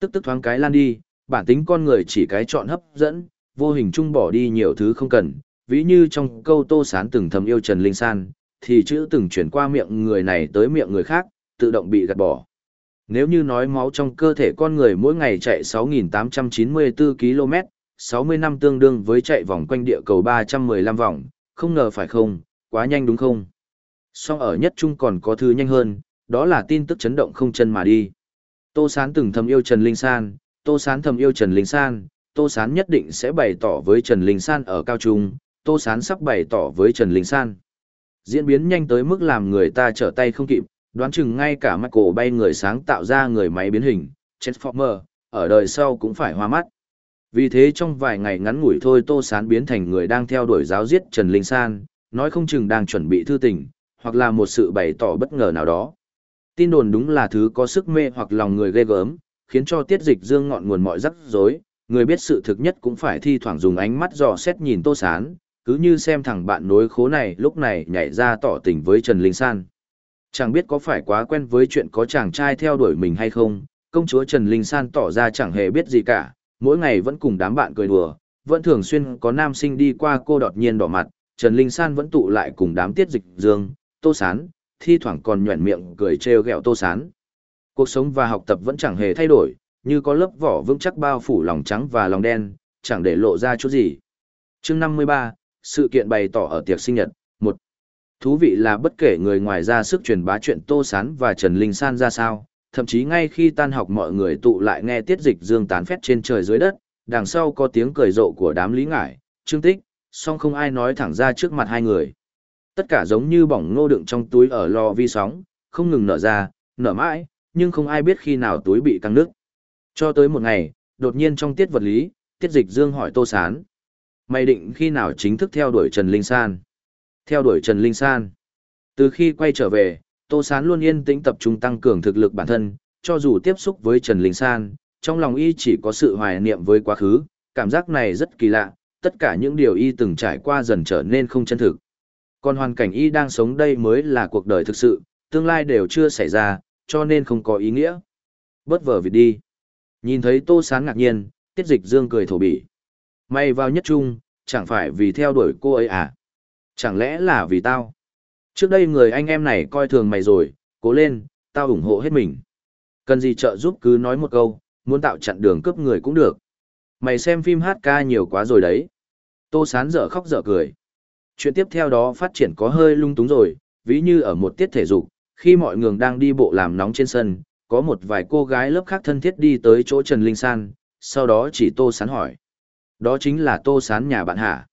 Tức tức thoáng cái lan đi, bản tính con người chỉ cái chọn hấp dẫn, vô hình chung bỏ đi nhiều thứ không cần, ví như trong câu tô sán từng thầm yêu Trần Linh San, thì chữ từng chuyển qua miệng người này tới miệng người khác, tự động bị gạt bỏ. Nếu như nói máu trong cơ thể con người mỗi ngày chạy 6.894 km, 60 năm tương đương với chạy vòng quanh địa cầu 315 vòng, không ngờ phải không, quá nhanh đúng không? Song ở nhất trung còn có thứ nhanh hơn, đó là tin tức chấn động không chân mà đi. Tô Sán từng thầm yêu Trần Linh San, Tô Sán thầm yêu Trần Linh San, Tô Sán nhất định sẽ bày tỏ với Trần Linh San ở cao trung, Tô Sán sắp bày tỏ với Trần Linh San. Diễn biến nhanh tới mức làm người ta trở tay không kịp, đoán chừng ngay cả Michael bay người sáng tạo ra người máy biến hình, Transformer, ở đời sau cũng phải hoa mắt. Vì thế trong vài ngày ngắn ngủi thôi Tô Sán biến thành người đang theo đuổi giáo giết Trần Linh San, nói không chừng đang chuẩn bị thư tình, hoặc là một sự bày tỏ bất ngờ nào đó. Tin đồn đúng là thứ có sức mê hoặc lòng người ghê gớm, khiến cho tiết dịch dương ngọn nguồn mọi rắc rối, người biết sự thực nhất cũng phải thi thoảng dùng ánh mắt dò xét nhìn Tô Sán, cứ như xem thằng bạn nối khố này lúc này nhảy ra tỏ tình với Trần Linh San. Chẳng biết có phải quá quen với chuyện có chàng trai theo đuổi mình hay không, công chúa Trần Linh San tỏ ra chẳng hề biết gì cả, mỗi ngày vẫn cùng đám bạn cười đùa, vẫn thường xuyên có nam sinh đi qua cô đột nhiên đỏ mặt, Trần Linh San vẫn tụ lại cùng đám tiết dịch dương, tô sán, thi thoảng còn nhuẩn miệng cười trêu ghẹo tô sán. Cuộc sống và học tập vẫn chẳng hề thay đổi, như có lớp vỏ vững chắc bao phủ lòng trắng và lòng đen, chẳng để lộ ra chút gì. chương 53, sự kiện bày tỏ ở tiệc sinh nhật, một Thú vị là bất kể người ngoài ra sức truyền bá chuyện Tô Sán và Trần Linh San ra sao, thậm chí ngay khi tan học mọi người tụ lại nghe tiết dịch dương tán phét trên trời dưới đất, đằng sau có tiếng cười rộ của đám lý ngải, trương tích, song không ai nói thẳng ra trước mặt hai người. Tất cả giống như bỏng ngô đựng trong túi ở lò vi sóng, không ngừng nở ra, nở mãi, nhưng không ai biết khi nào túi bị căng nước. Cho tới một ngày, đột nhiên trong tiết vật lý, tiết dịch dương hỏi Tô Sán. Mày định khi nào chính thức theo đuổi Trần Linh San? Theo đuổi Trần Linh San. Từ khi quay trở về, Tô Sán luôn yên tĩnh tập trung tăng cường thực lực bản thân, cho dù tiếp xúc với Trần Linh San, trong lòng y chỉ có sự hoài niệm với quá khứ, cảm giác này rất kỳ lạ, tất cả những điều y từng trải qua dần trở nên không chân thực. Còn hoàn cảnh y đang sống đây mới là cuộc đời thực sự, tương lai đều chưa xảy ra, cho nên không có ý nghĩa. Bớt vờ vịt đi. Nhìn thấy Tô Sán ngạc nhiên, Tiết Dịch Dương cười thổ bỉ. May vào nhất trung, chẳng phải vì theo đuổi cô ấy à? Chẳng lẽ là vì tao? Trước đây người anh em này coi thường mày rồi, cố lên, tao ủng hộ hết mình. Cần gì trợ giúp cứ nói một câu, muốn tạo chặn đường cướp người cũng được. Mày xem phim hát ca nhiều quá rồi đấy. Tô Sán dở khóc dở cười. Chuyện tiếp theo đó phát triển có hơi lung túng rồi, ví như ở một tiết thể dục, khi mọi người đang đi bộ làm nóng trên sân, có một vài cô gái lớp khác thân thiết đi tới chỗ Trần Linh San, sau đó chỉ Tô Sán hỏi. Đó chính là Tô Sán nhà bạn hả?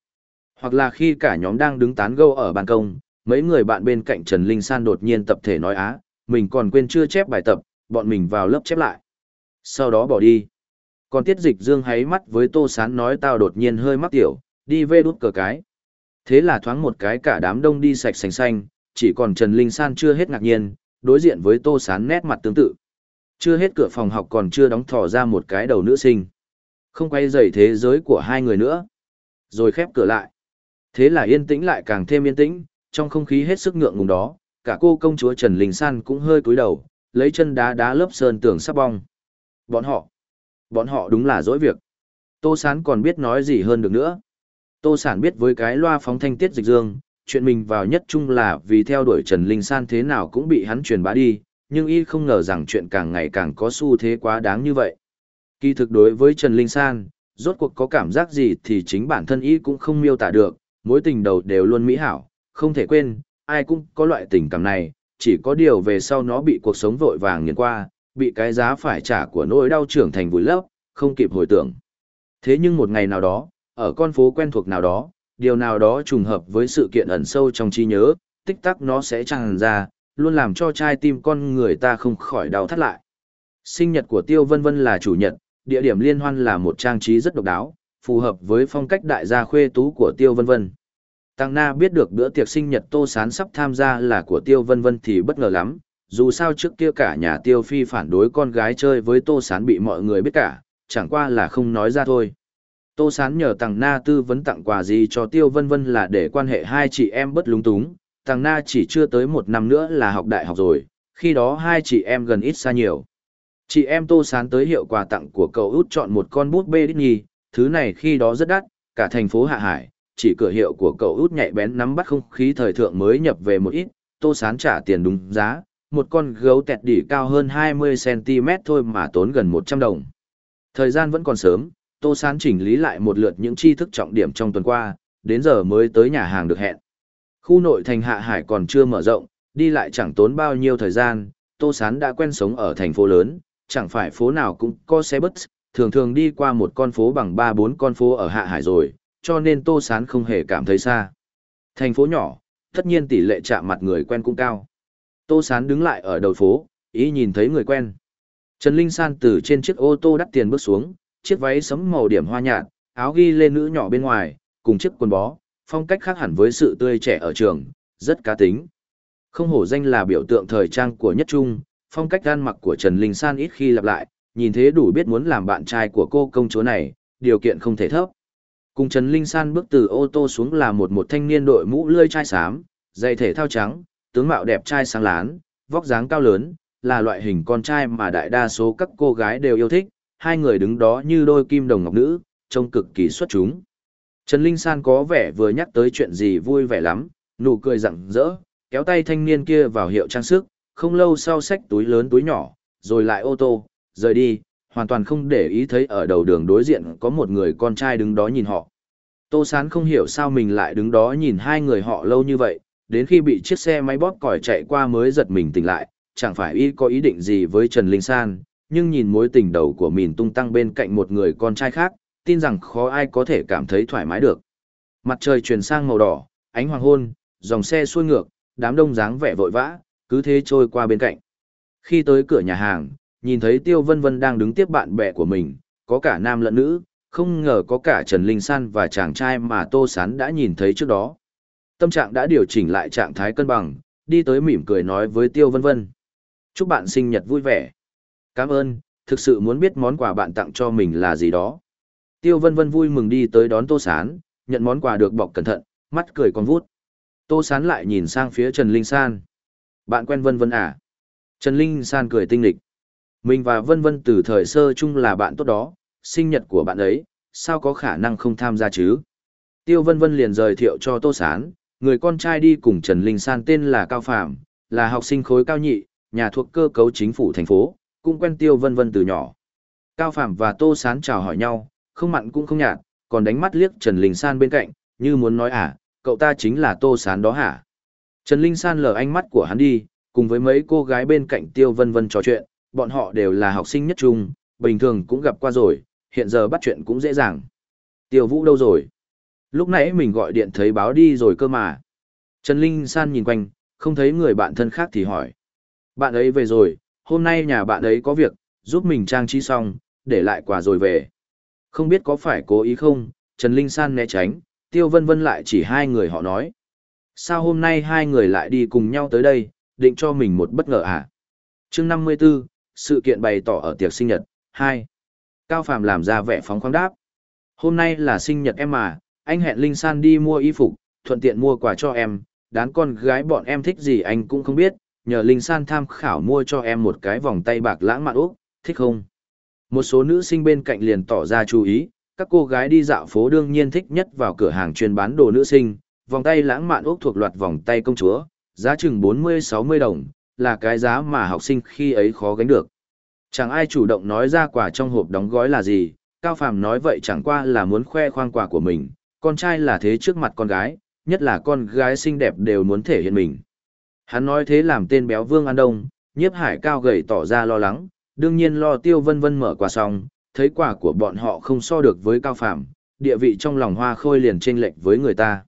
Hoặc là khi cả nhóm đang đứng tán gẫu ở ban công, mấy người bạn bên cạnh Trần Linh San đột nhiên tập thể nói á, mình còn quên chưa chép bài tập, bọn mình vào lớp chép lại. Sau đó bỏ đi. Còn tiết dịch dương háy mắt với Tô Sán nói tao đột nhiên hơi mắc tiểu, đi về đút cờ cái. Thế là thoáng một cái cả đám đông đi sạch sành xanh, chỉ còn Trần Linh San chưa hết ngạc nhiên, đối diện với Tô Sán nét mặt tương tự. Chưa hết cửa phòng học còn chưa đóng thỏ ra một cái đầu nữ sinh. Không quay dậy thế giới của hai người nữa. Rồi khép cửa lại. Thế là yên tĩnh lại càng thêm yên tĩnh, trong không khí hết sức ngượng ngùng đó, cả cô công chúa Trần Linh San cũng hơi cúi đầu, lấy chân đá đá lớp sơn tường sắp bong. Bọn họ, bọn họ đúng là dỗi việc. Tô Sán còn biết nói gì hơn được nữa. Tô Sản biết với cái loa phóng thanh tiết dịch dương, chuyện mình vào nhất chung là vì theo đuổi Trần Linh San thế nào cũng bị hắn truyền bá đi, nhưng y không ngờ rằng chuyện càng ngày càng có xu thế quá đáng như vậy. Kỳ thực đối với Trần Linh San, rốt cuộc có cảm giác gì thì chính bản thân y cũng không miêu tả được, mối tình đầu đều luôn mỹ hảo, không thể quên, ai cũng có loại tình cảm này, chỉ có điều về sau nó bị cuộc sống vội vàng nghiền qua, bị cái giá phải trả của nỗi đau trưởng thành vùi lấp, không kịp hồi tưởng. Thế nhưng một ngày nào đó, ở con phố quen thuộc nào đó, điều nào đó trùng hợp với sự kiện ẩn sâu trong trí nhớ, tích tắc nó sẽ tràn ra, luôn làm cho trái tim con người ta không khỏi đau thắt lại. Sinh nhật của Tiêu Vân Vân là chủ nhật, địa điểm liên hoan là một trang trí rất độc đáo, phù hợp với phong cách đại gia khuê tú của Tiêu Vân Vân. Tăng Na biết được bữa tiệc sinh nhật Tô Sán sắp tham gia là của Tiêu Vân Vân thì bất ngờ lắm, dù sao trước kia cả nhà Tiêu Phi phản đối con gái chơi với Tô Sán bị mọi người biết cả, chẳng qua là không nói ra thôi. Tô Sán nhờ Tằng Na tư vấn tặng quà gì cho Tiêu Vân Vân là để quan hệ hai chị em bất lúng túng, Tằng Na chỉ chưa tới một năm nữa là học đại học rồi, khi đó hai chị em gần ít xa nhiều. Chị em Tô Sán tới hiệu quà tặng của cậu út chọn một con bút bê Disney, thứ này khi đó rất đắt, cả thành phố Hạ Hải, chỉ cửa hiệu của cậu út nhạy bén nắm bắt không khí thời thượng mới nhập về một ít, Tô Sán trả tiền đúng giá, một con gấu tẹt đỉ cao hơn 20cm thôi mà tốn gần 100 đồng. Thời gian vẫn còn sớm, Tô Sán chỉnh lý lại một lượt những tri thức trọng điểm trong tuần qua, đến giờ mới tới nhà hàng được hẹn. Khu nội thành Hạ Hải còn chưa mở rộng, đi lại chẳng tốn bao nhiêu thời gian, Tô Sán đã quen sống ở thành phố lớn, chẳng phải phố nào cũng có xe bus, thường thường đi qua một con phố bằng 3-4 con phố ở Hạ Hải rồi, cho nên Tô Sán không hề cảm thấy xa. Thành phố nhỏ, tất nhiên tỷ lệ chạm mặt người quen cũng cao. Tô Sán đứng lại ở đầu phố, ý nhìn thấy người quen. Trần Linh San từ trên chiếc ô tô đắt tiền bước xuống, chiếc váy sấm màu điểm hoa nhạt, áo ghi lên nữ nhỏ bên ngoài, cùng chiếc quần bó, phong cách khác hẳn với sự tươi trẻ ở trường, rất cá tính. Không hổ danh là biểu tượng thời trang của nhất trung, phong cách ăn mặc của Trần Linh San ít khi lặp lại, nhìn thế đủ biết muốn làm bạn trai của cô công chúa này, điều kiện không thể thấp. Cùng Trần Linh San bước từ ô tô xuống là một một thanh niên đội mũ lươi chai xám, dày thể thao trắng, tướng mạo đẹp trai sáng lán, vóc dáng cao lớn, là loại hình con trai mà đại đa số các cô gái đều yêu thích, hai người đứng đó như đôi kim đồng ngọc nữ, trông cực kỳ xuất chúng. Trần Linh San có vẻ vừa nhắc tới chuyện gì vui vẻ lắm, nụ cười rặng rỡ, kéo tay thanh niên kia vào hiệu trang sức, không lâu sau xách túi lớn túi nhỏ, rồi lại ô tô, rời đi, hoàn toàn không để ý thấy ở đầu đường đối diện có một người con trai đứng đó nhìn họ. Tô Sán không hiểu sao mình lại đứng đó nhìn hai người họ lâu như vậy, đến khi bị chiếc xe máy bóp còi chạy qua mới giật mình tỉnh lại, chẳng phải y có ý định gì với Trần Linh San, nhưng nhìn mối tình đầu của mình tung tăng bên cạnh một người con trai khác, tin rằng khó ai có thể cảm thấy thoải mái được. Mặt trời chuyển sang màu đỏ, ánh hoàng hôn, dòng xe xuôi ngược, đám đông dáng vẻ vội vã, cứ thế trôi qua bên cạnh. Khi tới cửa nhà hàng, nhìn thấy Tiêu Vân Vân đang đứng tiếp bạn bè của mình, có cả nam lẫn nữ, không ngờ có cả Trần Linh San và chàng trai mà Tô Sán đã nhìn thấy trước đó. Tâm trạng đã điều chỉnh lại trạng thái cân bằng, đi tới mỉm cười nói với Tiêu Vân Vân. Chúc bạn sinh nhật vui vẻ. Cảm ơn, thực sự muốn biết món quà bạn tặng cho mình là gì đó. Tiêu Vân Vân vui mừng đi tới đón Tô Sán, nhận món quà được bọc cẩn thận, mắt cười con vút. Tô Sán lại nhìn sang phía Trần Linh San. Bạn quen Vân Vân à? Trần Linh San cười tinh lịch. Mình và Vân Vân từ thời sơ chung là bạn tốt đó, sinh nhật của bạn ấy, sao có khả năng không tham gia chứ? Tiêu Vân Vân liền giới thiệu cho Tô Sán, người con trai đi cùng Trần Linh San tên là Cao Phạm, là học sinh khối cao nhị, nhà thuộc cơ cấu chính phủ thành phố, cũng quen Tiêu Vân Vân từ nhỏ. Cao Phạm và Tô Sán chào hỏi nhau, không mặn cũng không nhạt, còn đánh mắt liếc Trần Linh San bên cạnh, như muốn nói à, cậu ta chính là Tô Sán đó hả? Trần Linh San lờ ánh mắt của hắn đi, cùng với mấy cô gái bên cạnh Tiêu Vân Vân trò chuyện, bọn họ đều là học sinh nhất trung, bình thường cũng gặp qua rồi, hiện giờ bắt chuyện cũng dễ dàng. Tiêu Vũ đâu rồi? Lúc nãy mình gọi điện thấy báo đi rồi cơ mà. Trần Linh San nhìn quanh, không thấy người bạn thân khác thì hỏi. Bạn ấy về rồi, hôm nay nhà bạn ấy có việc, giúp mình trang trí xong, để lại quà rồi về. Không biết có phải cố ý không, Trần Linh San né tránh, Tiêu Vân Vân lại chỉ hai người họ nói. Sao hôm nay hai người lại đi cùng nhau tới đây, định cho mình một bất ngờ à? chương 54, sự kiện bày tỏ ở tiệc sinh nhật, 2. Cao Phạm làm ra vẻ phóng khoáng đáp. Hôm nay là sinh nhật em mà, anh hẹn Linh San đi mua y phục, thuận tiện mua quà cho em, đán con gái bọn em thích gì anh cũng không biết, nhờ Linh San tham khảo mua cho em một cái vòng tay bạc lãng mạn úc, thích không? Một số nữ sinh bên cạnh liền tỏ ra chú ý, các cô gái đi dạo phố đương nhiên thích nhất vào cửa hàng chuyên bán đồ nữ sinh, vòng tay lãng mạn úc thuộc loạt vòng tay công chúa, giá chừng 40-60 đồng, là cái giá mà học sinh khi ấy khó gánh được. Chẳng ai chủ động nói ra quà trong hộp đóng gói là gì, Cao Phàm nói vậy chẳng qua là muốn khoe khoang quà của mình, con trai là thế trước mặt con gái, nhất là con gái xinh đẹp đều muốn thể hiện mình. Hắn nói thế làm tên béo Vương An Đông, nhiếp hải cao gầy tỏ ra lo lắng, đương nhiên lo tiêu vân vân mở quà xong, thấy quà của bọn họ không so được với Cao phạm, địa vị trong lòng hoa khôi liền chênh lệch với người ta.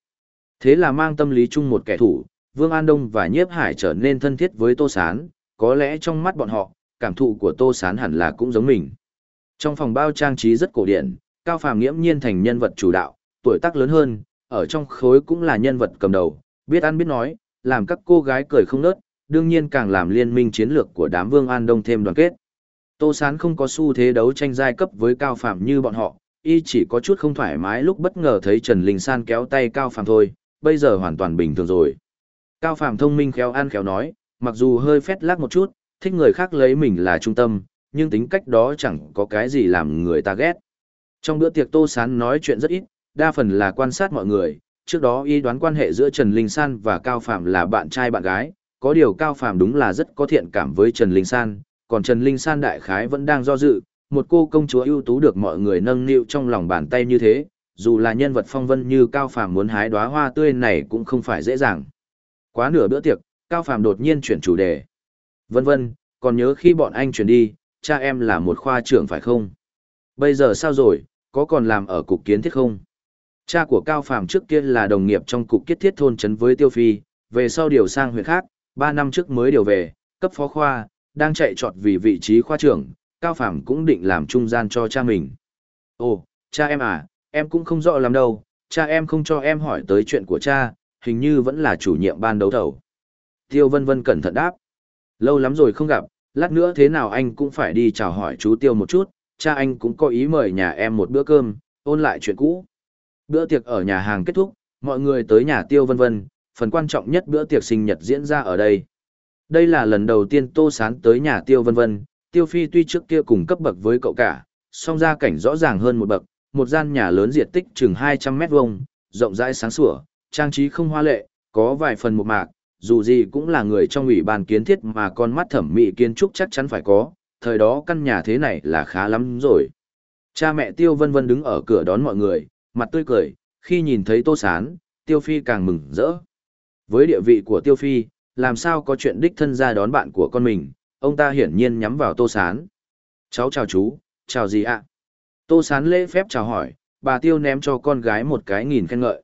Thế là mang tâm lý chung một kẻ thủ, Vương An Đông và Nhiếp Hải trở nên thân thiết với Tô Sán, có lẽ trong mắt bọn họ, cảm thụ của Tô Sán hẳn là cũng giống mình. Trong phòng bao trang trí rất cổ điển, Cao Phàm nghiễm nhiên thành nhân vật chủ đạo, tuổi tác lớn hơn, ở trong khối cũng là nhân vật cầm đầu, biết ăn biết nói, làm các cô gái cười không nớt, đương nhiên càng làm liên minh chiến lược của đám Vương An Đông thêm đoàn kết. Tô Sán không có xu thế đấu tranh giai cấp với Cao Phạm như bọn họ, y chỉ có chút không thoải mái lúc bất ngờ thấy Trần Linh San kéo tay Cao Phạm thôi, bây giờ hoàn toàn bình thường rồi. Cao Phạm thông minh khéo ăn khéo nói, mặc dù hơi phét lác một chút, thích người khác lấy mình là trung tâm, nhưng tính cách đó chẳng có cái gì làm người ta ghét. Trong bữa tiệc Tô Sán nói chuyện rất ít, đa phần là quan sát mọi người, trước đó y đoán quan hệ giữa Trần Linh San và Cao Phạm là bạn trai bạn gái, có điều Cao Phạm đúng là rất có thiện cảm với Trần Linh San, còn Trần Linh San đại khái vẫn đang do dự, một cô công chúa ưu tú được mọi người nâng niu trong lòng bàn tay như thế, dù là nhân vật phong vân như Cao Phạm muốn hái đóa hoa tươi này cũng không phải dễ dàng. Quá nửa bữa tiệc, Cao Phạm đột nhiên chuyển chủ đề. Vân vân, còn nhớ khi bọn anh chuyển đi, cha em là một khoa trưởng phải không? Bây giờ sao rồi, có còn làm ở cục kiến thiết không? Cha của Cao Phàm trước kia là đồng nghiệp trong cục Kiết thiết thôn trấn với Tiêu Phi, về sau điều sang huyện khác, 3 năm trước mới điều về, cấp phó khoa, đang chạy trọt vì vị trí khoa trưởng, Cao Phàm cũng định làm trung gian cho cha mình. Ồ, cha em à, em cũng không rõ làm đâu, cha em không cho em hỏi tới chuyện của cha, hình như vẫn là chủ nhiệm ban đấu thầu. Tiêu Vân Vân cẩn thận đáp. Lâu lắm rồi không gặp, lát nữa thế nào anh cũng phải đi chào hỏi chú Tiêu một chút, cha anh cũng có ý mời nhà em một bữa cơm, ôn lại chuyện cũ. Bữa tiệc ở nhà hàng kết thúc, mọi người tới nhà Tiêu Vân Vân, phần quan trọng nhất bữa tiệc sinh nhật diễn ra ở đây. Đây là lần đầu tiên Tô Sán tới nhà Tiêu Vân Vân, Tiêu Phi tuy trước kia cùng cấp bậc với cậu cả, song gia cảnh rõ ràng hơn một bậc, một gian nhà lớn diện tích chừng 200 mét vuông, rộng rãi sáng sủa, trang trí không hoa lệ, có vài phần một mạc, dù gì cũng là người trong ủy ban kiến thiết mà con mắt thẩm mỹ kiến trúc chắc chắn phải có, thời đó căn nhà thế này là khá lắm rồi. Cha mẹ Tiêu Vân Vân đứng ở cửa đón mọi người, mặt tươi cười, khi nhìn thấy Tô Sán, Tiêu Phi càng mừng rỡ. Với địa vị của Tiêu Phi, làm sao có chuyện đích thân ra đón bạn của con mình, ông ta hiển nhiên nhắm vào Tô Sán. Cháu chào chú, chào gì ạ? Tô Sán lễ phép chào hỏi, bà Tiêu ném cho con gái một cái nghìn khen ngợi.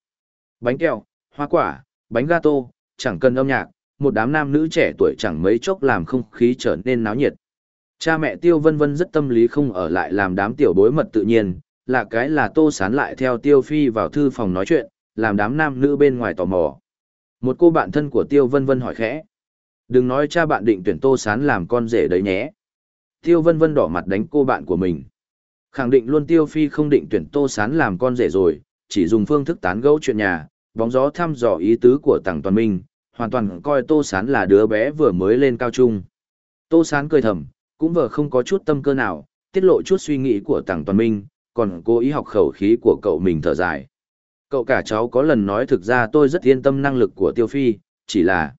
Bánh kẹo, hoa quả, bánh gato, chẳng cần âm nhạc, một đám nam nữ trẻ tuổi chẳng mấy chốc làm không khí trở nên náo nhiệt. Cha mẹ Tiêu Vân Vân rất tâm lý không ở lại làm đám tiểu bối mật tự nhiên, là cái là Tô Sán lại theo Tiêu Phi vào thư phòng nói chuyện, làm đám nam nữ bên ngoài tò mò. Một cô bạn thân của Tiêu Vân Vân hỏi khẽ. Đừng nói cha bạn định tuyển Tô Sán làm con rể đấy nhé. Tiêu Vân Vân đỏ mặt đánh cô bạn của mình. Khẳng định luôn Tiêu Phi không định tuyển Tô Sán làm con rể rồi, chỉ dùng phương thức tán gẫu chuyện nhà, bóng gió thăm dò ý tứ của Tằng Toàn Minh, hoàn toàn coi Tô Sán là đứa bé vừa mới lên cao trung. Tô Sán cười thầm, cũng vừa không có chút tâm cơ nào, tiết lộ chút suy nghĩ của Tằng Toàn Minh, còn cố ý học khẩu khí của cậu mình thở dài. Cậu cả cháu có lần nói thực ra tôi rất yên tâm năng lực của Tiêu Phi, chỉ là...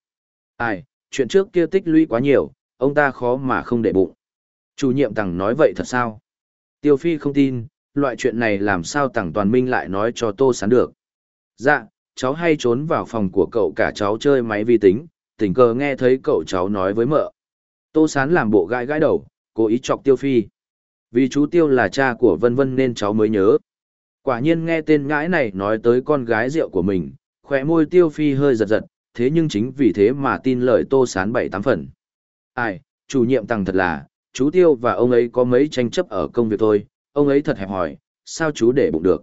Ai, chuyện trước kia tích lũy quá nhiều, ông ta khó mà không để bụng. Chủ nhiệm Tằng nói vậy thật sao? Tiêu Phi không tin, loại chuyện này làm sao Tằng Toàn Minh lại nói cho Tô Sán được. Dạ, cháu hay trốn vào phòng của cậu cả cháu chơi máy vi tính, tình cờ nghe thấy cậu cháu nói với mợ. Tô Sán làm bộ gãi gãi đầu, cố ý chọc Tiêu Phi. Vì chú Tiêu là cha của Vân Vân nên cháu mới nhớ. Quả nhiên nghe tên ngãi này nói tới con gái rượu của mình, khỏe môi Tiêu Phi hơi giật giật, thế nhưng chính vì thế mà tin lời Tô Sán bảy tám phần. Ai, chủ nhiệm tăng thật là, chú Tiêu và ông ấy có mấy tranh chấp ở công việc thôi, ông ấy thật hẹp hỏi, sao chú để bụng được.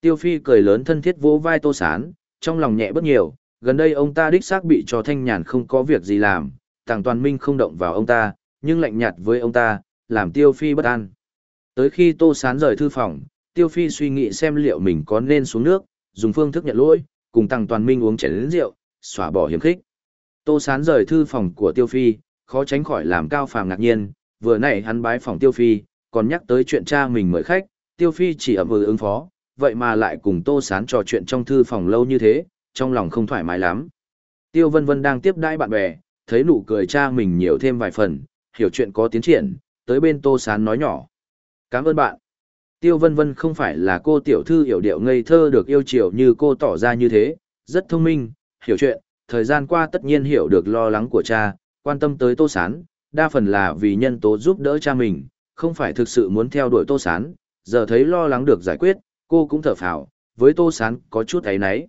Tiêu Phi cười lớn thân thiết vỗ vai Tô Sán, trong lòng nhẹ bất nhiều, gần đây ông ta đích xác bị cho thanh nhàn không có việc gì làm, tàng toàn minh không động vào ông ta, nhưng lạnh nhạt với ông ta, làm Tiêu Phi bất an. Tới khi Tô Sán rời thư phòng, Tiêu Phi suy nghĩ xem liệu mình có nên xuống nước, dùng phương thức nhận lỗi, cùng tăng toàn minh uống chén lớn rượu, xóa bỏ hiểm khích. Tô Sán rời thư phòng của Tiêu Phi, khó tránh khỏi làm cao phàm ngạc nhiên, vừa nãy hắn bái phòng Tiêu Phi, còn nhắc tới chuyện cha mình mời khách, Tiêu Phi chỉ ậm ừ ứng phó, vậy mà lại cùng Tô Sán trò chuyện trong thư phòng lâu như thế, trong lòng không thoải mái lắm. Tiêu Vân Vân đang tiếp đãi bạn bè, thấy nụ cười cha mình nhiều thêm vài phần, hiểu chuyện có tiến triển, tới bên Tô Sán nói nhỏ. Cảm ơn bạn. Tiêu Vân Vân không phải là cô tiểu thư hiểu điệu ngây thơ được yêu chiều như cô tỏ ra như thế, rất thông minh, hiểu chuyện, thời gian qua tất nhiên hiểu được lo lắng của cha, quan tâm tới Tô Sán, đa phần là vì nhân tố giúp đỡ cha mình, không phải thực sự muốn theo đuổi Tô Sán, giờ thấy lo lắng được giải quyết, cô cũng thở phào, với Tô Sán có chút ấy nấy.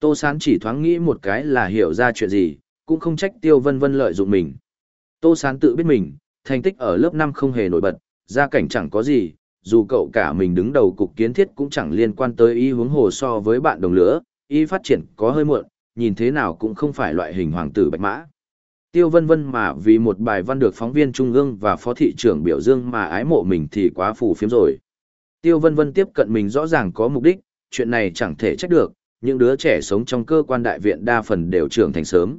Tô Sán chỉ thoáng nghĩ một cái là hiểu ra chuyện gì, cũng không trách Tiêu Vân Vân lợi dụng mình. Tô Sán tự biết mình, thành tích ở lớp 5 không hề nổi bật, gia cảnh chẳng có gì, dù cậu cả mình đứng đầu cục kiến thiết cũng chẳng liên quan tới y hướng hồ so với bạn đồng lứa, y phát triển có hơi muộn, nhìn thế nào cũng không phải loại hình hoàng tử bạch mã. Tiêu vân vân mà vì một bài văn được phóng viên Trung ương và phó thị trưởng biểu dương mà ái mộ mình thì quá phù phiếm rồi. Tiêu vân vân tiếp cận mình rõ ràng có mục đích, chuyện này chẳng thể trách được, những đứa trẻ sống trong cơ quan đại viện đa phần đều trưởng thành sớm.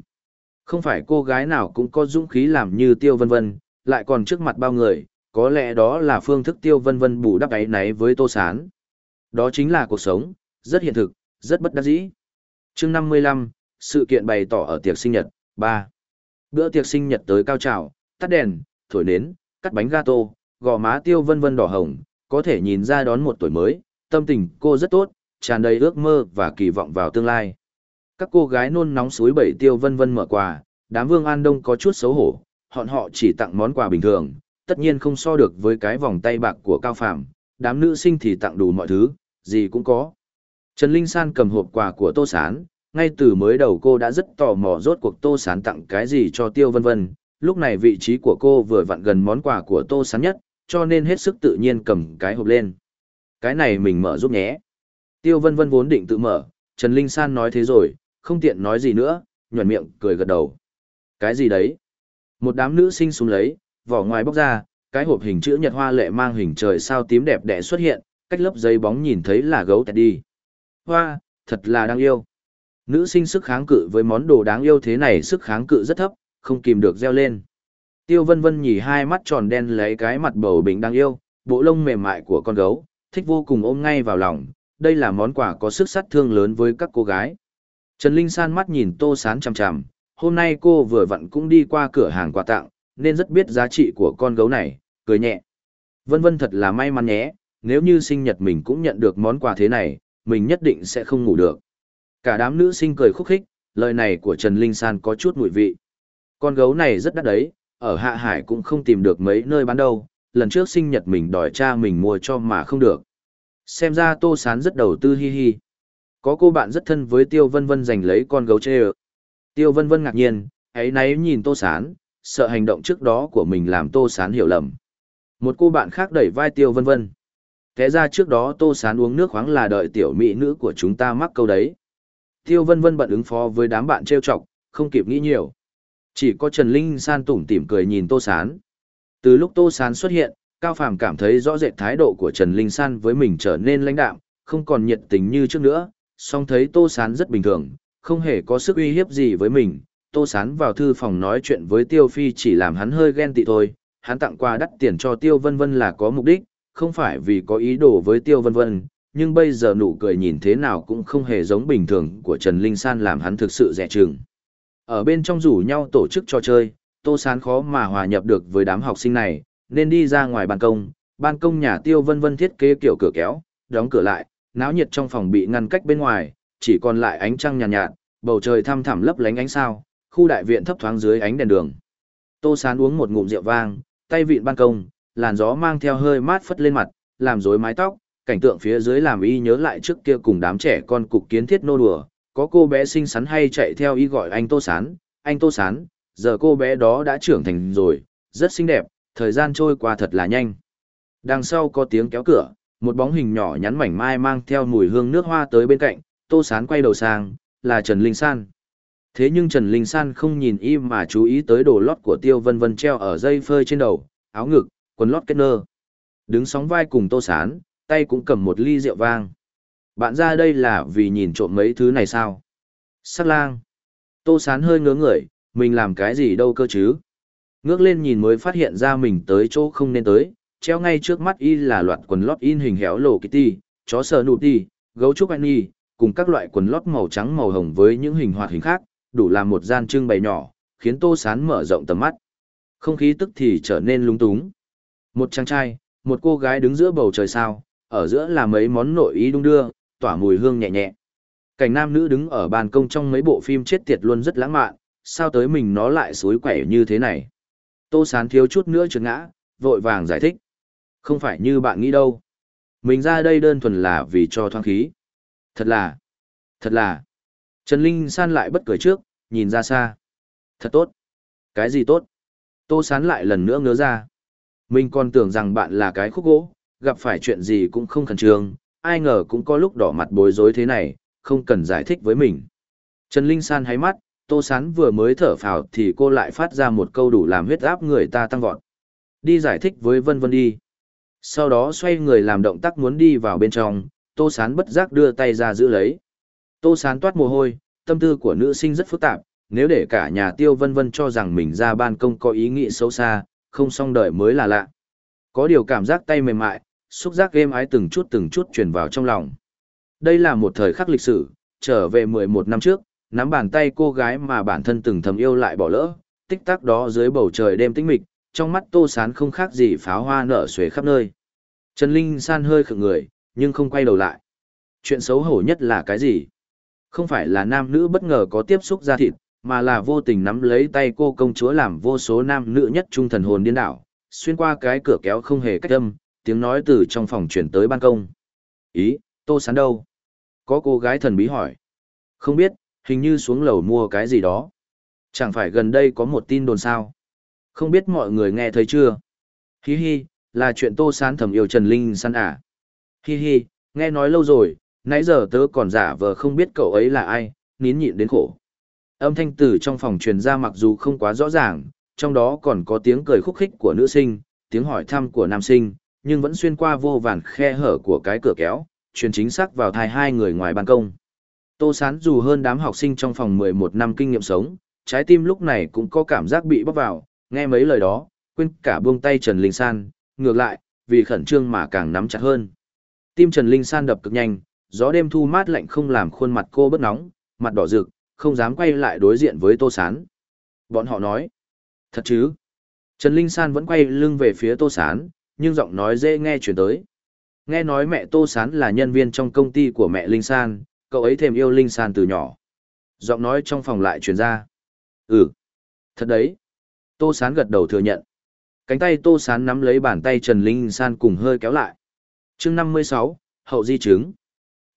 Không phải cô gái nào cũng có dũng khí làm như tiêu vân vân, lại còn trước mặt bao người, có lẽ đó là phương thức tiêu vân vân bù đắp ấy náy với tô sán. Đó chính là cuộc sống, rất hiện thực, rất bất đắc dĩ. chương 55, sự kiện bày tỏ ở tiệc sinh nhật, ba Bữa tiệc sinh nhật tới cao trào, tắt đèn, thổi nến, cắt bánh gato, gò má tiêu vân vân đỏ hồng, có thể nhìn ra đón một tuổi mới, tâm tình cô rất tốt, tràn đầy ước mơ và kỳ vọng vào tương lai. Các cô gái nôn nóng suối bảy tiêu vân vân mở quà, đám vương an đông có chút xấu hổ, họn họ chỉ tặng món quà bình thường, tất nhiên không so được với cái vòng tay bạc của cao phàm, đám nữ sinh thì tặng đủ mọi thứ, gì cũng có. Trần Linh San cầm hộp quà của Tô Sán, ngay từ mới đầu cô đã rất tò mò rốt cuộc Tô Sán tặng cái gì cho Tiêu Vân Vân, lúc này vị trí của cô vừa vặn gần món quà của Tô Sán nhất, cho nên hết sức tự nhiên cầm cái hộp lên. Cái này mình mở giúp nhé. Tiêu Vân Vân vốn định tự mở, Trần Linh San nói thế rồi, không tiện nói gì nữa, nhuẩn miệng cười gật đầu. Cái gì đấy? Một đám nữ sinh xuống lấy, vỏ ngoài bóc ra, cái hộp hình chữ nhật hoa lệ mang hình trời sao tím đẹp đẽ xuất hiện, cách lớp giấy bóng nhìn thấy là gấu tẹt đi. Hoa, thật là đáng yêu. Nữ sinh sức kháng cự với món đồ đáng yêu thế này sức kháng cự rất thấp, không kìm được reo lên. Tiêu vân vân nhì hai mắt tròn đen lấy cái mặt bầu bình đáng yêu, bộ lông mềm mại của con gấu, thích vô cùng ôm ngay vào lòng, đây là món quà có sức sát thương lớn với các cô gái. Trần Linh san mắt nhìn tô sán chằm chằm, hôm nay cô vừa vặn cũng đi qua cửa hàng quà tặng, nên rất biết giá trị của con gấu này, cười nhẹ. Vân vân thật là may mắn nhé, nếu như sinh nhật mình cũng nhận được món quà thế này, mình nhất định sẽ không ngủ được. Cả đám nữ sinh cười khúc khích, lời này của Trần Linh San có chút mùi vị. Con gấu này rất đắt đấy, ở Hạ Hải cũng không tìm được mấy nơi bán đâu, lần trước sinh nhật mình đòi cha mình mua cho mà không được. Xem ra Tô Sán rất đầu tư hi hi. Có cô bạn rất thân với Tiêu Vân Vân giành lấy con gấu chê ợ. Tiêu Vân Vân ngạc nhiên, ấy náy nhìn Tô Sán, sợ hành động trước đó của mình làm Tô Sán hiểu lầm. Một cô bạn khác đẩy vai Tiêu Vân Vân. Thế ra trước đó Tô Sán uống nước khoáng là đợi tiểu mỹ nữ của chúng ta mắc câu đấy. Tiêu Vân Vân bận ứng phó với đám bạn trêu chọc, không kịp nghĩ nhiều. Chỉ có Trần Linh San tủm tỉm cười nhìn Tô Sán. Từ lúc Tô Sán xuất hiện, Cao Phàm cảm thấy rõ rệt thái độ của Trần Linh San với mình trở nên lãnh đạm, không còn nhiệt tình như trước nữa, song thấy Tô Sán rất bình thường, không hề có sức uy hiếp gì với mình. Tô Sán vào thư phòng nói chuyện với Tiêu Phi chỉ làm hắn hơi ghen tị thôi, hắn tặng quà đắt tiền cho Tiêu Vân Vân là có mục đích, không phải vì có ý đồ với Tiêu Vân Vân, nhưng bây giờ nụ cười nhìn thế nào cũng không hề giống bình thường của Trần Linh San làm hắn thực sự rẻ chừng. Ở bên trong rủ nhau tổ chức trò chơi, Tô Sán khó mà hòa nhập được với đám học sinh này, nên đi ra ngoài ban công, ban công nhà Tiêu Vân Vân thiết kế kiểu cửa kéo, đóng cửa lại, náo nhiệt trong phòng bị ngăn cách bên ngoài, chỉ còn lại ánh trăng nhàn nhạt, nhạt, bầu trời thăm thẳm lấp lánh ánh sao, khu đại viện thấp thoáng dưới ánh đèn đường. Tô Sán uống một ngụm rượu vang, tay vịn ban công, làn gió mang theo hơi mát phất lên mặt, làm rối mái tóc, cảnh tượng phía dưới làm y nhớ lại trước kia cùng đám trẻ con cục kiến thiết nô đùa, có cô bé xinh xắn hay chạy theo y gọi anh Tô Sán, anh Tô Sán, giờ cô bé đó đã trưởng thành rồi, rất xinh đẹp, thời gian trôi qua thật là nhanh. Đằng sau có tiếng kéo cửa, một bóng hình nhỏ nhắn mảnh mai mang theo mùi hương nước hoa tới bên cạnh, Tô Sán quay đầu sang, là Trần Linh San. Thế nhưng Trần Linh San không nhìn y mà chú ý tới đồ lót của Tiêu Vân Vân treo ở dây phơi trên đầu, áo ngực, quần lót kết nơ. Đứng sóng vai cùng Tô Sán, tay cũng cầm một ly rượu vang. Bạn ra đây là vì nhìn trộm mấy thứ này sao? Sắc lang. Tô Sán hơi ngớ người, mình làm cái gì đâu cơ chứ? Ngước lên nhìn mới phát hiện ra mình tới chỗ không nên tới, treo ngay trước mắt y là loạt quần lót in hình héo lộ kitty, chó sờ nụ ti, gấu trúc anh cùng các loại quần lót màu trắng màu hồng với những hình hoạt hình khác, đủ làm một gian trưng bày nhỏ, khiến Tô Sán mở rộng tầm mắt. Không khí tức thì trở nên lung túng. Một chàng trai, một cô gái đứng giữa bầu trời sao, ở giữa là mấy món nội ý đung đưa, tỏa mùi hương nhẹ nhẹ. Cảnh nam nữ đứng ở ban công trong mấy bộ phim chết tiệt luôn rất lãng mạn, sao tới mình nó lại suối quẻ như thế này. Tô sán thiếu chút nữa trượt ngã, vội vàng giải thích. Không phải như bạn nghĩ đâu. Mình ra đây đơn thuần là vì cho thoáng khí. Thật là, thật là. Trần Linh san lại bất cười trước, nhìn ra xa. Thật tốt. Cái gì tốt? Tô sán lại lần nữa ngớ ra. Mình còn tưởng rằng bạn là cái khúc gỗ, gặp phải chuyện gì cũng không khẩn trương, ai ngờ cũng có lúc đỏ mặt bối rối thế này, không cần giải thích với mình. Trần Linh San hay mắt, Tô Sán vừa mới thở phào thì cô lại phát ra một câu đủ làm huyết áp người ta tăng vọt. Đi giải thích với Vân Vân đi. Sau đó xoay người làm động tác muốn đi vào bên trong, Tô Sán bất giác đưa tay ra giữ lấy. Tô Sán toát mồ hôi, tâm tư của nữ sinh rất phức tạp, nếu để cả nhà tiêu Vân Vân cho rằng mình ra ban công có ý nghĩ xấu xa, không xong đợi mới là lạ. Có điều cảm giác tay mềm mại, xúc giác êm ái từng chút từng chút truyền vào trong lòng. Đây là một thời khắc lịch sử, trở về 11 năm trước, nắm bàn tay cô gái mà bản thân từng thầm yêu lại bỏ lỡ, tích tắc đó dưới bầu trời đêm tĩnh mịch, trong mắt Tô Sán không khác gì pháo hoa nở xuế khắp nơi. Trần Linh San hơi khựng người, nhưng không quay đầu lại. Chuyện xấu hổ nhất là cái gì? Không phải là nam nữ bất ngờ có tiếp xúc ra thịt, mà là vô tình nắm lấy tay cô công chúa làm vô số nam nữ nhất trung thần hồn điên đảo, xuyên qua cái cửa kéo không hề cách âm, tiếng nói từ trong phòng chuyển tới ban công. Ý, Tô Sán đâu? Có cô gái thần bí hỏi. Không biết, hình như xuống lầu mua cái gì đó. Chẳng phải gần đây có một tin đồn sao? Không biết mọi người nghe thấy chưa? Hi hi, là chuyện Tô Sán thầm yêu Trần Linh San à? Hi hi, nghe nói lâu rồi, nãy giờ tớ còn giả vờ không biết cậu ấy là ai, nín nhịn đến khổ. Âm thanh từ trong phòng truyền ra mặc dù không quá rõ ràng, trong đó còn có tiếng cười khúc khích của nữ sinh, tiếng hỏi thăm của nam sinh, nhưng vẫn xuyên qua vô vàn khe hở của cái cửa kéo, truyền chính xác vào thai hai người ngoài ban công. Tô Sán dù hơn đám học sinh trong phòng 11 năm kinh nghiệm sống, trái tim lúc này cũng có cảm giác bị bóp vào, nghe mấy lời đó, quên cả buông tay Trần Linh San, ngược lại, vì khẩn trương mà càng nắm chặt hơn. Tim Trần Linh San đập cực nhanh, gió đêm thu mát lạnh không làm khuôn mặt cô bớt nóng, mặt đỏ rực, không dám quay lại đối diện với Tô Sán. Bọn họ nói, thật chứ? Trần Linh San vẫn quay lưng về phía Tô Sán, nhưng giọng nói dễ nghe chuyển tới. Nghe nói mẹ Tô Sán là nhân viên trong công ty của mẹ Linh San, cậu ấy thèm yêu Linh San từ nhỏ. Giọng nói trong phòng lại truyền ra. Ừ, thật đấy. Tô Sán gật đầu thừa nhận. Cánh tay Tô Sán nắm lấy bàn tay Trần Linh San cùng hơi kéo lại. chương 56, hậu di chứng.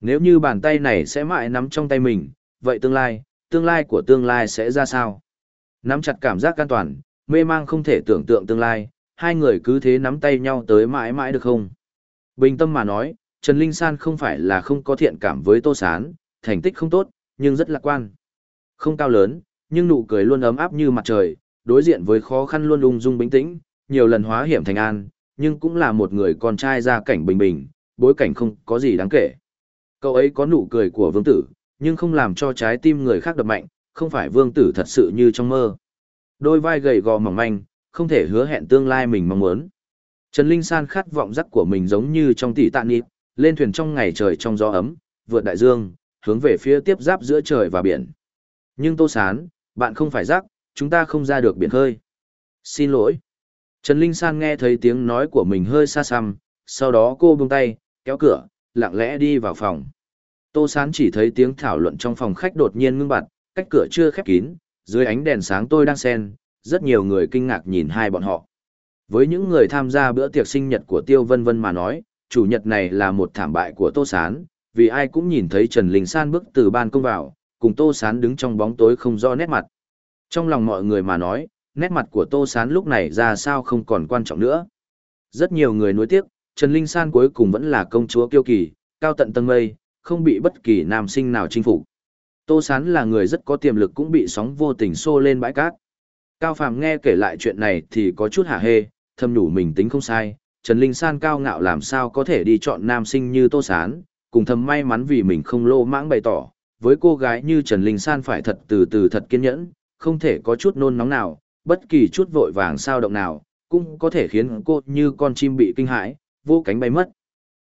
Nếu như bàn tay này sẽ mãi nắm trong tay mình, vậy tương lai, tương lai của tương lai sẽ ra sao? Nắm chặt cảm giác an toàn, mê mang không thể tưởng tượng tương lai, hai người cứ thế nắm tay nhau tới mãi mãi được không? Bình tâm mà nói, Trần Linh San không phải là không có thiện cảm với Tô Sán, thành tích không tốt, nhưng rất lạc quan. Không cao lớn, nhưng nụ cười luôn ấm áp như mặt trời, đối diện với khó khăn luôn ung dung bình tĩnh, nhiều lần hóa hiểm thành an, nhưng cũng là một người con trai ra cảnh bình bình, bối cảnh không có gì đáng kể. Cậu ấy có nụ cười của vương tử, nhưng không làm cho trái tim người khác đập mạnh, không phải vương tử thật sự như trong mơ. Đôi vai gầy gò mỏng manh, không thể hứa hẹn tương lai mình mong muốn. Trần Linh San khát vọng giấc của mình giống như trong tỷ tạ nịp, lên thuyền trong ngày trời trong gió ấm, vượt đại dương, hướng về phía tiếp giáp giữa trời và biển. Nhưng Tô Sán, bạn không phải rắc, chúng ta không ra được biển hơi. Xin lỗi. Trần Linh San nghe thấy tiếng nói của mình hơi xa xăm, sau đó cô buông tay, kéo cửa, lặng lẽ đi vào phòng. Tô Sán chỉ thấy tiếng thảo luận trong phòng khách đột nhiên ngưng bặt, cách cửa chưa khép kín, dưới ánh đèn sáng tôi đang xen, rất nhiều người kinh ngạc nhìn hai bọn họ. Với những người tham gia bữa tiệc sinh nhật của Tiêu Vân Vân mà nói, chủ nhật này là một thảm bại của Tô Sán, vì ai cũng nhìn thấy Trần Linh San bước từ ban công vào, cùng Tô Sán đứng trong bóng tối không rõ nét mặt. Trong lòng mọi người mà nói, nét mặt của Tô Sán lúc này ra sao không còn quan trọng nữa. Rất nhiều người nuối tiếc, Trần Linh San cuối cùng vẫn là công chúa kiêu kỳ, cao tận tầng mây, không bị bất kỳ nam sinh nào chinh phục. Tô Sán là người rất có tiềm lực cũng bị sóng vô tình xô lên bãi cát. Cao Phàm nghe kể lại chuyện này thì có chút hả hê, thầm nhủ mình tính không sai, Trần Linh San cao ngạo làm sao có thể đi chọn nam sinh như Tô Sán, cùng thầm may mắn vì mình không lô mãng bày tỏ, với cô gái như Trần Linh San phải thật từ từ thật kiên nhẫn, không thể có chút nôn nóng nào, bất kỳ chút vội vàng sao động nào, cũng có thể khiến cô như con chim bị kinh hãi, vô cánh bay mất.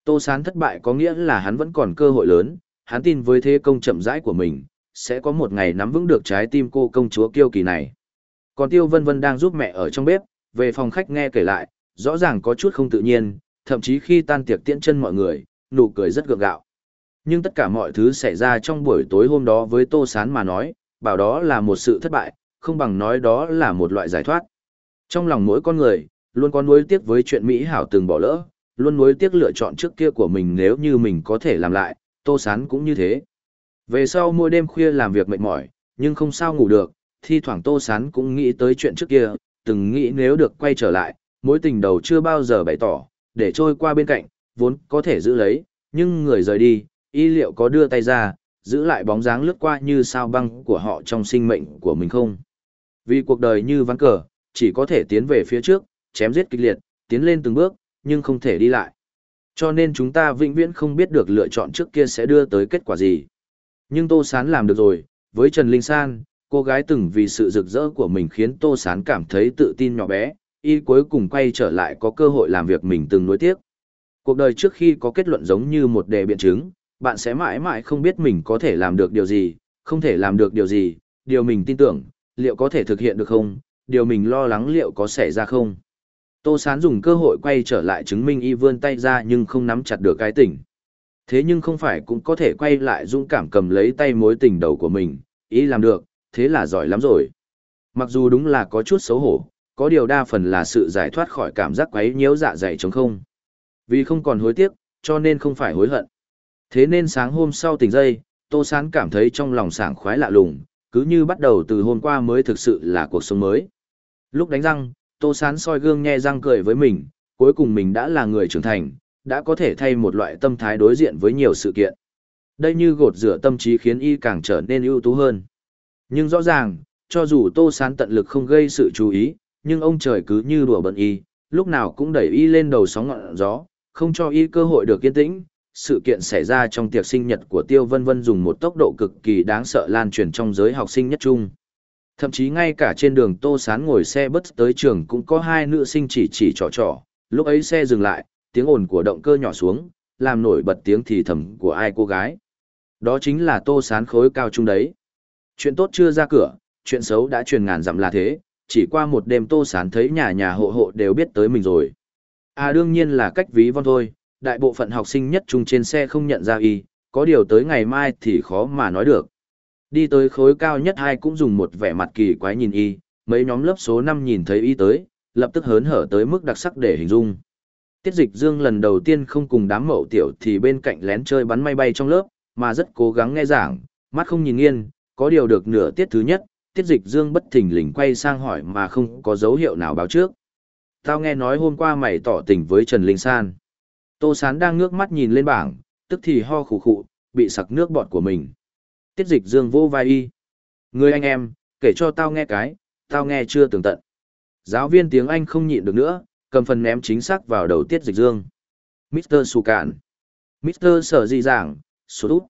Tô Sán thất bại có nghĩa là hắn vẫn còn cơ hội lớn, hắn tin với thế công chậm rãi của mình, sẽ có một ngày nắm vững được trái tim cô công chúa kiêu kỳ này. Còn Tiêu Vân Vân đang giúp mẹ ở trong bếp, về phòng khách nghe kể lại, rõ ràng có chút không tự nhiên, thậm chí khi tan tiệc tiễn chân mọi người, nụ cười rất gượng gạo. Nhưng tất cả mọi thứ xảy ra trong buổi tối hôm đó với Tô Sán mà nói, bảo đó là một sự thất bại, không bằng nói đó là một loại giải thoát. Trong lòng mỗi con người, luôn có nuối tiếc với chuyện Mỹ Hảo từng bỏ lỡ, luôn nuối tiếc lựa chọn trước kia của mình nếu như mình có thể làm lại, Tô Sán cũng như thế. Về sau mỗi đêm khuya làm việc mệt mỏi, nhưng không sao ngủ được, thi thoảng Tô Sán cũng nghĩ tới chuyện trước kia, từng nghĩ nếu được quay trở lại, mối tình đầu chưa bao giờ bày tỏ, để trôi qua bên cạnh, vốn có thể giữ lấy, nhưng người rời đi, y liệu có đưa tay ra, giữ lại bóng dáng lướt qua như sao băng của họ trong sinh mệnh của mình không. Vì cuộc đời như ván cờ, chỉ có thể tiến về phía trước, chém giết kịch liệt, tiến lên từng bước, nhưng không thể đi lại. Cho nên chúng ta vĩnh viễn không biết được lựa chọn trước kia sẽ đưa tới kết quả gì. Nhưng Tô Sán làm được rồi, với Trần Linh San, cô gái từng vì sự rực rỡ của mình khiến Tô Sán cảm thấy tự tin nhỏ bé, y cuối cùng quay trở lại có cơ hội làm việc mình từng nuối tiếc. Cuộc đời trước khi có kết luận giống như một đề biện chứng, bạn sẽ mãi mãi không biết mình có thể làm được điều gì, không thể làm được điều gì, điều mình tin tưởng, liệu có thể thực hiện được không, điều mình lo lắng liệu có xảy ra không. Tô Sán dùng cơ hội quay trở lại chứng minh y vươn tay ra nhưng không nắm chặt được cái tỉnh. Thế nhưng không phải cũng có thể quay lại dũng cảm cầm lấy tay mối tình đầu của mình, ý làm được, thế là giỏi lắm rồi. Mặc dù đúng là có chút xấu hổ, có điều đa phần là sự giải thoát khỏi cảm giác quấy nhiễu dạ dày trống không. Vì không còn hối tiếc, cho nên không phải hối hận. Thế nên sáng hôm sau tỉnh dây, Tô Sán cảm thấy trong lòng sảng khoái lạ lùng, cứ như bắt đầu từ hôm qua mới thực sự là cuộc sống mới. Lúc đánh răng, Tô Sán soi gương nhe răng cười với mình, cuối cùng mình đã là người trưởng thành, đã có thể thay một loại tâm thái đối diện với nhiều sự kiện. Đây như gột rửa tâm trí khiến y càng trở nên ưu tú hơn. Nhưng rõ ràng, cho dù Tô Sán tận lực không gây sự chú ý, nhưng ông trời cứ như đùa bận y, lúc nào cũng đẩy y lên đầu sóng ngọn gió, không cho y cơ hội được yên tĩnh. Sự kiện xảy ra trong tiệc sinh nhật của Tiêu Vân Vân dùng một tốc độ cực kỳ đáng sợ lan truyền trong giới học sinh nhất trung. Thậm chí ngay cả trên đường Tô Sán ngồi xe bus tới trường cũng có hai nữ sinh chỉ chỉ trò trò, lúc ấy xe dừng lại, tiếng ồn của động cơ nhỏ xuống, làm nổi bật tiếng thì thầm của ai cô gái. Đó chính là Tô Sán khối cao trung đấy. Chuyện tốt chưa ra cửa, chuyện xấu đã truyền ngàn dặm là thế, chỉ qua một đêm Tô Sán thấy nhà nhà hộ hộ đều biết tới mình rồi. À đương nhiên là cách ví von thôi, đại bộ phận học sinh nhất trung trên xe không nhận ra y, có điều tới ngày mai thì khó mà nói được. Đi tới khối cao nhất hai cũng dùng một vẻ mặt kỳ quái nhìn y, mấy nhóm lớp số năm nhìn thấy y tới, lập tức hớn hở tới mức đặc sắc để hình dung. Tiết dịch dương lần đầu tiên không cùng đám mậu tiểu thì bên cạnh lén chơi bắn may bay trong lớp, mà rất cố gắng nghe giảng, mắt không nhìn nghiêng, có điều được nửa tiết thứ nhất, tiết dịch dương bất thình lình quay sang hỏi mà không có dấu hiệu nào báo trước. Tao nghe nói hôm qua mày tỏ tình với Trần Linh San. Tô Sán đang ngước mắt nhìn lên bảng, tức thì ho khủ khụ, bị sặc nước bọt của mình. Tiết dịch dương vô vai y. Người anh em, kể cho tao nghe cái, tao nghe chưa tường tận. Giáo viên tiếng Anh không nhịn được nữa, cầm phần ném chính xác vào đầu tiết dịch dương. Mr. Su Cản. Mr. Sở Di Giảng, sốt. út.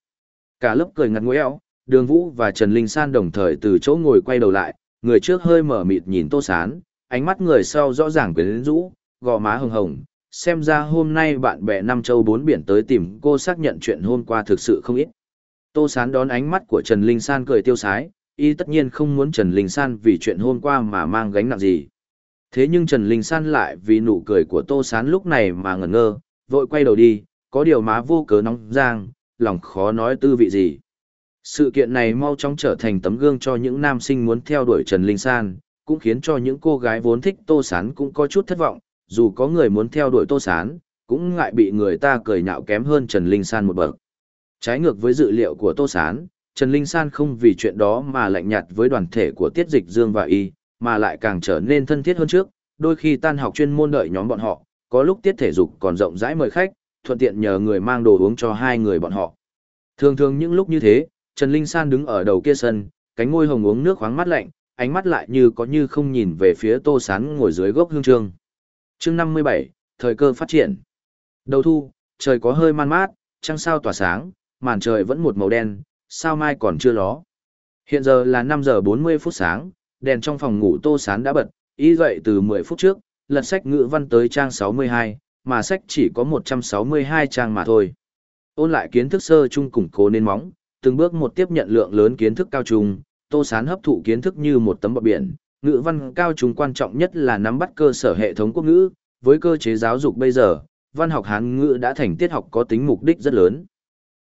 Cả lớp cười ngặt nguẽo, đường vũ và Trần Linh San đồng thời từ chỗ ngồi quay đầu lại, người trước hơi mở mịt nhìn tô sán, ánh mắt người sau rõ ràng quyến rũ, gò má hồng hồng. Xem ra hôm nay bạn bè năm châu bốn biển tới tìm cô xác nhận chuyện hôm qua thực sự không ít. Tô Sán đón ánh mắt của Trần Linh San cười tiêu sái, y tất nhiên không muốn Trần Linh San vì chuyện hôm qua mà mang gánh nặng gì. Thế nhưng Trần Linh San lại vì nụ cười của Tô Sán lúc này mà ngẩn ngơ, vội quay đầu đi, có điều má vô cớ nóng giang, lòng khó nói tư vị gì. Sự kiện này mau chóng trở thành tấm gương cho những nam sinh muốn theo đuổi Trần Linh San, cũng khiến cho những cô gái vốn thích Tô Sán cũng có chút thất vọng, dù có người muốn theo đuổi Tô Sán, cũng ngại bị người ta cười nhạo kém hơn Trần Linh San một bậc. Trái ngược với dự liệu của Tô Sán, Trần Linh San không vì chuyện đó mà lạnh nhạt với đoàn thể của Tiết Dịch Dương và Y, mà lại càng trở nên thân thiết hơn trước, đôi khi tan học chuyên môn đợi nhóm bọn họ, có lúc tiết thể dục còn rộng rãi mời khách, thuận tiện nhờ người mang đồ uống cho hai người bọn họ. Thường thường những lúc như thế, Trần Linh San đứng ở đầu kia sân, cánh môi hồng uống nước khoáng mắt lạnh, ánh mắt lại như có như không nhìn về phía Tô Sán ngồi dưới gốc hương trương. Chương 57, thời cơ phát triển. Đầu thu, trời có hơi man mát, trăng sao tỏa sáng, màn trời vẫn một màu đen, sao mai còn chưa ló. Hiện giờ là 5 giờ 40 phút sáng, đèn trong phòng ngủ Tô Sán đã bật, ý dậy từ 10 phút trước, lật sách ngữ văn tới trang 62, mà sách chỉ có 162 trang mà thôi. Ôn lại kiến thức sơ chung củng cố nên móng, từng bước một tiếp nhận lượng lớn kiến thức cao trung, Tô Sán hấp thụ kiến thức như một tấm bọt biển, ngữ văn cao trung quan trọng nhất là nắm bắt cơ sở hệ thống quốc ngữ, với cơ chế giáo dục bây giờ, văn học Hán ngữ đã thành tiết học có tính mục đích rất lớn.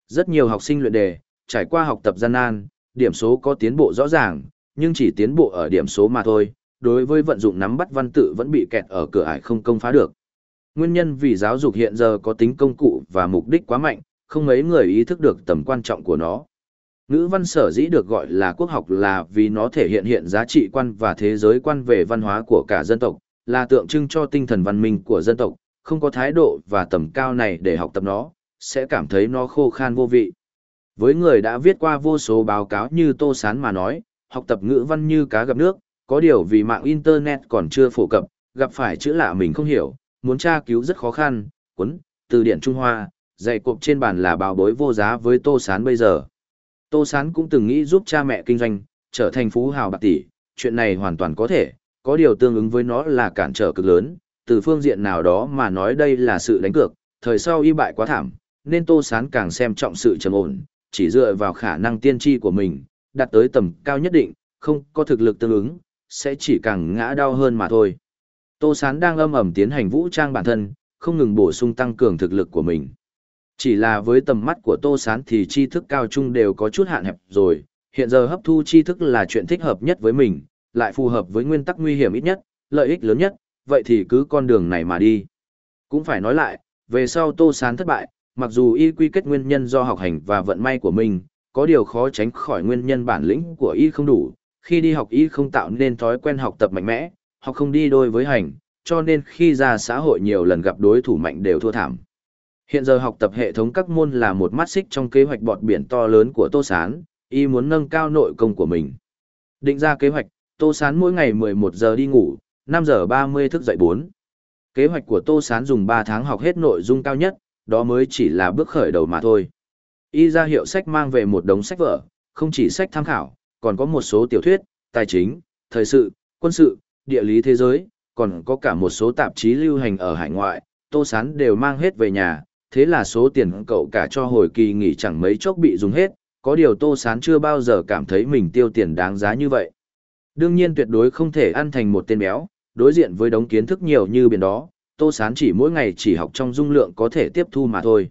Rất nhiều học sinh luyện đề, trải qua học tập gian nan, điểm số có tiến bộ rõ ràng, nhưng chỉ tiến bộ ở điểm số mà thôi, đối với vận dụng nắm bắt văn tự vẫn bị kẹt ở cửa ải không công phá được. Nguyên nhân vì giáo dục hiện giờ có tính công cụ và mục đích quá mạnh, không mấy người ý thức được tầm quan trọng của nó. Ngữ văn sở dĩ được gọi là quốc học là vì nó thể hiện hiện giá trị quan và thế giới quan về văn hóa của cả dân tộc, là tượng trưng cho tinh thần văn minh của dân tộc, không có thái độ và tầm cao này để học tập nó, sẽ cảm thấy nó khô khan vô vị. Với người đã viết qua vô số báo cáo như Tô Sán mà nói, học tập ngữ văn như cá gặp nước, có điều vì mạng Internet còn chưa phổ cập, gặp phải chữ lạ mình không hiểu, muốn tra cứu rất khó khăn, cuốn, từ điển Trung Hoa, dạy cộp trên bàn là báo bối vô giá với Tô Sán bây giờ. Tô Sán cũng từng nghĩ giúp cha mẹ kinh doanh, trở thành phú hào bạc tỷ, chuyện này hoàn toàn có thể, có điều tương ứng với nó là cản trở cực lớn, từ phương diện nào đó mà nói đây là sự đánh cược, thời sau y bại quá thảm, nên Tô Sán càng xem trọng sự trầm ổn, chỉ dựa vào khả năng tiên tri của mình, đạt tới tầm cao nhất định, không có thực lực tương ứng, sẽ chỉ càng ngã đau hơn mà thôi. Tô Sán đang âm ầm tiến hành vũ trang bản thân, không ngừng bổ sung tăng cường thực lực của mình. Chỉ là với tầm mắt của Tô Sán thì tri thức cao trung đều có chút hạn hẹp rồi, hiện giờ hấp thu tri thức là chuyện thích hợp nhất với mình, lại phù hợp với nguyên tắc nguy hiểm ít nhất, lợi ích lớn nhất, vậy thì cứ con đường này mà đi. Cũng phải nói lại, về sau Tô Sán thất bại, mặc dù y quy kết nguyên nhân do học hành và vận may của mình, có điều khó tránh khỏi nguyên nhân bản lĩnh của y không đủ, khi đi học y không tạo nên thói quen học tập mạnh mẽ, học không đi đôi với hành, cho nên khi ra xã hội nhiều lần gặp đối thủ mạnh đều thua thảm. Hiện giờ học tập hệ thống các môn là một mắt xích trong kế hoạch bọt biển to lớn của Tô Sán, y muốn nâng cao nội công của mình. Định ra kế hoạch, Tô Sán mỗi ngày 11 giờ đi ngủ, 5 giờ 30 thức dậy 4. Kế hoạch của Tô Sán dùng 3 tháng học hết nội dung cao nhất, đó mới chỉ là bước khởi đầu mà thôi. Y ra hiệu sách mang về một đống sách vở, không chỉ sách tham khảo, còn có một số tiểu thuyết, tài chính, thời sự, quân sự, địa lý thế giới, còn có cả một số tạp chí lưu hành ở hải ngoại, Tô Sán đều mang hết về nhà, thế là số tiền cậu cả cho hồi kỳ nghỉ chẳng mấy chốc bị dùng hết, có điều Tô Sán chưa bao giờ cảm thấy mình tiêu tiền đáng giá như vậy. Đương nhiên tuyệt đối không thể ăn thành một tên béo, đối diện với đống kiến thức nhiều như biển đó, Tô Sán chỉ mỗi ngày chỉ học trong dung lượng có thể tiếp thu mà thôi.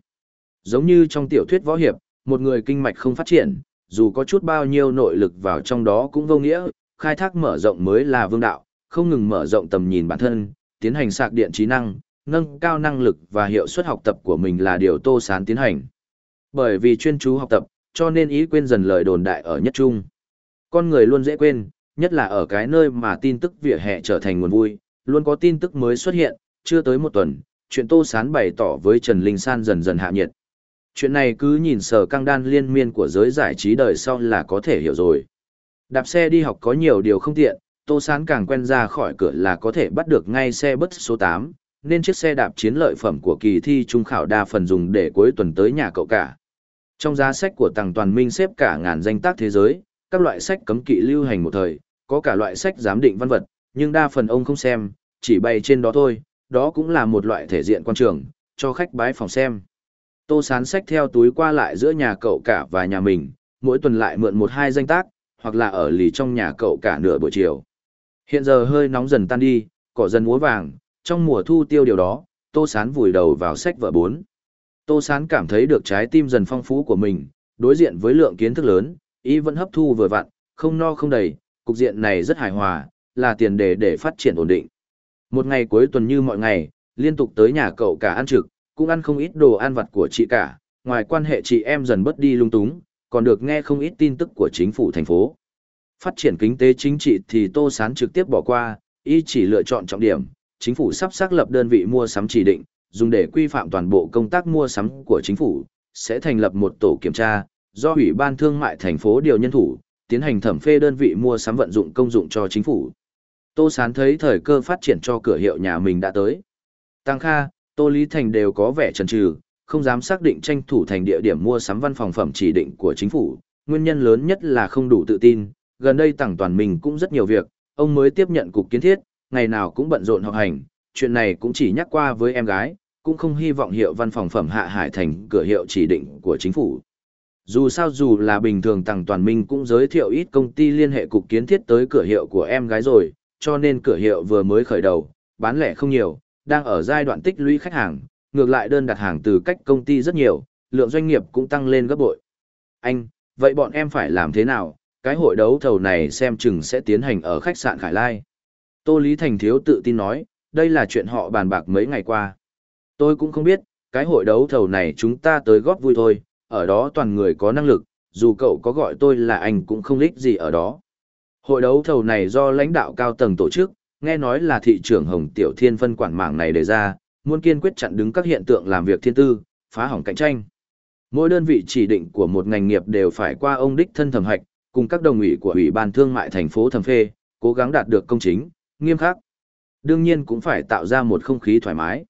Giống như trong tiểu thuyết võ hiệp, một người kinh mạch không phát triển, dù có chút bao nhiêu nội lực vào trong đó cũng vô nghĩa, khai thác mở rộng mới là vương đạo, không ngừng mở rộng tầm nhìn bản thân, tiến hành sạc điện trí năng, nâng cao năng lực và hiệu suất học tập của mình là điều Tô Sán tiến hành. Bởi vì chuyên chú học tập, cho nên ý quên dần lời đồn đại ở nhất trung. Con người luôn dễ quên, nhất là ở cái nơi mà tin tức vỉa hè trở thành nguồn vui, luôn có tin tức mới xuất hiện, chưa tới một tuần, chuyện Tô Sán bày tỏ với Trần Linh San dần dần hạ nhiệt. Chuyện này cứ nhìn sở căng đan liên miên của giới giải trí đời sau là có thể hiểu rồi. Đạp xe đi học có nhiều điều không tiện, Tô Sán càng quen ra khỏi cửa là có thể bắt được ngay xe bất số 8, nên chiếc xe đạp chiến lợi phẩm của kỳ thi trung khảo đa phần dùng để cuối tuần tới nhà cậu cả. Trong giá sách của Tằng Toàn Minh xếp cả ngàn danh tác thế giới, các loại sách cấm kỵ lưu hành một thời, có cả loại sách giám định văn vật, nhưng đa phần ông không xem, chỉ bày trên đó thôi, đó cũng là một loại thể diện quan trường, cho khách bái phòng xem. Tô sán sách theo túi qua lại giữa nhà cậu cả và nhà mình, mỗi tuần lại mượn một hai danh tác, hoặc là ở lì trong nhà cậu cả nửa buổi chiều. Hiện giờ hơi nóng dần tan đi, cỏ dần múa vàng, trong mùa thu tiêu điều đó, Tô Sán vùi đầu vào sách vở bốn. Tô Sán cảm thấy được trái tim dần phong phú của mình, đối diện với lượng kiến thức lớn, ý vẫn hấp thu vừa vặn, không no không đầy, cục diện này rất hài hòa, là tiền đề để phát triển ổn định. Một ngày cuối tuần như mọi ngày, liên tục tới nhà cậu cả ăn trực, cũng ăn không ít đồ ăn vặt của chị cả, ngoài quan hệ chị em dần bớt đi lung túng, còn được nghe không ít tin tức của chính phủ thành phố. Phát triển kinh tế chính trị thì Tô Sán trực tiếp bỏ qua, y chỉ lựa chọn trọng điểm, chính phủ sắp xác lập đơn vị mua sắm chỉ định, dùng để quy phạm toàn bộ công tác mua sắm của chính phủ, sẽ thành lập một tổ kiểm tra, do Ủy ban Thương mại thành phố điều nhân thủ, tiến hành thẩm phê đơn vị mua sắm vận dụng công dụng cho chính phủ. Tô Sán thấy thời cơ phát triển cho cửa hiệu nhà mình đã tới. Tăng Kha, Tô Lý Thành đều có vẻ chần chừ, không dám xác định tranh thủ thành địa điểm mua sắm văn phòng phẩm chỉ định của chính phủ. Nguyên nhân lớn nhất là không đủ tự tin, gần đây tặng toàn mình cũng rất nhiều việc, ông mới tiếp nhận cục kiến thiết, ngày nào cũng bận rộn học hành, chuyện này cũng chỉ nhắc qua với em gái, cũng không hy vọng hiệu văn phòng phẩm hạ hải thành cửa hiệu chỉ định của chính phủ. Dù sao dù là bình thường tặng toàn minh cũng giới thiệu ít công ty liên hệ cục kiến thiết tới cửa hiệu của em gái rồi, cho nên cửa hiệu vừa mới khởi đầu, bán lẻ không nhiều, đang ở giai đoạn tích lũy khách hàng, ngược lại đơn đặt hàng từ cách công ty rất nhiều, lượng doanh nghiệp cũng tăng lên gấp bội. Anh, vậy bọn em phải làm thế nào? Cái hội đấu thầu này xem chừng sẽ tiến hành ở khách sạn Khải Lai. Tô Lý Thành thiếu tự tin nói, đây là chuyện họ bàn bạc mấy ngày qua. Tôi cũng không biết, cái hội đấu thầu này chúng ta tới góp vui thôi, ở đó toàn người có năng lực, dù cậu có gọi tôi là anh cũng không lích gì ở đó. Hội đấu thầu này do lãnh đạo cao tầng tổ chức, nghe nói là thị trưởng Hồng Tiểu Thiên phân quản mảng này đề ra, muốn kiên quyết chặn đứng các hiện tượng làm việc thiên tư, phá hỏng cạnh tranh. Mỗi đơn vị chỉ định của một ngành nghiệp đều phải qua ông đích thân thẩm hạch, cùng các đồng ủy của Ủy ban Thương mại thành phố thẩm phê, cố gắng đạt được công chính, nghiêm khắc. Đương nhiên cũng phải tạo ra một không khí thoải mái.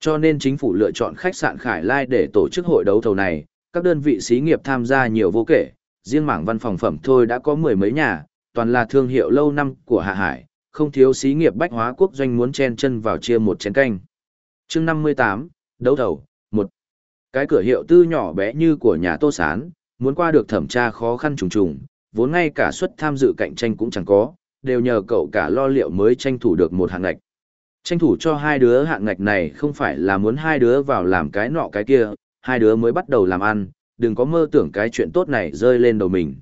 Cho nên chính phủ lựa chọn khách sạn Khải Lai để tổ chức hội đấu thầu này, các đơn vị xí nghiệp tham gia nhiều vô kể, riêng mảng văn phòng phẩm thôi đã có mười mấy nhà, toàn là thương hiệu lâu năm của Hạ Hải, không thiếu xí nghiệp bách hóa quốc doanh muốn chen chân vào chia một chén canh. chương 58, đấu thầu, một Cái cửa hiệu tư nhỏ bé như của nhà Tô Sán, muốn qua được thẩm tra khó khăn trùng trùng, vốn ngay cả suất tham dự cạnh tranh cũng chẳng có, đều nhờ cậu cả lo liệu mới tranh thủ được một hạng ngạch. Tranh thủ cho hai đứa hạng ngạch này không phải là muốn hai đứa vào làm cái nọ cái kia, hai đứa mới bắt đầu làm ăn, đừng có mơ tưởng cái chuyện tốt này rơi lên đầu mình.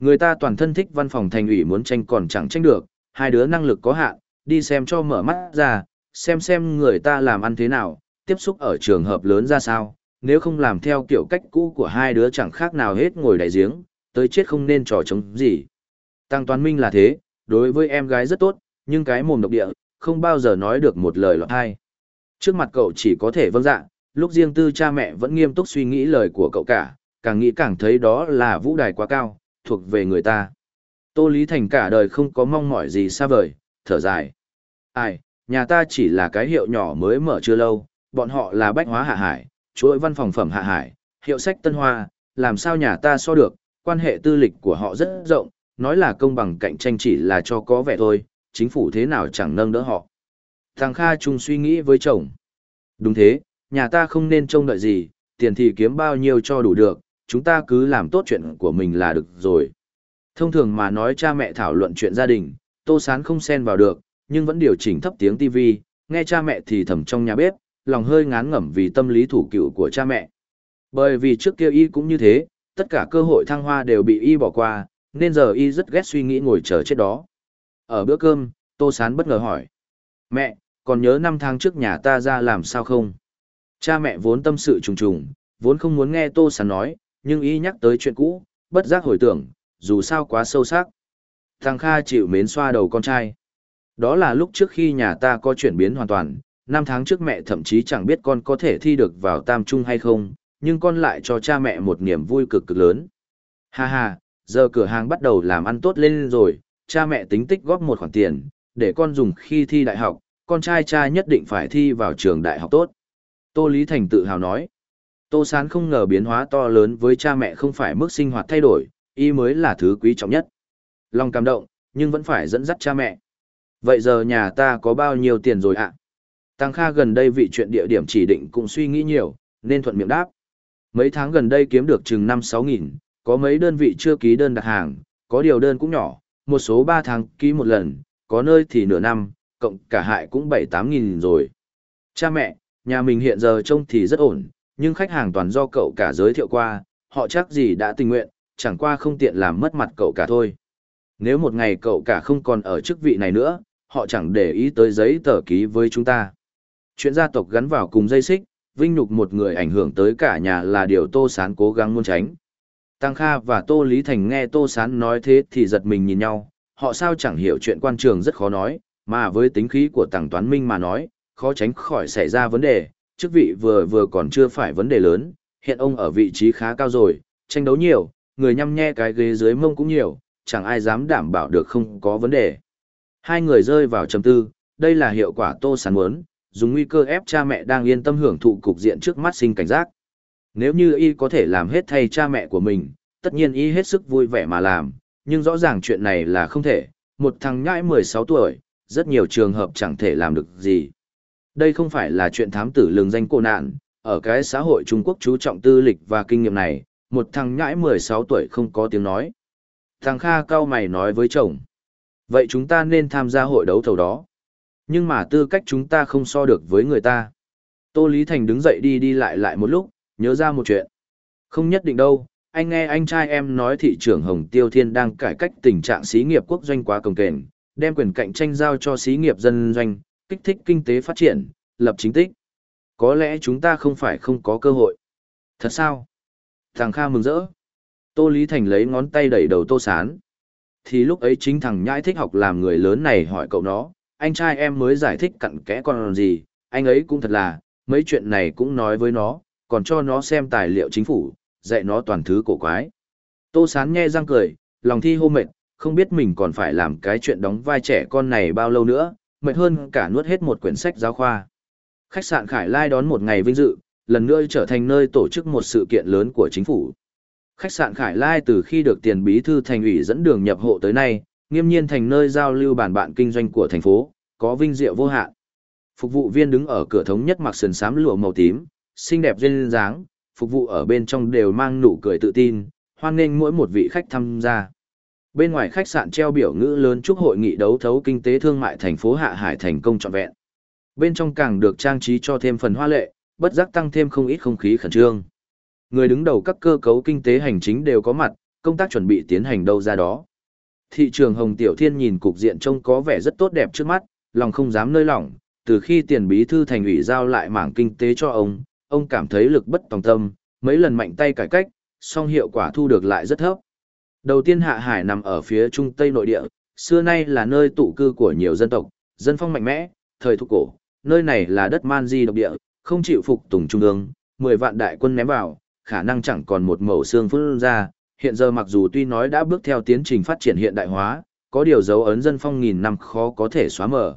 Người ta toàn thân thích văn phòng thành ủy muốn tranh còn chẳng tranh được, hai đứa năng lực có hạn, đi xem cho mở mắt ra, xem xem người ta làm ăn thế nào, tiếp xúc ở trường hợp lớn ra sao, nếu không làm theo kiểu cách cũ của hai đứa chẳng khác nào hết ngồi đại giếng, tới chết không nên trò chống gì. Tăng Toàn Minh là thế, đối với em gái rất tốt, nhưng cái mồm độc địa, không bao giờ nói được một lời lọt hay. Trước mặt cậu chỉ có thể vâng dạ, lúc riêng tư cha mẹ vẫn nghiêm túc suy nghĩ lời của cậu cả, càng nghĩ càng thấy đó là vũ đài quá cao, thuộc về người ta. Tô Lý Thành cả đời không có mong mỏi gì xa vời, thở dài. Ai, nhà ta chỉ là cái hiệu nhỏ mới mở chưa lâu, bọn họ là bách hóa hạ hải, chuỗi văn phòng phẩm hạ hải, hiệu sách Tân Hoa, làm sao nhà ta so được, quan hệ tư lịch của họ rất rộng, nói là công bằng cạnh tranh chỉ là cho có vẻ thôi, chính phủ thế nào chẳng nâng đỡ họ. Thằng Kha chung suy nghĩ với chồng. Đúng thế, nhà ta không nên trông đợi gì, tiền thì kiếm bao nhiêu cho đủ được, chúng ta cứ làm tốt chuyện của mình là được rồi. Thông thường mà nói cha mẹ thảo luận chuyện gia đình, Tô Sán không xen vào được, nhưng vẫn điều chỉnh thấp tiếng TV, nghe cha mẹ thì thầm trong nhà bếp, lòng hơi ngán ngẩm vì tâm lý thủ cựu của cha mẹ. Bởi vì trước kia y cũng như thế, tất cả cơ hội thăng hoa đều bị y bỏ qua, nên giờ y rất ghét suy nghĩ ngồi chờ chết đó. Ở bữa cơm, Tô Sán bất ngờ hỏi. Mẹ, còn nhớ năm tháng trước nhà ta ra làm sao không? Cha mẹ vốn tâm sự trùng trùng, vốn không muốn nghe Tô Sán nói, nhưng y nhắc tới chuyện cũ, bất giác hồi tưởng, dù sao quá sâu sắc. Thằng Kha chịu mến xoa đầu con trai. Đó là lúc trước khi nhà ta có chuyển biến hoàn toàn, năm tháng trước mẹ thậm chí chẳng biết con có thể thi được vào tam trung hay không, nhưng con lại cho cha mẹ một niềm vui cực cực lớn. Ha ha, giờ cửa hàng bắt đầu làm ăn tốt lên rồi, cha mẹ tính tích góp một khoản tiền, để con dùng khi thi đại học, con trai cha nhất định phải thi vào trường đại học tốt. Tô Lý Thành tự hào nói. Tô Sán không ngờ biến hóa to lớn với cha mẹ không phải mức sinh hoạt thay đổi, y mới là thứ quý trọng nhất. Lòng cảm động, nhưng vẫn phải dẫn dắt cha mẹ. Vậy giờ nhà ta có bao nhiêu tiền rồi ạ? Tăng Kha gần đây vị chuyện địa điểm chỉ định cũng suy nghĩ nhiều, nên thuận miệng đáp. Mấy tháng gần đây kiếm được chừng 5-6 nghìn, có mấy đơn vị chưa ký đơn đặt hàng, có điều đơn cũng nhỏ, một số 3 tháng ký một lần, có nơi thì nửa năm, cộng cả hại cũng 7-8 nghìn rồi. Cha mẹ, nhà mình hiện giờ trông thì rất ổn, nhưng khách hàng toàn do cậu cả giới thiệu qua, họ chắc gì đã tình nguyện, chẳng qua không tiện làm mất mặt cậu cả thôi. Nếu một ngày cậu cả không còn ở chức vị này nữa, họ chẳng để ý tới giấy tờ ký với chúng ta. Chuyện gia tộc gắn vào cùng dây xích, vinh nhục một người ảnh hưởng tới cả nhà là điều Tô Sán cố gắng muốn tránh. Tăng Kha và Tô Lý Thành nghe Tô Sán nói thế thì giật mình nhìn nhau, họ sao chẳng hiểu chuyện quan trường rất khó nói, mà với tính khí của Tăng Toán Minh mà nói, khó tránh khỏi xảy ra vấn đề, chức vị vừa vừa còn chưa phải vấn đề lớn, hiện ông ở vị trí khá cao rồi, tranh đấu nhiều, người nhăm nhe cái ghế dưới mông cũng nhiều, chẳng ai dám đảm bảo được không có vấn đề. Hai người rơi vào trầm tư, đây là hiệu quả Tô Sán muốn, dùng nguy cơ ép cha mẹ đang yên tâm hưởng thụ cục diện trước mắt sinh cảnh giác. Nếu như y có thể làm hết thay cha mẹ của mình, tất nhiên y hết sức vui vẻ mà làm, nhưng rõ ràng chuyện này là không thể, một thằng nhãi 16 tuổi, rất nhiều trường hợp chẳng thể làm được gì. Đây không phải là chuyện thám tử lường danh cô nạn, ở cái xã hội Trung Quốc chú trọng tư lịch và kinh nghiệm này, một thằng nhãi 16 tuổi không có tiếng nói. Thằng Kha cao mày nói với chồng. Vậy chúng ta nên tham gia hội đấu thầu đó. Nhưng mà tư cách chúng ta không so được với người ta. Tô Lý Thành đứng dậy đi đi lại lại một lúc, nhớ ra một chuyện. Không nhất định đâu, anh nghe anh trai em nói thị trưởng Hồng Tiêu Thiên đang cải cách tình trạng xí nghiệp quốc doanh quá cồng kềnh, đem quyền cạnh tranh giao cho xí nghiệp dân doanh, kích thích kinh tế phát triển, lập chính tích. Có lẽ chúng ta không phải không có cơ hội. Thật sao? Thằng Kha mừng rỡ. Tô Lý Thành lấy ngón tay đẩy đầu Tô Sán. Thì lúc ấy chính thằng nhãi thích học làm người lớn này hỏi cậu nó, anh trai em mới giải thích cặn kẽ con gì, anh ấy cũng thật là, mấy chuyện này cũng nói với nó, còn cho nó xem tài liệu chính phủ, dạy nó toàn thứ cổ quái. Tô Sán nghe răng cười, lòng thi hô mệt, không biết mình còn phải làm cái chuyện đóng vai trẻ con này bao lâu nữa, mệt hơn cả nuốt hết một quyển sách giáo khoa. Khách sạn Khải Lai đón một ngày vinh dự, lần nữa trở thành nơi tổ chức một sự kiện lớn của chính phủ. Khách sạn Khải Lai từ khi được tiền bí thư thành ủy dẫn đường nhập hộ tới nay, Nghiêm nhiên thành nơi giao lưu bản bạn kinh doanh của thành phố, có vinh diệu vô hạn. Phục vụ viên đứng ở cửa thống nhất mặc sườn xám lụa màu tím, xinh đẹp duyên dáng, phục vụ ở bên trong đều mang nụ cười tự tin, hoan nghênh mỗi một vị khách tham gia. Bên ngoài khách sạn treo biểu ngữ lớn chúc hội nghị đấu thấu kinh tế thương mại thành phố Hạ Hải thành công trọn vẹn. Bên trong càng được trang trí cho thêm phần hoa lệ, bất giác tăng thêm không ít không khí khẩn trương. Người đứng đầu các cơ cấu kinh tế hành chính đều có mặt, công tác chuẩn bị tiến hành đâu ra đó. Thị trường Hồng Tiểu Thiên nhìn cục diện trông có vẻ rất tốt đẹp trước mắt, lòng không dám nơi lỏng, từ khi tiền bí thư thành ủy giao lại mảng kinh tế cho ông, ông cảm thấy lực bất tòng tâm, mấy lần mạnh tay cải cách, song hiệu quả thu được lại rất thấp. Đầu tiên Hạ Hải nằm ở phía trung tây nội địa, xưa nay là nơi tụ cư của nhiều dân tộc, dân phong mạnh mẽ, thời thuộc cổ, nơi này là đất man di độc địa, không chịu phục tùng trung ương, 10 vạn đại quân ném vào, khả năng chẳng còn một mẩu xương phương ra, hiện giờ mặc dù tuy nói đã bước theo tiến trình phát triển hiện đại hóa, có điều dấu ấn dân phong nghìn năm khó có thể xóa mở.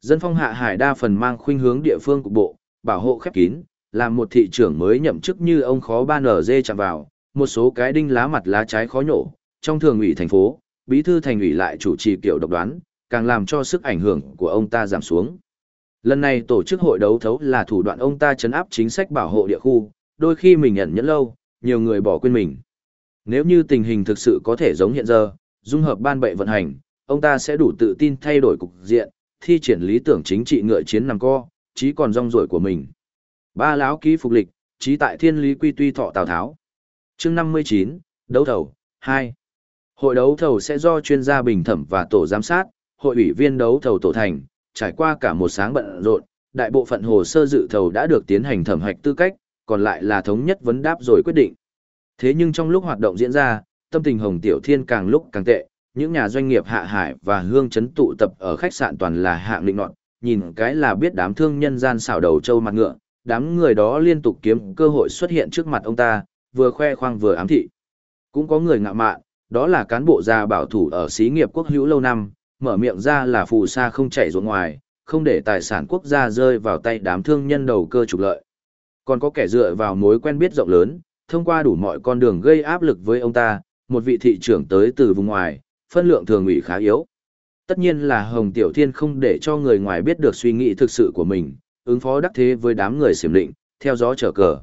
Dân phong hạ hải đa phần mang khuynh hướng địa phương cục bộ, bảo hộ khép kín, làm một thị trưởng mới nhậm chức như ông khó ban ở dê chạm vào, một số cái đinh lá mặt lá trái khó nhổ, trong thường ủy thành phố, bí thư thành ủy lại chủ trì kiểu độc đoán, càng làm cho sức ảnh hưởng của ông ta giảm xuống. Lần này tổ chức hội đấu thấu là thủ đoạn ông ta chấn áp chính sách bảo hộ địa khu, đôi khi mình nhận nhẫn lâu, nhiều người bỏ quên mình. Nếu như tình hình thực sự có thể giống hiện giờ, dung hợp ban bệ vận hành, ông ta sẽ đủ tự tin thay đổi cục diện, thi triển lý tưởng chính trị ngựa chiến nằm co, chí còn rong ruổi của mình. Ba lão ký phục lịch, chí tại thiên lý quy tuy thọ Tào Tháo chương 59, đấu thầu, 2. Hội đấu thầu sẽ do chuyên gia bình thẩm và tổ giám sát, hội ủy viên đấu thầu tổ thành, trải qua cả một sáng bận rộn, đại bộ phận hồ sơ dự thầu đã được tiến hành thẩm hạch tư cách, còn lại là thống nhất vấn đáp rồi quyết định. Thế nhưng trong lúc hoạt động diễn ra, tâm tình Hồng Tiểu Thiên càng lúc càng tệ, những nhà doanh nghiệp hạ hải và hương chấn tụ tập ở khách sạn toàn là hạng định nọt, nhìn cái là biết đám thương nhân gian xảo đầu trâu mặt ngựa, đám người đó liên tục kiếm cơ hội xuất hiện trước mặt ông ta, vừa khoe khoang vừa ám thị. Cũng có người ngạ mạn, đó là cán bộ già bảo thủ ở xí nghiệp quốc hữu lâu năm, mở miệng ra là phù sa không chảy ruộng ngoài, không để tài sản quốc gia rơi vào tay đám thương nhân đầu cơ trục lợi. Còn có kẻ dựa vào mối quen biết rộng lớn, thông qua đủ mọi con đường gây áp lực với ông ta, một vị thị trưởng tới từ vùng ngoài, phân lượng thường ủy khá yếu. Tất nhiên là Hồng Tiểu Thiên không để cho người ngoài biết được suy nghĩ thực sự của mình, ứng phó đắc thế với đám người xiểm định, theo gió trở cờ.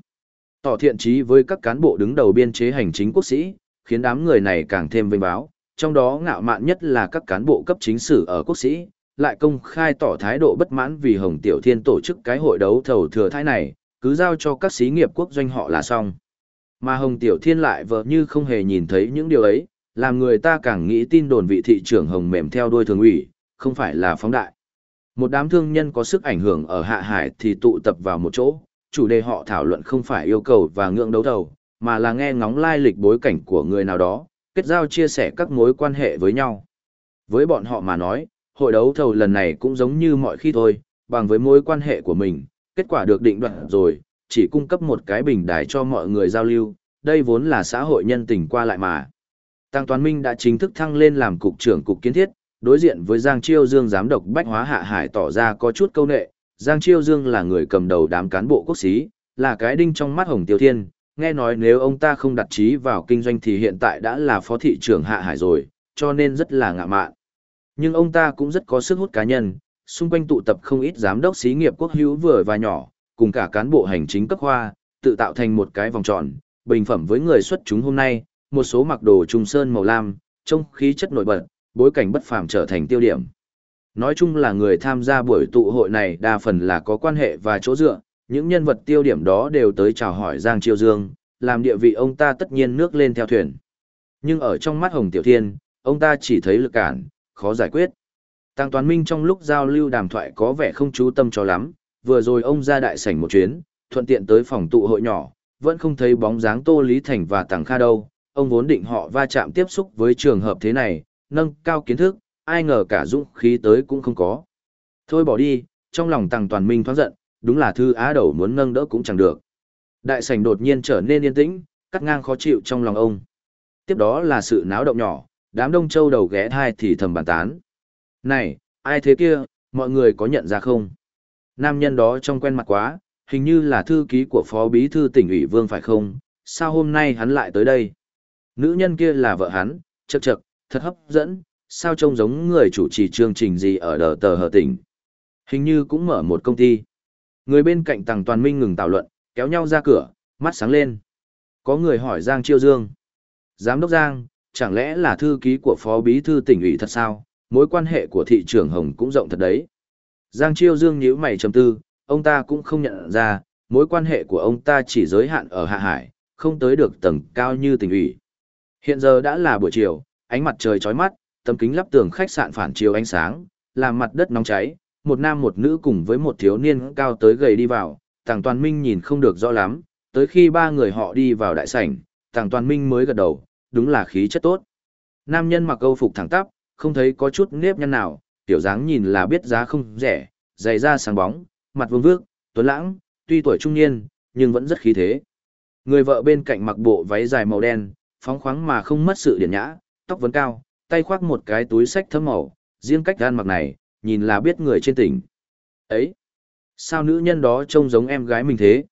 Tỏ thiện trí với các cán bộ đứng đầu biên chế hành chính quốc sĩ, khiến đám người này càng thêm vinh báo, trong đó ngạo mạn nhất là các cán bộ cấp chính sử ở quốc sĩ, lại công khai tỏ thái độ bất mãn vì Hồng Tiểu Thiên tổ chức cái hội đấu thầu thừa thái này, cứ giao cho các xí nghiệp quốc doanh họ là xong. Mà Hồng Tiểu Thiên lại vợ như không hề nhìn thấy những điều ấy, làm người ta càng nghĩ tin đồn vị thị trưởng Hồng mềm theo đuôi thường ủy, không phải là phóng đại. Một đám thương nhân có sức ảnh hưởng ở Hạ Hải thì tụ tập vào một chỗ, chủ đề họ thảo luận không phải yêu cầu và ngưỡng đấu thầu, mà là nghe ngóng lai lịch bối cảnh của người nào đó, kết giao chia sẻ các mối quan hệ với nhau. Với bọn họ mà nói, hội đấu thầu lần này cũng giống như mọi khi thôi, bằng với mối quan hệ của mình, kết quả được định đoạt rồi, chỉ cung cấp một cái bình đài cho mọi người giao lưu, đây vốn là xã hội nhân tình qua lại mà. Tăng Toán Minh đã chính thức thăng lên làm cục trưởng cục kiến thiết, đối diện với Giang Chiêu Dương giám đốc Bách Hóa Hạ Hải tỏ ra có chút câu nệ, Giang Chiêu Dương là người cầm đầu đám cán bộ quốc sĩ, là cái đinh trong mắt Hồng Tiêu Thiên, nghe nói nếu ông ta không đặt trí vào kinh doanh thì hiện tại đã là phó thị trưởng Hạ Hải rồi, cho nên rất là ngạ mạn. Nhưng ông ta cũng rất có sức hút cá nhân, xung quanh tụ tập không ít giám đốc xí nghiệp quốc hữu vừa và nhỏ, cùng cả cán bộ hành chính cấp khoa, tự tạo thành một cái vòng tròn, bình phẩm với người xuất chúng hôm nay, một số mặc đồ trung sơn màu lam, trông khí chất nổi bật, bối cảnh bất phàm trở thành tiêu điểm. Nói chung là người tham gia buổi tụ hội này đa phần là có quan hệ và chỗ dựa, những nhân vật tiêu điểm đó đều tới chào hỏi Giang Chiêu Dương, làm địa vị ông ta tất nhiên nước lên theo thuyền. Nhưng ở trong mắt Hồng Tiểu Thiên, ông ta chỉ thấy lực cản, khó giải quyết. Tăng Toán Minh trong lúc giao lưu đàm thoại có vẻ không chú tâm cho lắm, vừa rồi ông ra đại sảnh một chuyến, thuận tiện tới phòng tụ hội nhỏ, vẫn không thấy bóng dáng Tô Lý Thành và Tằng Kha đâu, ông vốn định họ va chạm tiếp xúc với trường hợp thế này, nâng cao kiến thức, ai ngờ cả dũng khí tới cũng không có. Thôi bỏ đi, trong lòng tăng Toàn Minh thoáng giận, đúng là thư á đầu muốn nâng đỡ cũng chẳng được. Đại sảnh đột nhiên trở nên yên tĩnh, cắt ngang khó chịu trong lòng ông. Tiếp đó là sự náo động nhỏ, đám đông châu đầu ghé thai thì thầm bàn tán. Này, ai thế kia, mọi người có nhận ra không? Nam nhân đó trông quen mặt quá, hình như là thư ký của phó bí thư tỉnh ủy vương phải không? Sao hôm nay hắn lại tới đây? Nữ nhân kia là vợ hắn, chật chật, thật hấp dẫn, sao trông giống người chủ trì chương trình gì ở đờ tờ hờ tỉnh. Hình như cũng mở một công ty. Người bên cạnh Tằng Toàn Minh ngừng thảo luận, kéo nhau ra cửa, mắt sáng lên. Có người hỏi Giang Chiêu Dương. Giám đốc Giang, chẳng lẽ là thư ký của phó bí thư tỉnh ủy thật sao? Mối quan hệ của thị trưởng Hồng cũng rộng thật đấy. Giang Chiêu Dương nhíu mày trầm tư, ông ta cũng không nhận ra, mối quan hệ của ông ta chỉ giới hạn ở Hạ Hải, không tới được tầng cao như tỉnh ủy. Hiện giờ đã là buổi chiều, ánh mặt trời chói mắt, tấm kính lắp tường khách sạn phản chiếu ánh sáng, làm mặt đất nóng cháy, một nam một nữ cùng với một thiếu niên cao tới gầy đi vào, Tàng Toàn Minh nhìn không được rõ lắm, tới khi ba người họ đi vào đại sảnh, Tàng Toàn Minh mới gật đầu, đúng là khí chất tốt. Nam nhân mặc câu phục thẳng tắp, không thấy có chút nếp nhăn nào, tiểu dáng nhìn là biết giá không rẻ, dày da sáng bóng, mặt vương vước, tuấn lãng, tuy tuổi trung niên, nhưng vẫn rất khí thế. Người vợ bên cạnh mặc bộ váy dài màu đen, phóng khoáng mà không mất sự điển nhã, tóc vấn cao, tay khoác một cái túi sách thấm màu, riêng cách gan mặc này, nhìn là biết người trên tỉnh. Ấy! Sao nữ nhân đó trông giống em gái mình thế?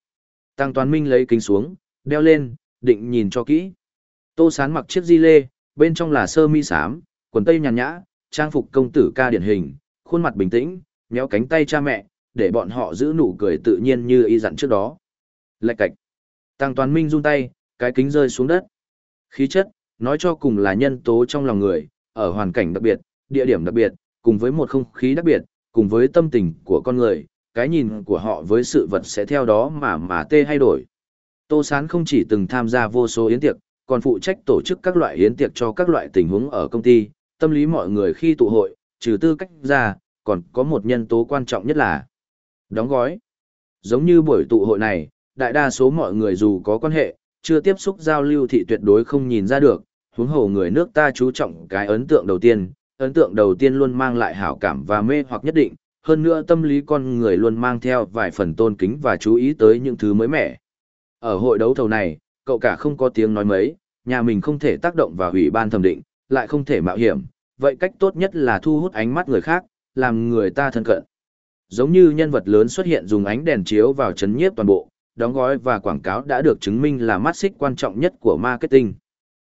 Tăng Toàn Minh lấy kính xuống, đeo lên, định nhìn cho kỹ. Tô Sán mặc chiếc di lê, bên trong là sơ mi xám, quần tây nhàn nhã, trang phục công tử ca điển hình, khuôn mặt bình tĩnh, nhéo cánh tay cha mẹ, để bọn họ giữ nụ cười tự nhiên như y dặn trước đó. Lạch cạch. Tăng Toàn Minh run tay, cái kính rơi xuống đất. Khí chất, nói cho cùng là nhân tố trong lòng người, ở hoàn cảnh đặc biệt, địa điểm đặc biệt, cùng với một không khí đặc biệt, cùng với tâm tình của con người, cái nhìn của họ với sự vật sẽ theo đó mà mà tê hay đổi. Tô Sán không chỉ từng tham gia vô số yến tiệc, còn phụ trách tổ chức các loại yến tiệc cho các loại tình huống ở công ty, tâm lý mọi người khi tụ hội, trừ tư cách ra, còn có một nhân tố quan trọng nhất là đóng gói. Giống như buổi tụ hội này, đại đa số mọi người dù có quan hệ, chưa tiếp xúc giao lưu thì tuyệt đối không nhìn ra được, huống hồ người nước ta chú trọng cái ấn tượng đầu tiên, ấn tượng đầu tiên luôn mang lại hảo cảm và mê hoặc nhất định, hơn nữa tâm lý con người luôn mang theo vài phần tôn kính và chú ý tới những thứ mới mẻ. Ở hội đấu thầu này, cậu cả không có tiếng nói mấy, nhà mình không thể tác động vào ủy ban thẩm định, lại không thể mạo hiểm, vậy cách tốt nhất là thu hút ánh mắt người khác, làm người ta thân cận. Giống như nhân vật lớn xuất hiện dùng ánh đèn chiếu vào chấn nhiếp toàn bộ, đóng gói và quảng cáo đã được chứng minh là mắt xích quan trọng nhất của marketing.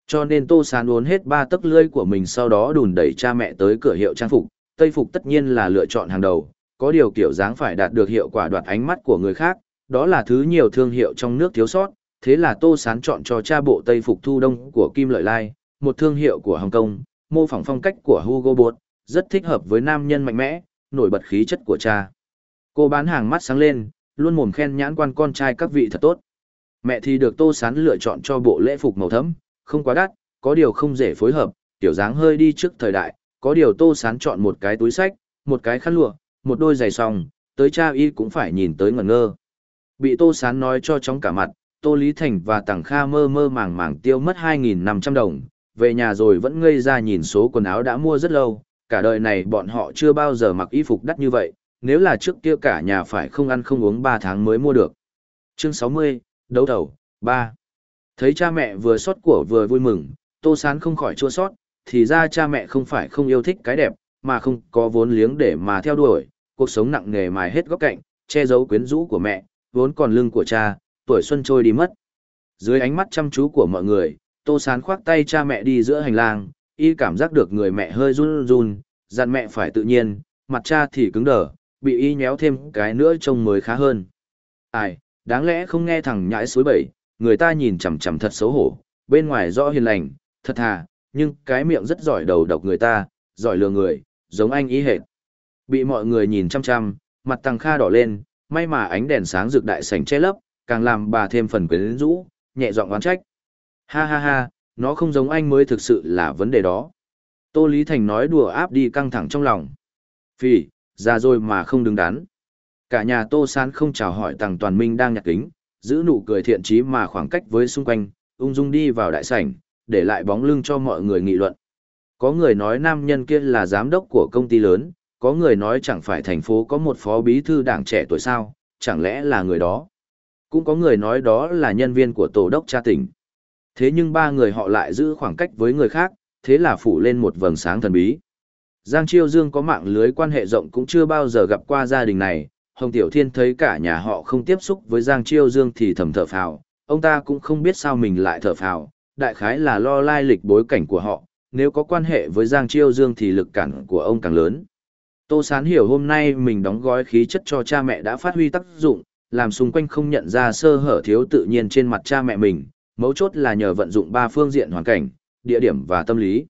Cho nên Tô Sán uốn hết ba tấc lưỡi của mình sau đó đùn đẩy cha mẹ tới cửa hiệu trang phục, Tây phục tất nhiên là lựa chọn hàng đầu, có điều kiểu dáng phải đạt được hiệu quả đoạt ánh mắt của người khác, đó là thứ nhiều thương hiệu trong nước thiếu sót, thế là Tô Sán chọn cho cha bộ Tây phục thu đông của Kim Lợi Lai, một thương hiệu của Hồng Kông, mô phỏng phong cách của Hugo Boss, rất thích hợp với nam nhân mạnh mẽ, nổi bật khí chất của cha. Cô bán hàng mắt sáng lên, luôn mồm khen nhãn quan con trai các vị thật tốt. Mẹ thì được Tô Sán lựa chọn cho bộ lễ phục màu thẫm, không quá đắt, có điều không dễ phối hợp, tiểu dáng hơi đi trước thời đại, có điều Tô Sán chọn một cái túi sách, một cái khăn lụa, một đôi giày song, tới cha y cũng phải nhìn tới ngẩn ngơ. Bị Tô Sán nói cho chóng cả mặt, Tô Lý Thành và Tằng Kha mơ mơ màng màng tiêu mất 2.500 đồng, về nhà rồi vẫn ngây ra nhìn số quần áo đã mua rất lâu, cả đời này bọn họ chưa bao giờ mặc y phục đắt như vậy, nếu là trước kia cả nhà phải không ăn không uống 3 tháng mới mua được. Chương 60, đấu đầu, 3. Thấy cha mẹ vừa sót của vừa vui mừng, Tô Sán không khỏi chua sót, thì ra cha mẹ không phải không yêu thích cái đẹp, mà không có vốn liếng để mà theo đuổi, cuộc sống nặng nề mài hết góc cạnh, che giấu quyến rũ của mẹ, vốn còn lưng của cha, tuổi xuân trôi đi mất. Dưới ánh mắt chăm chú của mọi người, Tô Sán khoác tay cha mẹ đi giữa hành lang, y cảm giác được người mẹ hơi run run, dặn mẹ phải tự nhiên, mặt cha thì cứng đờ, bị y nhéo thêm cái nữa trông mới khá hơn. Ai, đáng lẽ không nghe thằng nhãi suối bảy, người ta nhìn chằm chằm thật xấu hổ, bên ngoài rõ hiền lành, thật thà, nhưng cái miệng rất giỏi đầu độc người ta, giỏi lừa người, giống anh ý hệt. Bị mọi người nhìn chăm chăm, mặt tăng kha đỏ lên, may mà ánh đèn sáng rực đại sảnh che lấp, càng làm bà thêm phần quyến rũ, nhẹ giọng oán trách. Ha ha ha, nó không giống anh mới thực sự là vấn đề đó. Tô Lý Thành nói đùa áp đi căng thẳng trong lòng. Phỉ, ra rồi mà không đứng đắn. Cả nhà Tô Sán không chào hỏi Tằng Toàn Minh đang nhặt kính, giữ nụ cười thiện trí mà khoảng cách với xung quanh, ung dung đi vào đại sảnh, để lại bóng lưng cho mọi người nghị luận. Có người nói nam nhân kia là giám đốc của công ty lớn, có người nói chẳng phải thành phố có một phó bí thư đảng trẻ tuổi sao, chẳng lẽ là người đó. Cũng có người nói đó là nhân viên của tổ đốc cha tỉnh. Thế nhưng ba người họ lại giữ khoảng cách với người khác, thế là phủ lên một vầng sáng thần bí. Giang Chiêu Dương có mạng lưới quan hệ rộng cũng chưa bao giờ gặp qua gia đình này, Hồng Tiểu Thiên thấy cả nhà họ không tiếp xúc với Giang Chiêu Dương thì thầm thở phào, ông ta cũng không biết sao mình lại thở phào, đại khái là lo lai lịch bối cảnh của họ, nếu có quan hệ với Giang Chiêu Dương thì lực cản của ông càng lớn. Tô Sán hiểu hôm nay mình đóng gói khí chất cho cha mẹ đã phát huy tác dụng, làm xung quanh không nhận ra sơ hở thiếu tự nhiên trên mặt cha mẹ mình, mấu chốt là nhờ vận dụng ba phương diện hoàn cảnh, địa điểm và tâm lý.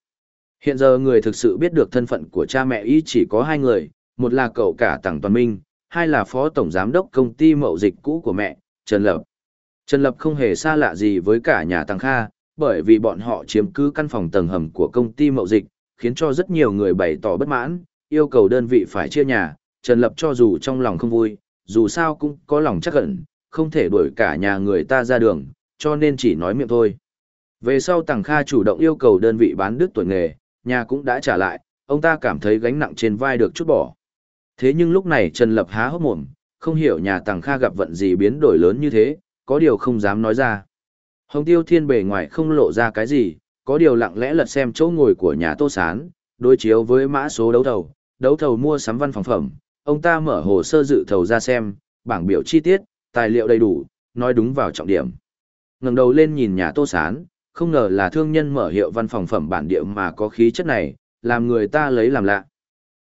Hiện giờ người thực sự biết được thân phận của cha mẹ y chỉ có hai người, một là cậu cả Tằng Toàn Minh, hai là phó tổng giám đốc công ty mậu dịch cũ của mẹ, Trần Lập. Trần Lập không hề xa lạ gì với cả nhà Tăng Kha, bởi vì bọn họ chiếm cứ căn phòng tầng hầm của công ty mậu dịch, khiến cho rất nhiều người bày tỏ bất mãn, yêu cầu đơn vị phải chia nhà, Trần Lập cho dù trong lòng không vui, dù sao cũng có lòng chắc ẩn, không thể đuổi cả nhà người ta ra đường, cho nên chỉ nói miệng thôi. Về sau Tằng Kha chủ động yêu cầu đơn vị bán đứt tuổi nghề, nhà cũng đã trả lại, ông ta cảm thấy gánh nặng trên vai được chút bỏ. Thế nhưng lúc này Trần Lập há hốc mồm, không hiểu nhà Tằng Kha gặp vận gì biến đổi lớn như thế, có điều không dám nói ra. Hồng Tiêu Thiên bề ngoài không lộ ra cái gì, có điều lặng lẽ lật xem chỗ ngồi của nhà Tô Sán, đối chiếu với mã số đấu thầu, đấu thầu mua sắm văn phòng phẩm, ông ta mở hồ sơ dự thầu ra xem, bảng biểu chi tiết, tài liệu đầy đủ, nói đúng vào trọng điểm. Ngẩng đầu lên nhìn nhà Tô Sán, không ngờ là thương nhân mở hiệu văn phòng phẩm bản địa mà có khí chất này, làm người ta lấy làm lạ.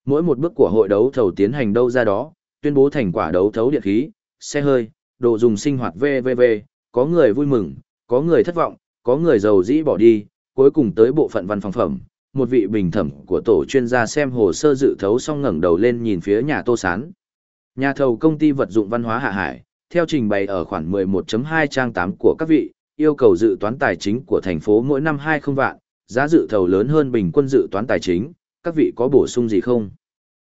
Mỗi một bước của hội đấu thầu tiến hành đâu ra đó, tuyên bố thành quả đấu thấu điện khí, xe hơi, đồ dùng sinh hoạt VVV, có người vui mừng, có người thất vọng, có người giàu dĩ bỏ đi, cuối cùng tới bộ phận văn phòng phẩm. Một vị bình thẩm của tổ chuyên gia xem hồ sơ dự thấu xong ngẩng đầu lên nhìn phía nhà Tô Sán. Nhà thầu công ty vật dụng văn hóa Hạ Hải, theo trình bày ở khoản 11.2 trang 8 của các vị, yêu cầu dự toán tài chính của thành phố mỗi năm 20 vạn, giá dự thầu lớn hơn bình quân dự toán tài chính, các vị có bổ sung gì không?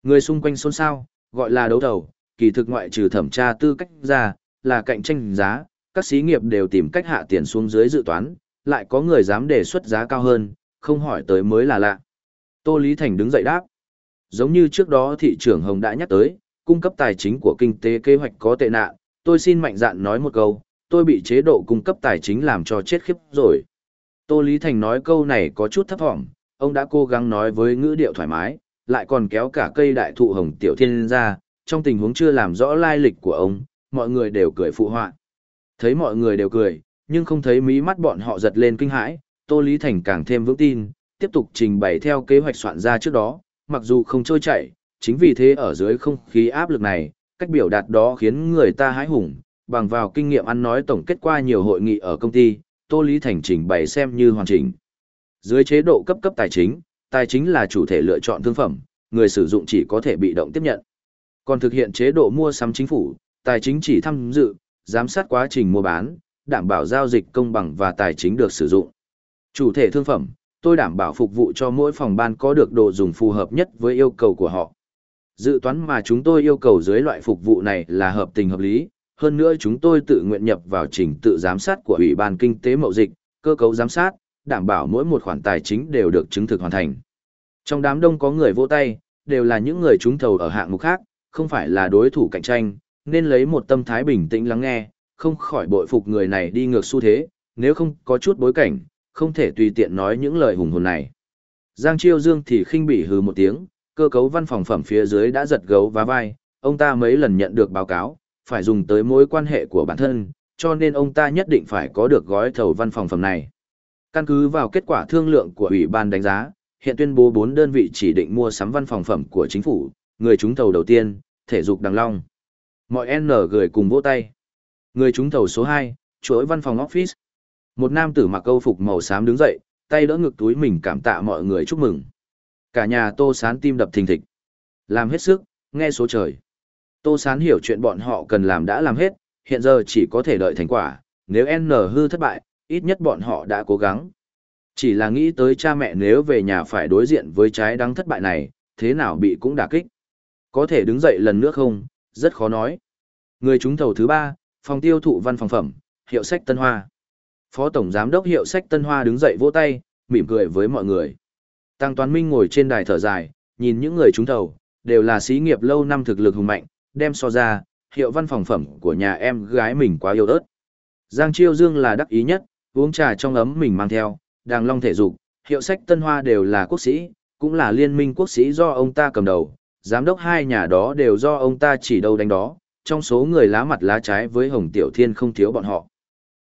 Người xung quanh xôn xao, gọi là đấu thầu, kỳ thực ngoại trừ thẩm tra tư cách ra, là cạnh tranh giá, các xí nghiệp đều tìm cách hạ tiền xuống dưới dự toán, lại có người dám đề xuất giá cao hơn, không hỏi tới mới là lạ. Tô Lý Thành đứng dậy đáp. Giống như trước đó thị trưởng Hồng đã nhắc tới, cung cấp tài chính của kinh tế kế hoạch có tệ nạn, tôi xin mạnh dạn nói một câu, tôi bị chế độ cung cấp tài chính làm cho chết khiếp rồi. Tô Lý Thành nói câu này có chút thấp thỏm, ông đã cố gắng nói với ngữ điệu thoải mái, lại còn kéo cả cây đại thụ hồng tiểu thiên ra, trong tình huống chưa làm rõ lai lịch của ông, mọi người đều cười phụ họa. Thấy mọi người đều cười, nhưng không thấy mí mắt bọn họ giật lên kinh hãi, Tô Lý Thành càng thêm vững tin, tiếp tục trình bày theo kế hoạch soạn ra trước đó, mặc dù không trôi chảy, chính vì thế ở dưới không khí áp lực này, cách biểu đạt đó khiến người ta hãi hùng, bằng vào kinh nghiệm ăn nói tổng kết qua nhiều hội nghị ở công ty, Tô Lý Thành trình bày xem như hoàn chỉnh. Dưới chế độ cấp cấp tài chính, tài chính là chủ thể lựa chọn thương phẩm, người sử dụng chỉ có thể bị động tiếp nhận. Còn thực hiện chế độ mua sắm chính phủ, tài chính chỉ tham dự, giám sát quá trình mua bán, đảm bảo giao dịch công bằng và tài chính được sử dụng. Chủ thể thương phẩm, tôi đảm bảo phục vụ cho mỗi phòng ban có được đồ dùng phù hợp nhất với yêu cầu của họ. Dự toán mà chúng tôi yêu cầu dưới loại phục vụ này là hợp tình hợp lý, hơn nữa chúng tôi tự nguyện nhập vào trình tự giám sát của Ủy ban Kinh tế Mậu Dịch, cơ cấu giám sát, đảm bảo mỗi một khoản tài chính đều được chứng thực hoàn thành. Trong đám đông có người vỗ tay, đều là những người trúng thầu ở hạng mục khác, không phải là đối thủ cạnh tranh, nên lấy một tâm thái bình tĩnh lắng nghe, không khỏi bội phục người này đi ngược xu thế, nếu không có chút bối cảnh, không thể tùy tiện nói những lời hùng hồn này. Giang Chiêu Dương thì khinh bỉ hừ một tiếng, cơ cấu văn phòng phẩm phía dưới đã giật gấu và vai, ông ta mấy lần nhận được báo cáo, phải dùng tới mối quan hệ của bản thân, cho nên ông ta nhất định phải có được gói thầu văn phòng phẩm này. Căn cứ vào kết quả thương lượng của Ủy ban đánh giá, hiện tuyên bố 4 đơn vị chỉ định mua sắm văn phòng phẩm của chính phủ, người trúng thầu đầu tiên, thể dục Đằng Long. Mọi N gửi cùng vỗ tay. Người trúng thầu số 2, chuỗi văn phòng office. Một nam tử mặc câu phục màu xám đứng dậy, tay đỡ ngực túi mình cảm tạ mọi người chúc mừng. Cả nhà Tô Sán tim đập thình thịch. Làm hết sức, nghe số trời. Tô Sán hiểu chuyện bọn họ cần làm đã làm hết, hiện giờ chỉ có thể đợi thành quả, nếu N hư thất bại, ít nhất bọn họ đã cố gắng. Chỉ là nghĩ tới cha mẹ nếu về nhà phải đối diện với trái đắng thất bại này, thế nào bị cũng đả kích. Có thể đứng dậy lần nữa không, rất khó nói. Người trúng thầu thứ ba, phòng tiêu thụ văn phòng phẩm, hiệu sách Tân Hoa. Phó Tổng Giám đốc hiệu sách Tân Hoa đứng dậy vỗ tay, mỉm cười với mọi người. Tăng Toán Minh ngồi trên đài thở dài, nhìn những người trúng thầu, đều là sĩ nghiệp lâu năm thực lực hùng mạnh, đem so ra, hiệu văn phòng phẩm của nhà em gái mình quá yêu ớt. Giang Chiêu Dương là đắc ý nhất, uống trà trong ấm mình mang theo, đàng long thể dục, hiệu sách Tân Hoa đều là quốc sĩ, cũng là liên minh quốc sĩ do ông ta cầm đầu, giám đốc hai nhà đó đều do ông ta chỉ đâu đánh đó, trong số người lá mặt lá trái với Hồng Tiểu Thiên không thiếu bọn họ.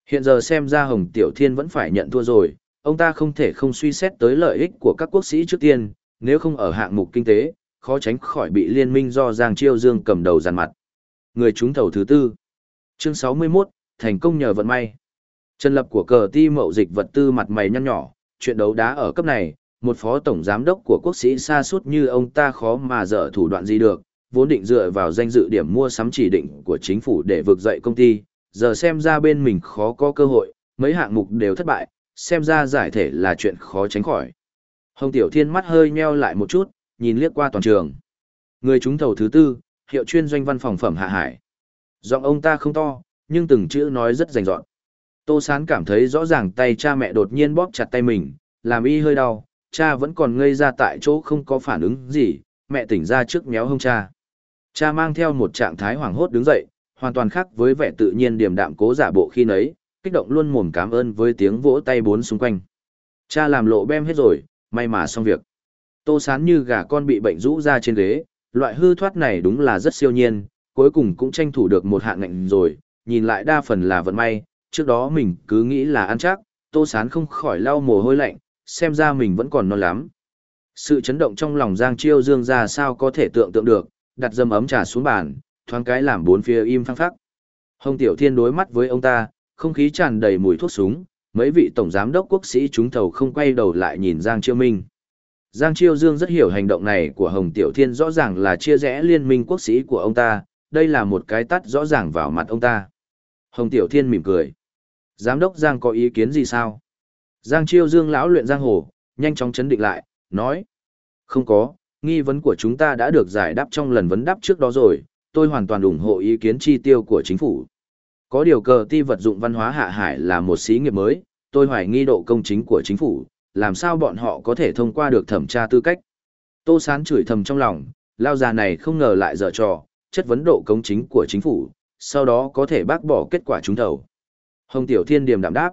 Hiện giờ xem ra Hồng Tiểu Thiên vẫn phải nhận thua rồi, ông ta không thể không suy xét tới lợi ích của các quốc sĩ trước tiên, nếu không ở hạng mục kinh tế, khó tránh khỏi bị liên minh do Giang Chiêu Dương cầm đầu giàn mặt. Người trúng thầu thứ tư. Chương 61, thành công nhờ vận may. Trần lập của cờ ti mậu dịch vật tư mặt mày nhăn nhỏ, chuyện đấu đá ở cấp này, một phó tổng giám đốc của quốc sĩ xa suốt như ông ta khó mà dở thủ đoạn gì được, vốn định dựa vào danh dự điểm mua sắm chỉ định của chính phủ để vực dậy công ty, giờ xem ra bên mình khó có cơ hội, mấy hạng mục đều thất bại, xem ra giải thể là chuyện khó tránh khỏi. Hồng Tiểu Thiên mắt hơi nheo lại một chút, nhìn liếc qua toàn trường. Người trúng thầu thứ tư, hiệu chuyên doanh văn phòng phẩm Hạ Hải. Giọng ông ta không to, nhưng từng chữ nói rất rành rọn. Tô Sán cảm thấy rõ ràng tay cha mẹ đột nhiên bóp chặt tay mình, làm y hơi đau, cha vẫn còn ngây ra tại chỗ không có phản ứng gì, mẹ tỉnh ra trước méo hông cha. Cha mang theo một trạng thái hoảng hốt đứng dậy, hoàn toàn khác với vẻ tự nhiên điềm đạm cố giả bộ khi nấy, kích động luôn mồm cảm ơn với tiếng vỗ tay bốn xung quanh. Cha làm lộ bem hết rồi, may mà xong việc. Tô sán như gà con bị bệnh rũ ra trên ghế, loại hư thoát này đúng là rất siêu nhiên, cuối cùng cũng tranh thủ được một hạng ngạnh rồi, nhìn lại đa phần là vận may, trước đó mình cứ nghĩ là ăn chắc, tô sán không khỏi lau mồ hôi lạnh, xem ra mình vẫn còn non lắm. Sự chấn động trong lòng Giang Chiêu Dương ra sao có thể tưởng tượng được, đặt dâm ấm trà xuống bàn, thoáng cái làm bốn phía im phăng phắc. Hồng Tiểu Thiên đối mắt với ông ta, không khí tràn đầy mùi thuốc súng, mấy vị tổng giám đốc quốc sĩ chúng thầu không quay đầu lại nhìn Giang Chiêu Minh. Giang Chiêu Dương rất hiểu hành động này của Hồng Tiểu Thiên rõ ràng là chia rẽ liên minh quốc sĩ của ông ta, đây là một cái tắt rõ ràng vào mặt ông ta. Hồng Tiểu Thiên mỉm cười. Giám đốc Giang có ý kiến gì sao? Giang Chiêu Dương lão luyện giang hồ, nhanh chóng chấn định lại, nói. Không có, nghi vấn của chúng ta đã được giải đáp trong lần vấn đáp trước đó rồi, tôi hoàn toàn ủng hộ ý kiến chi tiêu của chính phủ. Có điều cờ ti vật dụng văn hóa hạ hải là một xí nghiệp mới, tôi hoài nghi độ công chính của chính phủ, làm sao bọn họ có thể thông qua được thẩm tra tư cách. Tô Sán chửi thầm trong lòng, lao già này không ngờ lại dở trò, chất vấn độ công chính của chính phủ, sau đó có thể bác bỏ kết quả trúng thầu. Hồng Tiểu Thiên điềm đạm đáp.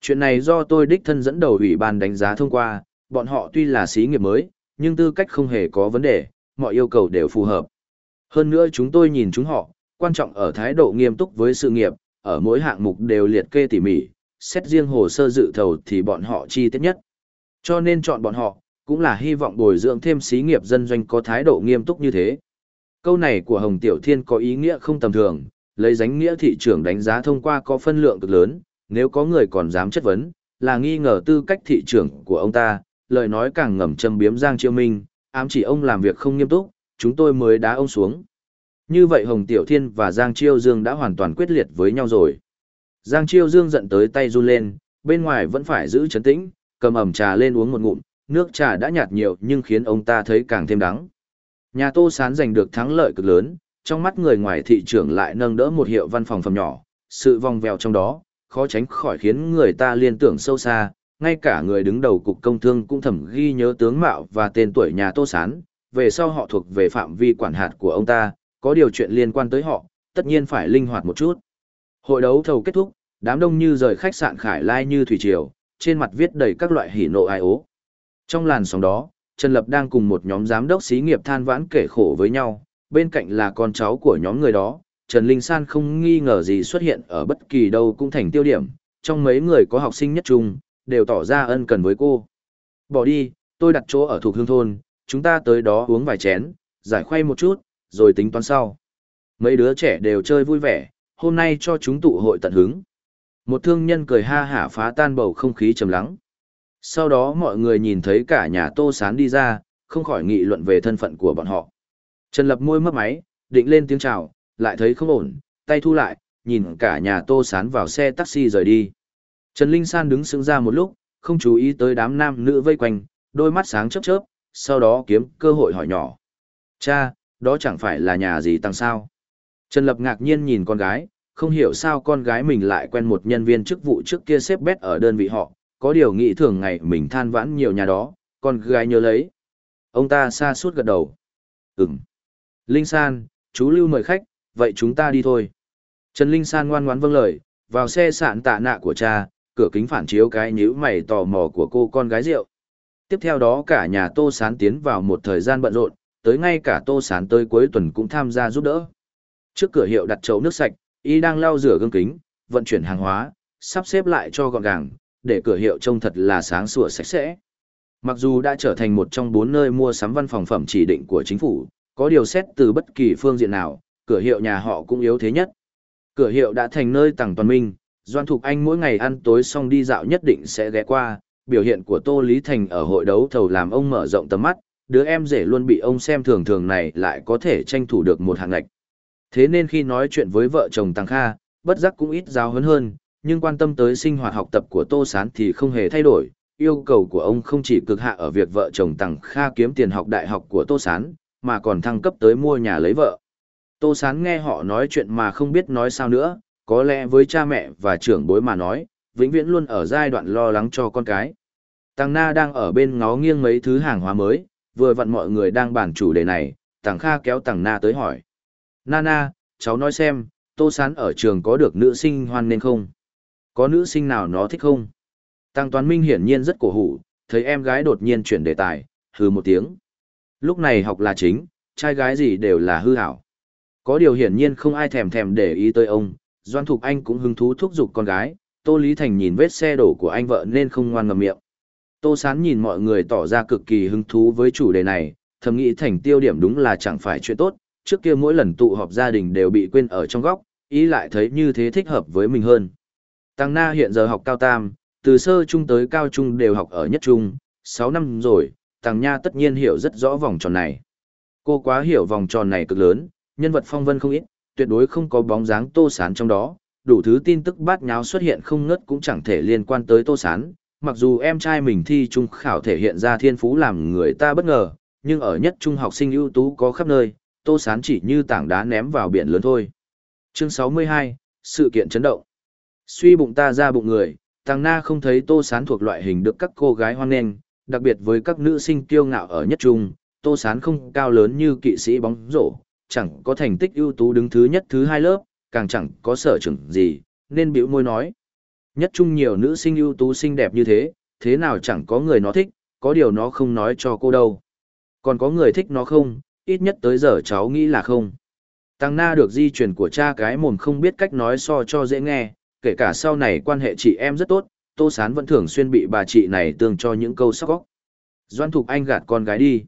Chuyện này do tôi đích thân dẫn đầu ủy ban đánh giá thông qua, bọn họ tuy là xí nghiệp mới, nhưng tư cách không hề có vấn đề, mọi yêu cầu đều phù hợp. Hơn nữa chúng tôi nhìn chúng họ, quan trọng ở thái độ nghiêm túc với sự nghiệp, ở mỗi hạng mục đều liệt kê tỉ mỉ, xét riêng hồ sơ dự thầu thì bọn họ chi tiết nhất. Cho nên chọn bọn họ, cũng là hy vọng bồi dưỡng thêm xí nghiệp dân doanh có thái độ nghiêm túc như thế. Câu này của Hồng Tiểu Thiên có ý nghĩa không tầm thường, lấy dánh nghĩa thị trường đánh giá thông qua có phân lượng cực lớn, nếu có người còn dám chất vấn, là nghi ngờ tư cách thị trường của ông ta, lời nói càng ngầm châm biếm Giang Chiêu Minh, ám chỉ ông làm việc không nghiêm túc, chúng tôi mới đá ông xuống. Như vậy Hồng Tiểu Thiên và Giang Chiêu Dương đã hoàn toàn quyết liệt với nhau rồi. Giang Chiêu Dương giận tới tay run lên, bên ngoài vẫn phải giữ chấn tĩnh, cầm ẩm trà lên uống một ngụm, nước trà đã nhạt nhiều nhưng khiến ông ta thấy càng thêm đắng. Nhà Tô Sán giành được thắng lợi cực lớn, trong mắt người ngoài thị trường lại nâng đỡ một hiệu văn phòng phẩm nhỏ, sự vòng vèo trong đó, khó tránh khỏi khiến người ta liên tưởng sâu xa, ngay cả người đứng đầu cục công thương cũng thầm ghi nhớ tướng mạo và tên tuổi nhà Tô Sán, về sau họ thuộc về phạm vi quản hạt của ông ta, có điều chuyện liên quan tới họ, tất nhiên phải linh hoạt một chút. Hội đấu thầu kết thúc, đám đông như rời khách sạn Khải Lai như thủy triều, trên mặt viết đầy các loại hỉ nộ ai ố. Trong làn sóng đó, Trần Lập đang cùng một nhóm giám đốc xí nghiệp than vãn kể khổ với nhau, bên cạnh là con cháu của nhóm người đó. Trần Linh San không nghi ngờ gì xuất hiện ở bất kỳ đâu cũng thành tiêu điểm, trong mấy người có học sinh nhất trung, đều tỏ ra ân cần với cô. Bỏ đi, tôi đặt chỗ ở thuộc hương thôn, chúng ta tới đó uống vài chén, giải khuây một chút, rồi tính toán sau. Mấy đứa trẻ đều chơi vui vẻ, hôm nay cho chúng tụ hội tận hứng. Một thương nhân cười ha hả phá tan bầu không khí trầm lắng. Sau đó mọi người nhìn thấy cả nhà Tô Sán đi ra, không khỏi nghị luận về thân phận của bọn họ. Trần Lập môi mấp máy, định lên tiếng chào, lại thấy không ổn, tay thu lại, nhìn cả nhà Tô Sán vào xe taxi rời đi. Trần Linh San đứng sững ra một lúc, không chú ý tới đám nam nữ vây quanh, đôi mắt sáng chớp chớp, sau đó kiếm cơ hội hỏi nhỏ. Cha, đó chẳng phải là nhà gì tăng sao? Trần Lập ngạc nhiên nhìn con gái, không hiểu sao con gái mình lại quen một nhân viên chức vụ trước kia xếp bét ở đơn vị họ, có điều nghĩ thường ngày mình than vãn nhiều nhà đó, con gái nhớ lấy. Ông ta xa suốt gật đầu. Ừm. Linh San, chú Lưu mời khách, vậy chúng ta đi thôi. Trần Linh San ngoan ngoãn vâng lời, vào xe sạn tạ nạ của cha, cửa kính phản chiếu cái nhíu mày tò mò của cô con gái rượu. Tiếp theo đó cả nhà Tô Sán tiến vào một thời gian bận rộn, tới ngay cả Tô Sán tới cuối tuần cũng tham gia giúp đỡ. Trước cửa hiệu đặt chậu nước sạch, y đang lau rửa gương kính, vận chuyển hàng hóa, sắp xếp lại cho gọn gàng, để cửa hiệu trông thật là sáng sủa sạch sẽ. Mặc dù đã trở thành một trong bốn nơi mua sắm văn phòng phẩm chỉ định của chính phủ, có điều xét từ bất kỳ phương diện nào, cửa hiệu nhà họ cũng yếu thế nhất. Cửa hiệu đã thành nơi tàng toàn minh, Doan Thục Anh mỗi ngày ăn tối xong đi dạo nhất định sẽ ghé qua, biểu hiện của Tô Lý Thành ở hội đấu thầu làm ông mở rộng tầm mắt, đứa em rể luôn bị ông xem thường thường này lại có thể tranh thủ được một hạng ngạch. Thế nên khi nói chuyện với vợ chồng Tăng Kha, bất giác cũng ít giáo hấn hơn, nhưng quan tâm tới sinh hoạt học tập của Tô Sán thì không hề thay đổi. Yêu cầu của ông không chỉ cực hạ ở việc vợ chồng Tăng Kha kiếm tiền học đại học của Tô Sán, mà còn thăng cấp tới mua nhà lấy vợ. Tô Sán nghe họ nói chuyện mà không biết nói sao nữa, có lẽ với cha mẹ và trưởng bối mà nói, vĩnh viễn luôn ở giai đoạn lo lắng cho con cái. Tăng Na đang ở bên ngó nghiêng mấy thứ hàng hóa mới, vừa vặn mọi người đang bàn chủ đề này, Tăng Kha kéo Tăng Na tới hỏi. Nana, cháu nói xem, Tô Sán ở trường có được nữ sinh hoan nên không? Có nữ sinh nào nó thích không? Tăng Toán Minh hiển nhiên rất cổ hủ, thấy em gái đột nhiên chuyển đề tài, hừ một tiếng. Lúc này học là chính, trai gái gì đều là hư hảo. Có điều hiển nhiên không ai thèm thèm để ý tới ông, Doan Thục Anh cũng hứng thú thúc giục con gái, Tô Lý Thành nhìn vết xe đổ của anh vợ nên không ngoan ngầm miệng. Tô Sán nhìn mọi người tỏ ra cực kỳ hứng thú với chủ đề này, thầm nghĩ thành tiêu điểm đúng là chẳng phải chuyện tốt, trước kia mỗi lần tụ họp gia đình đều bị quên ở trong góc, ý lại thấy như thế thích hợp với mình hơn. Tăng Na hiện giờ học cao tam, từ sơ trung tới cao trung đều học ở nhất trung, 6 năm rồi, Tăng Nha tất nhiên hiểu rất rõ vòng tròn này. Cô quá hiểu vòng tròn này cực lớn, nhân vật phong vân không ít, tuyệt đối không có bóng dáng Tô Sán trong đó, đủ thứ tin tức bát nháo xuất hiện không ngớt cũng chẳng thể liên quan tới Tô Sán. Mặc dù em trai mình thi trung khảo thể hiện ra thiên phú làm người ta bất ngờ, nhưng ở nhất trung học sinh ưu tú có khắp nơi, Tô Sán chỉ như tảng đá ném vào biển lớn thôi. Chương 62, sự kiện chấn động. Suy bụng ta ra bụng người, tàng Na không thấy Tô Sán thuộc loại hình được các cô gái hoan nghênh, đặc biệt với các nữ sinh kiêu ngạo ở nhất trung, Tô Sán không cao lớn như kỵ sĩ bóng rổ, chẳng có thành tích ưu tú đứng thứ nhất thứ hai lớp, càng chẳng có sở trường gì, nên biểu môi nói. Nhất trung nhiều nữ sinh ưu tú xinh đẹp như thế, thế nào chẳng có người nó thích, có điều nó không nói cho cô đâu. Còn có người thích nó không, ít nhất tới giờ cháu nghĩ là không. Tăng Na được di truyền của cha cái mồm không biết cách nói so cho dễ nghe, kể cả sau này quan hệ chị em rất tốt, Tô Sán vẫn thường xuyên bị bà chị này tương cho những câu sóc góc. Doan Thục Anh gạt con gái đi.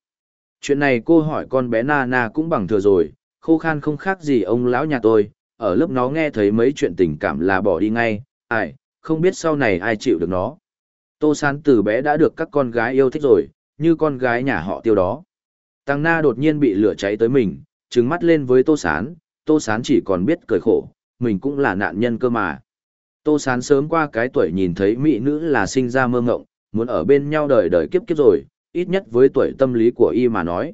Chuyện này cô hỏi con bé Na Na cũng bằng thừa rồi, khô khan không khác gì ông lão nhà tôi, ở lớp nó nghe thấy mấy chuyện tình cảm là bỏ đi ngay, ai, không biết sau này ai chịu được nó. Tô Sán từ bé đã được các con gái yêu thích rồi, như con gái nhà họ tiêu đó. Tăng Na đột nhiên bị lửa cháy tới mình, trừng mắt lên với Tô Sán, Tô Sán chỉ còn biết cười khổ, mình cũng là nạn nhân cơ mà. Tô Sán sớm qua cái tuổi nhìn thấy mỹ nữ là sinh ra mơ ngộng, muốn ở bên nhau đời đời kiếp kiếp rồi, ít nhất với tuổi tâm lý của y mà nói.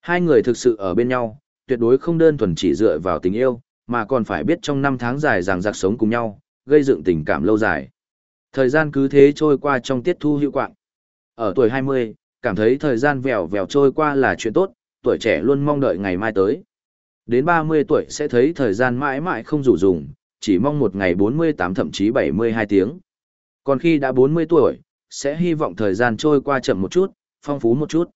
Hai người thực sự ở bên nhau, tuyệt đối không đơn thuần chỉ dựa vào tình yêu, mà còn phải biết trong năm tháng dài ràng giặc sống cùng nhau, gây dựng tình cảm lâu dài. Thời gian cứ thế trôi qua trong tiết thu hữu quạng. Ở tuổi 20, cảm thấy thời gian vèo vèo trôi qua là chuyện tốt, tuổi trẻ luôn mong đợi ngày mai tới. Đến 30 tuổi sẽ thấy thời gian mãi mãi không đủ dùng, chỉ mong một ngày 48 thậm chí 72 tiếng. Còn khi đã 40 tuổi, sẽ hy vọng thời gian trôi qua chậm một chút, phong phú một chút.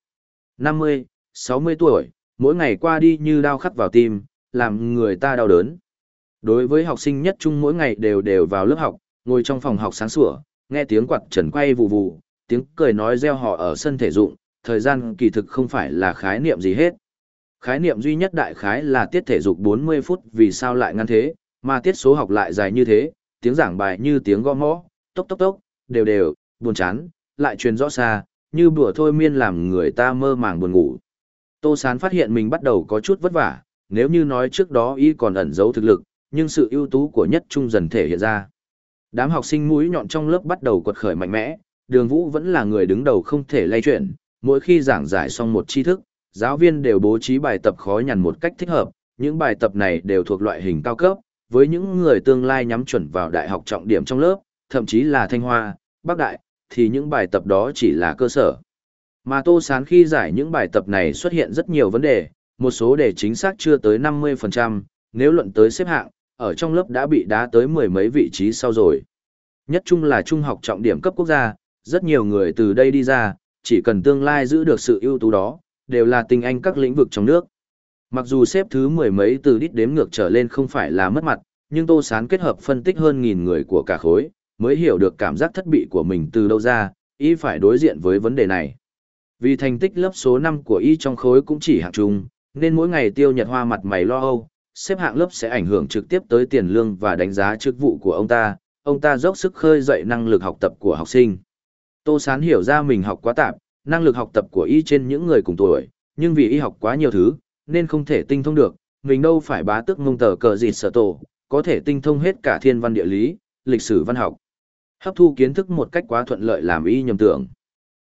50, 60 tuổi, mỗi ngày qua đi như đau khắc vào tim, làm người ta đau đớn. Đối với học sinh nhất trung mỗi ngày đều đều vào lớp học, ngồi trong phòng học sáng sủa, nghe tiếng quạt trần quay vù vù, tiếng cười nói reo họ ở sân thể dụng, thời gian kỳ thực không phải là khái niệm gì hết. Khái niệm duy nhất đại khái là tiết thể dục 40 phút vì sao lại ngăn thế, mà tiết số học lại dài như thế, tiếng giảng bài như tiếng gõ mõ, tốc tốc tốc, đều đều, buồn chán, lại truyền rõ xa, như bữa thôi miên làm người ta mơ màng buồn ngủ. Tô Sán phát hiện mình bắt đầu có chút vất vả, nếu như nói trước đó y còn ẩn giấu thực lực, nhưng sự ưu tú của nhất trung dần thể hiện ra. Đám học sinh mũi nhọn trong lớp bắt đầu quật khởi mạnh mẽ, đường vũ vẫn là người đứng đầu không thể lay chuyển, mỗi khi giảng giải xong một tri thức, giáo viên đều bố trí bài tập khó nhằn một cách thích hợp, những bài tập này đều thuộc loại hình cao cấp, với những người tương lai nhắm chuẩn vào đại học trọng điểm trong lớp, thậm chí là Thanh Hoa, Bắc Đại, thì những bài tập đó chỉ là cơ sở. Mà Tô Sán khi giải những bài tập này xuất hiện rất nhiều vấn đề, một số đề chính xác chưa tới 50%, nếu luận tới xếp hạng, ở trong lớp đã bị đá tới mười mấy vị trí sau rồi. Nhất chung là trung học trọng điểm cấp quốc gia, rất nhiều người từ đây đi ra, chỉ cần tương lai giữ được sự ưu tú đó, đều là tình anh các lĩnh vực trong nước. Mặc dù xếp thứ mười mấy từ đít đếm ngược trở lên không phải là mất mặt, nhưng Tô Sán kết hợp phân tích hơn nghìn người của cả khối, mới hiểu được cảm giác thất bị của mình từ đâu ra, y phải đối diện với vấn đề này. Vì thành tích lớp số 5 của y trong khối cũng chỉ hạng trung, nên mỗi ngày tiêu nhật hoa mặt mày lo âu, xếp hạng lớp sẽ ảnh hưởng trực tiếp tới tiền lương và đánh giá chức vụ của ông ta, ông ta dốc sức khơi dậy năng lực học tập của học sinh. Tô Sán hiểu ra mình học quá tạp, năng lực học tập của y trên những người cùng tuổi, nhưng vì y học quá nhiều thứ, nên không thể tinh thông được, mình đâu phải bá tước mông tờ cờ gì sở tổ, có thể tinh thông hết cả thiên văn địa lý, lịch sử văn học. Hấp thu kiến thức một cách quá thuận lợi làm y nhầm tưởng.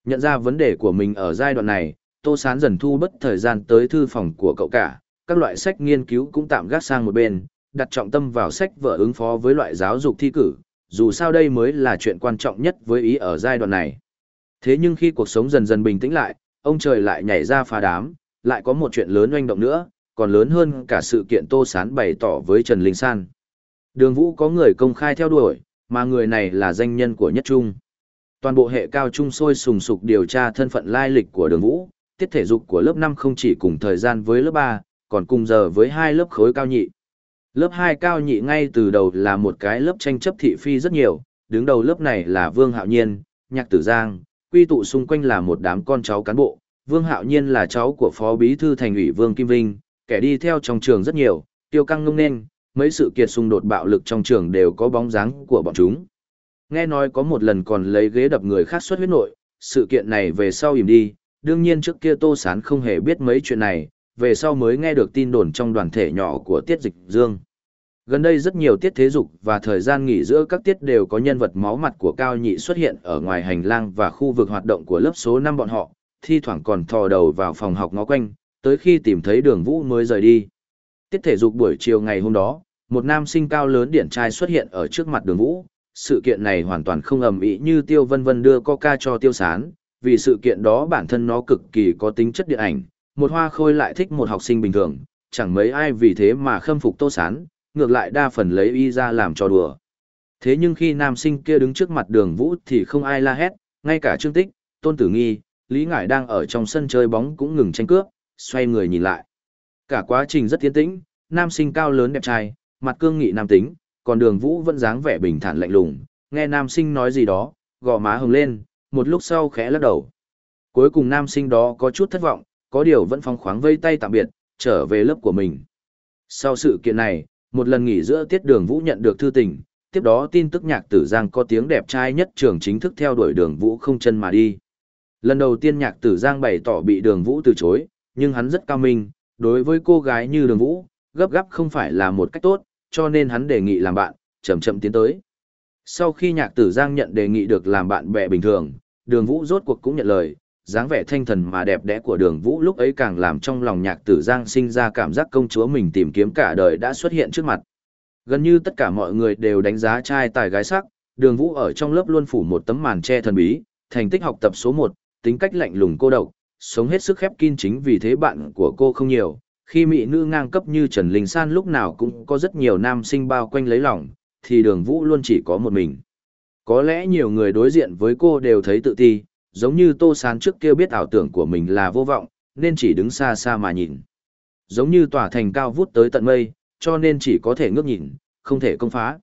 Nhận ra vấn đề của mình ở giai đoạn này, Tô Sán dần thu bất thời gian tới thư phòng của cậu cả, các loại sách nghiên cứu cũng tạm gác sang một bên, đặt trọng tâm vào sách vở ứng phó với loại giáo dục thi cử, dù sao đây mới là chuyện quan trọng nhất với ý ở giai đoạn này. Thế nhưng khi cuộc sống dần dần bình tĩnh lại, ông trời lại nhảy ra phá đám, lại có một chuyện lớn oanh động nữa, còn lớn hơn cả sự kiện Tô Sán bày tỏ với Trần Linh San. Đường Vũ có người công khai theo đuổi, mà người này là danh nhân của Nhất Trung. Toàn bộ hệ cao trung sôi sùng sục điều tra thân phận lai lịch của Đường Vũ, tiết thể dục của lớp 5 không chỉ cùng thời gian với lớp 3, còn cùng giờ với hai lớp khối cao nhị. Lớp 2 cao nhị ngay từ đầu là một cái lớp tranh chấp thị phi rất nhiều, đứng đầu lớp này là Vương Hạo Nhiên, Nhạc Tử Giang, quy tụ xung quanh là một đám con cháu cán bộ. Vương Hạo Nhiên là cháu của Phó Bí thư Thành ủy Vương Kim Vinh, kẻ đi theo trong trường rất nhiều, tiêu căng ngông nên, mấy sự kiện xung đột bạo lực trong trường đều có bóng dáng của bọn chúng. Nghe nói có một lần còn lấy ghế đập người khác xuất huyết nội, sự kiện này về sau im đi, đương nhiên trước kia Tô Sán không hề biết mấy chuyện này, về sau mới nghe được tin đồn trong đoàn thể nhỏ của Tiết Dịch Dương. Gần đây rất nhiều tiết thế dục và thời gian nghỉ giữa các tiết đều có nhân vật máu mặt của Cao Nhị xuất hiện ở ngoài hành lang và khu vực hoạt động của lớp số 5 bọn họ, thi thoảng còn thò đầu vào phòng học ngó quanh, tới khi tìm thấy đường vũ mới rời đi. Tiết thể dục buổi chiều ngày hôm đó, một nam sinh cao lớn điển trai xuất hiện ở trước mặt đường vũ. Sự kiện này hoàn toàn không ầm ĩ như Tiêu Vân Vân đưa coca cho Tiêu Sán, vì sự kiện đó bản thân nó cực kỳ có tính chất điện ảnh, một hoa khôi lại thích một học sinh bình thường, chẳng mấy ai vì thế mà khâm phục Tô Sán, ngược lại đa phần lấy y ra làm trò đùa. Thế nhưng khi nam sinh kia đứng trước mặt đường vũ thì không ai la hét, ngay cả Trương Tích, Tôn Tử Nghi, Lý Ngải đang ở trong sân chơi bóng cũng ngừng tranh cướp, xoay người nhìn lại. Cả quá trình rất tiến tĩnh, nam sinh cao lớn đẹp trai, mặt cương nghị nam tính, còn đường vũ vẫn dáng vẻ bình thản lạnh lùng, nghe nam sinh nói gì đó, gò má hồng lên, một lúc sau khẽ lắc đầu. Cuối cùng nam sinh đó có chút thất vọng, có điều vẫn phong khoáng vây tay tạm biệt, trở về lớp của mình. Sau sự kiện này, một lần nghỉ giữa tiết đường vũ nhận được thư tình, tiếp đó tin tức nhạc tử giang có tiếng đẹp trai nhất trường chính thức theo đuổi đường vũ không chân mà đi. Lần đầu tiên nhạc tử giang bày tỏ bị đường vũ từ chối, nhưng hắn rất cao minh, đối với cô gái như đường vũ, gấp gáp không phải là một cách tốt, cho nên hắn đề nghị làm bạn, chậm chậm tiến tới. Sau khi nhạc tử giang nhận đề nghị được làm bạn bè bình thường, đường vũ rốt cuộc cũng nhận lời, dáng vẻ thanh thần mà đẹp đẽ của đường vũ lúc ấy càng làm trong lòng nhạc tử giang sinh ra cảm giác công chúa mình tìm kiếm cả đời đã xuất hiện trước mặt. Gần như tất cả mọi người đều đánh giá trai tài gái sắc, đường vũ ở trong lớp luôn phủ một tấm màn che thần bí, thành tích học tập số một, tính cách lạnh lùng cô độc, sống hết sức khép kín chính vì thế bạn của cô không nhiều, khi mỹ nữ ngang cấp như trần linh san lúc nào cũng có rất nhiều nam sinh bao quanh lấy lòng, thì đường vũ luôn chỉ có một mình. Có lẽ nhiều người đối diện với cô đều thấy tự ti giống như Tô Sán trước kia biết ảo tưởng của mình là vô vọng, nên chỉ đứng xa xa mà nhìn. Giống như tòa thành cao vút tới tận mây, cho nên chỉ có thể ngước nhìn, không thể công phá.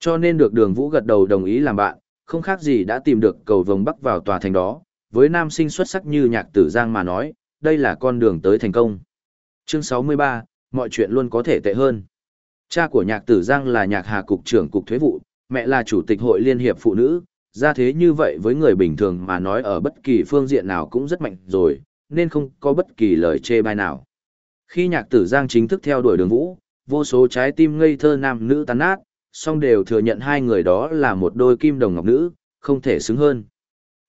Cho nên được đường vũ gật đầu đồng ý làm bạn, không khác gì đã tìm được cầu vồng bắc vào tòa thành đó, với nam sinh xuất sắc như nhạc tử giang mà nói, đây là con đường tới thành công. Chương 63, mọi chuyện luôn có thể tệ hơn. Cha của nhạc tử giang là nhạc hà cục trưởng cục thuế vụ, mẹ là chủ tịch hội liên hiệp phụ nữ, ra thế như vậy với người bình thường mà nói ở bất kỳ phương diện nào cũng rất mạnh rồi, nên không có bất kỳ lời chê bai nào. Khi nhạc tử giang chính thức theo đuổi đường vũ, vô số trái tim ngây thơ nam nữ tán nát, song đều thừa nhận hai người đó là một đôi kim đồng ngọc nữ, không thể xứng hơn.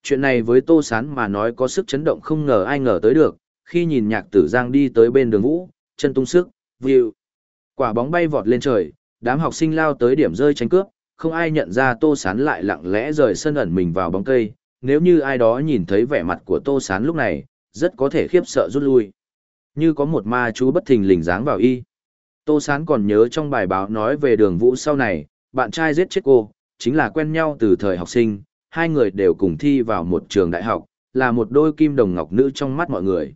Chuyện này với Tô Sán mà nói có sức chấn động không ngờ ai ngờ tới được, khi nhìn nhạc tử giang đi tới bên đường vũ, chân tung sức, view. Quả bóng bay vọt lên trời, đám học sinh lao tới điểm rơi tranh cướp, không ai nhận ra Tô Sán lại lặng lẽ rời sân ẩn mình vào bóng cây, nếu như ai đó nhìn thấy vẻ mặt của Tô Sán lúc này, rất có thể khiếp sợ rút lui. Như có một ma chú bất thình lình dáng vào y. Tô Sán còn nhớ trong bài báo nói về đường vũ sau này, bạn trai giết chết cô, chính là quen nhau từ thời học sinh, hai người đều cùng thi vào một trường đại học, là một đôi kim đồng ngọc nữ trong mắt mọi người.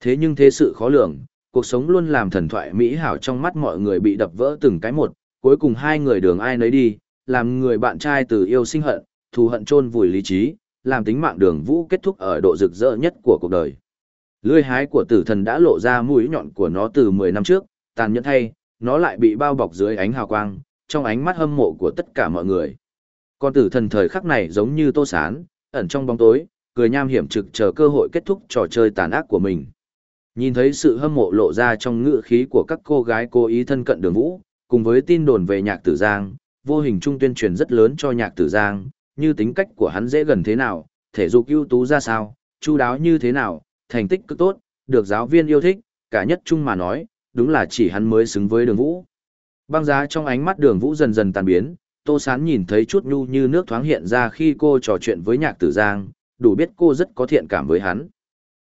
Thế nhưng thế sự khó lường, cuộc sống luôn làm thần thoại mỹ hảo trong mắt mọi người bị đập vỡ từng cái một, cuối cùng hai người đường ai nấy đi, làm người bạn trai từ yêu sinh hận, thù hận chôn vùi lý trí, làm tính mạng đường vũ kết thúc ở độ rực rỡ nhất của cuộc đời. Lưỡi hái của tử thần đã lộ ra mũi nhọn của nó từ 10 năm trước, tàn nhẫn thay, nó lại bị bao bọc dưới ánh hào quang, trong ánh mắt hâm mộ của tất cả mọi người. Con tử thần thời khắc này giống như tô sán, ẩn trong bóng tối, cười nham hiểm trực chờ cơ hội kết thúc trò chơi tàn ác của mình. Nhìn thấy sự hâm mộ lộ ra trong ngữ khí của các cô gái cố ý thân cận đường vũ, cùng với tin đồn về nhạc tử giang, vô hình trung tuyên truyền rất lớn cho nhạc tử giang, như tính cách của hắn dễ gần thế nào, thể dục ưu tú ra sao, chu đáo như thế nào, thành tích cứ tốt, được giáo viên yêu thích, cả nhất trung mà nói, đúng là chỉ hắn mới xứng với đường vũ. Băng giá trong ánh mắt đường vũ dần dần tàn biến, tô sán nhìn thấy chút nhu như nước thoáng hiện ra khi cô trò chuyện với nhạc tử giang, đủ biết cô rất có thiện cảm với hắn.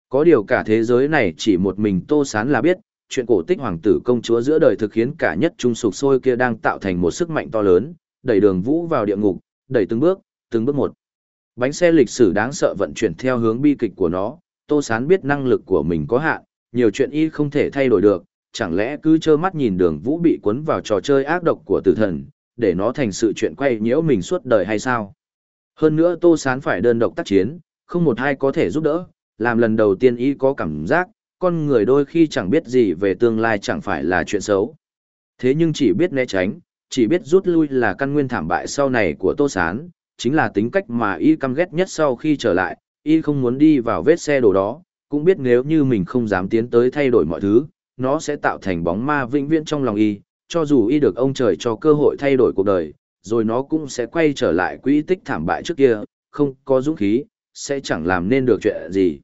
Có điều cả thế giới này chỉ một mình tô sán là biết, chuyện cổ tích hoàng tử công chúa giữa đời thực khiến cả nhất trung sục sôi kia đang tạo thành một sức mạnh to lớn, đẩy đường vũ vào địa ngục, đẩy từng bước, từng bước một. Bánh xe lịch sử đáng sợ vận chuyển theo hướng bi kịch của nó, Tô Sán biết năng lực của mình có hạn, nhiều chuyện y không thể thay đổi được, chẳng lẽ cứ trơ mắt nhìn đường vũ bị cuốn vào trò chơi ác độc của tử thần, để nó thành sự chuyện quay nhiễu mình suốt đời hay sao? Hơn nữa Tô Sán phải đơn độc tác chiến, không một ai có thể giúp đỡ, làm lần đầu tiên y có cảm giác, con người đôi khi chẳng biết gì về tương lai chẳng phải là chuyện xấu. Thế nhưng chỉ biết né tránh, chỉ biết rút lui là căn nguyên thảm bại sau này của Tô Sán, chính là tính cách mà y căm ghét nhất sau khi trở lại, y không muốn đi vào vết xe đổ đó, cũng biết nếu như mình không dám tiến tới thay đổi mọi thứ, nó sẽ tạo thành bóng ma vĩnh viễn trong lòng y, cho dù y được ông trời cho cơ hội thay đổi cuộc đời, rồi nó cũng sẽ quay trở lại quỹ tích thảm bại trước kia, không có dũng khí, sẽ chẳng làm nên được chuyện gì.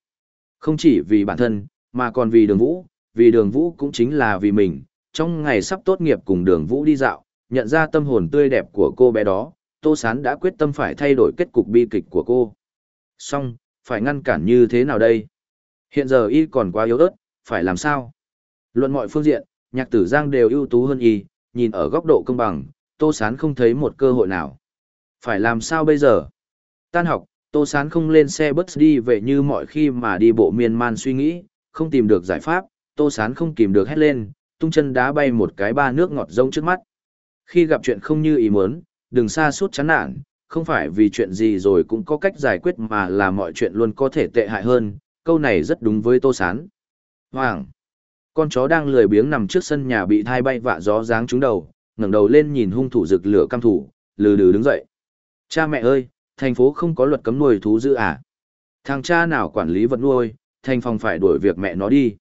Không chỉ vì bản thân, mà còn vì đường vũ, vì đường vũ cũng chính là vì mình, trong ngày sắp tốt nghiệp cùng đường vũ đi dạo, nhận ra tâm hồn tươi đẹp của cô bé đó, Tô Sán đã quyết tâm phải thay đổi kết cục bi kịch của cô. Xong, phải ngăn cản như thế nào đây? Hiện giờ y còn quá yếu ớt, phải làm sao? Luận mọi phương diện, nhạc tử giang đều ưu tú hơn y, nhìn ở góc độ công bằng, Tô Sán không thấy một cơ hội nào. Phải làm sao bây giờ? Tan học, Tô Sán không lên xe bus đi về như mọi khi mà đi bộ miên man suy nghĩ, không tìm được giải pháp, Tô Sán không kìm được hét lên, tung chân đá bay một cái ba nước ngọt rông trước mắt. Khi gặp chuyện không như ý muốn, đừng xa suốt chán nản, không phải vì chuyện gì rồi cũng có cách giải quyết mà là mọi chuyện luôn có thể tệ hại hơn, câu này rất đúng với Tô Sán. Hoàng! Con chó đang lười biếng nằm trước sân nhà bị thai bay vạ gió giáng trúng đầu, ngẩng đầu lên nhìn hung thủ rực lửa cam thủ, lừ lừ đứng dậy. Cha mẹ ơi, thành phố không có luật cấm nuôi thú dữ à? Thằng cha nào quản lý vật nuôi, thành phòng phải đuổi việc mẹ nó đi.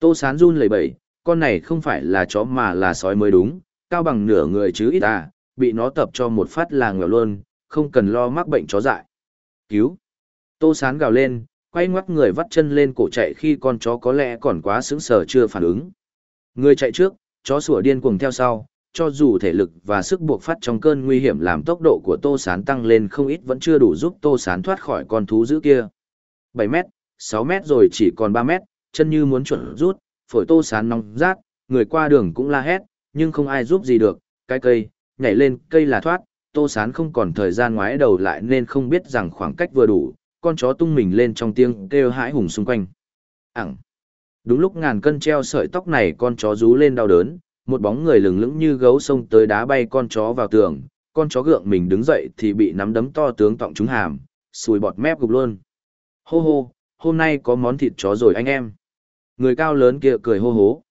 Tô Sán run lẩy bẩy, con này không phải là chó mà là sói mới đúng, cao bằng nửa người chứ ít à, bị nó tập cho một phát là ngờ luôn, không cần lo mắc bệnh chó dại. Cứu! Tô Sán gào lên, quay ngoắc người vắt chân lên cổ chạy khi con chó có lẽ còn quá sững sờ chưa phản ứng. Người chạy trước, chó sủa điên cuồng theo sau, cho dù thể lực và sức buộc phát trong cơn nguy hiểm làm tốc độ của Tô Sán tăng lên không ít vẫn chưa đủ giúp Tô Sán thoát khỏi con thú dữ kia. 7 mét, 6 mét rồi chỉ còn 3 mét, chân như muốn chuẩn rút, phổi Tô Sán nóng rát, người qua đường cũng la hét, nhưng không ai giúp gì được, cái cây, nhảy lên cây là thoát, Tô Sán không còn thời gian ngoái đầu lại nên không biết rằng khoảng cách vừa đủ, con chó tung mình lên trong tiếng kêu hãi hùng xung quanh. Ẳng. Đúng lúc ngàn cân treo sợi tóc này con chó rú lên đau đớn, một bóng người lừng lững như gấu sông tới đá bay con chó vào tường, con chó gượng mình đứng dậy thì bị nắm đấm to tướng tọng trúng hàm, sùi bọt mép gục luôn. Hô hô, hôm nay có món thịt chó rồi anh em. Người cao lớn kia cười hô hố.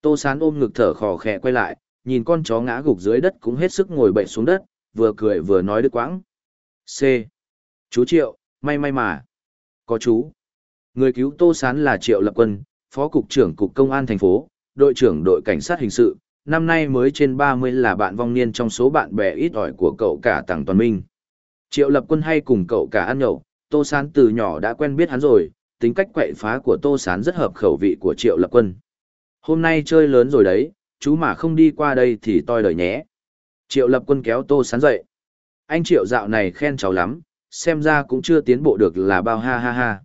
Tô Sán ôm ngực thở khò khẽ quay lại, nhìn con chó ngã gục dưới đất cũng hết sức ngồi bệnh xuống đất, vừa cười vừa nói đứt quãng. C. Chú Triệu, may may mà. Có chú. Người cứu Tô Sán là Triệu Lập Quân, Phó Cục trưởng Cục Công an thành phố, đội trưởng đội cảnh sát hình sự, năm nay mới trên 30 là bạn vong niên trong số bạn bè ít ỏi của cậu cả Tàng Toàn Minh. Triệu Lập Quân hay cùng cậu cả ăn nhậu, Tô Sán từ nhỏ đã quen biết hắn rồi, tính cách quậy phá của Tô Sán rất hợp khẩu vị của Triệu Lập Quân. Hôm nay chơi lớn rồi đấy, chú mà không đi qua đây thì toi đời nhé. Triệu Lập Quân kéo Tô Sán dậy. Anh Triệu dạo này khen cháu lắm, xem ra cũng chưa tiến bộ được là bao ha ha ha.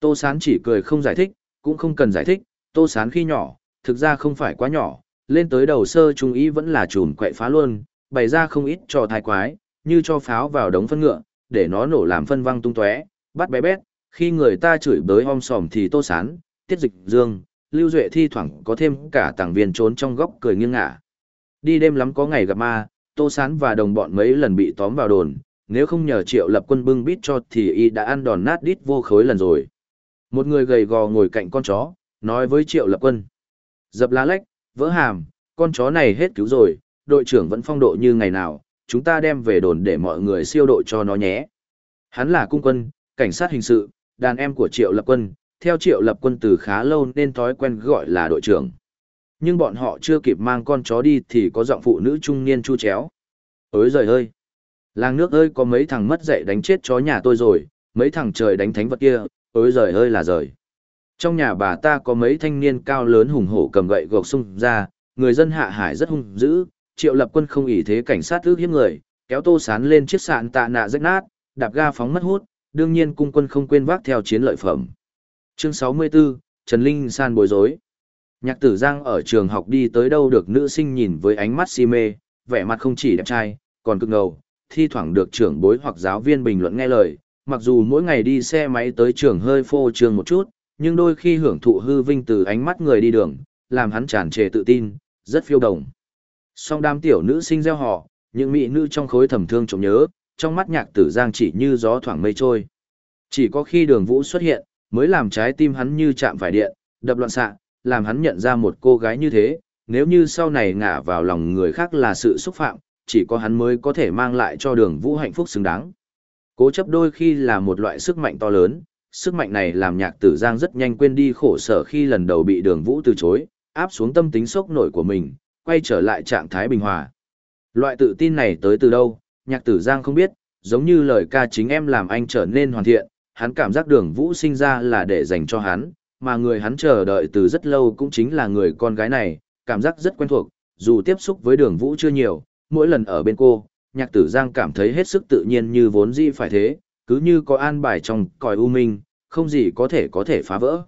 Tô Sán chỉ cười không giải thích, cũng không cần giải thích, Tô Sán khi nhỏ, thực ra không phải quá nhỏ, lên tới đầu sơ trung ý vẫn là chùm quậy phá luôn, bày ra không ít trò thái quái, như cho pháo vào đống phân ngựa, để nó nổ làm phân văng tung tóe, bắt bé bét, khi người ta chửi bới om sòm thì Tô Sán, Tiết Dịch Dương, Lưu Duệ thi thoảng có thêm cả tàng viên trốn trong góc cười nghiêng ngả. Đi đêm lắm có ngày gặp ma, Tô Sán và đồng bọn mấy lần bị tóm vào đồn, nếu không nhờ triệu lập quân bưng bít cho thì y đã ăn đòn nát đít vô khối lần rồi. Một người gầy gò ngồi cạnh con chó, nói với triệu lập quân. Dập lá lách, vỡ hàm, con chó này hết cứu rồi, đội trưởng vẫn phong độ như ngày nào, chúng ta đem về đồn để mọi người siêu độ cho nó nhé. Hắn là cung quân, cảnh sát hình sự, đàn em của triệu lập quân, theo triệu lập quân từ khá lâu nên thói quen gọi là đội trưởng. Nhưng bọn họ chưa kịp mang con chó đi thì có giọng phụ nữ trung niên chu chéo. Ôi giời ơi! Làng nước ơi có mấy thằng mất dạy đánh chết chó nhà tôi rồi, mấy thằng trời đánh thánh vật kia, ôi giời ơi là giời. Trong nhà bà ta có mấy thanh niên cao lớn hùng hổ cầm gậy gộc xung ra, người dân hạ hải rất hung dữ, triệu lập quân không ỉ thế cảnh sát ước hiếp người, kéo tô sán lên chiếc sạn tạ nạ rách nát, đạp ga phóng mất hút, đương nhiên cung quân không quên vác theo chiến lợi phẩm. Chương 64, Trần Linh san bối rối. Nhạc tử Giang ở trường học đi tới đâu được nữ sinh nhìn với ánh mắt si mê, vẻ mặt không chỉ đẹp trai, còn cực ngầu, thi thoảng được trưởng bối hoặc giáo viên bình luận nghe lời, mặc dù mỗi ngày đi xe máy tới trường hơi phô trường một chút, nhưng đôi khi hưởng thụ hư vinh từ ánh mắt người đi đường, làm hắn tràn trề tự tin, rất phiêu đồng. Song đám tiểu nữ sinh gieo họ, những mỹ nữ trong khối thầm thương trông nhớ, trong mắt nhạc tử giang chỉ như gió thoảng mây trôi. Chỉ có khi đường vũ xuất hiện, mới làm trái tim hắn như chạm phải điện, đập loạn xạ, làm hắn nhận ra một cô gái như thế, nếu như sau này ngả vào lòng người khác là sự xúc phạm, chỉ có hắn mới có thể mang lại cho đường vũ hạnh phúc xứng đáng. Cố chấp đôi khi là một loại sức mạnh to lớn, sức mạnh này làm nhạc tử giang rất nhanh quên đi khổ sở khi lần đầu bị đường vũ từ chối, áp xuống tâm tính sốc nổi của mình, quay trở lại trạng thái bình hòa. Loại tự tin này tới từ đâu, nhạc tử giang không biết, giống như lời ca chính em làm anh trở nên hoàn thiện, hắn cảm giác đường vũ sinh ra là để dành cho hắn, mà người hắn chờ đợi từ rất lâu cũng chính là người con gái này, cảm giác rất quen thuộc, dù tiếp xúc với đường vũ chưa nhiều, mỗi lần ở bên cô, nhạc tử giang cảm thấy hết sức tự nhiên như vốn dĩ phải thế, cứ như có an bài trong còi u minh, không gì có thể có thể phá vỡ.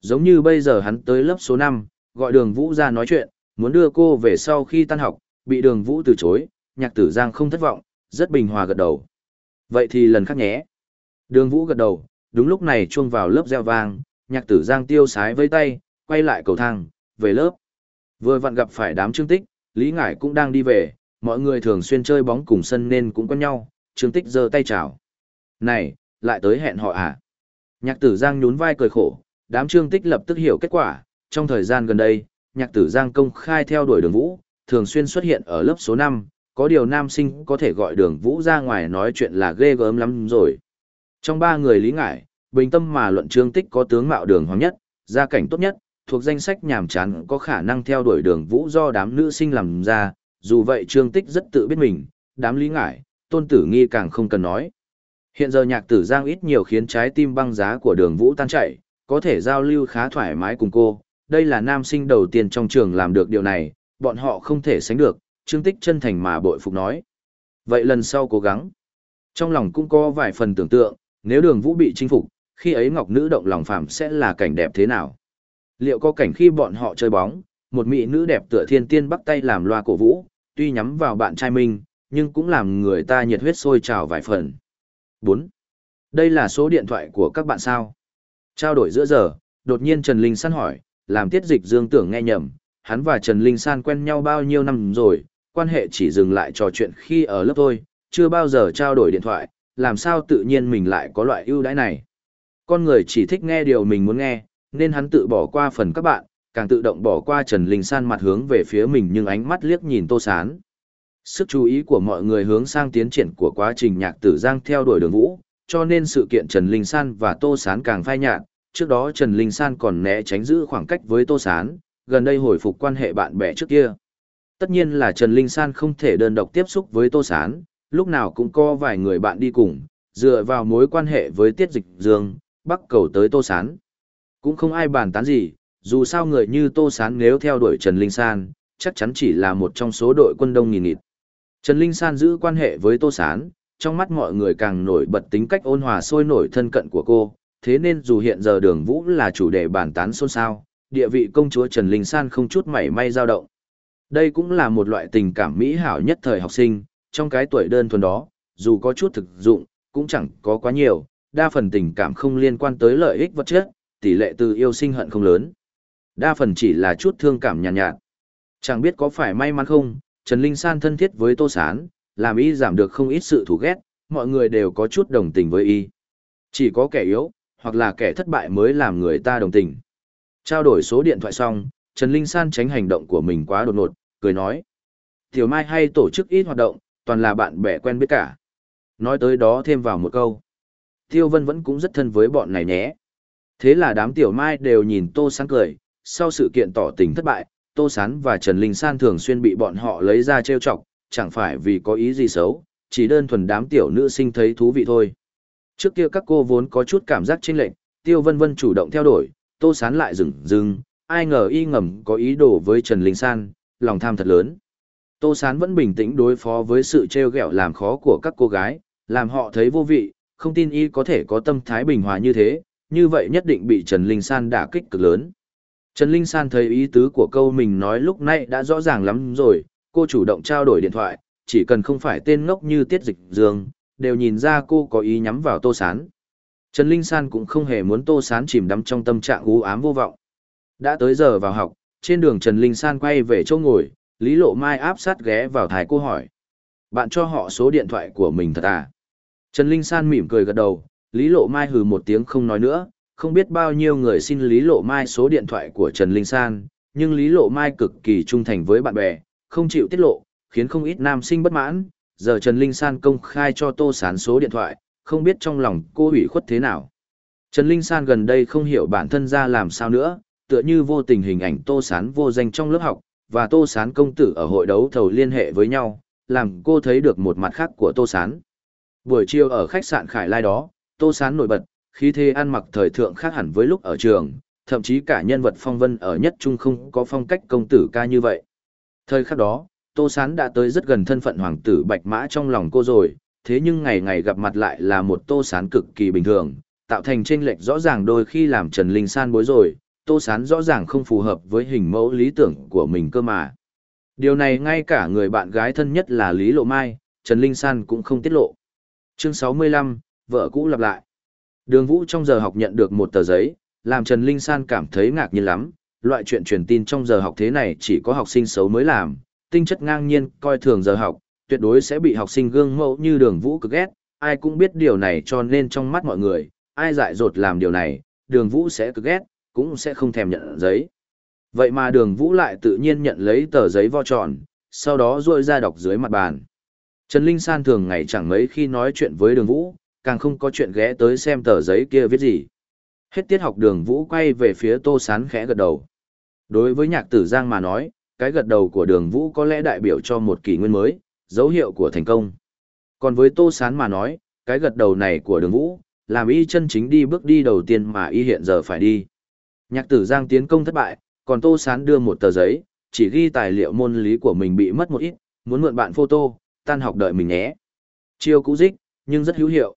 Giống như bây giờ hắn tới lớp số 5, gọi đường vũ ra nói chuyện, muốn đưa cô về sau khi tan học, bị đường vũ từ chối, nhạc tử giang không thất vọng, rất bình hòa gật đầu. Vậy thì lần khác nhé. Đường vũ gật đầu, đúng lúc này chuông vào lớp gieo vang, nhạc tử giang tiêu sái với tay, quay lại cầu thang, về lớp. Vừa vặn gặp phải đám trương tích, Lý Ngải cũng đang đi về, mọi người thường xuyên chơi bóng cùng sân nên cũng quen nhau, trương tích giơ tay chào. Này, lại tới hẹn họ à? Nhạc tử giang nhún vai cười khổ, đám trương tích lập tức hiểu kết quả, trong thời gian gần đây, nhạc tử giang công khai theo đuổi đường vũ, thường xuyên xuất hiện ở lớp số 5, có điều nam sinh có thể gọi đường vũ ra ngoài nói chuyện là ghê gớm lắm rồi. Trong ba người lý ngải, bình tâm mà luận trương tích có tướng mạo đường hoàng nhất, gia cảnh tốt nhất, thuộc danh sách nhàm chán có khả năng theo đuổi đường vũ do đám nữ sinh làm ra, dù vậy trương tích rất tự biết mình, đám lý ngải, tôn tử nghi càng không cần nói. Hiện giờ nhạc tử giang ít nhiều khiến trái tim băng giá của đường vũ tan chảy, có thể giao lưu khá thoải mái cùng cô, đây là nam sinh đầu tiên trong trường làm được điều này, bọn họ không thể sánh được, trương tích chân thành mà bội phục nói. Vậy lần sau cố gắng. Trong lòng cũng có vài phần tưởng tượng, nếu đường vũ bị chinh phục, khi ấy ngọc nữ động lòng phạm sẽ là cảnh đẹp thế nào? Liệu có cảnh khi bọn họ chơi bóng, một mỹ nữ đẹp tựa thiên tiên bắt tay làm loa cổ vũ, tuy nhắm vào bạn trai mình, nhưng cũng làm người ta nhiệt huyết sôi trào vài phần. 4. Đây là số điện thoại của các bạn sao? Trao đổi giữa giờ, đột nhiên Trần Linh săn hỏi, làm tiết dịch dương tưởng nghe nhầm, hắn và Trần Linh San quen nhau bao nhiêu năm rồi, quan hệ chỉ dừng lại trò chuyện khi ở lớp thôi, chưa bao giờ trao đổi điện thoại, làm sao tự nhiên mình lại có loại ưu đãi này. Con người chỉ thích nghe điều mình muốn nghe, nên hắn tự bỏ qua phần các bạn, càng tự động bỏ qua Trần Linh San mặt hướng về phía mình nhưng ánh mắt liếc nhìn Tô Sán. Sức chú ý của mọi người hướng sang tiến triển của quá trình nhạc tử giang theo đuổi đường vũ, cho nên sự kiện Trần Linh San và Tô Sán càng phai nhạt, trước đó Trần Linh San còn né tránh giữ khoảng cách với Tô Sán, gần đây hồi phục quan hệ bạn bè trước kia. Tất nhiên là Trần Linh San không thể đơn độc tiếp xúc với Tô Sán, lúc nào cũng có vài người bạn đi cùng, dựa vào mối quan hệ với Tiết Dịch Dương, bắt cầu tới Tô Sán. Cũng không ai bàn tán gì, dù sao người như Tô Sán nếu theo đuổi Trần Linh San, chắc chắn chỉ là một trong số đội quân đông nghìn nghịt. Trần Linh San giữ quan hệ với Tô Sán, trong mắt mọi người càng nổi bật tính cách ôn hòa sôi nổi thân cận của cô, thế nên dù hiện giờ đường vũ là chủ đề bàn tán xôn xao, địa vị công chúa Trần Linh San không chút mảy may dao động. Đây cũng là một loại tình cảm mỹ hảo nhất thời học sinh, trong cái tuổi đơn thuần đó, dù có chút thực dụng, cũng chẳng có quá nhiều, đa phần tình cảm không liên quan tới lợi ích vật chất, tỷ lệ từ yêu sinh hận không lớn. Đa phần chỉ là chút thương cảm nhàn nhạt, nhạt. Chẳng biết có phải may mắn không, Trần Linh San thân thiết với Tô Sán, làm y giảm được không ít sự thù ghét, mọi người đều có chút đồng tình với y. Chỉ có kẻ yếu, hoặc là kẻ thất bại mới làm người ta đồng tình. Trao đổi số điện thoại xong, Trần Linh San tránh hành động của mình quá đột ngột, cười nói. Tiểu Mai hay tổ chức ít hoạt động, toàn là bạn bè quen biết cả. Nói tới đó thêm vào một câu. Tiêu Vân vẫn cũng rất thân với bọn này nhé. Thế là đám Tiểu Mai đều nhìn Tô Sán cười, sau sự kiện tỏ tình thất bại, Tô Sán và Trần Linh San thường xuyên bị bọn họ lấy ra trêu chọc, chẳng phải vì có ý gì xấu, chỉ đơn thuần đám tiểu nữ sinh thấy thú vị thôi. Trước kia các cô vốn có chút cảm giác chênh lệch, Tiêu Vân Vân chủ động theo đuổi, Tô Sán lại dừng dừng, ai ngờ y ngầm có ý đồ với Trần Linh San, lòng tham thật lớn. Tô Sán vẫn bình tĩnh đối phó với sự trêu ghẹo làm khó của các cô gái, làm họ thấy vô vị, không tin y có thể có tâm thái bình hòa như thế, như vậy nhất định bị Trần Linh San đả kích cực lớn. Trần Linh San thấy ý tứ của câu mình nói lúc nãy đã rõ ràng lắm rồi, cô chủ động trao đổi điện thoại, chỉ cần không phải tên ngốc như Tiết Dịch Dương, đều nhìn ra cô có ý nhắm vào Tô Sán. Trần Linh San cũng không hề muốn Tô Sán chìm đắm trong tâm trạng u ám vô vọng. Đã tới giờ vào học, trên đường Trần Linh San quay về chỗ ngồi, Lý Lộ Mai áp sát ghé vào thái cô hỏi. Bạn cho họ số điện thoại của mình thật à? Trần Linh San mỉm cười gật đầu, Lý Lộ Mai hừ một tiếng không nói nữa, không biết bao nhiêu người xin Lý Lộ Mai số điện thoại của Trần Linh San, nhưng Lý Lộ Mai cực kỳ trung thành với bạn bè, không chịu tiết lộ, khiến không ít nam sinh bất mãn. Giờ Trần Linh San công khai cho Tô Sán số điện thoại, không biết trong lòng cô ủy khuất thế nào. Trần Linh San gần đây không hiểu bản thân ra làm sao nữa, tựa như vô tình hình ảnh Tô Sán vô danh trong lớp học, và Tô Sán công tử ở hội đấu thầu liên hệ với nhau, làm cô thấy được một mặt khác của Tô Sán. Buổi chiều ở khách sạn Khải Lai đó, Tô Sán nổi bật, khí thế ăn mặc thời thượng khác hẳn với lúc ở trường, thậm chí cả nhân vật phong vân ở nhất trung không có phong cách công tử ca như vậy. Thời khắc đó, Tô Sán đã tới rất gần thân phận hoàng tử Bạch Mã trong lòng cô rồi, thế nhưng ngày ngày gặp mặt lại là một Tô Sán cực kỳ bình thường, tạo thành chênh lệch rõ ràng đôi khi làm Trần Linh San bối rồi, Tô Sán rõ ràng không phù hợp với hình mẫu lý tưởng của mình cơ mà. Điều này ngay cả người bạn gái thân nhất là Lý Lộ Mai, Trần Linh San cũng không tiết lộ. Chương 65, vợ cũ lặp lại. Đường Vũ trong giờ học nhận được một tờ giấy, làm Trần Linh San cảm thấy ngạc nhiên lắm, loại chuyện truyền tin trong giờ học thế này chỉ có học sinh xấu mới làm, tinh chất ngang nhiên, coi thường giờ học, tuyệt đối sẽ bị học sinh gương mẫu như đường Vũ cực ghét, ai cũng biết điều này cho nên trong mắt mọi người, ai dại dột làm điều này, đường Vũ sẽ cực ghét, cũng sẽ không thèm nhận giấy. Vậy mà đường Vũ lại tự nhiên nhận lấy tờ giấy vo tròn, sau đó ruôi ra đọc dưới mặt bàn. Trần Linh San thường ngày chẳng mấy khi nói chuyện với đường Vũ, càng không có chuyện ghé tới xem tờ giấy kia viết gì. Hết tiết học đường Vũ quay về phía Tô Sán khẽ gật đầu. Đối với nhạc tử Giang mà nói, cái gật đầu của đường Vũ có lẽ đại biểu cho một kỷ nguyên mới, dấu hiệu của thành công. Còn với Tô Sán mà nói, cái gật đầu này của đường Vũ, làm y chân chính đi bước đi đầu tiên mà y hiện giờ phải đi. Nhạc tử Giang tiến công thất bại, còn Tô Sán đưa một tờ giấy, chỉ ghi tài liệu môn lý của mình bị mất một ít, muốn mượn bạn photo, tan học đợi mình nhé. Chiêu cũ dích, nhưng rất hữu hiệu.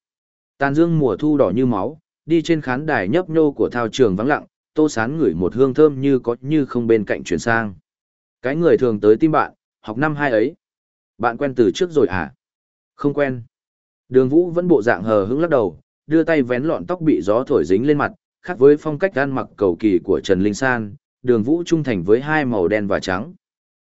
Tàn dương mùa thu đỏ như máu, đi trên khán đài nhấp nhô của thao trường vắng lặng, Tô Sán ngửi một hương thơm như có như không bên cạnh chuyển sang. Cái người thường tới tim bạn, học năm hai ấy. Bạn quen từ trước rồi à? Không quen. Đường Vũ vẫn bộ dạng hờ hững lắc đầu, đưa tay vén lọn tóc bị gió thổi dính lên mặt, khác với phong cách ăn mặc cầu kỳ của Trần Linh San, đường Vũ trung thành với hai màu đen và trắng.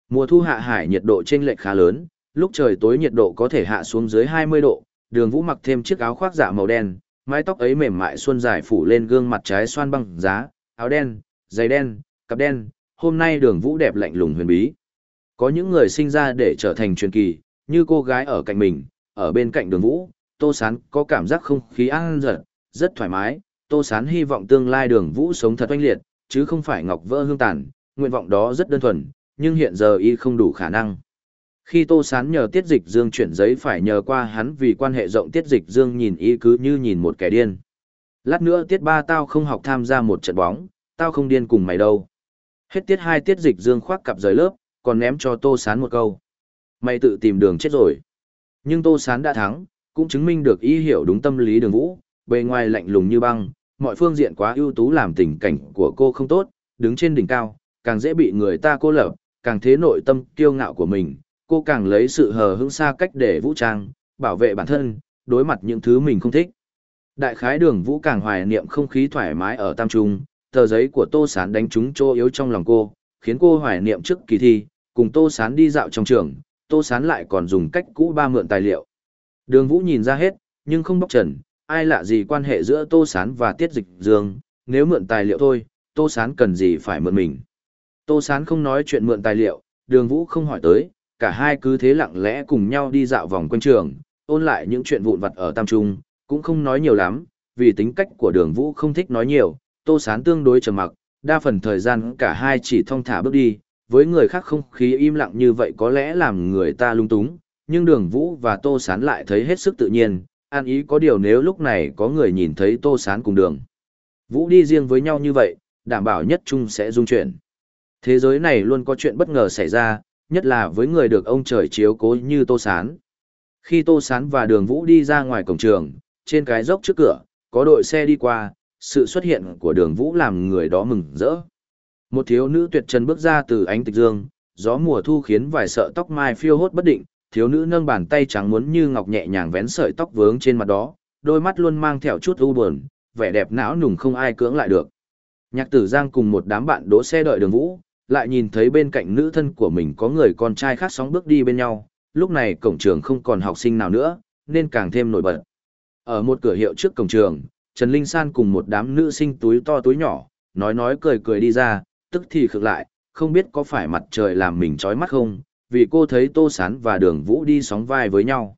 Mùa thu hạ hải nhiệt độ chênh lệch khá lớn, lúc trời tối nhiệt độ có thể hạ xuống dưới 20 độ, đường Vũ mặc thêm chiếc áo khoác dạ màu đen, mái tóc ấy mềm mại xuân dài phủ lên gương mặt trái xoan băng giá, áo đen, giày đen, cặp đen, hôm nay đường Vũ đẹp lạnh lùng huyền bí. Có những người sinh ra để trở thành truyền kỳ, như cô gái ở cạnh mình, ở bên cạnh đường Vũ, Tô Sán có cảm giác không khí an giật, rất thoải mái, Tô Sán hy vọng tương lai đường Vũ sống thật oanh liệt, chứ không phải ngọc vỡ hương tàn, nguyện vọng đó rất đơn thuần, nhưng hiện giờ y không đủ khả năng. Khi Tô Sán nhờ Tiết Dịch Dương chuyển giấy phải nhờ qua hắn vì quan hệ rộng Tiết Dịch Dương nhìn y cứ như nhìn một kẻ điên. Lát nữa Tiết ba tao không học tham gia một trận bóng, tao không điên cùng mày đâu. Hết Tiết hai Tiết Dịch Dương khoác cặp rời lớp, còn ném cho Tô Sán một câu. Mày tự tìm đường chết rồi. Nhưng Tô Sán đã thắng, cũng chứng minh được ý hiểu đúng tâm lý đường vũ, bề ngoài lạnh lùng như băng, mọi phương diện quá ưu tú làm tình cảnh của cô không tốt, đứng trên đỉnh cao, càng dễ bị người ta cô lập, càng thế nội tâm kiêu ngạo của mình, cô càng lấy sự hờ hững xa cách để vũ trang, bảo vệ bản thân, đối mặt những thứ mình không thích. Đại khái đường vũ càng hoài niệm không khí thoải mái ở Tam Trung, tờ giấy của Tô Sán đánh trúng chỗ yếu trong lòng cô, khiến cô hoài niệm trước kỳ thi, cùng Tô Sán đi dạo trong trường, Tô Sán lại còn dùng cách cũ ba mượn tài liệu. Đường Vũ nhìn ra hết, nhưng không bóc trần, ai lạ gì quan hệ giữa Tô Sán và Tiết Dịch Dương, nếu mượn tài liệu thôi, Tô Sán cần gì phải mượn mình. Tô Sán không nói chuyện mượn tài liệu, đường Vũ không hỏi tới, cả hai cứ thế lặng lẽ cùng nhau đi dạo vòng quanh trường, ôn lại những chuyện vụn vặt ở Tam Trung, cũng không nói nhiều lắm, vì tính cách của đường Vũ không thích nói nhiều, Tô Sán tương đối trầm mặc, đa phần thời gian cả hai chỉ thong thả bước đi, với người khác không khí im lặng như vậy có lẽ làm người ta lung túng, nhưng đường Vũ và Tô Sán lại thấy hết sức tự nhiên, an ý có điều nếu lúc này có người nhìn thấy Tô Sán cùng đường. Vũ đi riêng với nhau như vậy, đảm bảo nhất chung sẽ dung chuyển. Thế giới này luôn có chuyện bất ngờ xảy ra, nhất là với người được ông trời chiếu cố như Tô Sán. Khi Tô Sán và đường Vũ đi ra ngoài cổng trường, trên cái dốc trước cửa, có đội xe đi qua, sự xuất hiện của đường Vũ làm người đó mừng rỡ. Một thiếu nữ tuyệt trần bước ra từ ánh tịch dương, gió mùa thu khiến vài sợi tóc mai phiêu hốt bất định, thiếu nữ nâng bàn tay trắng muốn như ngọc nhẹ nhàng vén sợi tóc vướng trên mặt đó, đôi mắt luôn mang theo chút u buồn, vẻ đẹp não nùng không ai cưỡng lại được. Nhạc tử Giang cùng một đám bạn đỗ xe đợi đường Vũ, lại nhìn thấy bên cạnh nữ thân của mình có người con trai khác sóng bước đi bên nhau, lúc này cổng trường không còn học sinh nào nữa, nên càng thêm nổi bật. Ở một cửa hiệu trước cổng trường, Trần Linh San cùng một đám nữ sinh túi to túi nhỏ, nói nói cười cười đi ra, tức thì khực lại, không biết có phải mặt trời làm mình chói mắt không, vì cô thấy Tô Sán và Đường Vũ đi sóng vai với nhau.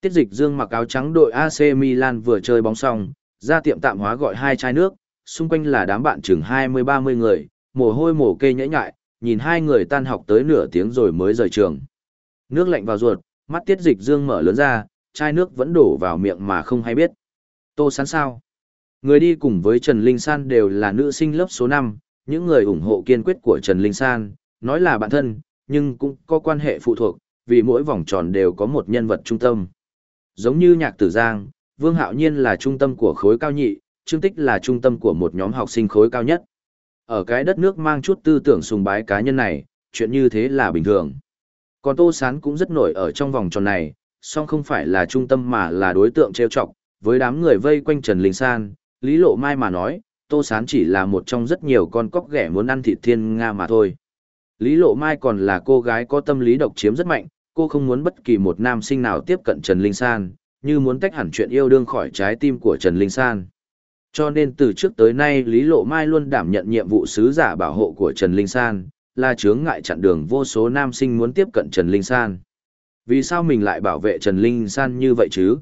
Tiết dịch dương mặc áo trắng đội AC Milan vừa chơi bóng xong, ra tiệm tạm hóa gọi hai chai nước, xung quanh là đám bạn chừng 20-30 người, mồ hôi mồ kê nhễ nhại, nhìn hai người tan học tới nửa tiếng rồi mới rời trường. Nước lạnh vào ruột, mắt tiết dịch dương mở lớn ra, chai nước vẫn đổ vào miệng mà không hay biết. Tô sán sao? Người đi cùng với Trần Linh San đều là nữ sinh lớp số 5, những người ủng hộ kiên quyết của Trần Linh San, nói là bạn thân, nhưng cũng có quan hệ phụ thuộc, vì mỗi vòng tròn đều có một nhân vật trung tâm. Giống như nhạc tử giang, Vương Hạo Nhiên là trung tâm của khối cao nhị, Trương Tích là trung tâm của một nhóm học sinh khối cao nhất. Ở cái đất nước mang chút tư tưởng sùng bái cá nhân này, chuyện như thế là bình thường. Còn Tô Sán cũng rất nổi ở trong vòng tròn này, song không phải là trung tâm mà là đối tượng trêu chọc, với đám người vây quanh Trần Linh San, Lý Lộ Mai mà nói, Tô Sán chỉ là một trong rất nhiều con cóc ghẻ muốn ăn thịt thiên Nga mà thôi. Lý Lộ Mai còn là cô gái có tâm lý độc chiếm rất mạnh, cô không muốn bất kỳ một nam sinh nào tiếp cận Trần Linh San, như muốn tách hẳn chuyện yêu đương khỏi trái tim của Trần Linh San. Cho nên từ trước tới nay Lý Lộ Mai luôn đảm nhận nhiệm vụ sứ giả bảo hộ của Trần Linh San, là chướng ngại chặn đường vô số nam sinh muốn tiếp cận Trần Linh San. Vì sao mình lại bảo vệ Trần Linh San như vậy chứ?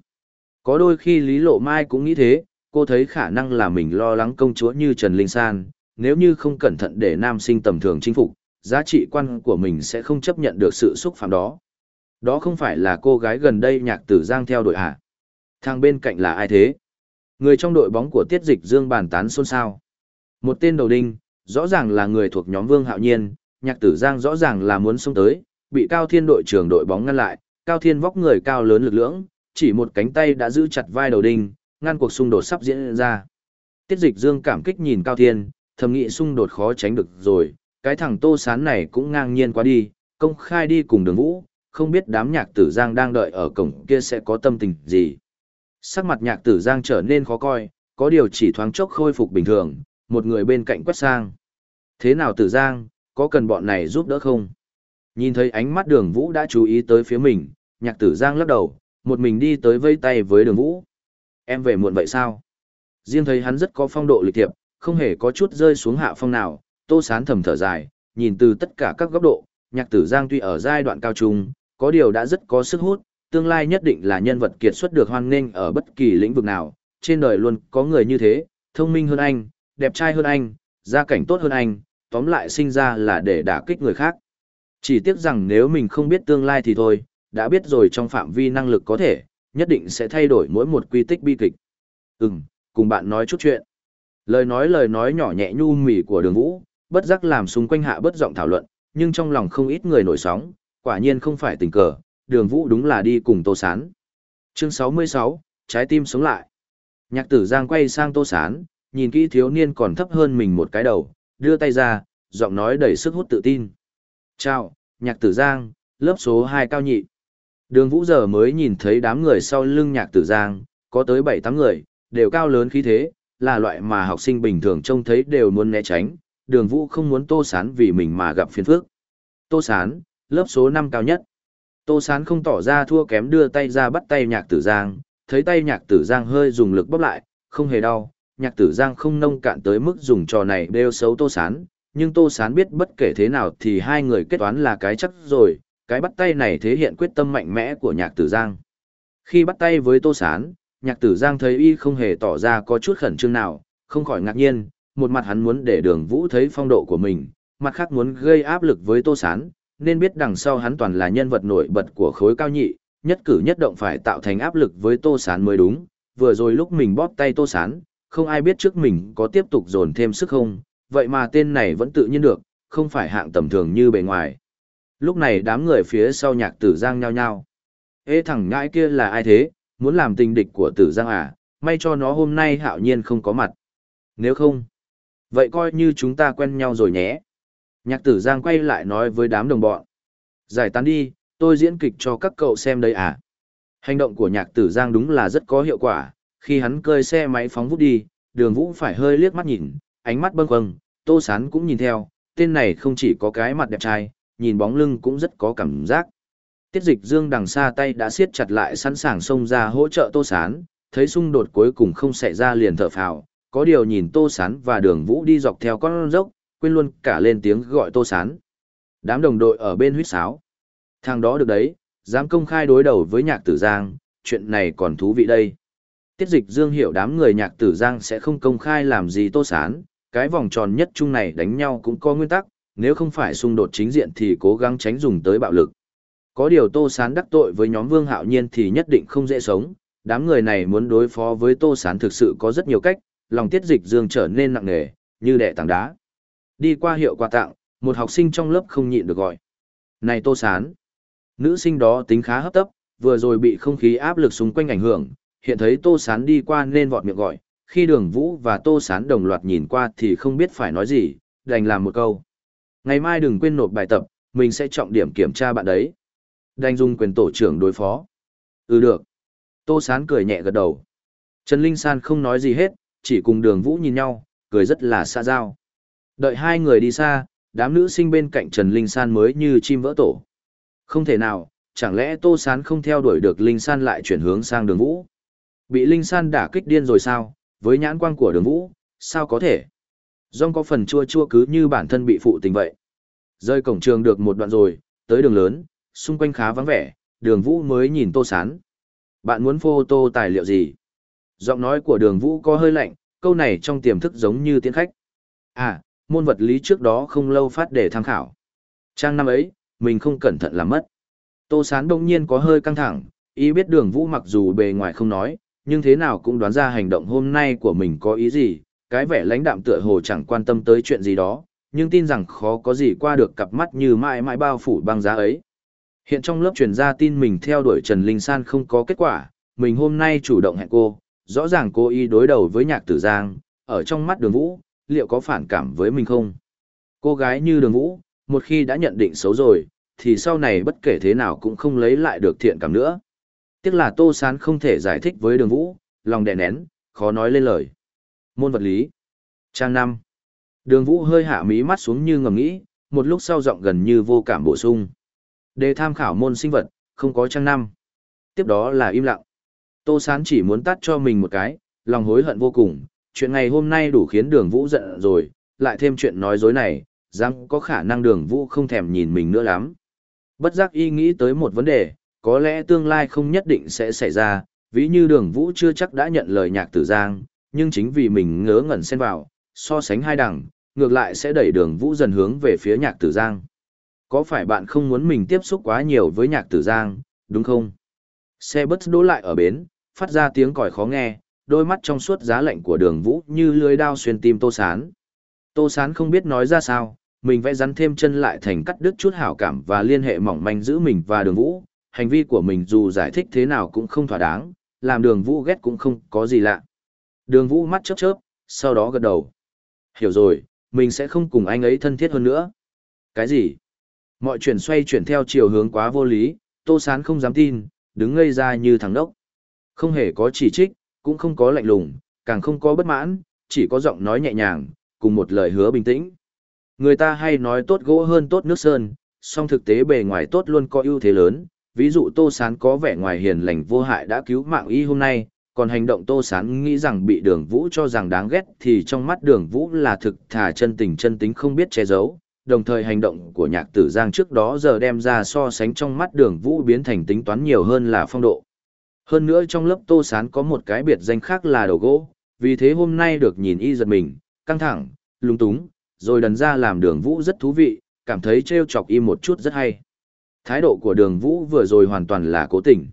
Có đôi khi Lý Lộ Mai cũng nghĩ thế, cô thấy khả năng là mình lo lắng công chúa như Trần Linh San, nếu như không cẩn thận để nam sinh tầm thường chinh phục, giá trị quan của mình sẽ không chấp nhận được sự xúc phạm đó. Đó không phải là cô gái gần đây nhạc tử giang theo đội à? Thằng bên cạnh là ai thế? Người trong đội bóng của tiết dịch dương bàn tán xôn xao. Một tên đầu đinh, rõ ràng là người thuộc nhóm Vương Hạo Nhiên, nhạc tử giang rõ ràng là muốn xông tới, bị Cao Thiên đội trưởng đội bóng ngăn lại, Cao Thiên vóc người cao lớn lực lưỡng, chỉ một cánh tay đã giữ chặt vai đầu đinh, ngăn cuộc xung đột sắp diễn ra. Tiết dịch dương cảm kích nhìn Cao Thiên, thầm nghĩ xung đột khó tránh được rồi, cái thằng tô sán này cũng ngang nhiên quá đi, công khai đi cùng đường vũ, không biết đám nhạc tử giang đang đợi ở cổng kia sẽ có tâm tình gì. Sắc mặt nhạc tử giang trở nên khó coi, có điều chỉ thoáng chốc khôi phục bình thường, một người bên cạnh quét sang. Thế nào tử giang, có cần bọn này giúp đỡ không? Nhìn thấy ánh mắt đường vũ đã chú ý tới phía mình, nhạc tử giang lắc đầu, một mình đi tới vây tay với đường vũ. Em về muộn vậy sao? Riêng thấy hắn rất có phong độ lịch thiệp, không hề có chút rơi xuống hạ phong nào, tô sán thầm thở dài, nhìn từ tất cả các góc độ, nhạc tử giang tuy ở giai đoạn cao trung, có điều đã rất có sức hút, tương lai nhất định là nhân vật kiệt xuất được hoan nghênh ở bất kỳ lĩnh vực nào, trên đời luôn có người như thế, thông minh hơn anh, đẹp trai hơn anh, gia cảnh tốt hơn anh, tóm lại sinh ra là để đả kích người khác. Chỉ tiếc rằng nếu mình không biết tương lai thì thôi, đã biết rồi trong phạm vi năng lực có thể, nhất định sẽ thay đổi mỗi một quy tích bi kịch. Ừm, cùng bạn nói chút chuyện. Lời nói lời nói nhỏ nhẹ nhu mỉ của đường vũ, bất giác làm xung quanh hạ bất giọng thảo luận, nhưng trong lòng không ít người nổi sóng, quả nhiên không phải tình cờ, đường vũ đúng là đi cùng tô sán. Chương 66, trái tim sống lại. Nhạc tử giang quay sang tô sán, nhìn kỹ thiếu niên còn thấp hơn mình một cái đầu, đưa tay ra, giọng nói đầy sức hút tự tin. Chào, nhạc tử giang, lớp số 2 cao nhị. Đường vũ giờ mới nhìn thấy đám người sau lưng nhạc tử giang, có tới 7-8 người, đều cao lớn khí thế, là loại mà học sinh bình thường trông thấy đều muốn né tránh, đường vũ không muốn tô sán vì mình mà gặp phiền phức. Tô sán, lớp số 5 cao nhất. Tô Sán không tỏ ra thua kém đưa tay ra bắt tay nhạc tử giang, thấy tay nhạc tử giang hơi dùng lực bóp lại, không hề đau, nhạc tử giang không nông cạn tới mức dùng trò này đeo xấu Tô Sán, nhưng Tô Sán biết bất kể thế nào thì hai người kết toán là cái chắc rồi, cái bắt tay này thể hiện quyết tâm mạnh mẽ của nhạc tử giang. Khi bắt tay với Tô Sán, nhạc tử giang thấy y không hề tỏ ra có chút khẩn trương nào, không khỏi ngạc nhiên, một mặt hắn muốn để đường vũ thấy phong độ của mình, mặt khác muốn gây áp lực với Tô Sán, nên biết đằng sau hắn toàn là nhân vật nổi bật của khối cao nhị, nhất cử nhất động phải tạo thành áp lực với Tô Sán mới đúng. Vừa rồi lúc mình bóp tay Tô Sán, không ai biết trước mình có tiếp tục dồn thêm sức không, vậy mà tên này vẫn tự nhiên được, không phải hạng tầm thường như bề ngoài. Lúc này đám người phía sau nhạc tử giang nhao nhao. Ê thằng ngãi kia là ai thế, muốn làm tình địch của tử giang à, may cho nó hôm nay hạo nhiên không có mặt. Nếu không, vậy coi như chúng ta quen nhau rồi nhé. Nhạc tử giang quay lại nói với đám đồng bọn. Giải tán đi, tôi diễn kịch cho các cậu xem đây à. Hành động của nhạc tử giang đúng là rất có hiệu quả, khi hắn cơi xe máy phóng vút đi, đường vũ phải hơi liếc mắt nhìn, ánh mắt bâng quâng, tô sán cũng nhìn theo, tên này không chỉ có cái mặt đẹp trai, nhìn bóng lưng cũng rất có cảm giác. Tiết dịch dương đằng xa tay đã siết chặt lại sẵn sàng xông ra hỗ trợ tô sán, thấy xung đột cuối cùng không xảy ra liền thở phào, có điều nhìn tô sán và đường vũ đi dọc theo con dốc, quên luôn cả lên tiếng gọi tô sán. Đám đồng đội ở bên huyết sáo. Thằng đó được đấy, dám công khai đối đầu với nhạc tử giang, chuyện này còn thú vị đây. Tiết dịch dương hiểu đám người nhạc tử giang sẽ không công khai làm gì tô sán, cái vòng tròn nhất chung này đánh nhau cũng có nguyên tắc, nếu không phải xung đột chính diện thì cố gắng tránh dùng tới bạo lực. Có điều tô sán đắc tội với nhóm vương hạo nhiên thì nhất định không dễ sống, đám người này muốn đối phó với tô sán thực sự có rất nhiều cách, lòng tiết dịch dương trở nên nặng nề, như đẻ tảng đá. Đi qua hiệu quà tặng, một học sinh trong lớp không nhịn được gọi. Này tô sán! Nữ sinh đó tính khá hấp tấp, vừa rồi bị không khí áp lực xung quanh ảnh hưởng, hiện thấy tô sán đi qua nên vọt miệng gọi. Khi đường vũ và tô sán đồng loạt nhìn qua thì không biết phải nói gì, đành làm một câu. Ngày mai đừng quên nộp bài tập, mình sẽ trọng điểm kiểm tra bạn đấy. Đành dùng quyền tổ trưởng đối phó. Ừ được. Tô sán cười nhẹ gật đầu. Trần Linh San không nói gì hết, chỉ cùng đường vũ nhìn nhau, cười rất là xa giao. Đợi hai người đi xa, đám nữ sinh bên cạnh Trần Linh San mới như chim vỡ tổ. Không thể nào, chẳng lẽ Tô Sán không theo đuổi được Linh San lại chuyển hướng sang đường Vũ? Bị Linh San đả kích điên rồi sao, với nhãn quan của đường Vũ, sao có thể? Rong có phần chua chua cứ như bản thân bị phụ tình vậy. Rơi cổng trường được một đoạn rồi, tới đường lớn, xung quanh khá vắng vẻ, đường Vũ mới nhìn Tô Sán. Bạn muốn phô tô tài liệu gì? Giọng nói của đường Vũ có hơi lạnh, câu này trong tiềm thức giống như tiến khách. À, môn vật lý trước đó không lâu phát để tham khảo. Trang năm ấy, mình không cẩn thận làm mất. Tô Sán đông nhiên có hơi căng thẳng, ý biết đường vũ mặc dù bề ngoài không nói, nhưng thế nào cũng đoán ra hành động hôm nay của mình có ý gì, cái vẻ lãnh đạm tựa hồ chẳng quan tâm tới chuyện gì đó, nhưng tin rằng khó có gì qua được cặp mắt như mãi mãi bao phủ băng giá ấy. Hiện trong lớp truyền ra tin mình theo đuổi Trần Linh San không có kết quả, mình hôm nay chủ động hẹn cô, rõ ràng cô y đối đầu với nhạc tử giang, ở trong mắt đường vũ, liệu có phản cảm với mình không? Cô gái như đường vũ, một khi đã nhận định xấu rồi, thì sau này bất kể thế nào cũng không lấy lại được thiện cảm nữa. Tiếc là Tô Sán không thể giải thích với đường vũ, lòng đè nén, khó nói lên lời. Môn vật lý. Trang 5. Đường vũ hơi hạ mí mắt xuống như ngầm nghĩ, một lúc sau giọng gần như vô cảm bổ sung. Đề tham khảo môn sinh vật, không có trang 5. Tiếp đó là im lặng. Tô Sán chỉ muốn tắt cho mình một cái, lòng hối hận vô cùng, chuyện ngày hôm nay đủ khiến đường vũ giận rồi, lại thêm chuyện nói dối này, rằng có khả năng đường vũ không thèm nhìn mình nữa lắm. Bất giác y nghĩ tới một vấn đề, có lẽ tương lai không nhất định sẽ xảy ra, ví như đường vũ chưa chắc đã nhận lời nhạc tử giang, nhưng chính vì mình ngớ ngẩn xen vào, so sánh hai đẳng, ngược lại sẽ đẩy đường vũ dần hướng về phía nhạc tử giang. Có phải bạn không muốn mình tiếp xúc quá nhiều với nhạc tử giang, đúng không? Xe bus đỗ lại ở bến, phát ra tiếng còi khó nghe, đôi mắt trong suốt giá lạnh của đường vũ như lưới đao xuyên tim tô sán. Tô sán không biết nói ra sao, mình vẽ rắn thêm chân lại thành cắt đứt chút hảo cảm và liên hệ mỏng manh giữa mình và đường vũ. Hành vi của mình dù giải thích thế nào cũng không thỏa đáng, làm đường vũ ghét cũng không có gì lạ. Đường vũ mắt chớp chớp, sau đó gật đầu. Hiểu rồi, mình sẽ không cùng anh ấy thân thiết hơn nữa. Cái gì? Mọi chuyện xoay chuyển theo chiều hướng quá vô lý, tô sán không dám tin, đứng ngây ra như thằng đốc. Không hề có chỉ trích, cũng không có lạnh lùng, càng không có bất mãn, chỉ có giọng nói nhẹ nhàng, cùng một lời hứa bình tĩnh. Người ta hay nói tốt gỗ hơn tốt nước sơn, song thực tế bề ngoài tốt luôn có ưu thế lớn, ví dụ Tô Sán có vẻ ngoài hiền lành vô hại đã cứu mạng y hôm nay, còn hành động Tô Sán nghĩ rằng bị đường vũ cho rằng đáng ghét thì trong mắt đường vũ là thực thà chân tình chân tính không biết che giấu, đồng thời hành động của nhạc tử giang trước đó giờ đem ra so sánh trong mắt đường vũ biến thành tính toán nhiều hơn là phong độ. Hơn nữa trong lớp Tô Sán có một cái biệt danh khác là đầu gỗ, vì thế hôm nay được nhìn y giật mình, căng thẳng, lung túng, rồi đần ra làm đường vũ rất thú vị, cảm thấy trêu chọc y một chút rất hay. Thái độ của đường vũ vừa rồi hoàn toàn là cố tình.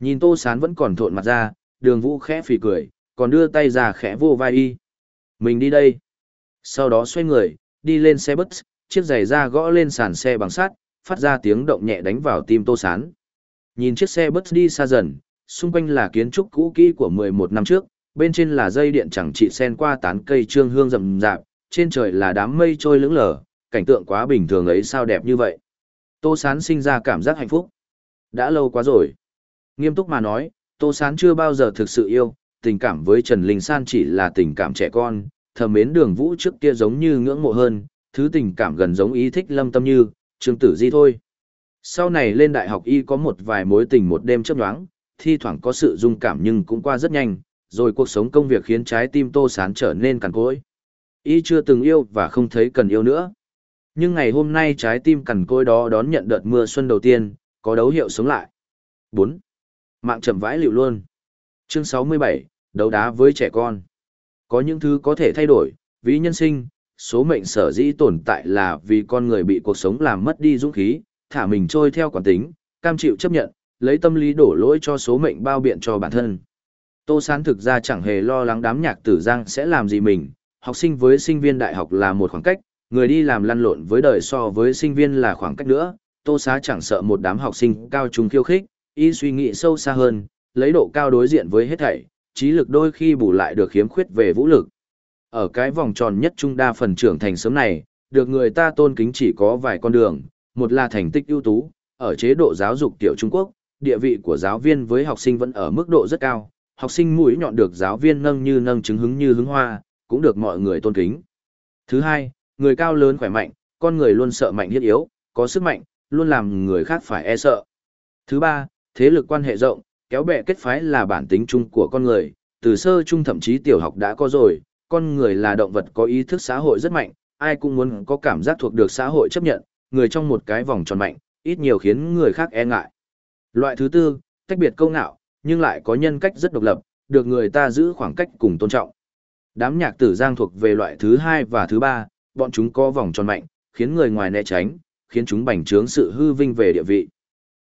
Nhìn tô sán vẫn còn thộn mặt ra, đường vũ khẽ phì cười, còn đưa tay ra khẽ vô vai y. Mình đi đây. Sau đó xoay người, đi lên xe bus, chiếc giày da gõ lên sàn xe bằng sắt, phát ra tiếng động nhẹ đánh vào tim tô sán. Nhìn chiếc xe bus đi xa dần, xung quanh là kiến trúc cũ kỹ của 11 năm trước, bên trên là dây điện chẳng trị sen qua tán cây trương hương rậm rạp, trên trời là đám mây trôi lững lờ, cảnh tượng quá bình thường ấy sao đẹp như vậy. Tô Sán sinh ra cảm giác hạnh phúc. Đã lâu quá rồi. Nghiêm túc mà nói, Tô Sán chưa bao giờ thực sự yêu, tình cảm với Trần Linh San chỉ là tình cảm trẻ con, thầm mến đường vũ trước kia giống như ngưỡng mộ hơn, thứ tình cảm gần giống ý thích lâm tâm như, Trương Tử Di thôi. Sau này lên đại học y có một vài mối tình một đêm chấp nhoáng, thi thoảng có sự dung cảm nhưng cũng qua rất nhanh, rồi cuộc sống công việc khiến trái tim Tô Sán trở nên cằn cỗi. Y chưa từng yêu và không thấy cần yêu nữa. Nhưng ngày hôm nay trái tim cằn cỗi đó đón nhận đợt mưa xuân đầu tiên, có dấu hiệu sống lại. 4. Mạng chậm vãi liệu luôn. Chương 67, đấu đá với trẻ con. Có những thứ có thể thay đổi, ví nhân sinh, số mệnh sở dĩ tồn tại là vì con người bị cuộc sống làm mất đi dũng khí, thả mình trôi theo quản tính, cam chịu chấp nhận, lấy tâm lý đổ lỗi cho số mệnh bao biện cho bản thân. Tô Sán thực ra chẳng hề lo lắng đám nhạc tử giang sẽ làm gì mình, học sinh với sinh viên đại học là một khoảng cách, người đi làm lăn lộn với đời so với sinh viên là khoảng cách nữa, Tô Sá chẳng sợ một đám học sinh cao trung khiêu khích, y suy nghĩ sâu xa hơn, lấy độ cao đối diện với hết thảy, trí lực đôi khi bù lại được khiếm khuyết về vũ lực. Ở cái vòng tròn nhất trung đa phần trưởng thành sớm này, được người ta tôn kính chỉ có vài con đường, một là thành tích ưu tú, ở chế độ giáo dục tiểu Trung Quốc, địa vị của giáo viên với học sinh vẫn ở mức độ rất cao, học sinh mũi nhọn được giáo viên nâng như nâng chứng hứng như hứng hoa, cũng được mọi người tôn kính. Thứ hai, người cao lớn khỏe mạnh, con người luôn sợ mạnh hiết yếu, có sức mạnh, luôn làm người khác phải e sợ. Thứ ba, thế lực quan hệ rộng, kéo bè kết phái là bản tính chung của con người, từ sơ trung thậm chí tiểu học đã có rồi, con người là động vật có ý thức xã hội rất mạnh, ai cũng muốn có cảm giác thuộc được xã hội chấp nhận, người trong một cái vòng tròn mạnh, ít nhiều khiến người khác e ngại. Loại thứ tư, tách biệt câu ngạo, nhưng lại có nhân cách rất độc lập, được người ta giữ khoảng cách cùng tôn trọng. Đám nhạc tử giang thuộc về loại thứ hai và thứ ba, bọn chúng có vòng tròn mạnh, khiến người ngoài né tránh, khiến chúng bành trướng sự hư vinh về địa vị.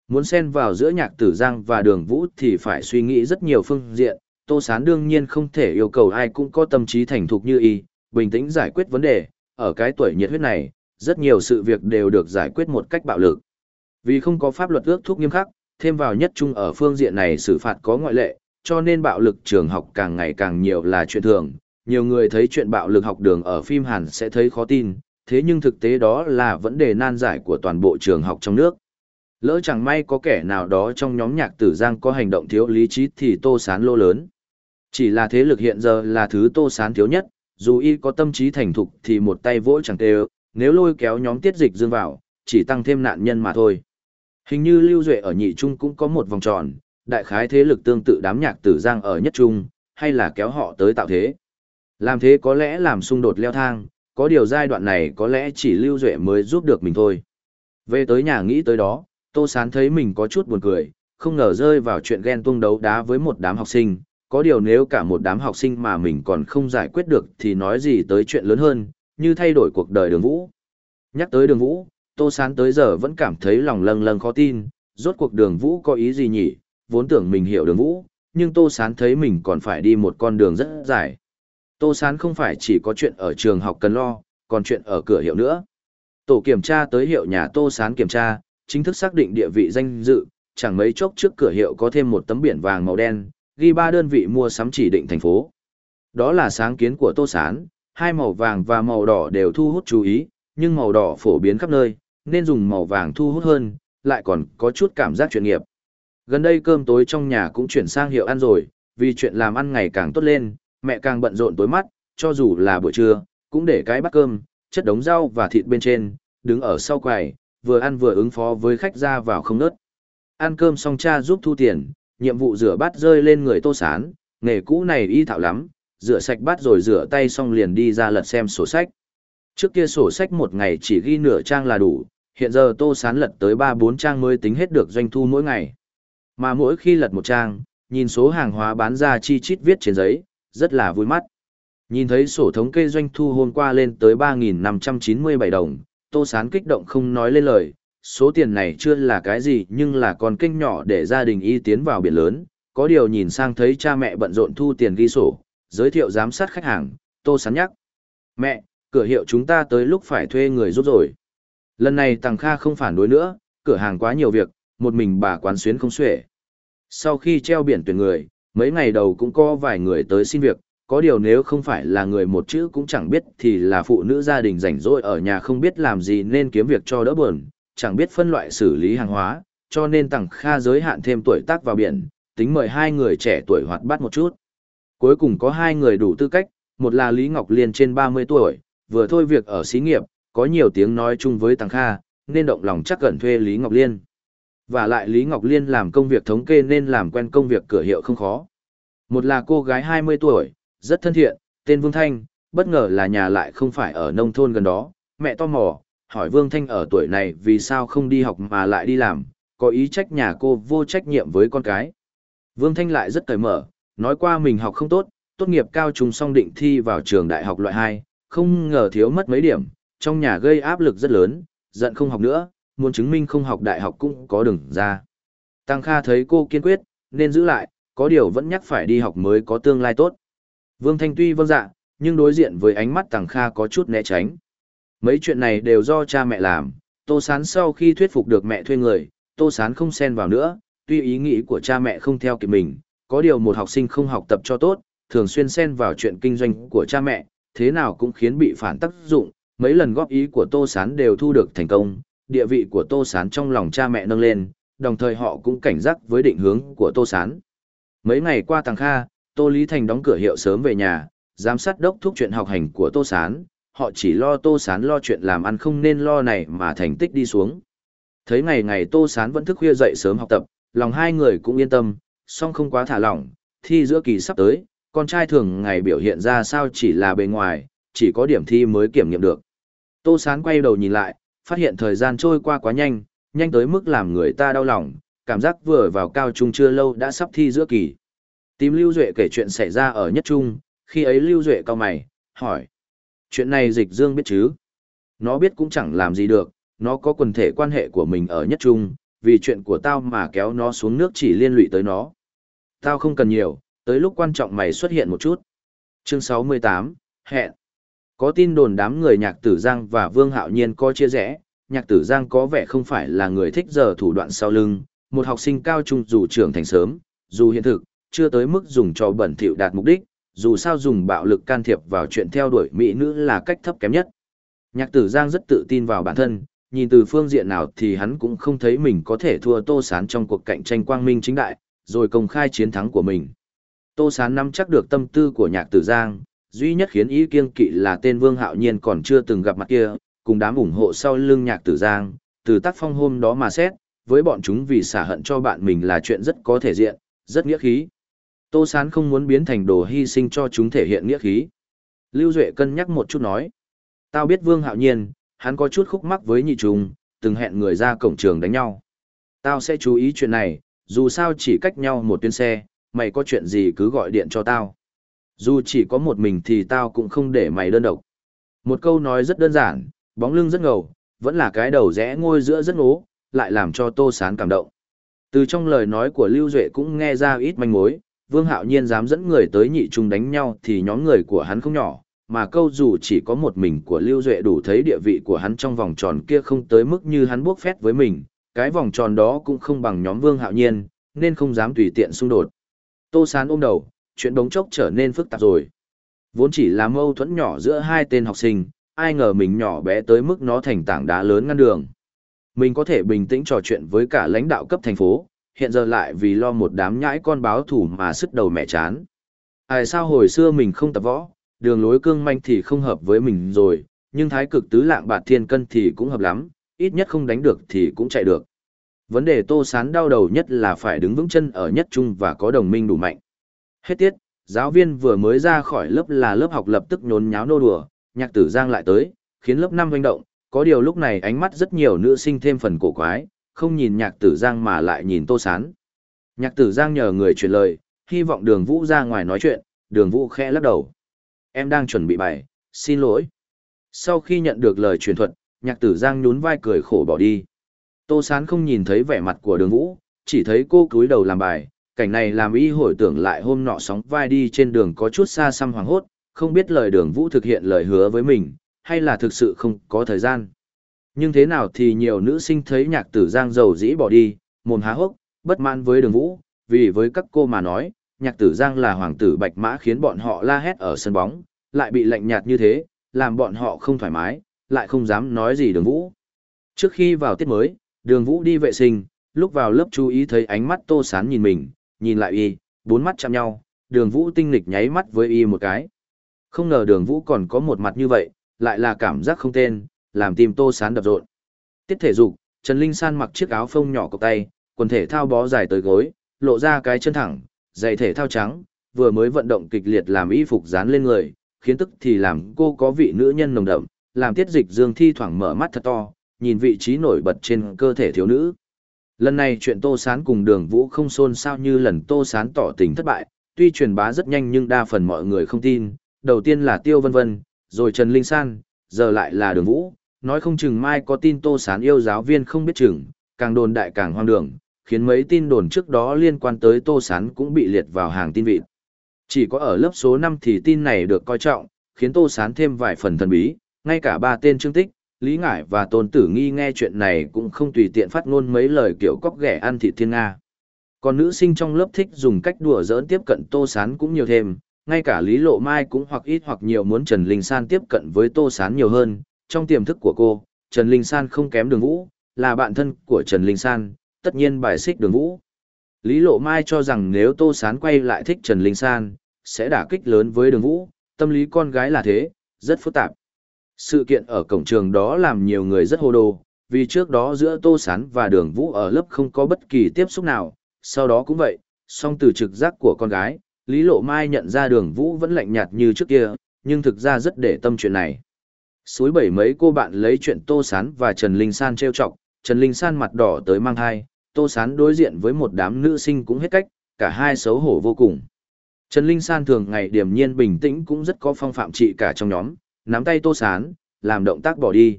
Muốn xen vào giữa nhạc tử giang và đường vũ thì phải suy nghĩ rất nhiều phương diện, Tô Sán đương nhiên không thể yêu cầu ai cũng có tâm trí thành thục như y, bình tĩnh giải quyết vấn đề, ở cái tuổi nhiệt huyết này, rất nhiều sự việc đều được giải quyết một cách bạo lực. Vì không có pháp luật ước thúc nghiêm khắc, thêm vào nhất trung ở phương diện này xử phạt có ngoại lệ, cho nên bạo lực trường học càng ngày càng nhiều là chuyện thường, nhiều người thấy chuyện bạo lực học đường ở phim Hàn sẽ thấy khó tin, thế nhưng thực tế đó là vấn đề nan giải của toàn bộ trường học trong nước. Lỡ chẳng may có kẻ nào đó trong nhóm nhạc tử giang có hành động thiếu lý trí thì tô sán lô lớn. Chỉ là thế lực hiện giờ là thứ tô sán thiếu nhất, dù y có tâm trí thành thục thì một tay vỗ chẳng tê nếu lôi kéo nhóm tiết dịch dương vào, chỉ tăng thêm nạn nhân mà thôi. Hình như Lưu Duệ ở nhị trung cũng có một vòng tròn, đại khái thế lực tương tự đám nhạc tử giang ở nhất trung, hay là kéo họ tới tạo thế. Làm thế có lẽ làm xung đột leo thang, có điều giai đoạn này có lẽ chỉ Lưu Duệ mới giúp được mình thôi. Về tới nhà nghĩ tới đó, Tô Sán thấy mình có chút buồn cười, không ngờ rơi vào chuyện ghen tuông đấu đá với một đám học sinh. Có điều nếu cả một đám học sinh mà mình còn không giải quyết được thì nói gì tới chuyện lớn hơn, như thay đổi cuộc đời đường vũ. Nhắc tới đường vũ, Tô Sán tới giờ vẫn cảm thấy lòng lâng lâng khó tin, rốt cuộc đường vũ có ý gì nhỉ, vốn tưởng mình hiểu đường vũ, nhưng Tô Sán thấy mình còn phải đi một con đường rất dài. Tô Sán không phải chỉ có chuyện ở trường học cần lo, còn chuyện ở cửa hiệu nữa. Tổ kiểm tra tới hiệu nhà Tô Sán kiểm tra, chính thức xác định địa vị danh dự, chẳng mấy chốc trước cửa hiệu có thêm một tấm biển vàng màu đen, ghi ba đơn vị mua sắm chỉ định thành phố. Đó là sáng kiến của Tô Sán, hai màu vàng và màu đỏ đều thu hút chú ý, nhưng màu đỏ phổ biến khắp nơi, nên dùng màu vàng thu hút hơn, lại còn có chút cảm giác chuyên nghiệp. Gần đây cơm tối trong nhà cũng chuyển sang hiệu ăn rồi, vì chuyện làm ăn ngày càng tốt lên, mẹ càng bận rộn tối mắt, cho dù là buổi trưa, cũng để cái bát cơm, chất đống rau và thịt bên trên, đứng ở sau quầy, vừa ăn vừa ứng phó với khách ra vào không nớt. ăn cơm xong cha giúp thu tiền, nhiệm vụ rửa bát rơi lên người tô sán, nghề cũ này y thạo lắm, rửa sạch bát rồi rửa tay xong liền đi ra lật xem sổ sách. Trước kia sổ sách một ngày chỉ ghi nửa trang là đủ, hiện giờ tô sán lật tới 3-4 trang mới tính hết được doanh thu mỗi ngày. Mà mỗi khi lật một trang, nhìn số hàng hóa bán ra chi chít viết trên giấy, rất là vui mắt. Nhìn thấy sổ thống kê doanh thu hôm qua lên tới 3.597 đồng, tô sán kích động không nói lên lời, số tiền này chưa là cái gì nhưng là còn kênh nhỏ để gia đình y tiến vào biển lớn, có điều nhìn sang thấy cha mẹ bận rộn thu tiền ghi sổ, giới thiệu giám sát khách hàng, tô sán nhắc. Mẹ, cửa hiệu chúng ta tới lúc phải thuê người giúp rồi. Lần này Tằng Kha không phản đối nữa, cửa hàng quá nhiều việc, một mình bà quán xuyến không xuể. Sau khi treo biển tuyển người, mấy ngày đầu cũng có vài người tới xin việc, có điều nếu không phải là người một chữ cũng chẳng biết thì là phụ nữ gia đình rảnh rỗi ở nhà không biết làm gì nên kiếm việc cho đỡ buồn, chẳng biết phân loại xử lý hàng hóa, cho nên Tằng Kha giới hạn thêm tuổi tác vào biển, tính mời hai người trẻ tuổi hoạt bát một chút. Cuối cùng có hai người đủ tư cách, một là Lý Ngọc Liên trên 30 tuổi, vừa thôi việc ở xí nghiệp, có nhiều tiếng nói chung với Tằng Kha, nên động lòng chắc gần thuê Lý Ngọc Liên. Và lại Lý Ngọc Liên làm công việc thống kê nên làm quen công việc cửa hiệu không khó. Một là cô gái 20 tuổi, rất thân thiện, tên Vương Thanh, bất ngờ là nhà lại không phải ở nông thôn gần đó, mẹ to mò, hỏi Vương Thanh ở tuổi này vì sao không đi học mà lại đi làm, có ý trách nhà cô vô trách nhiệm với con cái. Vương Thanh lại rất cởi mở, nói qua mình học không tốt, tốt nghiệp cao trung song định thi vào trường đại học loại 2, không ngờ thiếu mất mấy điểm, trong nhà gây áp lực rất lớn, giận không học nữa, muốn chứng minh không học đại học cũng có đường ra. Tăng Kha thấy cô kiên quyết, nên giữ lại, có điều vẫn nhắc phải đi học mới có tương lai tốt. Vương Thanh tuy vâng dạ, nhưng đối diện với ánh mắt Tằng Kha có chút né tránh. Mấy chuyện này đều do cha mẹ làm, Tô Sán sau khi thuyết phục được mẹ thuê người, Tô Sán không xen vào nữa, tuy ý nghĩ của cha mẹ không theo kịp mình, có điều một học sinh không học tập cho tốt, thường xuyên xen vào chuyện kinh doanh của cha mẹ, thế nào cũng khiến bị phản tác dụng, mấy lần góp ý của Tô Sán đều thu được thành công, địa vị của Tô Sán trong lòng cha mẹ nâng lên, đồng thời họ cũng cảnh giác với định hướng của Tô Sán. Mấy ngày qua Tàng Kha, Tô Lý Thành đóng cửa hiệu sớm về nhà, giám sát đốc thúc chuyện học hành của Tô Sán, họ chỉ lo Tô Sán lo chuyện làm ăn không nên lo này mà thành tích đi xuống. Thấy ngày ngày Tô Sán vẫn thức khuya dậy sớm học tập, lòng hai người cũng yên tâm, song không quá thả lỏng, thi giữa kỳ sắp tới, con trai thường ngày biểu hiện ra sao chỉ là bề ngoài, chỉ có điểm thi mới kiểm nghiệm được. Tô Sán quay đầu nhìn lại, phát hiện thời gian trôi qua quá nhanh, nhanh tới mức làm người ta đau lòng, cảm giác vừa vào cao trung chưa lâu đã sắp thi giữa kỳ. Tìm Lưu Duệ kể chuyện xảy ra ở nhất trung, khi ấy Lưu Duệ cao mày, hỏi. Chuyện này dịch dương biết chứ? Nó biết cũng chẳng làm gì được, nó có quần thể quan hệ của mình ở nhất trung, vì chuyện của tao mà kéo nó xuống nước chỉ liên lụy tới nó. Tao không cần nhiều, tới lúc quan trọng mày xuất hiện một chút. Chương 68, hẹn. Có tin đồn đám người nhạc tử Giang và Vương Hạo Nhiên có chia rẽ, nhạc tử Giang có vẻ không phải là người thích giờ thủ đoạn sau lưng, một học sinh cao trung dù trưởng thành sớm, dù hiện thực, chưa tới mức dùng cho bẩn thỉu đạt mục đích, dù sao dùng bạo lực can thiệp vào chuyện theo đuổi mỹ nữ là cách thấp kém nhất. Nhạc tử Giang rất tự tin vào bản thân, nhìn từ phương diện nào thì hắn cũng không thấy mình có thể thua Tô Sán trong cuộc cạnh tranh quang minh chính đại, rồi công khai chiến thắng của mình. Tô Sán nắm chắc được tâm tư của nhạc tử Giang, duy nhất khiến ý kiêng kỵ là tên Vương Hạo Nhiên còn chưa từng gặp mặt kia, cùng đám ủng hộ sau lưng nhạc tử Giang, từ tác phong hôm đó mà xét, với bọn chúng vì xả hận cho bạn mình là chuyện rất có thể diện, rất nghĩa khí. Tô Sán không muốn biến thành đồ hy sinh cho chúng thể hiện nghĩa khí. Lưu Duệ cân nhắc một chút nói. Tao biết Vương Hạo Nhiên, hắn có chút khúc mắc với nhị trùng, từng hẹn người ra cổng trường đánh nhau. Tao sẽ chú ý chuyện này, dù sao chỉ cách nhau một tuyến xe, mày có chuyện gì cứ gọi điện cho tao. Dù chỉ có một mình thì tao cũng không để mày đơn độc. Một câu nói rất đơn giản, bóng lưng rất ngầu, vẫn là cái đầu rẽ ngôi giữa rất ngố, lại làm cho Tô Sán cảm động. Từ trong lời nói của Lưu Duệ cũng nghe ra ít manh mối, Vương Hạo Nhiên dám dẫn người tới nhị trung đánh nhau thì nhóm người của hắn không nhỏ, mà câu dù chỉ có một mình của Lưu Duệ đủ thấy địa vị của hắn trong vòng tròn kia không tới mức như hắn buộc phét với mình, cái vòng tròn đó cũng không bằng nhóm Vương Hạo Nhiên, nên không dám tùy tiện xung đột. Tô Sán ôm đầu, chuyện đống chốc trở nên phức tạp rồi. Vốn chỉ là mâu thuẫn nhỏ giữa hai tên học sinh, ai ngờ mình nhỏ bé tới mức nó thành tảng đá lớn ngăn đường. Mình có thể bình tĩnh trò chuyện với cả lãnh đạo cấp thành phố, hiện giờ lại vì lo một đám nhãi con báo thủ mà sức đầu mẹ chán. Ai sao hồi xưa mình không tập võ, đường lối cương manh thì không hợp với mình rồi, nhưng thái cực tứ lạng bạt thiên cân thì cũng hợp lắm, ít nhất không đánh được thì cũng chạy được. Vấn đề Tô Sán đau đầu nhất là phải đứng vững chân ở nhất trung và có đồng minh đủ mạnh. Hết tiết, giáo viên vừa mới ra khỏi lớp là lớp học lập tức nhốn nháo nô đùa, nhạc tử giang lại tới, khiến lớp năm hoành động, có điều lúc này ánh mắt rất nhiều nữ sinh thêm phần cổ quái, không nhìn nhạc tử giang mà lại nhìn tô sán. Nhạc tử giang nhờ người truyền lời, hy vọng đường vũ ra ngoài nói chuyện, đường vũ khẽ lắc đầu. Em đang chuẩn bị bài, xin lỗi. Sau khi nhận được lời truyền thuật, nhạc tử giang nhún vai cười khổ bỏ đi. Tô sán không nhìn thấy vẻ mặt của đường vũ, chỉ thấy cô cúi đầu làm bài, cảnh này làm y hồi tưởng lại hôm nọ sóng vai đi trên đường có chút xa xăm hoàng hốt, không biết lời đường vũ thực hiện lời hứa với mình, hay là thực sự không có thời gian. Nhưng thế nào thì nhiều nữ sinh thấy nhạc tử giang giàu dĩ bỏ đi, mồm há hốc, bất mãn với đường vũ, vì với các cô mà nói, nhạc tử giang là hoàng tử bạch mã khiến bọn họ la hét ở sân bóng, lại bị lạnh nhạt như thế, làm bọn họ không thoải mái, lại không dám nói gì đường vũ. Trước khi vào tiết mới, đường vũ đi vệ sinh, lúc vào lớp chú ý thấy ánh mắt tô sán nhìn mình, nhìn lại y, bốn mắt chạm nhau, đường vũ tinh lịch nháy mắt với y một cái. Không ngờ đường vũ còn có một mặt như vậy, lại là cảm giác không tên, làm tim tô sán đập rộn. Tiết thể dục, Trần Linh San mặc chiếc áo phông nhỏ cộc tay, quần thể thao bó dài tới gối, lộ ra cái chân thẳng, giày thể thao trắng, vừa mới vận động kịch liệt làm y phục dán lên người, khiến tức thì làm cô có vị nữ nhân nồng đậm, làm tiết dịch dương thi thoảng mở mắt thật to, nhìn vị trí nổi bật trên cơ thể thiếu nữ. Lần này chuyện Tô Sán cùng đường Vũ không xôn xao như lần Tô Sán tỏ tình thất bại, tuy truyền bá rất nhanh nhưng đa phần mọi người không tin, đầu tiên là Tiêu Vân Vân, rồi Trần Linh San, giờ lại là đường Vũ, nói không chừng mai có tin Tô Sán yêu giáo viên không biết chừng, càng đồn đại càng hoang đường, khiến mấy tin đồn trước đó liên quan tới Tô Sán cũng bị liệt vào hàng tin vịt. Chỉ có ở lớp số 5 thì tin này được coi trọng, khiến Tô Sán thêm vài phần thần bí, ngay cả ba tên trương tích, Lý Ngải và Tôn Tử Nghi nghe chuyện này cũng không tùy tiện phát ngôn mấy lời kiểu cóc ghẻ ăn thịt thiên Nga. Còn nữ sinh trong lớp thích dùng cách đùa giỡn tiếp cận Tô Sán cũng nhiều thêm, ngay cả Lý Lộ Mai cũng hoặc ít hoặc nhiều muốn Trần Linh San tiếp cận với Tô Sán nhiều hơn. Trong tiềm thức của cô, Trần Linh San không kém đường vũ, là bạn thân của Trần Linh San, tất nhiên bài xích đường vũ. Lý Lộ Mai cho rằng nếu Tô Sán quay lại thích Trần Linh San, sẽ đả kích lớn với đường vũ, tâm lý con gái là thế, rất phức tạp. Sự kiện ở cổng trường đó làm nhiều người rất hồ đồ, vì trước đó giữa Tô Sán và Đường Vũ ở lớp không có bất kỳ tiếp xúc nào, sau đó cũng vậy, song từ trực giác của con gái, Lý Lộ Mai nhận ra Đường Vũ vẫn lạnh nhạt như trước kia, nhưng thực ra rất để tâm chuyện này. Suối bảy mấy cô bạn lấy chuyện Tô Sán và Trần Linh San trêu chọc, Trần Linh San mặt đỏ tới mang thai, Tô Sán đối diện với một đám nữ sinh cũng hết cách, cả hai xấu hổ vô cùng. Trần Linh San thường ngày điềm nhiên bình tĩnh cũng rất có phong phạm trị cả trong nhóm, nắm tay tô sán, làm động tác bỏ đi.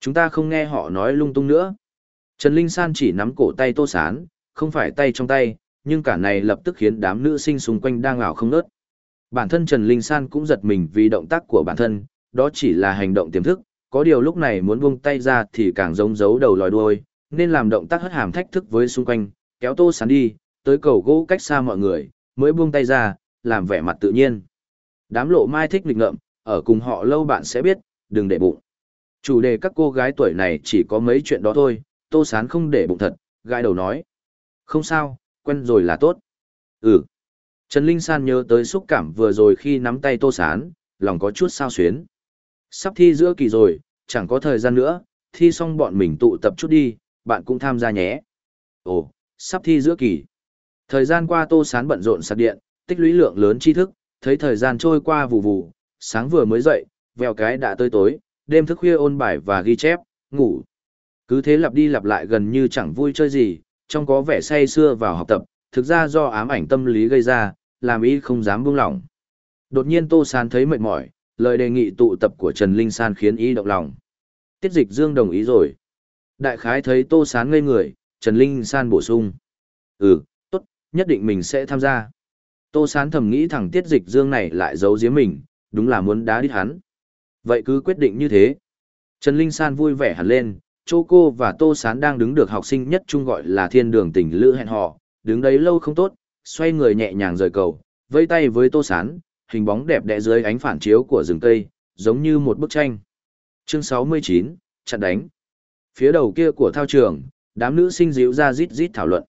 Chúng ta không nghe họ nói lung tung nữa. Trần Linh San chỉ nắm cổ tay tô sán, không phải tay trong tay, nhưng cả này lập tức khiến đám nữ sinh xung quanh đang ảo không nớt. Bản thân Trần Linh San cũng giật mình vì động tác của bản thân, đó chỉ là hành động tiềm thức, có điều lúc này muốn buông tay ra thì càng giống giấu đầu lòi đuôi, nên làm động tác hất hàm thách thức với xung quanh, kéo tô sán đi, tới cầu gỗ cách xa mọi người, mới buông tay ra, làm vẻ mặt tự nhiên. Đám lộ mai thích lịch ngợm, ở cùng họ lâu bạn sẽ biết, đừng để bụng. Chủ đề các cô gái tuổi này chỉ có mấy chuyện đó thôi, Tô Sán không để bụng thật, gãi đầu nói. Không sao, quen rồi là tốt. Ừ. Trần Linh San nhớ tới xúc cảm vừa rồi khi nắm tay Tô Sán, lòng có chút sao xuyến. Sắp thi giữa kỳ rồi, chẳng có thời gian nữa, thi xong bọn mình tụ tập chút đi, bạn cũng tham gia nhé. Ồ, sắp thi giữa kỳ. Thời gian qua Tô Sán bận rộn sạc điện, tích lũy lượng lớn tri thức, thấy thời gian trôi qua vù vù, sáng vừa mới dậy, vèo cái đã tới tối, đêm thức khuya ôn bài và ghi chép, ngủ. Cứ thế lặp đi lặp lại gần như chẳng vui chơi gì, trong có vẻ say sưa vào học tập, thực ra do ám ảnh tâm lý gây ra, làm ý không dám buông lỏng. Đột nhiên Tô sán thấy mệt mỏi, lời đề nghị tụ tập của Trần Linh San khiến ý động lòng. Tiết dịch dương đồng ý rồi. Đại khái thấy Tô Sán ngây người, Trần Linh San bổ sung. Ừ, tốt, nhất định mình sẽ tham gia. Tô Sán thầm nghĩ thằng Tiết Dịch Dương này lại giấu giếm mình, đúng là muốn đá đít hắn. Vậy cứ quyết định như thế. Trần Linh San vui vẻ hẳn lên, Chô cô và Tô Sán đang đứng được học sinh nhất chung gọi là thiên đường tình lữ hẹn hò, đứng đấy lâu không tốt, xoay người nhẹ nhàng rời cầu, vây tay với Tô Sán, hình bóng đẹp đẽ dưới ánh phản chiếu của rừng cây, giống như một bức tranh. Chương 69, chặn đánh. Phía đầu kia của thao trường, đám nữ sinh díu ra rít rít thảo luận.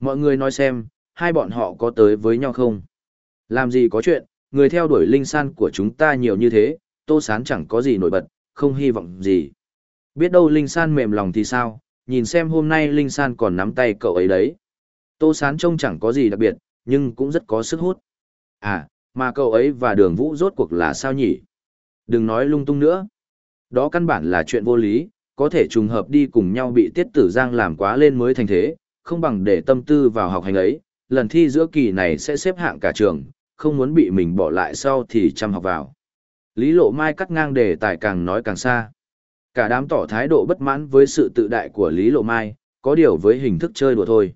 Mọi người nói xem, hai bọn họ có tới với nhau không? Làm gì có chuyện, người theo đuổi linh san của chúng ta nhiều như thế, tô sán chẳng có gì nổi bật, không hy vọng gì. Biết đâu linh san mềm lòng thì sao, nhìn xem hôm nay Linh San còn nắm tay cậu ấy đấy. Tô Sán trông chẳng có gì đặc biệt, nhưng cũng rất có sức hút. À, mà cậu ấy và đường vũ rốt cuộc là sao nhỉ? Đừng nói lung tung nữa. Đó căn bản là chuyện vô lý, có thể trùng hợp đi cùng nhau bị tiết tử giang làm quá lên mới thành thế, không bằng để tâm tư vào học hành ấy, lần thi giữa kỳ này sẽ xếp hạng cả trường, không muốn bị mình bỏ lại sau thì chăm học vào. Lý Lộ Mai cắt ngang đề tài càng nói càng xa. Cả đám tỏ thái độ bất mãn với sự tự đại của Lý Lộ Mai, có điều với hình thức chơi đùa thôi.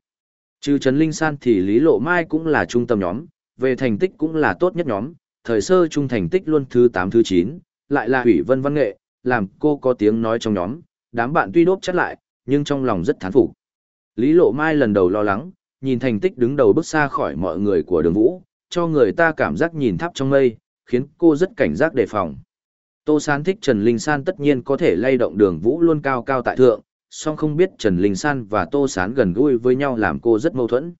Trừ Trấn Linh San thì Lý Lộ Mai cũng là trung tâm nhóm, về thành tích cũng là tốt nhất nhóm, thời sơ trung thành tích luôn thứ 8 thứ 9, lại là ủy vân văn nghệ, làm cô có tiếng nói trong nhóm, đám bạn tuy đốp chất lại, nhưng trong lòng rất thán phục. Lý Lộ Mai lần đầu lo lắng, nhìn thành tích đứng đầu bước xa khỏi mọi người của đường vũ, cho người ta cảm giác nhìn thắp trong mây, khiến cô rất cảnh giác đề phòng. Tô Sán thích Trần Linh San tất nhiên có thể lay động đường vũ luôn cao cao tại thượng, song không biết Trần Linh San và Tô Sán gần gũi với nhau làm cô rất mâu thuẫn.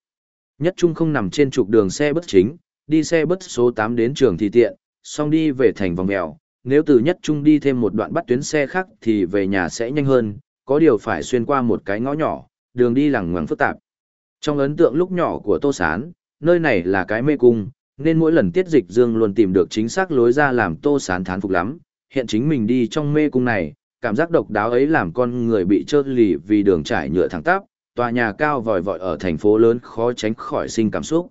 Nhất Trung không nằm trên trục đường xe bất chính, đi xe bất số 8 đến trường thì tiện, song đi về thành vòng mèo. Nếu từ Nhất Trung đi thêm một đoạn bắt tuyến xe khác thì về nhà sẽ nhanh hơn, có điều phải xuyên qua một cái ngõ nhỏ, đường đi lằng ngoằng phức tạp. Trong ấn tượng lúc nhỏ của Tô Sán, nơi này là cái mê cung, nên mỗi lần tiết dịch dương luôn tìm được chính xác lối ra làm Tô Sán thán phục lắm. Hiện chính mình đi trong mê cung này, cảm giác độc đáo ấy làm con người bị trơ lì vì đường trải nhựa thẳng tắp, tòa nhà cao vòi vọi ở thành phố lớn khó tránh khỏi sinh cảm xúc.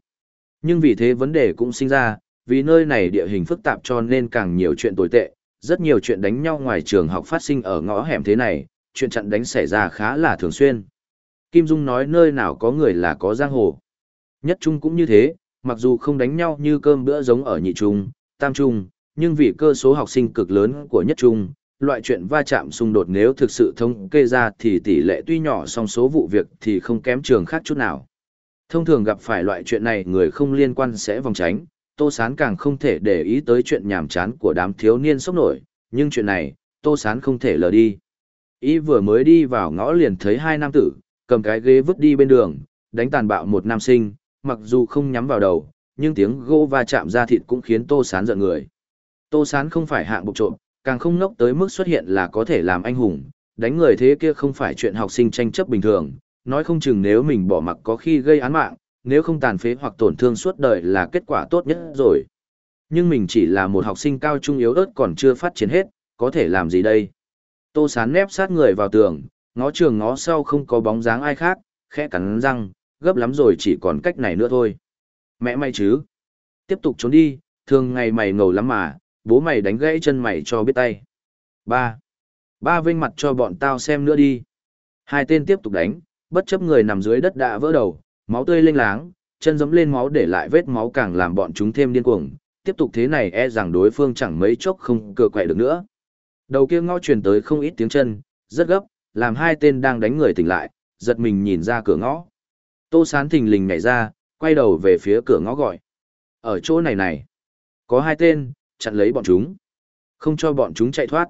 Nhưng vì thế vấn đề cũng sinh ra, vì nơi này địa hình phức tạp cho nên càng nhiều chuyện tồi tệ, rất nhiều chuyện đánh nhau ngoài trường học phát sinh ở ngõ hẻm thế này, chuyện chặn đánh xảy ra khá là thường xuyên. Kim Dung nói nơi nào có người là có giang hồ. Nhất Trung cũng như thế, mặc dù không đánh nhau như cơm bữa giống ở nhị trung, tam trung, nhưng vì cơ số học sinh cực lớn của nhất trung, loại chuyện va chạm xung đột nếu thực sự thống kê ra thì tỷ lệ tuy nhỏ song số vụ việc thì không kém trường khác chút nào. Thông thường gặp phải loại chuyện này người không liên quan sẽ vòng tránh, Tô Sán càng không thể để ý tới chuyện nhàm chán của đám thiếu niên sốc nổi, nhưng chuyện này, Tô Sán không thể lờ đi. Ý vừa mới đi vào ngõ liền thấy hai nam tử, cầm cái ghế vứt đi bên đường, đánh tàn bạo một nam sinh, mặc dù không nhắm vào đầu, nhưng tiếng gỗ va chạm ra thịt cũng khiến Tô Sán giận người. Tô Sán không phải hạng bộc trộm, càng không ngốc tới mức xuất hiện là có thể làm anh hùng, đánh người thế kia không phải chuyện học sinh tranh chấp bình thường, nói không chừng nếu mình bỏ mặc có khi gây án mạng, nếu không tàn phế hoặc tổn thương suốt đời là kết quả tốt nhất rồi. Nhưng mình chỉ là một học sinh cao trung yếu ớt còn chưa phát triển hết, có thể làm gì đây? Tô Sán nép sát người vào tường, ngó trường ngó sau không có bóng dáng ai khác, khẽ cắn răng, gấp lắm rồi chỉ còn cách này nữa thôi. Mẹ mày chứ? Tiếp tục trốn đi, thường ngày mày ngầu lắm mà, bố mày đánh gãy chân mày cho biết tay. Ba. Ba vinh mặt cho bọn tao xem nữa đi. Hai tên tiếp tục đánh, bất chấp người nằm dưới đất đã vỡ đầu, máu tươi lênh láng, chân giẫm lên máu để lại vết máu càng làm bọn chúng thêm điên cuồng. Tiếp tục thế này e rằng đối phương chẳng mấy chốc không cựa quậy được nữa. Đầu kia ngõ truyền tới không ít tiếng chân, rất gấp, làm hai tên đang đánh người tỉnh lại, giật mình nhìn ra cửa ngõ. Tô sán thình lình nhảy ra, quay đầu về phía cửa ngõ gọi. Ở chỗ này này, có hai tên, chặn lấy bọn chúng. Không cho bọn chúng chạy thoát.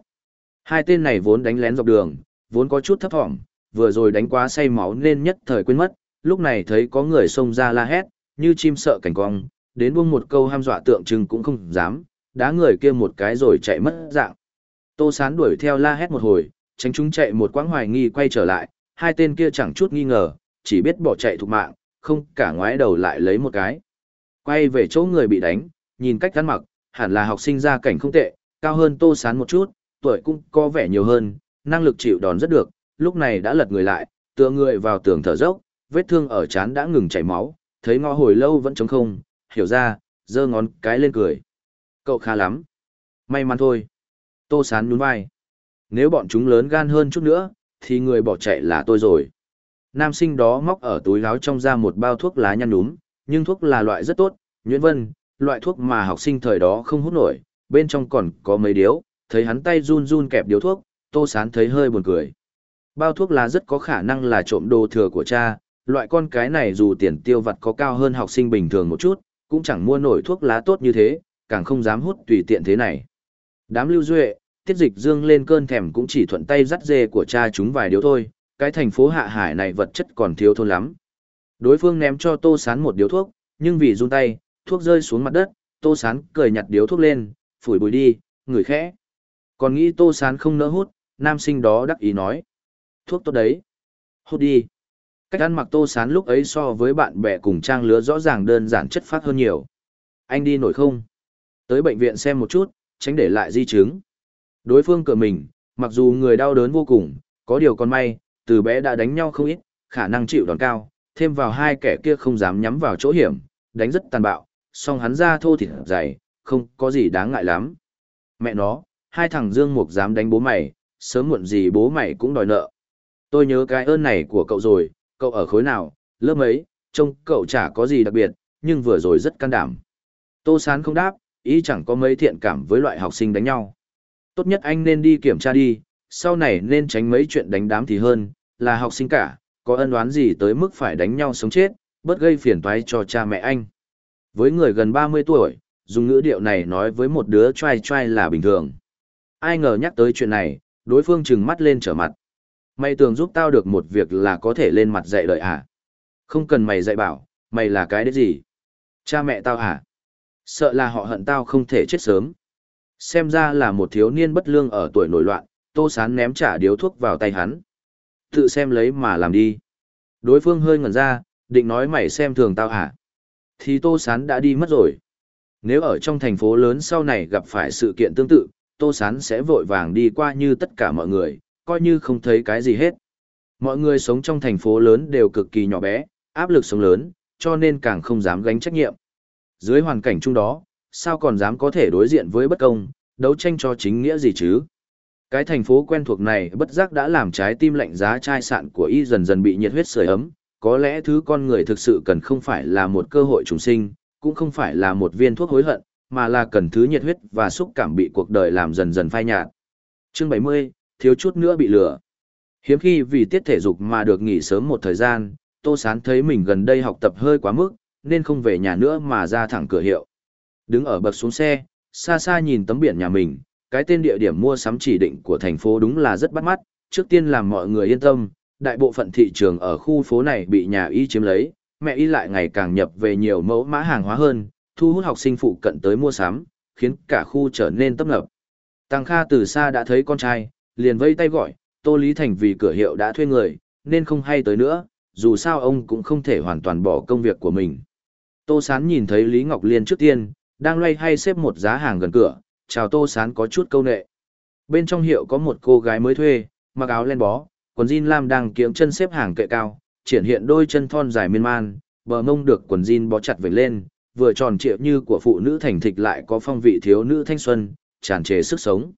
Hai tên này vốn đánh lén dọc đường, vốn có chút thấp thỏm, vừa rồi đánh quá say máu nên nhất thời quên mất, lúc này thấy có người xông ra la hét, như chim sợ cảnh cong, đến buông một câu ham dọa tượng trưng cũng không dám, đá người kia một cái rồi chạy mất dạng. Tô Sán đuổi theo la hét một hồi, tránh chúng chạy một quãng hoài nghi quay trở lại, hai tên kia chẳng chút nghi ngờ, chỉ biết bỏ chạy thục mạng, không cả ngoái đầu lại lấy một cái. Quay về chỗ người bị đánh, nhìn cách gắn mặc, hẳn là học sinh gia cảnh không tệ, cao hơn Tô Sán một chút, tuổi cũng có vẻ nhiều hơn, năng lực chịu đòn rất được, lúc này đã lật người lại, tựa người vào tường thở dốc, vết thương ở trán đã ngừng chảy máu, thấy ngõ hồi lâu vẫn trống không, hiểu ra, giơ ngón cái lên cười. Cậu khá lắm. May mắn thôi. Tô Sán nhún vai. Nếu bọn chúng lớn gan hơn chút nữa, thì người bỏ chạy là tôi rồi. Nam sinh đó móc ở túi áo trong ra một bao thuốc lá nhăn núm, nhưng thuốc là loại rất tốt, Nguyễn Vân, loại thuốc mà học sinh thời đó không hút nổi, bên trong còn có mấy điếu, thấy hắn tay run run kẹp điếu thuốc, Tô Sán thấy hơi buồn cười. Bao thuốc lá rất có khả năng là trộm đồ thừa của cha, loại con cái này dù tiền tiêu vặt có cao hơn học sinh bình thường một chút, cũng chẳng mua nổi thuốc lá tốt như thế, càng không dám hút tùy tiện thế này. Đám lưu duệ, tiết dịch dương lên cơn thèm cũng chỉ thuận tay dắt dê của cha chúng vài điếu thôi, cái thành phố hạ hải này vật chất còn thiếu thôn lắm. Đối phương ném cho tô sán một điếu thuốc, nhưng vì run tay, thuốc rơi xuống mặt đất, tô sán cười nhặt điếu thuốc lên, phủi bụi đi, người khẽ. Còn nghĩ tô sán không nỡ hút, nam sinh đó đắc ý nói. Thuốc tốt đấy. Hút đi. Cách ăn mặc tô sán lúc ấy so với bạn bè cùng trang lứa rõ ràng đơn giản chất phát hơn nhiều. Anh đi nổi không? Tới bệnh viện xem một chút, tránh để lại di chứng. Đối phương cựa mình, mặc dù người đau đớn vô cùng, có điều còn may, từ bé đã đánh nhau không ít, khả năng chịu đòn cao, thêm vào hai kẻ kia không dám nhắm vào chỗ hiểm, đánh rất tàn bạo, song hắn ra thô thịt dày, không có gì đáng ngại lắm. Mẹ nó, hai thằng Dương Mục dám đánh bố mày, sớm muộn gì bố mày cũng đòi nợ. Tôi nhớ cái ơn này của cậu rồi, cậu ở khối nào, lớp mấy, trông cậu chả có gì đặc biệt, nhưng vừa rồi rất can đảm. Tô Sán không đáp, ý chẳng có mấy thiện cảm với loại học sinh đánh nhau. Tốt nhất anh nên đi kiểm tra đi, sau này nên tránh mấy chuyện đánh đám thì hơn, là học sinh cả, có ân oán gì tới mức phải đánh nhau sống chết, bớt gây phiền toái cho cha mẹ anh. Với người gần 30 tuổi, dùng ngữ điệu này nói với một đứa trai trai là bình thường. Ai ngờ nhắc tới chuyện này, đối phương trừng mắt lên trở mặt. Mày tưởng giúp tao được một việc là có thể lên mặt dạy đợi à? Không cần mày dạy bảo, mày là cái đấy gì? Cha mẹ tao à? Sợ là họ hận tao không thể chết sớm. Xem ra là một thiếu niên bất lương ở tuổi nổi loạn, tô sán ném trả điếu thuốc vào tay hắn. Tự xem lấy mà làm đi. Đối phương hơi ngẩn ra, định nói mày xem thường tao hả? Thì tô sán đã đi mất rồi. Nếu ở trong thành phố lớn sau này gặp phải sự kiện tương tự, tô sán sẽ vội vàng đi qua như tất cả mọi người, coi như không thấy cái gì hết. Mọi người sống trong thành phố lớn đều cực kỳ nhỏ bé, áp lực sống lớn, cho nên càng không dám gánh trách nhiệm. Dưới hoàn cảnh chung đó, sao còn dám có thể đối diện với bất công, đấu tranh cho chính nghĩa gì chứ? Cái thành phố quen thuộc này bất giác đã làm trái tim lạnh giá chai sạn của y dần dần bị nhiệt huyết sưởi ấm, có lẽ thứ con người thực sự cần không phải là một cơ hội trùng sinh, cũng không phải là một viên thuốc hối hận, mà là cần thứ nhiệt huyết và xúc cảm bị cuộc đời làm dần dần phai nhạt. Chương 70, thiếu chút nữa bị lừa. Hiếm khi vì tiết thể dục mà được nghỉ sớm một thời gian, Tô Sán thấy mình gần đây học tập hơi quá mức, nên không về nhà nữa mà ra thẳng cửa hiệu. Đứng ở bậc xuống xe, xa xa nhìn tấm biển nhà mình, cái tên địa điểm mua sắm chỉ định của thành phố đúng là rất bắt mắt, trước tiên làm mọi người yên tâm, đại bộ phận thị trường ở khu phố này bị nhà y chiếm lấy, mẹ y lại ngày càng nhập về nhiều mẫu mã hàng hóa hơn, thu hút học sinh phụ cận tới mua sắm, khiến cả khu trở nên tấp nập. Tăng Kha từ xa đã thấy con trai, liền vây tay gọi, Tô Lý Thành vì cửa hiệu đã thuê người, nên không hay tới nữa, dù sao ông cũng không thể hoàn toàn bỏ công việc của mình. Tô Sán nhìn thấy Lý Ngọc Liên trước tiên, đang loay hay xếp một giá hàng gần cửa, chào Tô Sán có chút câu nệ. Bên trong hiệu có một cô gái mới thuê, mặc áo len bó, quần jean lam đang kiếng chân xếp hàng kệ cao, triển hiện đôi chân thon dài miên man, bờ mông được quần jean bó chặt về lên, vừa tròn trịa như của phụ nữ thành thịch lại có phong vị thiếu nữ thanh xuân, tràn trề sức sống.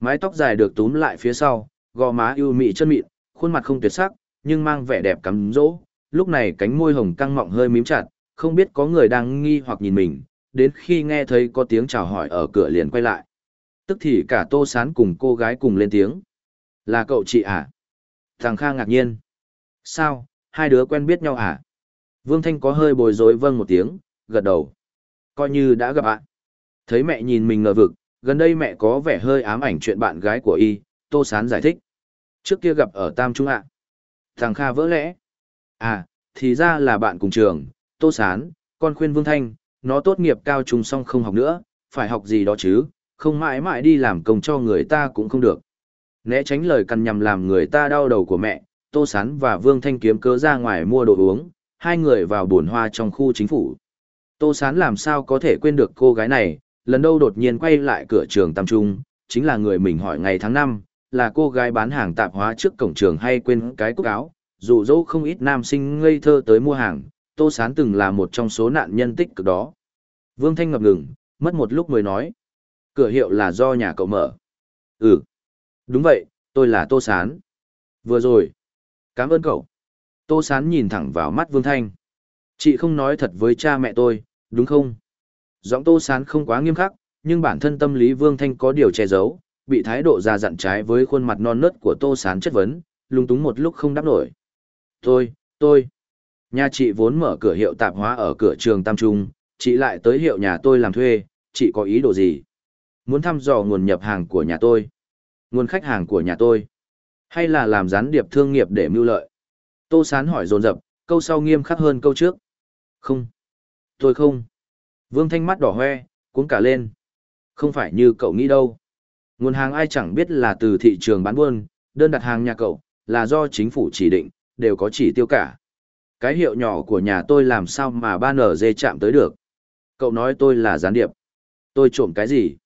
Mái tóc dài được túm lại phía sau, gò má ưu mị chân mịn, khuôn mặt không tuyệt sắc, nhưng mang vẻ đẹp cắm dỗ. Lúc này cánh môi hồng căng mọng hơi mím chặt, không biết có người đang nghi hoặc nhìn mình, đến khi nghe thấy có tiếng chào hỏi ở cửa liền quay lại. Tức thì cả Tô Sán cùng cô gái cùng lên tiếng. Là cậu chị à? Thằng Kha ngạc nhiên. Sao, hai đứa quen biết nhau à? Vương Thanh có hơi bồi rối vâng một tiếng, gật đầu. Coi như đã gặp ạ. Thấy mẹ nhìn mình ngờ vực, gần đây mẹ có vẻ hơi ám ảnh chuyện bạn gái của y, Tô Sán giải thích. Trước kia gặp ở Tam Trung ạ. Thằng Kha vỡ lẽ. À, thì ra là bạn cùng trường, Tô Sán, con khuyên Vương Thanh, nó tốt nghiệp cao trung xong không học nữa, phải học gì đó chứ, không mãi mãi đi làm công cho người ta cũng không được. Né tránh lời cằn nhằm làm người ta đau đầu của mẹ, Tô Sán và Vương Thanh kiếm cớ ra ngoài mua đồ uống, hai người vào buồn hoa trong khu chính phủ. Tô Sán làm sao có thể quên được cô gái này, lần đâu đột nhiên quay lại cửa trường Tam Trung, chính là người mình hỏi ngày tháng năm, là cô gái bán hàng tạp hóa trước cổng trường hay quên cái cúc áo, dụ dỗ không ít nam sinh ngây thơ tới mua hàng, Tô Sán từng là một trong số nạn nhân tích cực đó. Vương Thanh ngập ngừng, mất một lúc mới nói. Cửa hiệu là do nhà cậu mở. Ừ. Đúng vậy, tôi là Tô Sán. Vừa rồi. Cảm ơn cậu. Tô Sán nhìn thẳng vào mắt Vương Thanh. Chị không nói thật với cha mẹ tôi, đúng không? Giọng Tô Sán không quá nghiêm khắc, nhưng bản thân tâm lý Vương Thanh có điều che giấu, bị thái độ ra dặn trái với khuôn mặt non nớt của Tô Sán chất vấn, lung túng một lúc không đáp nổi. Tôi, tôi. Nhà chị vốn mở cửa hiệu tạp hóa ở cửa trường Tam Trung, chị lại tới hiệu nhà tôi làm thuê, chị có ý đồ gì? Muốn thăm dò nguồn nhập hàng của nhà tôi? Nguồn khách hàng của nhà tôi? Hay là làm gián điệp thương nghiệp để mưu lợi? Tô Sán hỏi dồn dập, câu sau nghiêm khắc hơn câu trước. Không. Tôi không. Vương Thanh mắt đỏ hoe, cuốn cả lên. Không phải như cậu nghĩ đâu. Nguồn hàng ai chẳng biết là từ thị trường bán buôn, đơn đặt hàng nhà cậu, là do chính phủ chỉ định, đều có chỉ tiêu cả. Cái hiệu nhỏ của nhà tôi làm sao mà ban ở dê chạm tới được. Cậu nói tôi là gián điệp. Tôi trộm cái gì?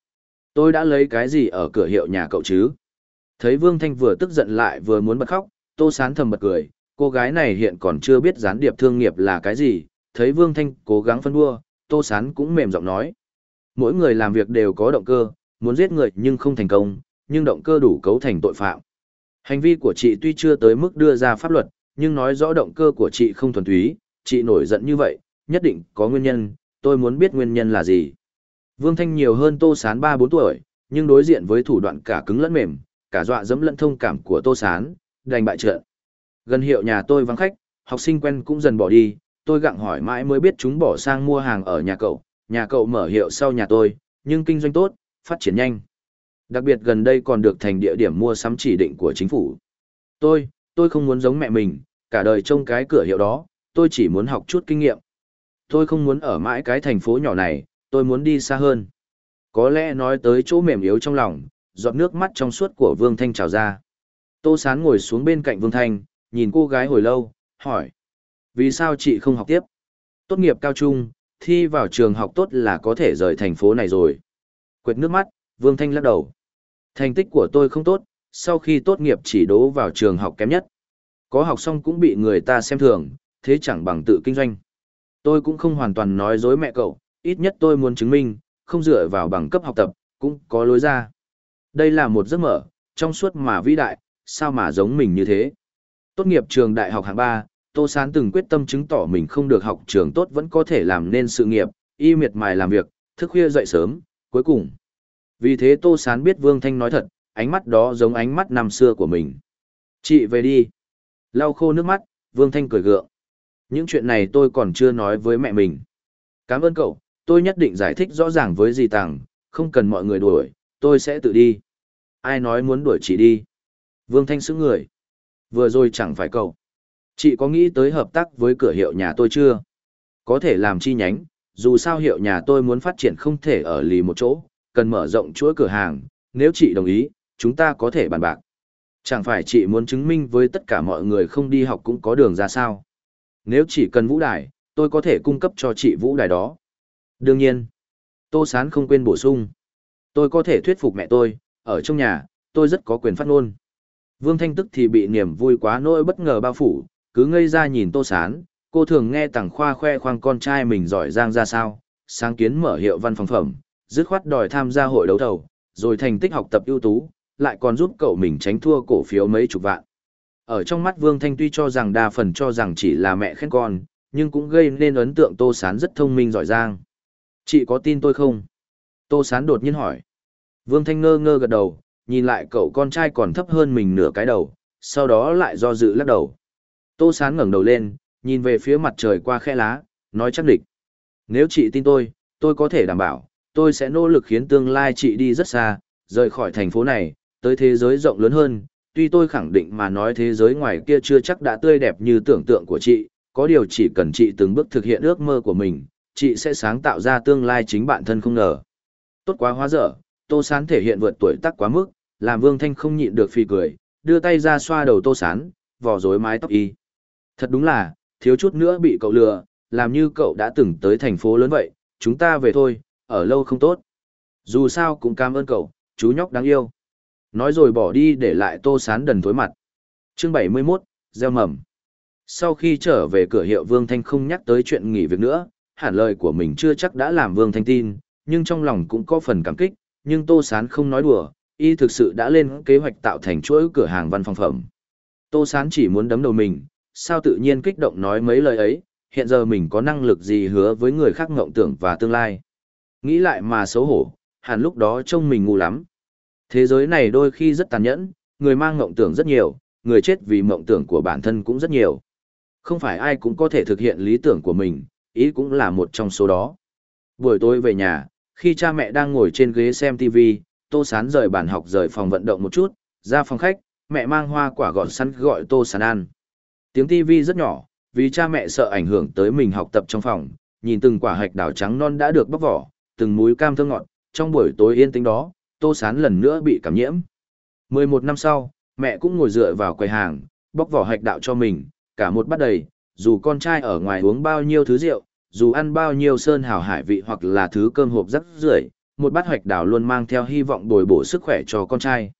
Tôi đã lấy cái gì ở cửa hiệu nhà cậu chứ? Thấy Vương Thanh vừa tức giận lại vừa muốn bật khóc, Tô Sán thầm bật cười, cô gái này hiện còn chưa biết gián điệp thương nghiệp là cái gì, thấy Vương Thanh cố gắng phân đua, Tô Sán cũng mềm giọng nói. Mỗi người làm việc đều có động cơ, muốn giết người nhưng không thành công, nhưng động cơ đủ cấu thành tội phạm. Hành vi của chị tuy chưa tới mức đưa ra pháp luật, nhưng nói rõ động cơ của chị không thuần túy, chị nổi giận như vậy, nhất định có nguyên nhân, tôi muốn biết nguyên nhân là gì. Vương Thanh nhiều hơn Tô Sán 3-4 tuổi, nhưng đối diện với thủ đoạn cả cứng lẫn mềm, cả dọa dẫm lẫn thông cảm của Tô Sán, đành bại trận. Gần hiệu nhà tôi vắng khách, học sinh quen cũng dần bỏ đi, tôi gặng hỏi mãi mới biết chúng bỏ sang mua hàng ở nhà cậu, nhà cậu mở hiệu sau nhà tôi, nhưng kinh doanh tốt, phát triển nhanh. Đặc biệt gần đây còn được thành địa điểm mua sắm chỉ định của chính phủ. Tôi, tôi không muốn giống mẹ mình, cả đời trông cái cửa hiệu đó, tôi chỉ muốn học chút kinh nghiệm. Tôi không muốn ở mãi cái thành phố nhỏ này, tôi muốn đi xa hơn. Có lẽ nói tới chỗ mềm yếu trong lòng, giọt nước mắt trong suốt của Vương Thanh trào ra. Tô Sán ngồi xuống bên cạnh Vương Thanh, nhìn cô gái hồi lâu, hỏi. Vì sao chị không học tiếp? Tốt nghiệp cao trung, thi vào trường học tốt là có thể rời thành phố này rồi. Quệt nước mắt, Vương Thanh lắc đầu. Thành tích của tôi không tốt, sau khi tốt nghiệp chỉ đỗ vào trường học kém nhất. Có học xong cũng bị người ta xem thường, thế chẳng bằng tự kinh doanh. Tôi cũng không hoàn toàn nói dối mẹ cậu, ít nhất tôi muốn chứng minh, không dựa vào bằng cấp học tập, cũng có lối ra. Đây là một giấc mở, trong suốt mà vĩ đại, sao mà giống mình như thế. Tốt nghiệp trường đại học hạng 3, Tô Sán từng quyết tâm chứng tỏ mình không được học trường tốt vẫn có thể làm nên sự nghiệp, y miệt mài làm việc, thức khuya dậy sớm, cuối cùng. Vì thế Tô Sán biết Vương Thanh nói thật, ánh mắt đó giống ánh mắt năm xưa của mình. Chị về đi. Lau khô nước mắt, Vương Thanh cười gượng. Những chuyện này tôi còn chưa nói với mẹ mình. Cảm ơn cậu, tôi nhất định giải thích rõ ràng với dì Tàng, không cần mọi người đuổi, tôi sẽ tự đi. Ai nói muốn đuổi chị đi? Vương Thanh sững người. Vừa rồi chẳng phải cậu. Chị có nghĩ tới hợp tác với cửa hiệu nhà tôi chưa? Có thể làm chi nhánh, dù sao hiệu nhà tôi muốn phát triển không thể ở lì một chỗ, cần mở rộng chuỗi cửa hàng, nếu chị đồng ý, chúng ta có thể bàn bạc. Chẳng phải chị muốn chứng minh với tất cả mọi người không đi học cũng có đường ra sao? Nếu chỉ cần vũ đài, tôi có thể cung cấp cho chị vũ đài đó. Đương nhiên, Tô Sán không quên bổ sung. Tôi có thể thuyết phục mẹ tôi, ở trong nhà, tôi rất có quyền phát ngôn. Vương Thanh tức thì bị niềm vui quá nỗi bất ngờ bao phủ, cứ ngây ra nhìn Tô Sán, cô thường nghe tàng khoa khoe khoang con trai mình giỏi giang ra sao, sáng kiến mở hiệu văn phòng phẩm, dứt khoát đòi tham gia hội đấu thầu, rồi thành tích học tập ưu tú, lại còn giúp cậu mình tránh thua cổ phiếu mấy chục vạn. Ở trong mắt Vương Thanh tuy cho rằng đa phần cho rằng chỉ là mẹ khen con, nhưng cũng gây nên ấn tượng Tô Sán rất thông minh giỏi giang. Chị có tin tôi không? Tô Sán đột nhiên hỏi. Vương Thanh ngơ ngơ gật đầu, nhìn lại cậu con trai còn thấp hơn mình nửa cái đầu, sau đó lại do dự lắc đầu. Tô Sán ngẩng đầu lên, nhìn về phía mặt trời qua khe lá, nói chắc địch. Nếu chị tin tôi, tôi có thể đảm bảo, tôi sẽ nỗ lực khiến tương lai chị đi rất xa, rời khỏi thành phố này, tới thế giới rộng lớn hơn. Tuy tôi khẳng định mà nói thế giới ngoài kia chưa chắc đã tươi đẹp như tưởng tượng của chị, có điều chỉ cần chị từng bước thực hiện ước mơ của mình, chị sẽ sáng tạo ra tương lai chính bản thân không ngờ. Tốt quá hóa dở, Tô Sán thể hiện vượt tuổi tác quá mức, làm Vương Thanh không nhịn được phì cười, đưa tay ra xoa đầu Tô Sán, vò rối mái tóc y. Thật đúng là, thiếu chút nữa bị cậu lừa, làm như cậu đã từng tới thành phố lớn vậy, chúng ta về thôi, ở lâu không tốt. Dù sao cũng cảm ơn cậu, chú nhóc đáng yêu. Nói rồi bỏ đi để lại Tô Sán đần thối mặt. Chương 71, gieo mầm. Sau khi trở về cửa hiệu Vương Thanh không nhắc tới chuyện nghỉ việc nữa, hẳn lời của mình chưa chắc đã làm Vương Thanh tin, nhưng trong lòng cũng có phần cảm kích, nhưng Tô Sán không nói đùa, y thực sự đã lên kế hoạch tạo thành chuỗi cửa hàng văn phòng phẩm. Tô Sán chỉ muốn đấm đầu mình, sao tự nhiên kích động nói mấy lời ấy, hiện giờ mình có năng lực gì hứa với người khác ngộng tưởng và tương lai. Nghĩ lại mà xấu hổ, hẳn lúc đó trông mình ngu lắm. Thế giới này đôi khi rất tàn nhẫn, người mang ngộng tưởng rất nhiều, người chết vì mộng tưởng của bản thân cũng rất nhiều. Không phải ai cũng có thể thực hiện lý tưởng của mình, ý cũng là một trong số đó. Buổi tối về nhà, khi cha mẹ đang ngồi trên ghế xem TV, Tô Sán rời bàn học rời phòng vận động một chút, ra phòng khách, mẹ mang hoa quả gọn sẵn gọi Tô Sán ăn. Tiếng TV rất nhỏ, vì cha mẹ sợ ảnh hưởng tới mình học tập trong phòng, nhìn từng quả hạch đào trắng non đã được bóc vỏ, từng múi cam thơm ngọt, trong buổi tối yên tĩnh đó, Tô Sán lần nữa bị cảm nhiễm. 11 năm sau, mẹ cũng ngồi dựa vào quầy hàng, bóc vỏ hạch đạo cho mình, cả một bát đầy, dù con trai ở ngoài uống bao nhiêu thứ rượu, dù ăn bao nhiêu sơn hào hải vị hoặc là thứ cơm hộp rắc rưởi, một bát hoạch đảo luôn mang theo hy vọng bồi bổ sức khỏe cho con trai.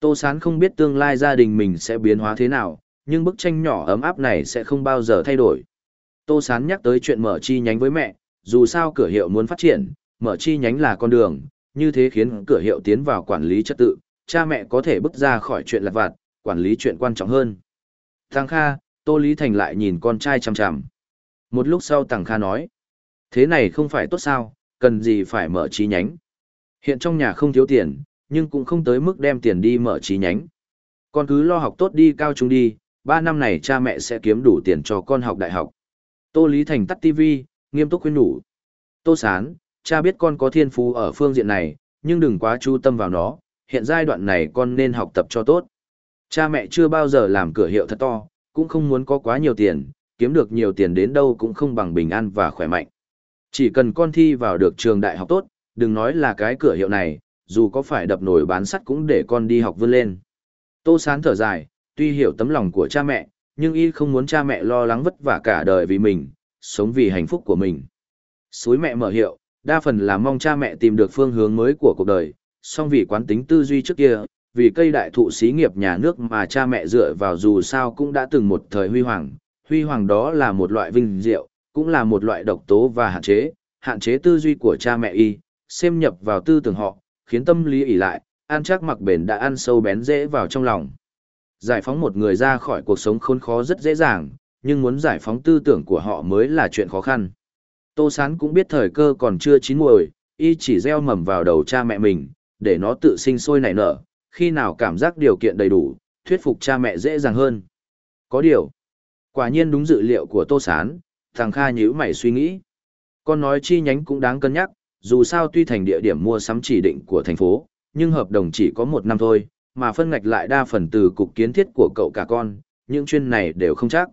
Tô Sán không biết tương lai gia đình mình sẽ biến hóa thế nào, nhưng bức tranh nhỏ ấm áp này sẽ không bao giờ thay đổi. Tô Sán nhắc tới chuyện mở chi nhánh với mẹ, dù sao cửa hiệu muốn phát triển, mở chi nhánh là con đường, như thế khiến cửa hiệu tiến vào quản lý trật tự, cha mẹ có thể bước ra khỏi chuyện lặt vặt, quản lý chuyện quan trọng hơn. Tăng Kha, Tô Lý Thành lại nhìn con trai chằm chằm. Một lúc sau Tằng Kha nói, thế này không phải tốt sao, cần gì phải mở chi nhánh. Hiện trong nhà không thiếu tiền, nhưng cũng không tới mức đem tiền đi mở chi nhánh. Con cứ lo học tốt đi cao trung đi, ba năm này cha mẹ sẽ kiếm đủ tiền cho con học đại học. Tô Lý Thành tắt TV, nghiêm túc khuyên nhủ. Tô Sán, cha biết con có thiên phú ở phương diện này, nhưng đừng quá chú tâm vào nó, hiện giai đoạn này con nên học tập cho tốt. Cha mẹ chưa bao giờ làm cửa hiệu thật to, cũng không muốn có quá nhiều tiền, kiếm được nhiều tiền đến đâu cũng không bằng bình an và khỏe mạnh. Chỉ cần con thi vào được trường đại học tốt, đừng nói là cái cửa hiệu này, dù có phải đập nổi bán sắt cũng để con đi học vươn lên. Tô Sán thở dài, tuy hiểu tấm lòng của cha mẹ, nhưng y không muốn cha mẹ lo lắng vất vả cả đời vì mình, sống vì hạnh phúc của mình. Suối mẹ mở hiệu, đa phần là mong cha mẹ tìm được phương hướng mới của cuộc đời, song vì quán tính tư duy trước kia, vì cây đại thụ xí nghiệp nhà nước mà cha mẹ dựa vào dù sao cũng đã từng một thời huy hoàng, huy hoàng đó là một loại vinh diệu, cũng là một loại độc tố và hạn chế, hạn chế tư duy của cha mẹ y, xâm nhập vào tư tưởng họ, khiến tâm lý ỉ lại, an chắc mặc bền đã ăn sâu bén dễ vào trong lòng. Giải phóng một người ra khỏi cuộc sống khốn khó rất dễ dàng, nhưng muốn giải phóng tư tưởng của họ mới là chuyện khó khăn. Tô Sán cũng biết thời cơ còn chưa chín muồi, y chỉ gieo mầm vào đầu cha mẹ mình, để nó tự sinh sôi nảy nở, khi nào cảm giác điều kiện đầy đủ, thuyết phục cha mẹ dễ dàng hơn. Có điều, quả nhiên đúng dự liệu của Tô Sán, thằng Kha nhíu mày suy nghĩ. Con nói chi nhánh cũng đáng cân nhắc, dù sao tuy thành địa điểm mua sắm chỉ định của thành phố, nhưng hợp đồng chỉ có một năm thôi, mà phân ngạch lại đa phần từ cục kiến thiết của cậu cả con, những chuyên này đều không chắc.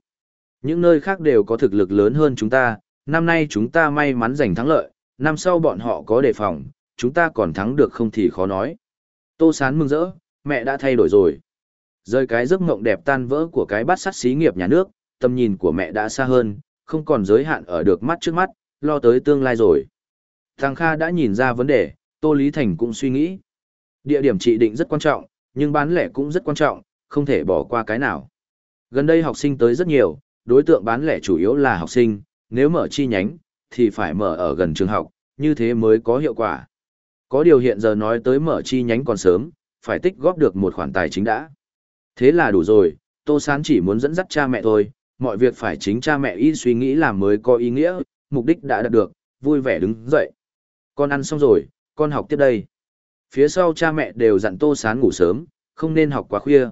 Những nơi khác đều có thực lực lớn hơn chúng ta, năm nay chúng ta may mắn giành thắng lợi, năm sau bọn họ có đề phòng, chúng ta còn thắng được không thì khó nói. Tô Sán mừng rỡ, mẹ đã thay đổi rồi. Rơi cái giấc mộng đẹp tan vỡ của cái bát sắt xí nghiệp nhà nước, tầm nhìn của mẹ đã xa hơn, không còn giới hạn ở được mắt trước mắt, lo tới tương lai rồi. Thằng Kha đã nhìn ra vấn đề, Tô Lý Thành cũng suy nghĩ. Địa điểm trị định rất quan trọng, nhưng bán lẻ cũng rất quan trọng, không thể bỏ qua cái nào. Gần đây học sinh tới rất nhiều, đối tượng bán lẻ chủ yếu là học sinh, nếu mở chi nhánh, thì phải mở ở gần trường học, như thế mới có hiệu quả. Có điều hiện giờ nói tới mở chi nhánh còn sớm, phải tích góp được một khoản tài chính đã. Thế là đủ rồi, Tô Sán chỉ muốn dẫn dắt cha mẹ thôi, mọi việc phải chính cha mẹ y suy nghĩ làm mới có ý nghĩa, mục đích đã đạt được, vui vẻ đứng dậy. Con ăn xong rồi, con học tiếp đây. Phía sau cha mẹ đều dặn Tô Sán ngủ sớm, không nên học quá khuya.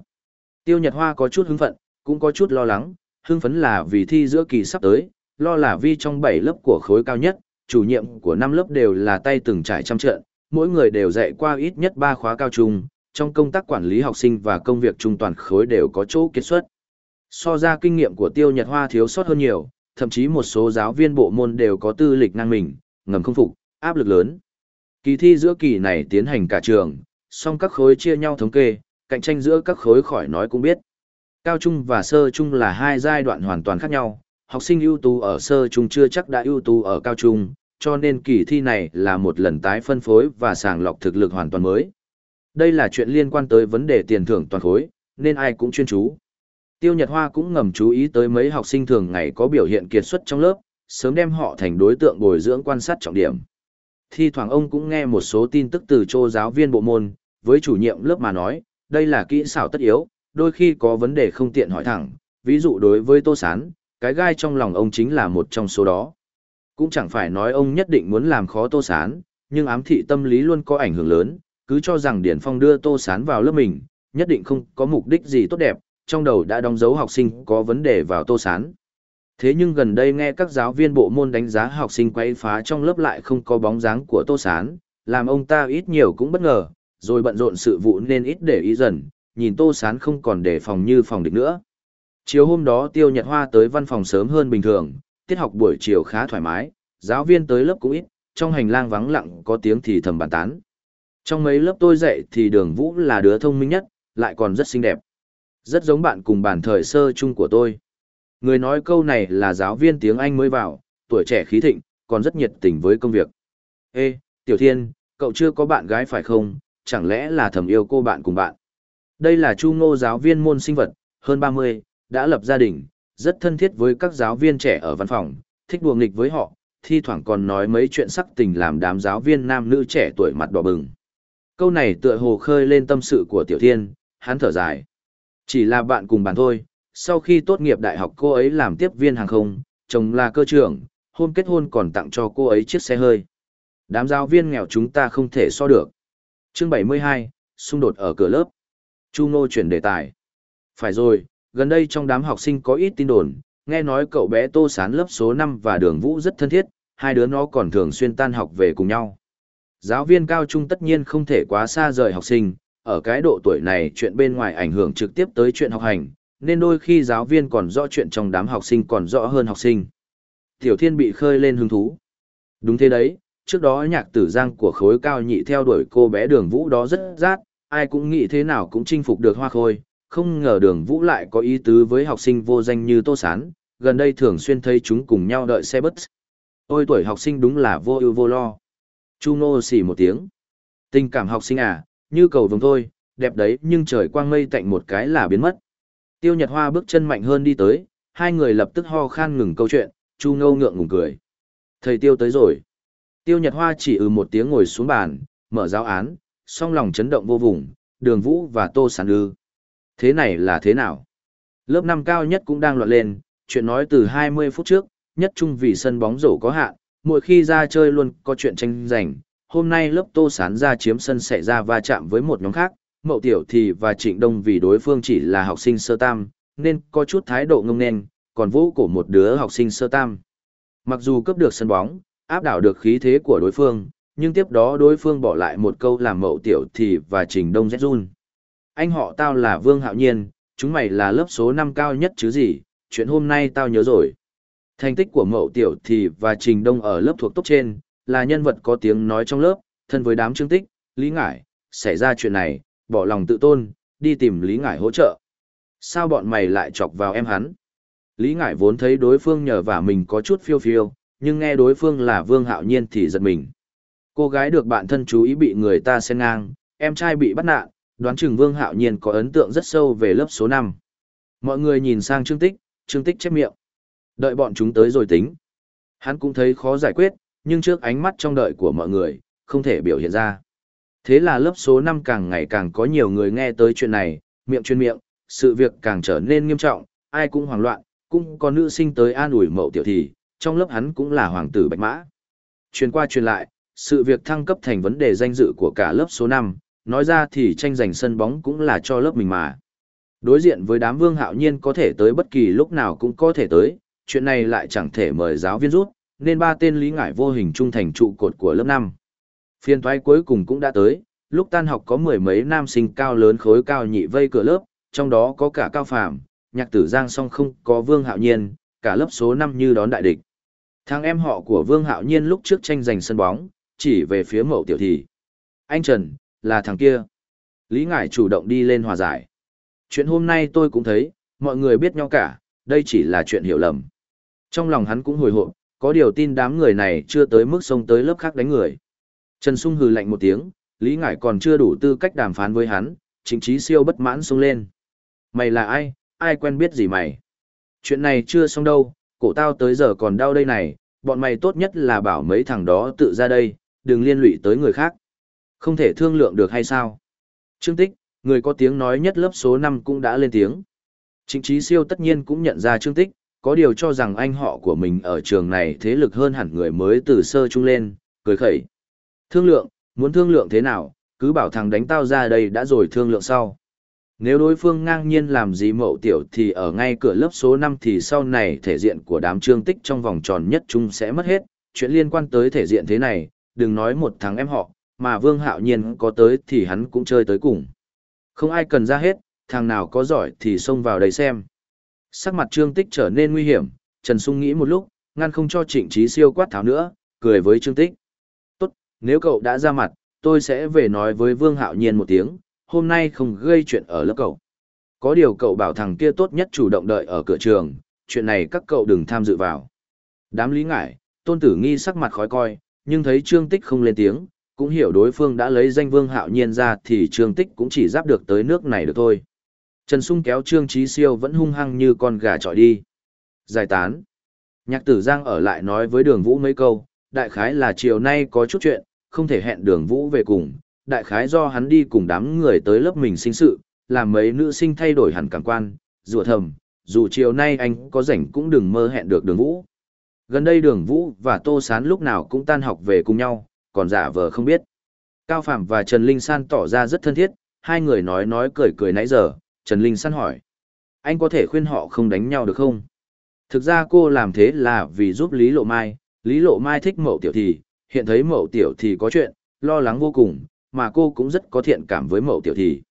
Tiêu Nhật Hoa có chút hứng phận, cũng có chút lo lắng, hưng phấn là vì thi giữa kỳ sắp tới, lo là vì trong 7 lớp của khối cao nhất, chủ nhiệm của 5 lớp đều là tay từng trải trăm trận, mỗi người đều dạy qua ít nhất 3 khóa cao trung, trong công tác quản lý học sinh và công việc trung toàn khối đều có chỗ kết xuất. So ra kinh nghiệm của Tiêu Nhật Hoa thiếu sót hơn nhiều, thậm chí một số giáo viên bộ môn đều có tư lịch năng mình, ngầm không phục, áp lực lớn. Kỳ thi giữa kỳ này tiến hành cả trường, song các khối chia nhau thống kê, cạnh tranh giữa các khối khỏi nói cũng biết. Cao trung và sơ trung là hai giai đoạn hoàn toàn khác nhau, học sinh ưu tú ở sơ trung chưa chắc đã ưu tú ở cao trung, cho nên kỳ thi này là một lần tái phân phối và sàng lọc thực lực hoàn toàn mới. Đây là chuyện liên quan tới vấn đề tiền thưởng toàn khối, nên ai cũng chuyên chú. Tiêu Nhật Hoa cũng ngầm chú ý tới mấy học sinh thường ngày có biểu hiện kiệt xuất trong lớp, sớm đem họ thành đối tượng bồi dưỡng quan sát trọng điểm. Thi thoảng ông cũng nghe một số tin tức từ chỗ giáo viên bộ môn, với chủ nhiệm lớp mà nói, đây là kỹ xảo tất yếu, đôi khi có vấn đề không tiện hỏi thẳng, ví dụ đối với Tô Sán, cái gai trong lòng ông chính là một trong số đó. Cũng chẳng phải nói ông nhất định muốn làm khó Tô Sán, nhưng ám thị tâm lý luôn có ảnh hưởng lớn, cứ cho rằng Điển Phong đưa Tô Sán vào lớp mình, nhất định không có mục đích gì tốt đẹp, trong đầu đã đóng dấu học sinh có vấn đề vào Tô Sán. Thế nhưng gần đây nghe các giáo viên bộ môn đánh giá học sinh quay phá trong lớp lại không có bóng dáng của Tô Sán, làm ông ta ít nhiều cũng bất ngờ, rồi bận rộn sự vụ nên ít để ý dần, nhìn Tô Sán không còn đề phòng như phòng địch nữa. Chiều hôm đó Tiêu Nhật Hoa tới văn phòng sớm hơn bình thường, tiết học buổi chiều khá thoải mái, giáo viên tới lớp cũng ít, trong hành lang vắng lặng có tiếng thì thầm bàn tán. Trong mấy lớp tôi dạy thì đường vũ là đứa thông minh nhất, lại còn rất xinh đẹp. Rất giống bạn cùng bản thời sơ chung của tôi. Người nói câu này là giáo viên tiếng Anh mới vào, tuổi trẻ khí thịnh, còn rất nhiệt tình với công việc. Ê, Tiểu Thiên, cậu chưa có bạn gái phải không, chẳng lẽ là thầm yêu cô bạn cùng bạn? Đây là Chu Ngô giáo viên môn sinh vật, hơn 30, đã lập gia đình, rất thân thiết với các giáo viên trẻ ở văn phòng, thích đùa nghịch với họ, thi thoảng còn nói mấy chuyện sắc tình làm đám giáo viên nam nữ trẻ tuổi mặt đỏ bừng. Câu này tựa hồ khơi lên tâm sự của Tiểu Thiên, hắn thở dài. Chỉ là bạn cùng bàn thôi, sau khi tốt nghiệp đại học cô ấy làm tiếp viên hàng không, chồng là cơ trưởng, hôm kết hôn còn tặng cho cô ấy chiếc xe hơi. Đám giáo viên nghèo chúng ta không thể so được. Chương 72, xung đột ở cửa lớp. Chu Ngô chuyển đề tài. Phải rồi, gần đây trong đám học sinh có ít tin đồn, nghe nói cậu bé Tô Sán lớp số 5 và Đường Vũ rất thân thiết, hai đứa nó còn thường xuyên tan học về cùng nhau. Giáo viên cao trung tất nhiên không thể quá xa rời học sinh, ở cái độ tuổi này chuyện bên ngoài ảnh hưởng trực tiếp tới chuyện học hành, nên đôi khi giáo viên còn rõ chuyện trong đám học sinh còn rõ hơn học sinh. Tiểu Thiên bị khơi lên hứng thú. Đúng thế đấy, trước đó nhạc tử giang của khối cao nhị theo đuổi cô bé đường vũ đó rất rát, ai cũng nghĩ thế nào cũng chinh phục được hoa khôi, không ngờ đường vũ lại có ý tứ với học sinh vô danh như Tô Sán, gần đây thường xuyên thấy chúng cùng nhau đợi xe bus. Ôi tuổi học sinh đúng là vô ưu vô lo. Chu Nô xỉ một tiếng. Tình cảm học sinh à, như cầu vồng thôi, đẹp đấy nhưng trời quang mây tạnh một cái là biến mất. Tiêu Nhật Hoa bước chân mạnh hơn đi tới, hai người lập tức ho khan ngừng câu chuyện, Chu ngâu ngượng ngùng cười. Thầy Tiêu tới rồi. Tiêu Nhật Hoa chỉ ừ một tiếng ngồi xuống bàn, mở giáo án, song lòng chấn động vô vùng, đường vũ và tô sản ư. Thế này là thế nào? Lớp năm cao nhất cũng đang loạn lên, chuyện nói từ 20 phút trước, nhất trung vì sân bóng rổ có hạn, mỗi khi ra chơi luôn có chuyện tranh giành. Hôm nay lớp tô sán ra chiếm sân xảy ra va chạm với một nhóm khác, mậu tiểu thì và trịnh đông vì đối phương chỉ là học sinh sơ tam, nên có chút thái độ ngông nên, còn vũ của một đứa học sinh sơ tam. Mặc dù cướp được sân bóng, áp đảo được khí thế của đối phương, nhưng tiếp đó đối phương bỏ lại một câu làm mậu tiểu thì và trình đông rét run. Anh họ tao là Vương Hạo Nhiên, chúng mày là lớp số 5 cao nhất chứ gì, chuyện hôm nay tao nhớ rồi. Thành tích của mậu tiểu thì và trình đông ở lớp thuộc top trên, là nhân vật có tiếng nói trong lớp, thân với đám trương tích, lý ngải, xảy ra chuyện này, bỏ lòng tự tôn, đi tìm lý ngải hỗ trợ. Sao bọn mày lại chọc vào em hắn? Lý ngải vốn thấy đối phương nhờ vả mình có chút phiêu phiêu, nhưng nghe đối phương là Vương Hạo Nhiên thì giật mình. Cô gái được bạn thân chú ý bị người ta xen ngang, em trai bị bắt nạn, đoán chừng Vương Hạo Nhiên có ấn tượng rất sâu về lớp số 5. Mọi người nhìn sang Trương Tích, Trương Tích chép miệng. Đợi bọn chúng tới rồi tính. Hắn cũng thấy khó giải quyết, nhưng trước ánh mắt trong đợi của mọi người, không thể biểu hiện ra. Thế là lớp số 5 càng ngày càng có nhiều người nghe tới chuyện này, miệng chuyên miệng, sự việc càng trở nên nghiêm trọng, ai cũng hoảng loạn, cũng có nữ sinh tới an ủi mậu tiểu thì, trong lớp hắn cũng là hoàng tử bạch mã. Truyền qua truyền lại, sự việc thăng cấp thành vấn đề danh dự của cả lớp số 5, nói ra thì tranh giành sân bóng cũng là cho lớp mình mà. Đối diện với đám vương hạo nhiên có thể tới bất kỳ lúc nào cũng có thể tới, chuyện này lại chẳng thể mời giáo viên rút, nên ba tên lý ngải vô hình trung thành trụ cột của lớp 5. Phiên thoái cuối cùng cũng đã tới, lúc tan học có mười mấy nam sinh cao lớn khối cao nhị vây cửa lớp, trong đó có cả cao phàm, nhạc tử giang song không có vương hạo nhiên, cả lớp số 5 như đón đại địch. Thằng em họ của vương hạo nhiên lúc trước tranh giành sân bóng, chỉ về phía mậu tiểu thì. Anh Trần, là thằng kia. Lý Ngải chủ động đi lên hòa giải. Chuyện hôm nay tôi cũng thấy, mọi người biết nhau cả, đây chỉ là chuyện hiểu lầm. Trong lòng hắn cũng hồi hộp, có điều tin đám người này chưa tới mức xông tới lớp khác đánh người. Trần Sung hừ lạnh một tiếng, Lý Ngải còn chưa đủ tư cách đàm phán với hắn, chính trí siêu bất mãn xông lên. Mày là ai, ai quen biết gì mày? Chuyện này chưa xong đâu, cổ tao tới giờ còn đau đây này, bọn mày tốt nhất là bảo mấy thằng đó tự ra đây, đừng liên lụy tới người khác. Không thể thương lượng được hay sao? Trương Tích, người có tiếng nói nhất lớp số 5 cũng đã lên tiếng. Trịnh Trí Siêu tất nhiên cũng nhận ra Trương Tích, có điều cho rằng anh họ của mình ở trường này thế lực hơn hẳn người mới từ sơ trung lên, cười khẩy. Thương lượng, muốn thương lượng thế nào, cứ bảo thằng đánh tao ra đây đã rồi thương lượng sau. Nếu đối phương ngang nhiên làm gì mậu tiểu thì ở ngay cửa lớp số 5 thì sau này thể diện của đám trương tích trong vòng tròn nhất chung sẽ mất hết. Chuyện liên quan tới thể diện thế này, đừng nói một thằng em họ, mà Vương Hạo Nhiên có tới thì hắn cũng chơi tới cùng. Không ai cần ra hết, thằng nào có giỏi thì xông vào đây xem. Sắc mặt Trương Tích trở nên nguy hiểm, Trần Sung nghĩ một lúc, ngăn không cho Trịnh Trí Siêu quát tháo nữa, cười với Trương Tích. Tốt, nếu cậu đã ra mặt, tôi sẽ về nói với Vương Hạo Nhiên một tiếng, hôm nay không gây chuyện ở lớp cậu. Có điều cậu bảo thằng kia tốt nhất chủ động đợi ở cửa trường, chuyện này các cậu đừng tham dự vào. Đám lý ngại, tôn tử nghi sắc mặt khói coi, nhưng thấy trương tích không lên tiếng, cũng hiểu đối phương đã lấy danh vương hạo nhiên ra thì trương tích cũng chỉ giáp được tới nước này được thôi. Trần Sung kéo trương trí siêu vẫn hung hăng như con gà trọi đi. Giải tán. Nhạc tử Giang ở lại nói với đường vũ mấy câu, đại khái là chiều nay có chút chuyện, không thể hẹn đường vũ về cùng, đại khái do hắn đi cùng đám người tới lớp mình sinh sự, làm mấy nữ sinh thay đổi hẳn cảm quan, rủa thầm, dù chiều nay anh có rảnh cũng đừng mơ hẹn được đường vũ. Gần đây đường vũ và Tô Sán lúc nào cũng tan học về cùng nhau, còn giả vờ không biết. Cao Phạm và Trần Linh San tỏ ra rất thân thiết, hai người nói nói cười cười nãy giờ, Trần Linh San hỏi. Anh có thể khuyên họ không đánh nhau được không? Thực ra cô làm thế là vì giúp Lý Lộ Mai, Lý Lộ Mai thích mậu tiểu thì, hiện thấy mậu tiểu thì có chuyện, lo lắng vô cùng, mà cô cũng rất có thiện cảm với mậu tiểu thì.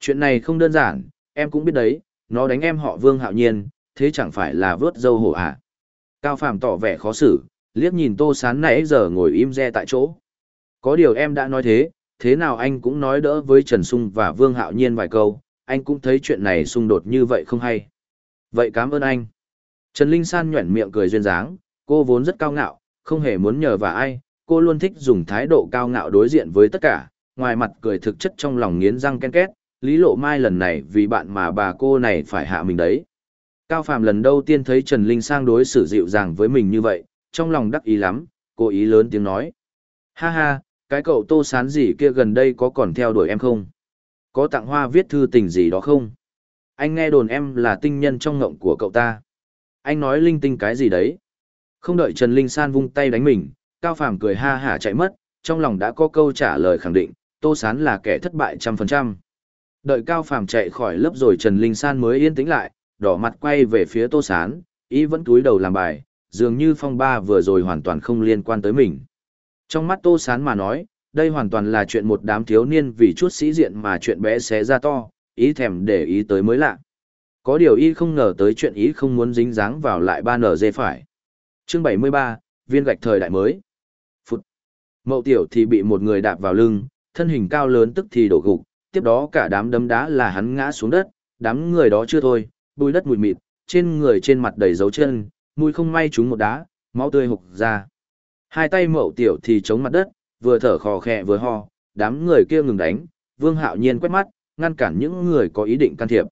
Chuyện này không đơn giản, em cũng biết đấy, nó đánh em họ Vương Hạo Nhiên, thế chẳng phải là vớt dâu hổ à. Cao Phạm tỏ vẻ khó xử, liếc nhìn Tô Sán nãy giờ ngồi im re tại chỗ. Có điều em đã nói thế, thế nào anh cũng nói đỡ với Trần Sung và Vương Hạo Nhiên vài câu, anh cũng thấy chuyện này xung đột như vậy không hay. Vậy cảm ơn anh. Trần Linh San nhuẩn miệng cười duyên dáng, cô vốn rất cao ngạo, không hề muốn nhờ và ai, cô luôn thích dùng thái độ cao ngạo đối diện với tất cả, ngoài mặt cười thực chất trong lòng nghiến răng ken két, Lý Lộ Mai lần này vì bạn mà bà cô này phải hạ mình đấy. Cao Phàm lần đầu tiên thấy Trần Linh Sang đối xử dịu dàng với mình như vậy, trong lòng đắc ý lắm, cô ý lớn tiếng nói. Ha ha, cái cậu tô sán gì kia gần đây có còn theo đuổi em không? Có tặng hoa viết thư tình gì đó không? Anh nghe đồn em là tinh nhân trong ngộng của cậu ta. Anh nói linh tinh cái gì đấy? Không đợi Trần Linh San vung tay đánh mình, Cao Phàm cười ha hả chạy mất, trong lòng đã có câu trả lời khẳng định, Tô Sán là kẻ thất bại trăm phần trăm. Đợi Cao Phàm chạy khỏi lớp rồi Trần Linh San mới yên tĩnh lại, đỏ mặt quay về phía Tô Sán, ý vẫn túi đầu làm bài, dường như phong ba vừa rồi hoàn toàn không liên quan tới mình. Trong mắt Tô Sán mà nói, đây hoàn toàn là chuyện một đám thiếu niên vì chút sĩ diện mà chuyện bé xé ra to, ý thèm để ý tới mới lạ. Có điều y không ngờ tới chuyện ý không muốn dính dáng vào lại ba nở dê phải. Chương 73, viên gạch thời đại mới. Phút. Mậu tiểu thì bị một người đạp vào lưng, thân hình cao lớn tức thì đổ gục, tiếp đó cả đám đấm đá là hắn ngã xuống đất, đám người đó chưa thôi, bùi đất mùi mịt, trên người trên mặt đầy dấu chân, mùi không may trúng một đá, máu tươi hục ra. Hai tay mậu tiểu thì chống mặt đất, vừa thở khò khè vừa ho, đám người kia ngừng đánh, Vương Hạo Nhiên quét mắt, ngăn cản những người có ý định can thiệp.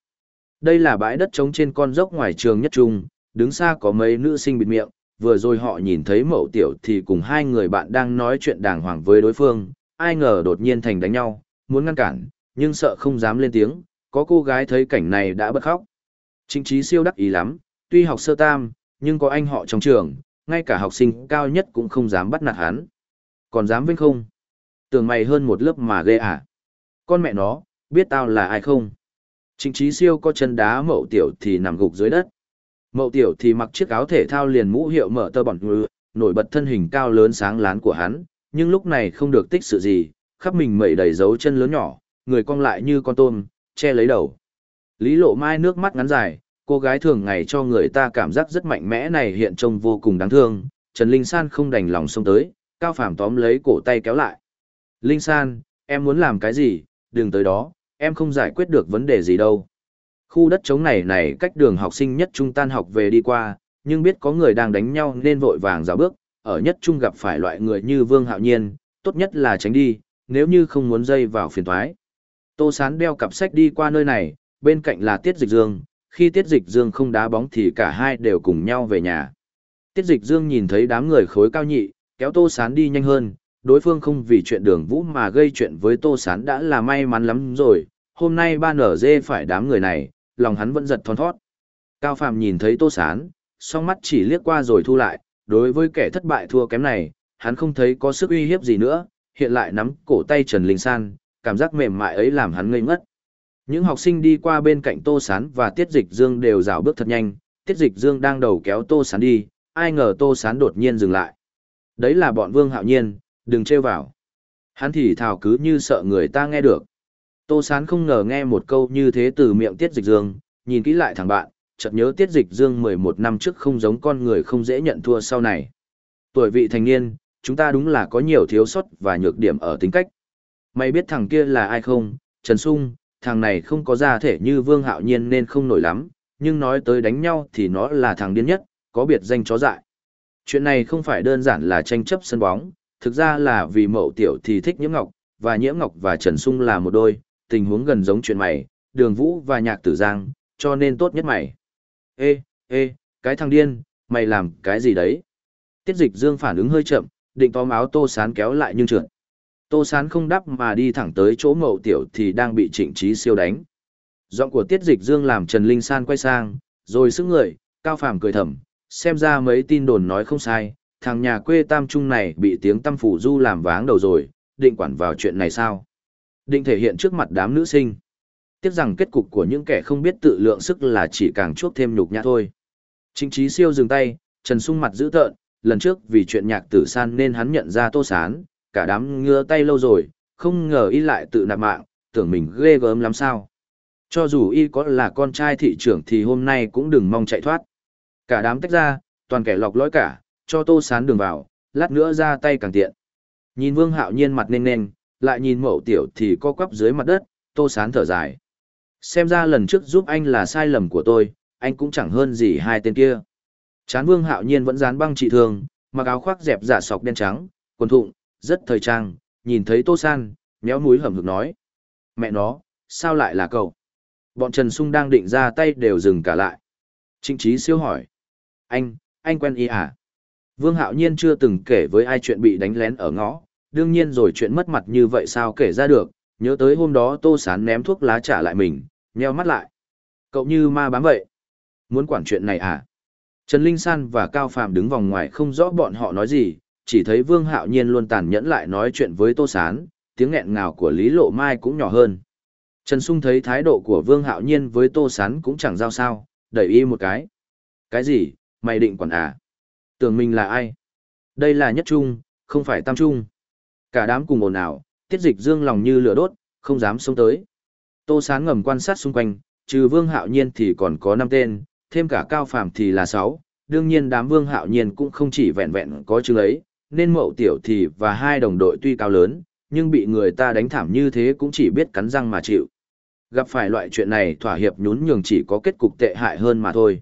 Đây là bãi đất trống trên con dốc ngoài trường nhất trung, đứng xa có mấy nữ sinh bịt miệng, vừa rồi họ nhìn thấy mậu tiểu thì cùng hai người bạn đang nói chuyện đàng hoàng với đối phương, ai ngờ đột nhiên thành đánh nhau, muốn ngăn cản, nhưng sợ không dám lên tiếng, có cô gái thấy cảnh này đã bật khóc. Trịnh trí siêu đắc ý lắm, tuy học sơ tam, nhưng có anh họ trong trường, ngay cả học sinh cao nhất cũng không dám bắt nạt hắn. Còn dám vinh không? Tưởng mày hơn một lớp mà ghê à? Con mẹ nó, biết tao là ai không? Trịnh trí siêu có chân đá mậu tiểu thì nằm gục dưới đất. Mậu tiểu thì mặc chiếc áo thể thao liền mũ hiệu mở tơ bỏng ngư, nổi bật thân hình cao lớn sáng lán của hắn, nhưng lúc này không được tích sự gì, khắp mình mẩy đầy dấu chân lớn nhỏ, người cong lại như con tôm, che lấy đầu. Lý lộ mai nước mắt ngắn dài, cô gái thường ngày cho người ta cảm giác rất mạnh mẽ này hiện trông vô cùng đáng thương, Trần Linh San không đành lòng xông tới, Cao Phàm tóm lấy cổ tay kéo lại. Linh San, em muốn làm cái gì, đừng tới đó, em không giải quyết được vấn đề gì đâu. Khu đất trống này này cách đường học sinh nhất trung tan học về đi qua, nhưng biết có người đang đánh nhau nên vội vàng rào bước, ở nhất trung gặp phải loại người như Vương Hạo Nhiên, tốt nhất là tránh đi, nếu như không muốn dây vào phiền thoái. Tô Sán đeo cặp sách đi qua nơi này, bên cạnh là Tiết Dịch Dương, khi Tiết Dịch Dương không đá bóng thì cả hai đều cùng nhau về nhà. Tiết Dịch Dương nhìn thấy đám người khối cao nhị, kéo Tô Sán đi nhanh hơn, đối phương không vì chuyện đường vũ mà gây chuyện với Tô Sán đã là may mắn lắm rồi, hôm nay ba nở dê phải đám người này, lòng hắn vẫn giật thon thót. Cao Phạm nhìn thấy Tô Sán, song mắt chỉ liếc qua rồi thu lại, đối với kẻ thất bại thua kém này, hắn không thấy có sức uy hiếp gì nữa, hiện lại nắm cổ tay Trần Linh San, cảm giác mềm mại ấy làm hắn ngây ngất. Những học sinh đi qua bên cạnh Tô Sán và Tiết Dịch Dương đều rảo bước thật nhanh, Tiết Dịch Dương đang đầu kéo Tô Sán đi, ai ngờ Tô Sán đột nhiên dừng lại. Đấy là bọn Vương Hạo Nhiên, đừng trêu vào. Hắn thì thào cứ như sợ người ta nghe được. Tô Sán không ngờ nghe một câu như thế từ miệng Tiết Dịch Dương, nhìn kỹ lại thằng bạn, chợt nhớ Tiết Dịch Dương 11 năm trước không giống con người không dễ nhận thua sau này. Tuổi vị thành niên, chúng ta đúng là có nhiều thiếu sót và nhược điểm ở tính cách. Mày biết thằng kia là ai không, Trần Sung, thằng này không có gia thể như Vương Hạo Nhiên nên không nổi lắm, nhưng nói tới đánh nhau thì nó là thằng điên nhất, có biệt danh chó dại. Chuyện này không phải đơn giản là tranh chấp sân bóng, thực ra là vì mậu tiểu thì thích nhiễm ngọc, và nhiễm ngọc và Trần Sung là một đôi, tình huống gần giống chuyện mày, đường vũ và nhạc tử giang, cho nên tốt nhất mày. Ê, ê, cái thằng điên, mày làm cái gì đấy? Tiết dịch dương phản ứng hơi chậm, định tóm áo tô sán kéo lại nhưng trượt. Tô sán không đắp mà đi thẳng tới chỗ mậu tiểu thì đang bị trịnh trí siêu đánh. Giọng của tiết dịch dương làm Trần Linh San quay sang, rồi sức người, cao phàm cười thầm, xem ra mấy tin đồn nói không sai, thằng nhà quê tam trung này bị tiếng tâm phủ du làm váng đầu rồi, định quản vào chuyện này sao? Định thể hiện trước mặt đám nữ sinh. Tiếc rằng kết cục của những kẻ không biết tự lượng sức là chỉ càng chuốc thêm nhục nhã thôi. Trịnh trí siêu dừng tay, Trần Sung mặt dữ tợn, lần trước vì chuyện nhạc tử san nên hắn nhận ra tô sán, cả đám ngứa tay lâu rồi, không ngờ y lại tự nạp mạng, tưởng mình ghê gớm lắm sao. Cho dù y có là con trai thị trưởng thì hôm nay cũng đừng mong chạy thoát. Cả đám tách ra, toàn kẻ lọc lõi cả, cho tô sán đường vào, lát nữa ra tay càng tiện. Nhìn vương hạo nhiên mặt nên nên, lại nhìn mẫu tiểu thì co quắp dưới mặt đất, tô sán thở dài. Xem ra lần trước giúp anh là sai lầm của tôi, anh cũng chẳng hơn gì hai tên kia. Chán vương hạo nhiên vẫn dán băng trị thường, mặc áo khoác dẹp giả sọc đen trắng, quần thụng, rất thời trang, nhìn thấy tô san, méo mũi hầm hực nói. Mẹ nó, sao lại là cậu? Bọn Trần Sung đang định ra tay đều dừng cả lại. Trịnh trí siêu hỏi. Anh, anh quen y à? Vương Hạo Nhiên chưa từng kể với ai chuyện bị đánh lén ở ngõ, đương nhiên rồi chuyện mất mặt như vậy sao kể ra được, nhớ tới hôm đó Tô Sán ném thuốc lá trả lại mình, nheo mắt lại. Cậu như ma bám vậy. Muốn quản chuyện này à? Trần Linh San và Cao Phạm đứng vòng ngoài không rõ bọn họ nói gì, chỉ thấy Vương Hạo Nhiên luôn tàn nhẫn lại nói chuyện với Tô Sán, tiếng nghẹn ngào của Lý Lộ Mai cũng nhỏ hơn. Trần Sung thấy thái độ của Vương Hạo Nhiên với Tô Sán cũng chẳng giao sao, đẩy y một cái. Cái gì, mày định quản à? Tưởng mình là ai? Đây là nhất trung, không phải tam trung. Cả đám cùng ồn ào, tiết dịch dương lòng như lửa đốt, không dám xông tới. Tô Sán ngầm quan sát xung quanh, trừ Vương Hạo Nhiên thì còn có 5 tên, thêm cả Cao Phàm thì là 6. Đương nhiên đám Vương Hạo Nhiên cũng không chỉ vẹn vẹn có chừng ấy, nên mậu tiểu thì và hai đồng đội tuy cao lớn, nhưng bị người ta đánh thảm như thế cũng chỉ biết cắn răng mà chịu. Gặp phải loại chuyện này thỏa hiệp nhún nhường chỉ có kết cục tệ hại hơn mà thôi.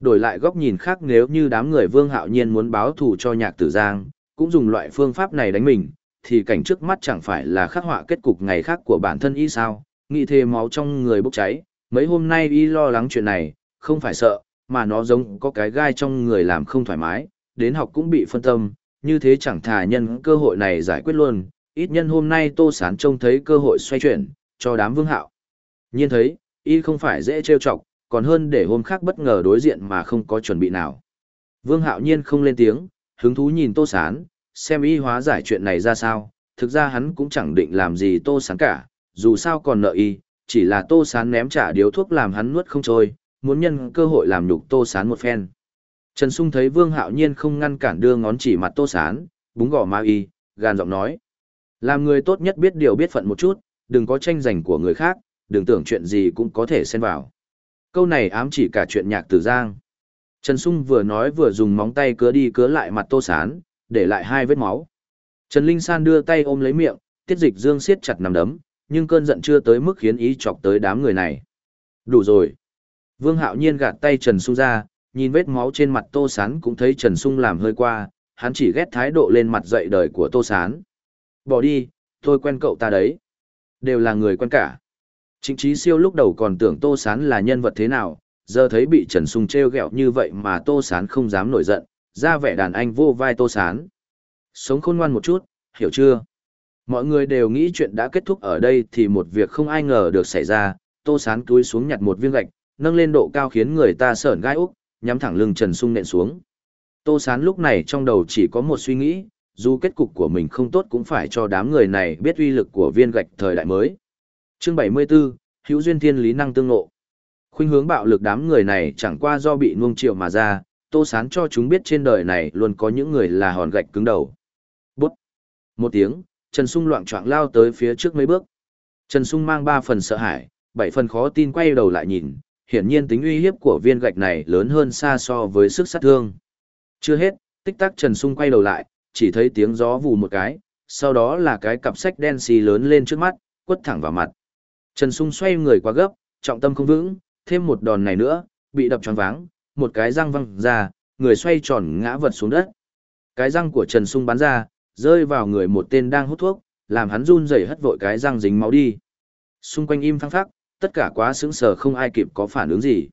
Đổi lại góc nhìn khác nếu như đám người Vương Hạo Nhiên muốn báo thù cho nhạc tử giang, cũng dùng loại phương pháp này đánh mình, thì cảnh trước mắt chẳng phải là khắc họa kết cục ngày khác của bản thân y sao, nghĩ thề máu trong người bốc cháy, mấy hôm nay y lo lắng chuyện này, không phải sợ, mà nó giống có cái gai trong người làm không thoải mái, đến học cũng bị phân tâm, như thế chẳng thà nhân cơ hội này giải quyết luôn, ít nhân hôm nay Tô Sán trông thấy cơ hội xoay chuyển, cho đám vương hạo. Nhiên thấy, y không phải dễ trêu chọc, còn hơn để hôm khác bất ngờ đối diện mà không có chuẩn bị nào. Vương hạo nhiên không lên tiếng, hứng thú nhìn Tô Sán, xem y hóa giải chuyện này ra sao, thực ra hắn cũng chẳng định làm gì Tô Sán cả, dù sao còn nợ y, chỉ là Tô Sán ném trả điếu thuốc làm hắn nuốt không trôi, muốn nhân cơ hội làm nhục Tô Sán một phen. Trần Sung thấy Vương Hạo Nhiên không ngăn cản đưa ngón chỉ mặt Tô Sán, búng gò ma y, gan giọng nói. Làm người tốt nhất biết điều biết phận một chút, đừng có tranh giành của người khác, đừng tưởng chuyện gì cũng có thể xen vào. Câu này ám chỉ cả chuyện nhạc tử giang. Trần Sung vừa nói vừa dùng móng tay cứa đi cứa lại mặt Tô Sán, để lại hai vết máu. Trần Linh San đưa tay ôm lấy miệng, tiết dịch dương siết chặt nằm đấm, nhưng cơn giận chưa tới mức khiến ý chọc tới đám người này. Đủ rồi. Vương Hạo Nhiên gạt tay Trần Sung ra, nhìn vết máu trên mặt Tô Sán cũng thấy Trần Sung làm hơi qua, hắn chỉ ghét thái độ lên mặt dậy đời của Tô Sán. Bỏ đi, tôi quen cậu ta đấy. Đều là người quen cả. chính Chí Siêu lúc đầu còn tưởng Tô Sán là nhân vật thế nào, giờ thấy bị Trần Sung treo gẹo như vậy mà Tô Sán không dám nổi giận, ra vẻ đàn anh vô vai Tô Sán. Sống khôn ngoan một chút, hiểu chưa? Mọi người đều nghĩ chuyện đã kết thúc ở đây thì một việc không ai ngờ được xảy ra, Tô Sán cúi xuống nhặt một viên gạch, nâng lên độ cao khiến người ta sởn gai úc, nhắm thẳng lưng Trần Sung nện xuống. Tô Sán lúc này trong đầu chỉ có một suy nghĩ, dù kết cục của mình không tốt cũng phải cho đám người này biết uy lực của viên gạch thời đại mới. Chương 74, Hữu duyên thiên lý năng tương ngộ. Khuynh hướng bạo lực đám người này chẳng qua do bị nuông chiều mà ra, Tô Sán cho chúng biết trên đời này luôn có những người là hòn gạch cứng đầu. Bút. Một tiếng, Trần Sung loạn choạng lao tới phía trước mấy bước. Trần Sung mang ba phần sợ hãi, bảy phần khó tin quay đầu lại nhìn, hiển nhiên tính uy hiếp của viên gạch này lớn hơn xa so với sức sát thương. Chưa hết, tích tắc Trần Sung quay đầu lại, chỉ thấy tiếng gió vù một cái, sau đó là cái cặp sách đen xì lớn lên trước mắt, quất thẳng vào mặt. Trần Sung xoay người quá gấp, trọng tâm không vững, thêm một đòn này nữa, bị đập choáng váng, một cái răng văng ra, người xoay tròn ngã vật xuống đất. Cái răng của Trần Sung bắn ra, rơi vào người một tên đang hút thuốc, làm hắn run rẩy hất vội cái răng dính máu đi. Xung quanh im phăng phắc, tất cả quá sững sờ không ai kịp có phản ứng gì.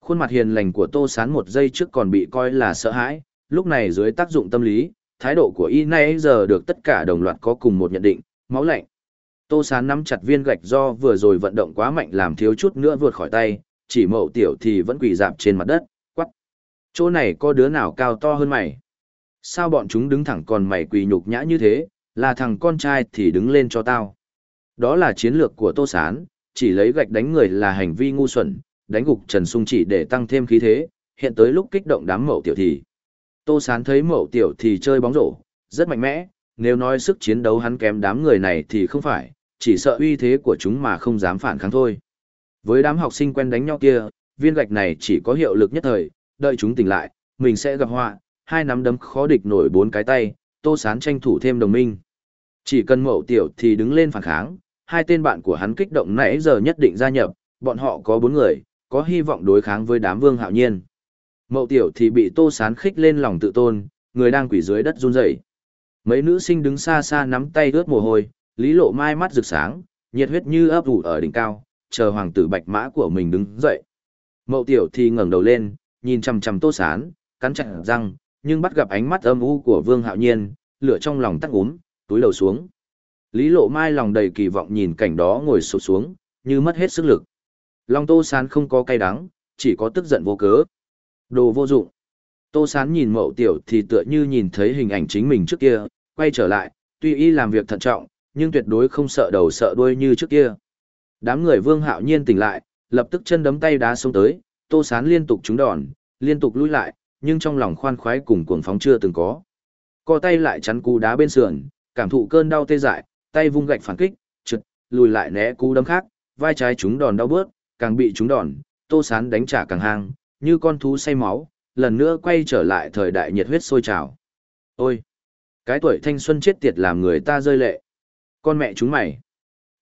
Khuôn mặt hiền lành của Tô Sán một giây trước còn bị coi là sợ hãi, lúc này dưới tác dụng tâm lý, thái độ của y nay giờ được tất cả đồng loạt có cùng một nhận định, máu lạnh. Tô Sán nắm chặt viên gạch do vừa rồi vận động quá mạnh làm thiếu chút nữa vượt khỏi tay, chỉ mậu tiểu thì vẫn quỳ dạp trên mặt đất, quắc. Chỗ này có đứa nào cao to hơn mày? Sao bọn chúng đứng thẳng còn mày quỳ nhục nhã như thế, là thằng con trai thì đứng lên cho tao. Đó là chiến lược của Tô Sán, chỉ lấy gạch đánh người là hành vi ngu xuẩn, đánh gục Trần Sung chỉ để tăng thêm khí thế, hiện tới lúc kích động đám mậu tiểu thì. Tô Sán thấy mậu tiểu thì chơi bóng rổ, rất mạnh mẽ, nếu nói sức chiến đấu hắn kém đám người này thì không phải, chỉ sợ uy thế của chúng mà không dám phản kháng thôi. Với đám học sinh quen đánh nhau kia, viên gạch này chỉ có hiệu lực nhất thời, đợi chúng tỉnh lại, mình sẽ gặp họa, hai nắm đấm khó địch nổi bốn cái tay, Tô Sán tranh thủ thêm đồng minh. Chỉ cần mậu tiểu thì đứng lên phản kháng, hai tên bạn của hắn kích động nãy giờ nhất định gia nhập, bọn họ có bốn người, có hy vọng đối kháng với đám vương hạo nhiên. Mậu tiểu thì bị Tô Sán khích lên lòng tự tôn, người đang quỷ dưới đất run rẩy. Mấy nữ sinh đứng xa xa nắm tay ướt mồ hôi, Lý Lộ Mai mắt rực sáng, nhiệt huyết như ấp ủ ở đỉnh cao, chờ hoàng tử bạch mã của mình đứng dậy. Mậu tiểu thì ngẩng đầu lên, nhìn chằm chằm Tô Sán, cắn chặt răng, nhưng bắt gặp ánh mắt âm u của Vương Hạo Nhiên, lửa trong lòng tắt úm, túi đầu xuống. Lý Lộ Mai lòng đầy kỳ vọng nhìn cảnh đó ngồi sụp xuống, như mất hết sức lực. Long Tô Sán không có cay đắng, chỉ có tức giận vô cớ. Đồ vô dụng. Tô Sán nhìn mậu tiểu thì tựa như nhìn thấy hình ảnh chính mình trước kia, quay trở lại, tuy y làm việc thận trọng, nhưng tuyệt đối không sợ đầu sợ đuôi như trước kia. Đám người Vương Hạo Nhiên tỉnh lại, lập tức chân đấm tay đá xông tới, Tô Sán liên tục trúng đòn, liên tục lùi lại, nhưng trong lòng khoan khoái cùng cuồng phóng chưa từng có. Co tay lại chắn cú đá bên sườn, cảm thụ cơn đau tê dại, tay vung gạch phản kích, trượt, lùi lại né cú đấm khác, vai trái chúng đòn đau bớt, càng bị chúng đòn, Tô Sán đánh trả càng hang, như con thú say máu, lần nữa quay trở lại thời đại nhiệt huyết sôi trào. Ôi! Cái tuổi thanh xuân chết tiệt làm người ta rơi lệ. Con mẹ chúng mày!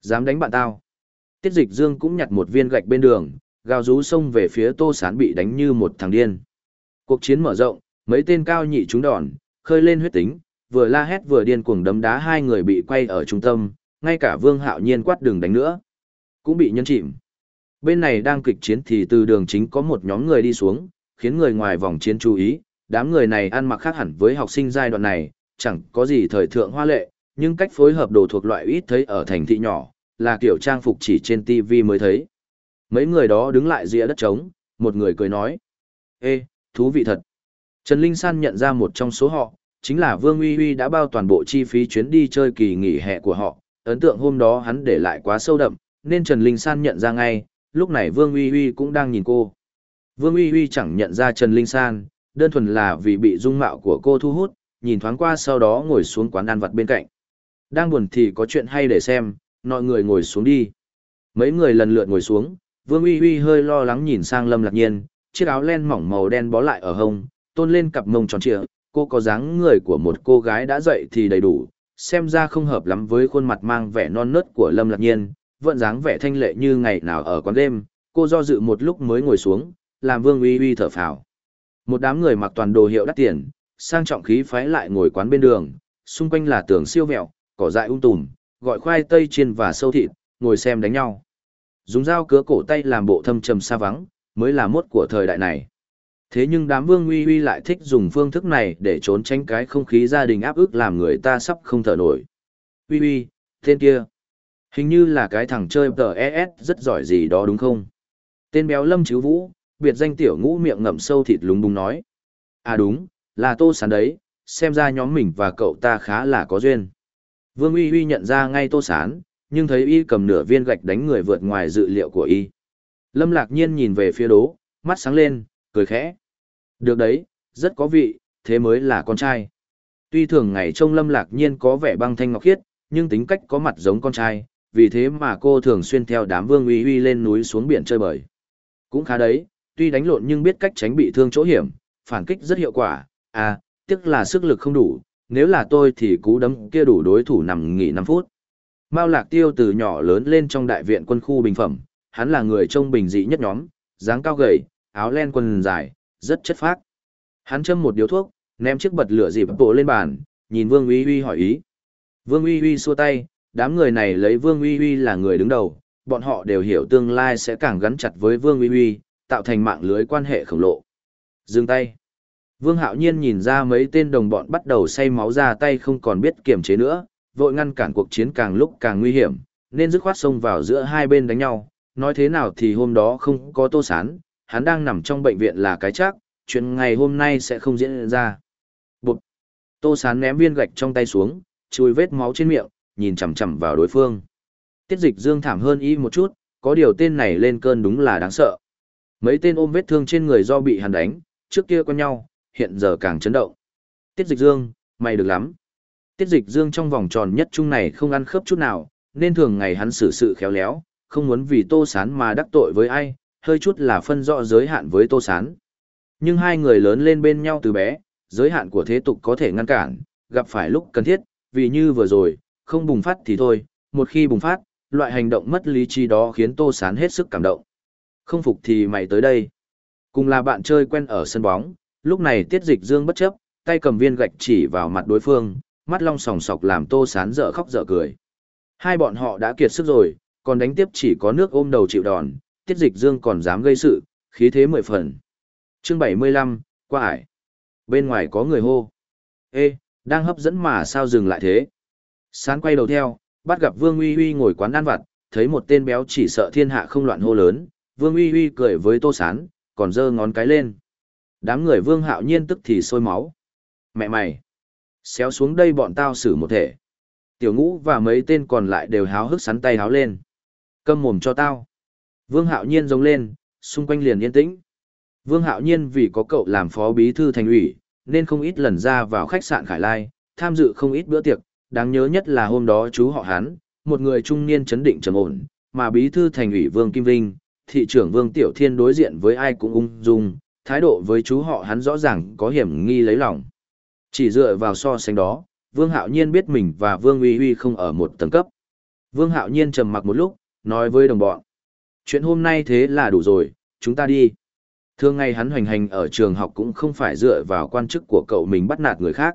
Dám đánh bạn tao! Tiết dịch dương cũng nhặt một viên gạch bên đường, gào rú xông về phía tô sán bị đánh như một thằng điên. Cuộc chiến mở rộng, mấy tên cao nhị chúng đòn, khơi lên huyết tính, vừa la hét vừa điên cuồng đấm đá hai người bị quay ở trung tâm, ngay cả vương hạo nhiên quát đường đánh nữa. Cũng bị nhân chìm. Bên này đang kịch chiến thì từ đường chính có một nhóm người đi xuống, khiến người ngoài vòng chiến chú ý, đám người này ăn mặc khác hẳn với học sinh giai đoạn này, chẳng có gì thời thượng hoa lệ, nhưng cách phối hợp đồ thuộc loại ít thấy ở thành thị nhỏ, là kiểu trang phục chỉ trên TV mới thấy. Mấy người đó đứng lại rìa đất trống, một người cười nói. Ê, thú vị thật. Trần Linh San nhận ra một trong số họ, chính là Vương Uy Uy đã bao toàn bộ chi phí chuyến đi chơi kỳ nghỉ hè của họ. Ấn tượng hôm đó hắn để lại quá sâu đậm, nên Trần Linh San nhận ra ngay, lúc này Vương Uy Uy cũng đang nhìn cô. Vương Uy Uy chẳng nhận ra Trần Linh San, đơn thuần là vì bị dung mạo của cô thu hút, nhìn thoáng qua sau đó ngồi xuống quán ăn vặt bên cạnh. Đang buồn thì có chuyện hay để xem, mọi người ngồi xuống đi. Mấy người lần lượt ngồi xuống, Vương Uy Uy hơi lo lắng nhìn sang Lâm Lạc Nhiên, chiếc áo len mỏng màu đen bó lại ở hông, tôn lên cặp mông tròn trịa, cô có dáng người của một cô gái đã dậy thì đầy đủ, xem ra không hợp lắm với khuôn mặt mang vẻ non nớt của Lâm Lạc Nhiên, vẫn dáng vẻ thanh lệ như ngày nào ở quán đêm, cô do dự một lúc mới ngồi xuống, làm Vương Uy Uy thở phào. Một đám người mặc toàn đồ hiệu đắt tiền, sang trọng khí phái lại ngồi quán bên đường, xung quanh là tường siêu vẹo, cỏ dại um tùm, gọi khoai tây chiên và sâu thịt, ngồi xem đánh nhau. Dùng dao cứa cổ tay làm bộ thâm trầm xa vắng, mới là mốt của thời đại này. Thế nhưng đám vương uy uy lại thích dùng phương thức này để trốn tránh cái không khí gia đình áp ức làm người ta sắp không thở nổi. Uy uy, tên kia. Hình như là cái thằng chơi ts rất giỏi gì đó đúng không? Tên béo lâm chứ vũ, biệt danh tiểu ngũ miệng ngậm sâu thịt lúng búng nói. À đúng, là tô sán đấy, xem ra nhóm mình và cậu ta khá là có duyên. Vương Uy Uy nhận ra ngay tô sán, nhưng thấy y cầm nửa viên gạch đánh người vượt ngoài dự liệu của y. Lâm lạc nhiên nhìn về phía đố, mắt sáng lên, cười khẽ. Được đấy, rất có vị, thế mới là con trai. Tuy thường ngày trông Lâm lạc nhiên có vẻ băng thanh ngọc khiết, nhưng tính cách có mặt giống con trai, vì thế mà cô thường xuyên theo đám Vương Uy Uy lên núi xuống biển chơi bời. Cũng khá đấy, tuy đánh lộn nhưng biết cách tránh bị thương chỗ hiểm, phản kích rất hiệu quả, à, tiếc là sức lực không đủ, nếu là tôi thì cú đấm kia đủ đối thủ nằm nghỉ 5 phút. Mao Lạc Tiêu từ nhỏ lớn lên trong đại viện quân khu bình phẩm, hắn là người trông bình dị nhất nhóm, dáng cao gầy, áo len quần dài, rất chất phác. Hắn châm một điếu thuốc, ném chiếc bật lửa dịp bộ lên bàn, nhìn Vương Uy Uy hỏi ý. Vương Uy Uy xua tay, đám người này lấy Vương Uy Uy là người đứng đầu, bọn họ đều hiểu tương lai sẽ càng gắn chặt với Vương Uy Uy, tạo thành mạng lưới quan hệ khổng lồ. Dừng tay. Vương Hạo Nhiên nhìn ra mấy tên đồng bọn bắt đầu say máu ra tay không còn biết kiềm chế nữa, vội ngăn cản cuộc chiến càng lúc càng nguy hiểm, nên dứt khoát xông vào giữa hai bên đánh nhau. Nói thế nào thì hôm đó không có tô sán, hắn đang nằm trong bệnh viện là cái chắc, chuyện ngày hôm nay sẽ không diễn ra. Bụt! Tô sán ném viên gạch trong tay xuống, chui vết máu trên miệng, nhìn chằm chằm vào đối phương. Tiết dịch dương thảm hơn y một chút, có điều tên này lên cơn đúng là đáng sợ. Mấy tên ôm vết thương trên người do bị hắn đánh, trước kia quen nhau, hiện giờ càng chấn động. Tiết dịch dương, mày được lắm. Tiết dịch dương trong vòng tròn nhất chung này không ăn khớp chút nào, nên thường ngày hắn xử sự khéo léo, không muốn vì tô sán mà đắc tội với ai, hơi chút là phân rõ giới hạn với tô sán. Nhưng hai người lớn lên bên nhau từ bé, giới hạn của thế tục có thể ngăn cản, gặp phải lúc cần thiết, vì như vừa rồi, không bùng phát thì thôi, một khi bùng phát, loại hành động mất lý trí đó khiến tô sán hết sức cảm động. Không phục thì mày tới đây. Cùng là bạn chơi quen ở sân bóng, lúc này tiết dịch dương bất chấp, tay cầm viên gạch chỉ vào mặt đối phương, mắt long sòng sọc làm tô sán dở khóc dở cười. Hai bọn họ đã kiệt sức rồi, còn đánh tiếp chỉ có nước ôm đầu chịu đòn, tiết dịch dương còn dám gây sự, khí thế mười phần. chương bảy mươi lăm qua ải. Bên ngoài có người hô. Ê, đang hấp dẫn mà sao dừng lại thế? Sán quay đầu theo, bắt gặp Vương Uy Uy ngồi quán ăn vặt, thấy một tên béo chỉ sợ thiên hạ không loạn hô lớn, Vương Uy Uy cười với Tô Sán, còn giơ ngón cái lên. Đám người Vương Hạo Nhiên tức thì sôi máu. Mẹ mày! Xéo xuống đây bọn tao xử một thể. Tiểu ngũ và mấy tên còn lại đều háo hức sắn tay háo lên. Câm mồm cho tao. Vương Hạo Nhiên giống lên, xung quanh liền yên tĩnh. Vương Hạo Nhiên vì có cậu làm phó bí thư thành ủy, nên không ít lần ra vào khách sạn Khải Lai, tham dự không ít bữa tiệc, đáng nhớ nhất là hôm đó chú họ Hán, một người trung niên chấn định trầm ổn, mà bí thư thành ủy Vương Kim Vinh, thị trưởng Vương Tiểu Thiên đối diện với ai cũng ung dung, thái độ với chú họ hắn rõ ràng có hiểm nghi lấy lòng. Chỉ dựa vào so sánh đó, Vương Hạo Nhiên biết mình và Vương Uy Uy không ở một tầng cấp. Vương Hạo Nhiên trầm mặc một lúc, nói với đồng bọn. Chuyện hôm nay thế là đủ rồi, chúng ta đi. Thường ngày hắn hoành hành ở trường học cũng không phải dựa vào quan chức của cậu mình bắt nạt người khác.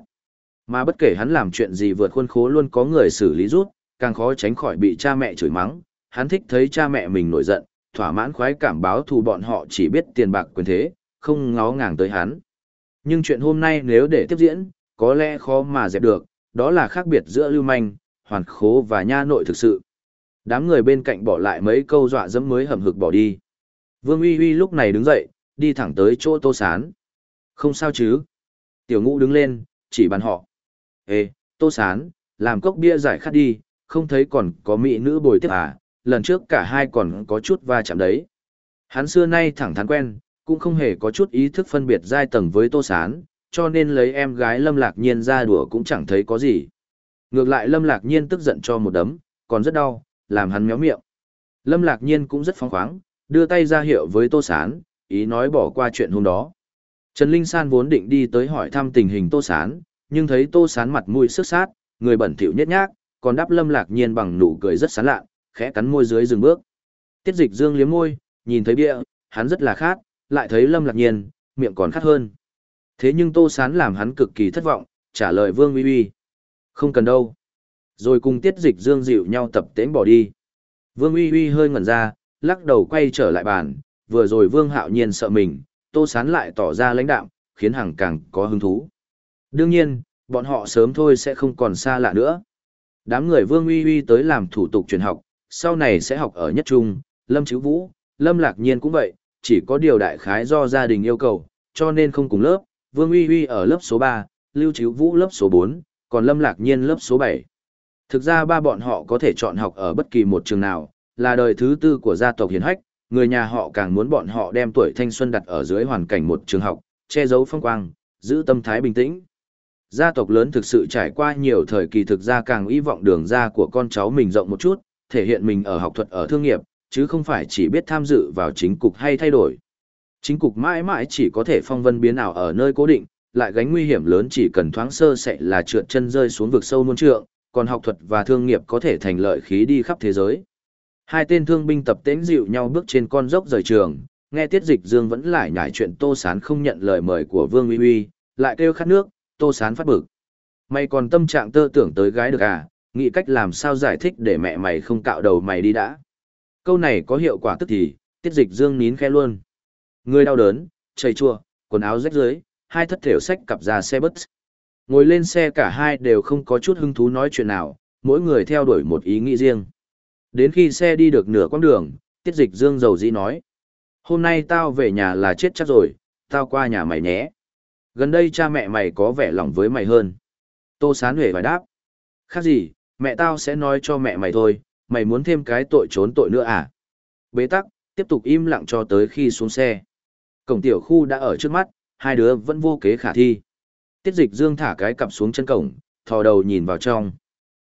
Mà bất kể hắn làm chuyện gì vượt khuôn khố luôn có người xử lý rút, càng khó tránh khỏi bị cha mẹ chửi mắng. Hắn thích thấy cha mẹ mình nổi giận, thỏa mãn khoái cảm báo thù bọn họ chỉ biết tiền bạc quyền thế, không ngó ngàng tới hắn. Nhưng chuyện hôm nay nếu để tiếp diễn, có lẽ khó mà dẹp được, đó là khác biệt giữa lưu manh, hoàn khố và nha nội thực sự. Đám người bên cạnh bỏ lại mấy câu dọa dẫm mới hầm hực bỏ đi. Vương Uy Uy lúc này đứng dậy, đi thẳng tới chỗ Tô Sán. Không sao chứ? Tiểu ngũ đứng lên, chỉ bàn họ. Ê, Tô Sán, làm cốc bia giải khát đi, không thấy còn có mỹ nữ bồi tiếp à, lần trước cả hai còn có chút va chạm đấy. Hắn xưa nay thẳng thắn quen, cũng không hề có chút ý thức phân biệt giai tầng với Tô Sán, cho nên lấy em gái Lâm Lạc Nhiên ra đùa cũng chẳng thấy có gì. Ngược lại Lâm Lạc Nhiên tức giận cho một đấm, còn rất đau, làm hắn méo miệng. Lâm Lạc Nhiên cũng rất phóng khoáng, đưa tay ra hiệu với Tô Sán, ý nói bỏ qua chuyện hôm đó. Trần Linh San vốn định đi tới hỏi thăm tình hình Tô Sán, nhưng thấy Tô Sán mặt mũi sức sát, người bẩn thỉu nhất nhác, còn đáp Lâm Lạc Nhiên bằng nụ cười rất sán lạ, khẽ cắn môi dưới dừng bước. Tiết Dịch Dương liếm môi, nhìn thấy bia, hắn rất là khát, lại thấy Lâm Lạc Nhiên, miệng còn khát hơn. Thế nhưng Tô Sán làm hắn cực kỳ thất vọng, trả lời Vương Uy Uy. Không cần đâu. Rồi cùng Tiết Dịch Dương dịu nhau tập tễnh bỏ đi. Vương Uy Uy hơi ngẩn ra, lắc đầu quay trở lại bàn, vừa rồi Vương Hạo Nhiên sợ mình, Tô Sán lại tỏ ra lãnh đạm, khiến hàng càng có hứng thú. Đương nhiên, bọn họ sớm thôi sẽ không còn xa lạ nữa. Đám người Vương Uy Uy tới làm thủ tục truyền học, sau này sẽ học ở nhất trung, Lâm chữ Vũ, Lâm Lạc Nhiên cũng vậy, chỉ có điều đại khái do gia đình yêu cầu, cho nên không cùng lớp, Vương Uy Uy ở lớp số 3, Lưu chữ Vũ lớp số 4, còn Lâm Lạc Nhiên lớp số 7. Thực ra ba bọn họ có thể chọn học ở bất kỳ một trường nào, là đời thứ tư của gia tộc hiền hách, người nhà họ càng muốn bọn họ đem tuổi thanh xuân đặt ở dưới hoàn cảnh một trường học, che giấu phong quang, giữ tâm thái bình tĩnh. Gia tộc lớn thực sự trải qua nhiều thời kỳ thực ra càng hy vọng đường ra của con cháu mình rộng một chút, thể hiện mình ở học thuật ở thương nghiệp, chứ không phải chỉ biết tham dự vào chính cục hay thay đổi. Chính cục mãi mãi chỉ có thể phong vân biến ảo ở nơi cố định, lại gánh nguy hiểm lớn chỉ cần thoáng sơ sẽ là trượt chân rơi xuống vực sâu muôn trượng, còn học thuật và thương nghiệp có thể thành lợi khí đi khắp thế giới. Hai tên thương binh tập tễnh dịu nhau bước trên con dốc rời trường, nghe Tiết Dịch Dương vẫn lại nhải chuyện Tô Sán không nhận lời mời của Vương Uy Uy, lại kêu khát nước, Tô Sán phát bực. Mày còn tâm trạng tơ tưởng tới gái được à, nghĩ cách làm sao giải thích để mẹ mày không cạo đầu mày đi đã. Câu này có hiệu quả tức thì, Tiết Dịch Dương nín khẽ luôn. Người đau đớn, chảy chua, quần áo rách rưới, hai thất thểu sách cặp ra xe bus. Ngồi lên xe cả hai đều không có chút hứng thú nói chuyện nào, mỗi người theo đuổi một ý nghĩ riêng. Đến khi xe đi được nửa quãng đường, Tiết Dịch Dương dầu dĩ nói. Hôm nay tao về nhà là chết chắc rồi, tao qua nhà mày nhé. Gần đây cha mẹ mày có vẻ lòng với mày hơn. Tô Sán Huệ phải đáp. Khác gì, mẹ tao sẽ nói cho mẹ mày thôi, mày muốn thêm cái tội trốn tội nữa à? Bế tắc, tiếp tục im lặng cho tới khi xuống xe. Cổng tiểu khu đã ở trước mắt, hai đứa vẫn vô kế khả thi. Tiết dịch dương thả cái cặp xuống chân cổng, thò đầu nhìn vào trong.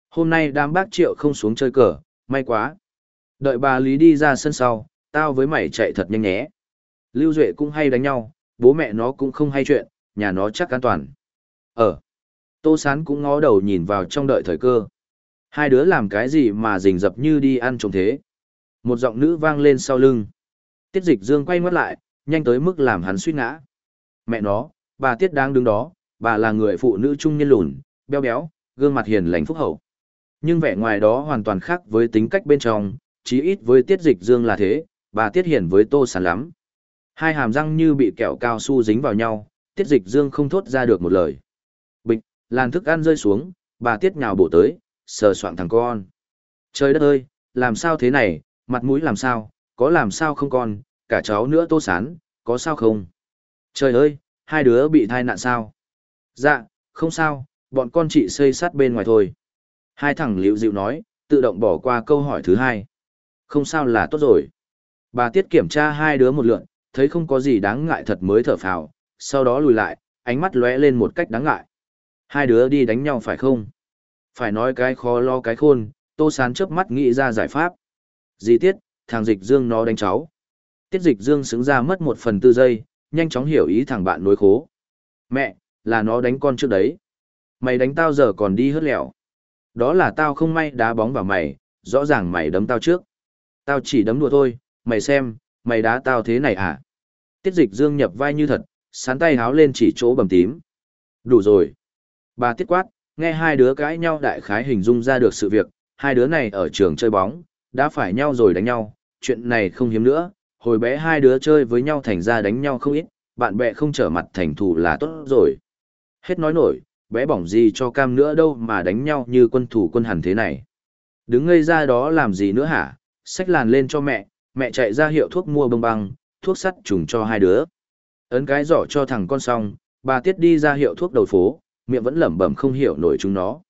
Hôm nay đám bác triệu không xuống chơi cờ, may quá. Đợi bà Lý đi ra sân sau, tao với mày chạy thật nhanh nhé. Lưu Duệ cũng hay đánh nhau, bố mẹ nó cũng không hay chuyện, nhà nó chắc an toàn. Ờ. Tô Sán cũng ngó đầu nhìn vào trong đợi thời cơ. Hai đứa làm cái gì mà rình rập như đi ăn trộm thế. Một giọng nữ vang lên sau lưng. Tiết dịch dương quay ngoắt lại, nhanh tới mức làm hắn suýt ngã. Mẹ nó, bà Tiết đang đứng đó, bà là người phụ nữ trung niên lùn, béo béo, gương mặt hiền lành phúc hậu. Nhưng vẻ ngoài đó hoàn toàn khác với tính cách bên trong, chí ít với Tiết Dịch Dương là thế, bà Tiết Hiền với Tô Sán lắm. Hai hàm răng như bị kẹo cao su dính vào nhau, Tiết Dịch Dương không thốt ra được một lời. Bịch, làn thức ăn rơi xuống, bà Tiết nhào bổ tới, sờ soạng thằng con. Trời đất ơi, làm sao thế này, mặt mũi làm sao, có làm sao không con, cả cháu nữa Tô Sán, có sao không? Trời ơi, hai đứa bị thai nạn sao? Dạ, không sao, bọn con chị xây sát bên ngoài thôi. Hai thằng liễu dịu nói, tự động bỏ qua câu hỏi thứ hai. Không sao là tốt rồi. Bà Tiết kiểm tra hai đứa một lượn, thấy không có gì đáng ngại thật mới thở phào, sau đó lùi lại, ánh mắt lóe lên một cách đáng ngại. Hai đứa đi đánh nhau phải không? Phải nói cái khó lo cái khôn, Tô Sán chớp mắt nghĩ ra giải pháp. Dì Tiết, thằng Dịch Dương nó đánh cháu. Tiết Dịch Dương xứng ra mất một phần tư giây, nhanh chóng hiểu ý thằng bạn nối khố. Mẹ, là nó đánh con trước đấy. Mày đánh tao giờ còn đi hớt lẹo. Đó là tao không may đá bóng vào mày, rõ ràng mày đấm tao trước. Tao chỉ đấm đùa thôi, mày xem, mày đá tao thế này à? Tiết dịch dương nhập vai như thật, sán tay háo lên chỉ chỗ bầm tím. Đủ rồi. Bà tiết quát, nghe hai đứa cãi nhau đại khái hình dung ra được sự việc, hai đứa này ở trường chơi bóng, đã phải nhau rồi đánh nhau, chuyện này không hiếm nữa, hồi bé hai đứa chơi với nhau thành ra đánh nhau không ít, bạn bè không trở mặt thành thù là tốt rồi. Hết nói nổi, bé bỏng gì cho cam nữa đâu mà đánh nhau như quân thủ quân hẳn thế này. Đứng ngây ra đó làm gì nữa hả, xách làn lên cho mẹ, mẹ chạy ra hiệu thuốc mua bông băng, thuốc sắt trùng cho hai đứa. Ấn cái giỏ cho thằng con xong, bà Tiết đi ra hiệu thuốc đầu phố, miệng vẫn lẩm bẩm không hiểu nổi chúng nó.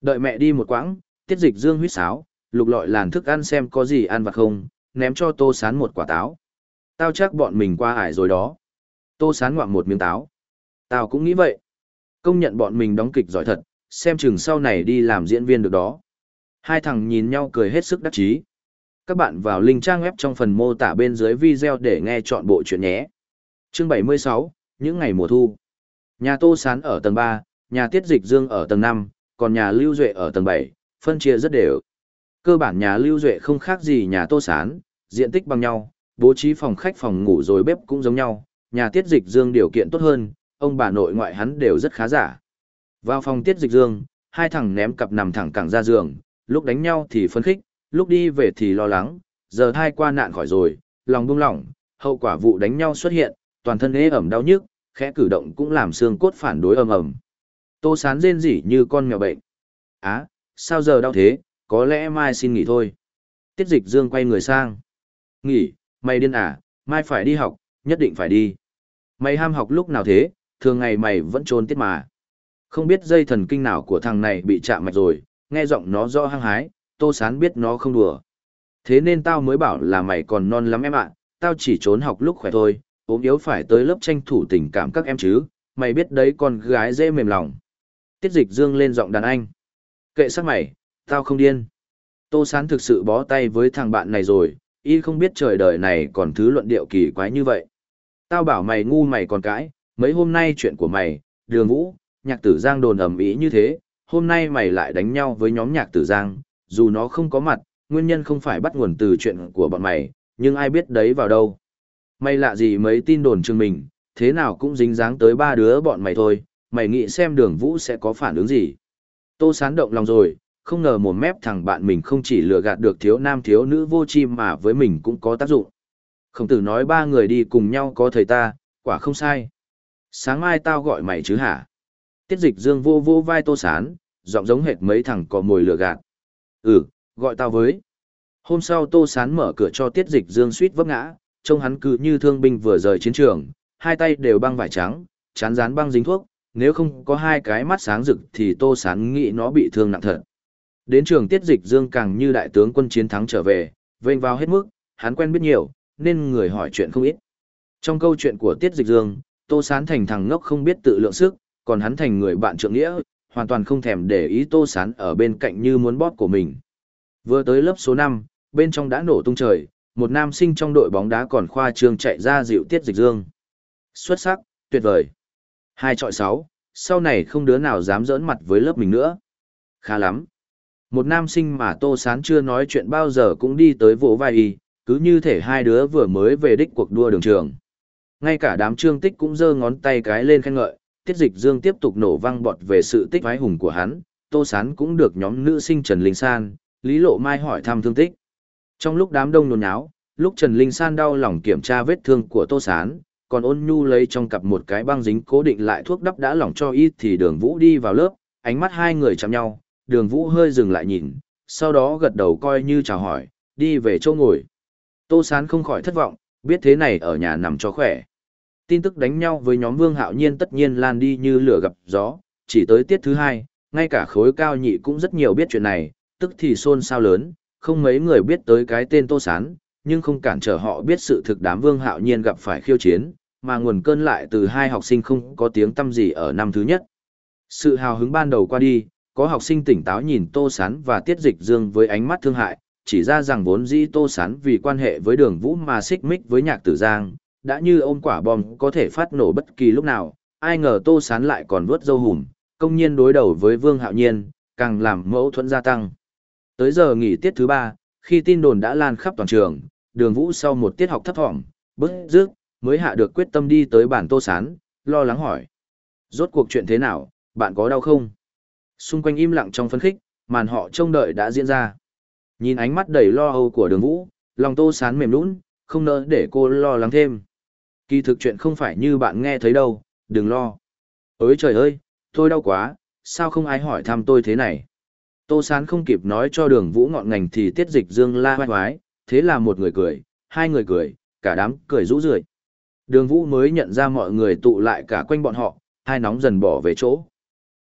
Đợi mẹ đi một quãng, Tiết dịch dương huýt sáo, lục lọi làn thức ăn xem có gì ăn và không, ném cho tô sán một quả táo. Tao chắc bọn mình qua ải rồi đó. Tô sán ngoạm một miếng táo. Tao cũng nghĩ vậy. Công nhận bọn mình đóng kịch giỏi thật, xem chừng sau này đi làm diễn viên được đó. Hai thằng nhìn nhau cười hết sức đắc chí. Các bạn vào link trang web trong phần mô tả bên dưới video để nghe chọn bộ chuyện nhé. Chương 76, những ngày mùa thu. Nhà Tô Sán ở tầng 3, nhà Tiết Dịch Dương ở tầng 5, còn nhà Lưu Duệ ở tầng 7, phân chia rất đều. Cơ bản nhà Lưu Duệ không khác gì nhà Tô Sán, diện tích bằng nhau, bố trí phòng khách phòng ngủ rồi bếp cũng giống nhau, nhà Tiết Dịch Dương điều kiện tốt hơn, ông bà nội ngoại hắn đều rất khá giả. Vào phòng Tiết Dịch Dương, hai thằng ném cặp nằm thẳng cẳng ra giường, lúc đánh nhau thì phấn khích, lúc đi về thì lo lắng, giờ thai qua nạn khỏi rồi, lòng buông lỏng, hậu quả vụ đánh nhau xuất hiện, toàn thân ế ẩm đau nhức, khẽ cử động cũng làm xương cốt phản đối ầm ầm. Tô sán rên rỉ như con mèo bệnh. Á, sao giờ đau thế, có lẽ mai xin nghỉ thôi. Tiết dịch dương quay người sang. Nghỉ, mày điên à, mai phải đi học, nhất định phải đi. Mày ham học lúc nào thế, thường ngày mày vẫn trốn tiết mà. Không biết dây thần kinh nào của thằng này bị chạm mạch rồi, nghe giọng nó rõ hăng hái, tô sán biết nó không đùa. Thế nên tao mới bảo là mày còn non lắm em ạ, tao chỉ trốn học lúc khỏe thôi, ốm yếu phải tới lớp tranh thủ tình cảm các em chứ, mày biết đấy con gái dễ mềm lòng. Tiết dịch dương lên giọng đàn anh. Kệ sắc mày, tao không điên. Tô sán thực sự bó tay với thằng bạn này rồi, y không biết trời đời này còn thứ luận điệu kỳ quái như vậy. Tao bảo mày ngu mày còn cãi, mấy hôm nay chuyện của mày, đường vũ, nhạc tử giang đồn ầm ĩ như thế, hôm nay mày lại đánh nhau với nhóm nhạc tử giang, dù nó không có mặt, nguyên nhân không phải bắt nguồn từ chuyện của bọn mày, nhưng ai biết đấy vào đâu. Mày lạ gì mấy tin đồn chương mình, thế nào cũng dính dáng tới ba đứa bọn mày thôi, mày nghĩ xem đường vũ sẽ có phản ứng gì. Tô sán động lòng rồi, không ngờ một mép thằng bạn mình không chỉ lừa gạt được thiếu nam thiếu nữ vô chi mà với mình cũng có tác dụng. Khổng tử nói ba người đi cùng nhau có thầy ta, quả không sai. Sáng mai tao gọi mày chứ hả? Tiết dịch dương vô vô vai tô sán, giọng giống hệt mấy thằng có mồi lừa gạt. Ừ, gọi tao với. Hôm sau tô sán mở cửa cho tiết dịch dương suýt vấp ngã, trông hắn cứ như thương binh vừa rời chiến trường, hai tay đều băng vải trắng, chán dán băng dính thuốc, nếu không có hai cái mắt sáng rực thì tô sán nghĩ nó bị thương nặng thật. Đến trường tiết dịch dương càng như đại tướng quân chiến thắng trở về, vênh vào hết mức, hắn quen biết nhiều, nên người hỏi chuyện không ít. Trong câu chuyện của tiết dịch dương, tô sán thành thằng ngốc không biết tự lượng sức, còn hắn thành người bạn trượng nghĩa, hoàn toàn không thèm để ý tô sán ở bên cạnh như muốn bóp của mình. Vừa tới lớp số 5, bên trong đã nổ tung trời, một nam sinh trong đội bóng đá còn khoa trương chạy ra dịu tiết dịch dương. Xuất sắc, tuyệt vời. Hai trọi sáu, sau này không đứa nào dám dỡn mặt với lớp mình nữa. Khá lắm. Một nam sinh mà Tô Sán chưa nói chuyện bao giờ cũng đi tới vỗ vai y, cứ như thể hai đứa vừa mới về đích cuộc đua đường trường. Ngay cả đám trương tích cũng giơ ngón tay cái lên khen ngợi, tiết dịch dương tiếp tục nổ văng bọt về sự tích vái hùng của hắn, Tô Sán cũng được nhóm nữ sinh Trần Linh San, Lý Lộ Mai hỏi thăm thương tích. Trong lúc đám đông nôn nháo lúc Trần Linh San đau lòng kiểm tra vết thương của Tô Sán, còn ôn nhu lấy trong cặp một cái băng dính cố định lại thuốc đắp đã lỏng cho ít thì đường vũ đi vào lớp, ánh mắt hai người chạm nhau, đường vũ hơi dừng lại nhìn, sau đó gật đầu coi như chào hỏi, đi về chỗ ngồi. Tô Sán không khỏi thất vọng, biết thế này ở nhà nằm cho khỏe. Tin tức đánh nhau với nhóm Vương Hạo Nhiên tất nhiên lan đi như lửa gặp gió, chỉ tới tiết thứ hai, ngay cả khối cao nhị cũng rất nhiều biết chuyện này, tức thì xôn xao lớn, không mấy người biết tới cái tên Tô Sán, nhưng không cản trở họ biết sự thực đám Vương Hạo Nhiên gặp phải khiêu chiến, mà nguồn cơn lại từ hai học sinh không có tiếng tâm gì ở năm thứ nhất. Sự hào hứng ban đầu qua đi, có học sinh tỉnh táo nhìn Tô Sán và Tiết Dịch Dương với ánh mắt thương hại, chỉ ra rằng vốn dĩ Tô Sán vì quan hệ với đường vũ mà xích mích với nhạc tử giang, đã như ôm quả bom có thể phát nổ bất kỳ lúc nào, ai ngờ Tô Sán lại còn vớt dâu hùm, công nhiên đối đầu với Vương Hạo Nhiên, càng làm mâu thuẫn gia tăng. Tới giờ nghỉ tiết thứ ba, khi tin đồn đã lan khắp toàn trường, đường vũ sau một tiết học thấp thỏm, bức rước, mới hạ được quyết tâm đi tới bản Tô Sán, lo lắng hỏi. Rốt cuộc chuyện thế nào, bạn có đau không? Xung quanh im lặng trong phấn khích, màn họ trông đợi đã diễn ra. Nhìn ánh mắt đầy lo âu của đường vũ, lòng tô sán mềm nũng, không nỡ để cô lo lắng thêm. Kỳ thực chuyện không phải như bạn nghe thấy đâu, đừng lo. Ôi trời ơi, tôi đau quá, sao không ai hỏi thăm tôi thế này? Tô sán không kịp nói cho đường vũ ngọn ngành thì tiết dịch dương la hoài hoái, thế là một người cười, hai người cười, cả đám cười rũ rượi. Đường vũ mới nhận ra mọi người tụ lại cả quanh bọn họ, hai nóng dần bỏ về chỗ.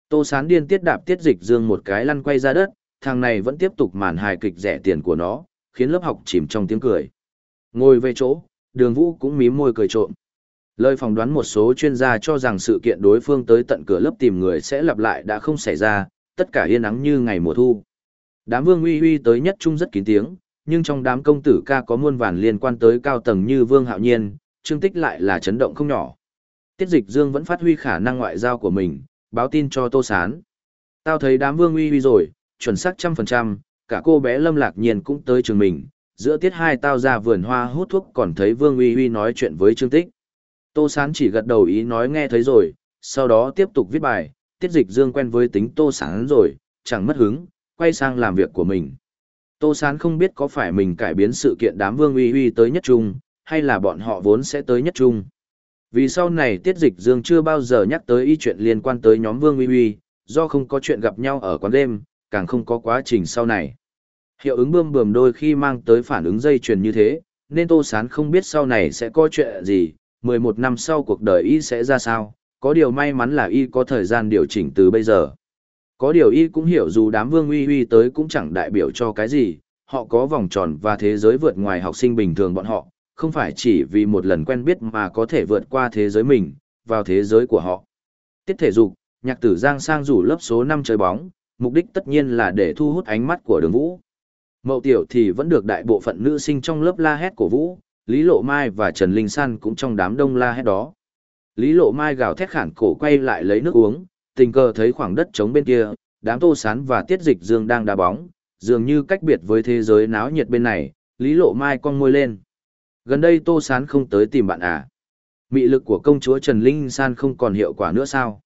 Tô sán điên tiết đạp tiết dịch dương một cái lăn quay ra đất, thằng này vẫn tiếp tục màn hài kịch rẻ tiền của nó, khiến lớp học chìm trong tiếng cười. Ngồi về chỗ, đường vũ cũng mím môi cười trộm. Lời phỏng đoán một số chuyên gia cho rằng sự kiện đối phương tới tận cửa lớp tìm người sẽ lặp lại đã không xảy ra, tất cả yên ắng như ngày mùa thu. Đám vương uy uy tới nhất trung rất kín tiếng, nhưng trong đám công tử ca có muôn vàn liên quan tới cao tầng như vương hạo nhiên, trương tích lại là chấn động không nhỏ. Tiết dịch dương vẫn phát huy khả năng ngoại giao của mình, báo tin cho Tô Sán. Tao thấy đám vương uy uy rồi, chuẩn xác trăm phần trăm, cả cô bé Lâm Lạc Nhiên cũng tới trường mình, giữa tiết hai tao ra vườn hoa hút thuốc còn thấy vương uy uy nói chuyện với Trương Tích. Tô Sán chỉ gật đầu ý nói nghe thấy rồi, sau đó tiếp tục viết bài, tiết dịch dương quen với tính Tô Sán rồi, chẳng mất hứng, quay sang làm việc của mình. Tô Sán không biết có phải mình cải biến sự kiện đám vương uy uy tới nhất trung, hay là bọn họ vốn sẽ tới nhất trung. Vì sau này Tiết Dịch Dương chưa bao giờ nhắc tới y chuyện liên quan tới nhóm Vương Uy Uy, do không có chuyện gặp nhau ở quán đêm, càng không có quá trình sau này. Hiệu ứng bươm bườm đôi khi mang tới phản ứng dây chuyền như thế, nên Tô Sán không biết sau này sẽ có chuyện gì, 11 năm sau cuộc đời y sẽ ra sao, có điều may mắn là y có thời gian điều chỉnh từ bây giờ. Có điều y cũng hiểu dù đám vương uy uy tới cũng chẳng đại biểu cho cái gì, họ có vòng tròn và thế giới vượt ngoài học sinh bình thường bọn họ, không phải chỉ vì một lần quen biết mà có thể vượt qua thế giới mình, vào thế giới của họ. Tiết thể dục, nhạc tử Giang sang rủ lớp số 5 chơi bóng, mục đích tất nhiên là để thu hút ánh mắt của đường vũ. Mậu tiểu thì vẫn được đại bộ phận nữ sinh trong lớp la hét của vũ, Lý Lộ Mai và Trần Linh San cũng trong đám đông la hét đó. Lý Lộ Mai gào thét khản cổ quay lại lấy nước uống, tình cờ thấy khoảng đất trống bên kia, đám tô sán và tiết dịch dương đang đá bóng, dường như cách biệt với thế giới náo nhiệt bên này, Lý Lộ Mai cong môi lên. Gần đây Tô Sán không tới tìm bạn à? Mị lực của công chúa Trần Linh San không còn hiệu quả nữa sao?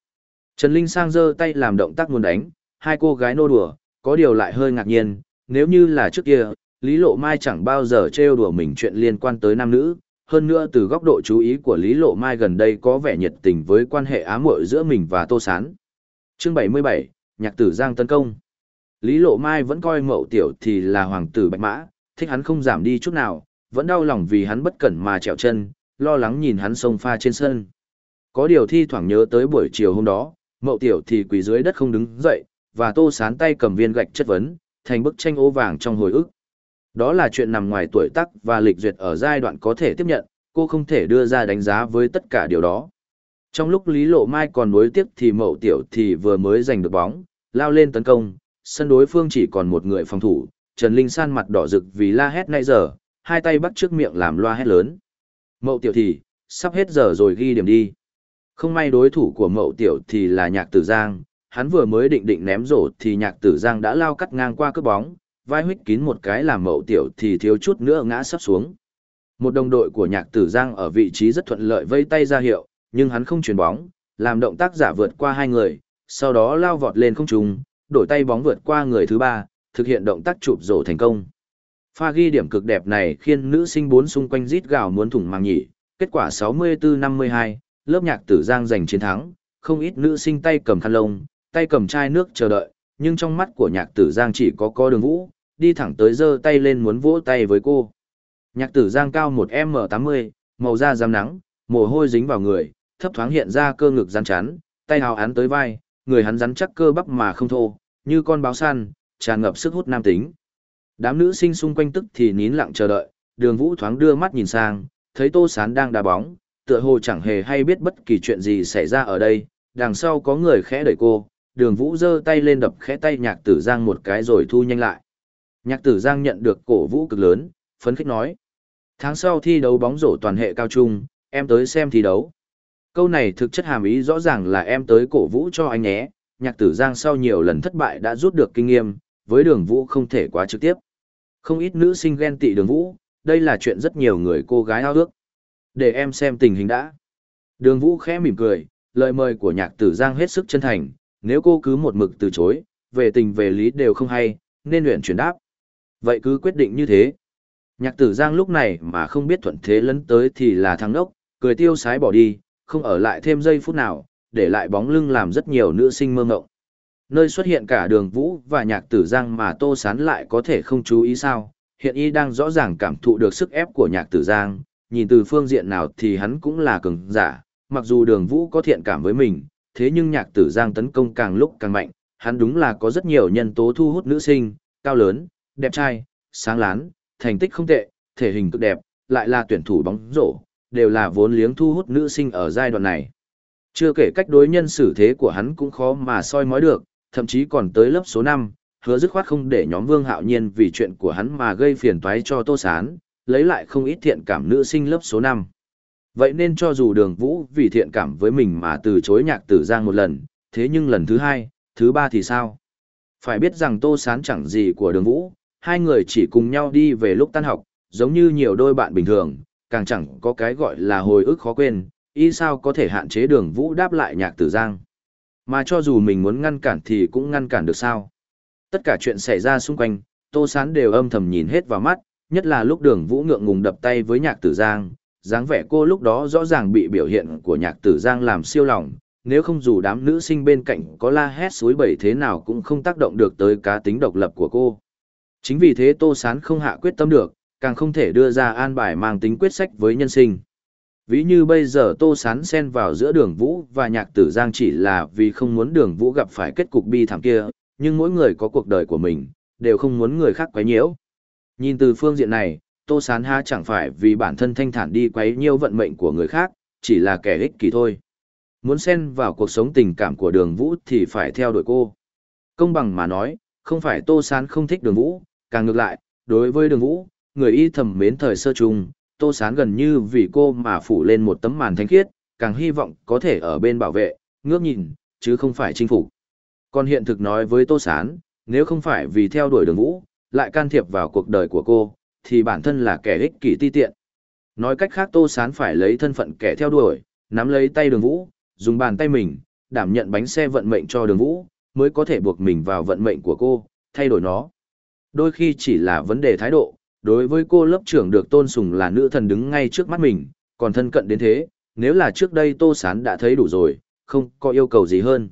Trần Linh Sang giơ tay làm động tác muốn đánh, hai cô gái nô đùa, có điều lại hơi ngạc nhiên, nếu như là trước kia, Lý Lộ Mai chẳng bao giờ trêu đùa mình chuyện liên quan tới nam nữ, hơn nữa từ góc độ chú ý của Lý Lộ Mai gần đây có vẻ nhiệt tình với quan hệ ám muội giữa mình và Tô Sán. Chương 77, Nhạc tử Giang tấn công. Lý Lộ Mai vẫn coi mậu tiểu thì là hoàng tử bạch mã, thích hắn không giảm đi chút nào, vẫn đau lòng vì hắn bất cẩn mà trèo chân, lo lắng nhìn hắn sông pha trên sân. Có điều thi thoảng nhớ tới buổi chiều hôm đó, mậu tiểu thì quỳ dưới đất không đứng dậy, và tô sán tay cầm viên gạch chất vấn, thành bức tranh ô vàng trong hồi ức. Đó là chuyện nằm ngoài tuổi tác và lịch duyệt ở giai đoạn có thể tiếp nhận, cô không thể đưa ra đánh giá với tất cả điều đó. Trong lúc Lý Lộ Mai còn nối tiếp thì mậu tiểu thì vừa mới giành được bóng, lao lên tấn công, sân đối phương chỉ còn một người phòng thủ, Trần Linh San mặt đỏ rực vì la hét nãy giờ, hai tay bắt trước miệng làm loa hét lớn. Mậu tiểu thì, sắp hết giờ rồi ghi điểm đi. Không may đối thủ của mậu tiểu thì là nhạc tử giang, hắn vừa mới định định ném rổ thì nhạc tử giang đã lao cắt ngang qua cướp bóng, vai huyết kín một cái làm mậu tiểu thì thiếu chút nữa ngã sắp xuống. Một đồng đội của nhạc tử giang ở vị trí rất thuận lợi vây tay ra hiệu, nhưng hắn không chuyển bóng, làm động tác giả vượt qua hai người, sau đó lao vọt lên không trung, đổi tay bóng vượt qua người thứ ba, thực hiện động tác chụp rổ thành công. Pha ghi điểm cực đẹp này khiến nữ sinh bốn xung quanh rít gào muốn thủng màng nhỉ, kết quả 64-52, lớp nhạc tử giang giành chiến thắng, không ít nữ sinh tay cầm khăn lông, tay cầm chai nước chờ đợi, nhưng trong mắt của nhạc tử giang chỉ có co đường vũ, đi thẳng tới giơ tay lên muốn vỗ tay với cô. Nhạc tử giang cao 1M80, màu da giam nắng, mồ hôi dính vào người, thấp thoáng hiện ra cơ ngực rắn chắn, tay hào án tới vai, người hắn rắn chắc cơ bắp mà không thô, như con báo săn, tràn ngập sức hút nam tính. Đám nữ sinh xung quanh tức thì nín lặng chờ đợi, đường vũ thoáng đưa mắt nhìn sang, thấy tô sán đang đá bóng, tựa hồ chẳng hề hay biết bất kỳ chuyện gì xảy ra ở đây, đằng sau có người khẽ đẩy cô, đường vũ giơ tay lên đập khẽ tay nhạc tử giang một cái rồi thu nhanh lại. Nhạc tử giang nhận được cổ vũ cực lớn, phấn khích nói. Tháng sau thi đấu bóng rổ toàn hệ cao trung, em tới xem thi đấu. Câu này thực chất hàm ý rõ ràng là em tới cổ vũ cho anh nhé, nhạc tử giang sau nhiều lần thất bại đã rút được kinh nghiệm, với đường vũ không thể quá trực tiếp. Không ít nữ sinh ghen tị đường vũ, đây là chuyện rất nhiều người cô gái ao ước. Để em xem tình hình đã. Đường vũ khẽ mỉm cười, lời mời của nhạc tử giang hết sức chân thành, nếu cô cứ một mực từ chối, về tình về lý đều không hay, nên luyện chuyển đáp. Vậy cứ quyết định như thế. Nhạc tử giang lúc này mà không biết thuận thế lấn tới thì là thằng đốc, cười tiêu sái bỏ đi, không ở lại thêm giây phút nào, để lại bóng lưng làm rất nhiều nữ sinh mơ ngộng. Nơi xuất hiện cả đường vũ và nhạc tử giang mà tô sán lại có thể không chú ý sao, hiện y đang rõ ràng cảm thụ được sức ép của nhạc tử giang, nhìn từ phương diện nào thì hắn cũng là cường giả, mặc dù đường vũ có thiện cảm với mình, thế nhưng nhạc tử giang tấn công càng lúc càng mạnh, hắn đúng là có rất nhiều nhân tố thu hút nữ sinh, cao lớn, đẹp trai, sáng lán, thành tích không tệ, thể hình cực đẹp, lại là tuyển thủ bóng rổ, đều là vốn liếng thu hút nữ sinh ở giai đoạn này. Chưa kể cách đối nhân xử thế của hắn cũng khó mà soi mói được, thậm chí còn tới lớp số 5, hứa dứt khoát không để nhóm Vương Hạo Nhiên vì chuyện của hắn mà gây phiền toái cho Tô Sán, lấy lại không ít thiện cảm nữ sinh lớp số 5. Vậy nên cho dù đường vũ vì thiện cảm với mình mà từ chối nhạc tử giang một lần, thế nhưng lần thứ hai, thứ ba thì sao? Phải biết rằng Tô Sán chẳng gì của đường vũ, hai người chỉ cùng nhau đi về lúc tan học, giống như nhiều đôi bạn bình thường, càng chẳng có cái gọi là hồi ức khó quên, y sao có thể hạn chế đường vũ đáp lại nhạc tử giang. Mà cho dù mình muốn ngăn cản thì cũng ngăn cản được sao. Tất cả chuyện xảy ra xung quanh, Tô Sán đều âm thầm nhìn hết vào mắt, nhất là lúc đường vũ ngượng ngùng đập tay với nhạc tử giang, dáng vẻ cô lúc đó rõ ràng bị biểu hiện của nhạc tử giang làm siêu lòng, nếu không dù đám nữ sinh bên cạnh có la hét suối bẩy thế nào cũng không tác động được tới cá tính độc lập của cô. Chính vì thế Tô Sán không hạ quyết tâm được, càng không thể đưa ra an bài mang tính quyết sách với nhân sinh. Ví như bây giờ Tô Sán xen vào giữa đường Vũ và nhạc tử Giang chỉ là vì không muốn đường Vũ gặp phải kết cục bi thảm kia, nhưng mỗi người có cuộc đời của mình, đều không muốn người khác quấy nhiễu. Nhìn từ phương diện này, Tô Sán ha chẳng phải vì bản thân thanh thản đi quấy nhiêu vận mệnh của người khác, chỉ là kẻ ích kỷ thôi. Muốn xen vào cuộc sống tình cảm của đường Vũ thì phải theo đuổi cô. Công bằng mà nói, không phải Tô Sán không thích đường Vũ, càng ngược lại, đối với đường Vũ, người y thầm mến thời sơ trùng, Tô Sán gần như vì cô mà phủ lên một tấm màn thanh khiết, càng hy vọng có thể ở bên bảo vệ, ngước nhìn, chứ không phải chinh phục. Còn hiện thực nói với Tô Sán, nếu không phải vì theo đuổi đường vũ, lại can thiệp vào cuộc đời của cô, thì bản thân là kẻ ích kỷ ti tiện. Nói cách khác Tô Sán phải lấy thân phận kẻ theo đuổi, nắm lấy tay đường vũ, dùng bàn tay mình, đảm nhận bánh xe vận mệnh cho đường vũ, mới có thể buộc mình vào vận mệnh của cô, thay đổi nó. Đôi khi chỉ là vấn đề thái độ, đối với cô lớp trưởng được tôn sùng là nữ thần đứng ngay trước mắt mình, còn thân cận đến thế, nếu là trước đây Tô Sán đã thấy đủ rồi, không có yêu cầu gì hơn.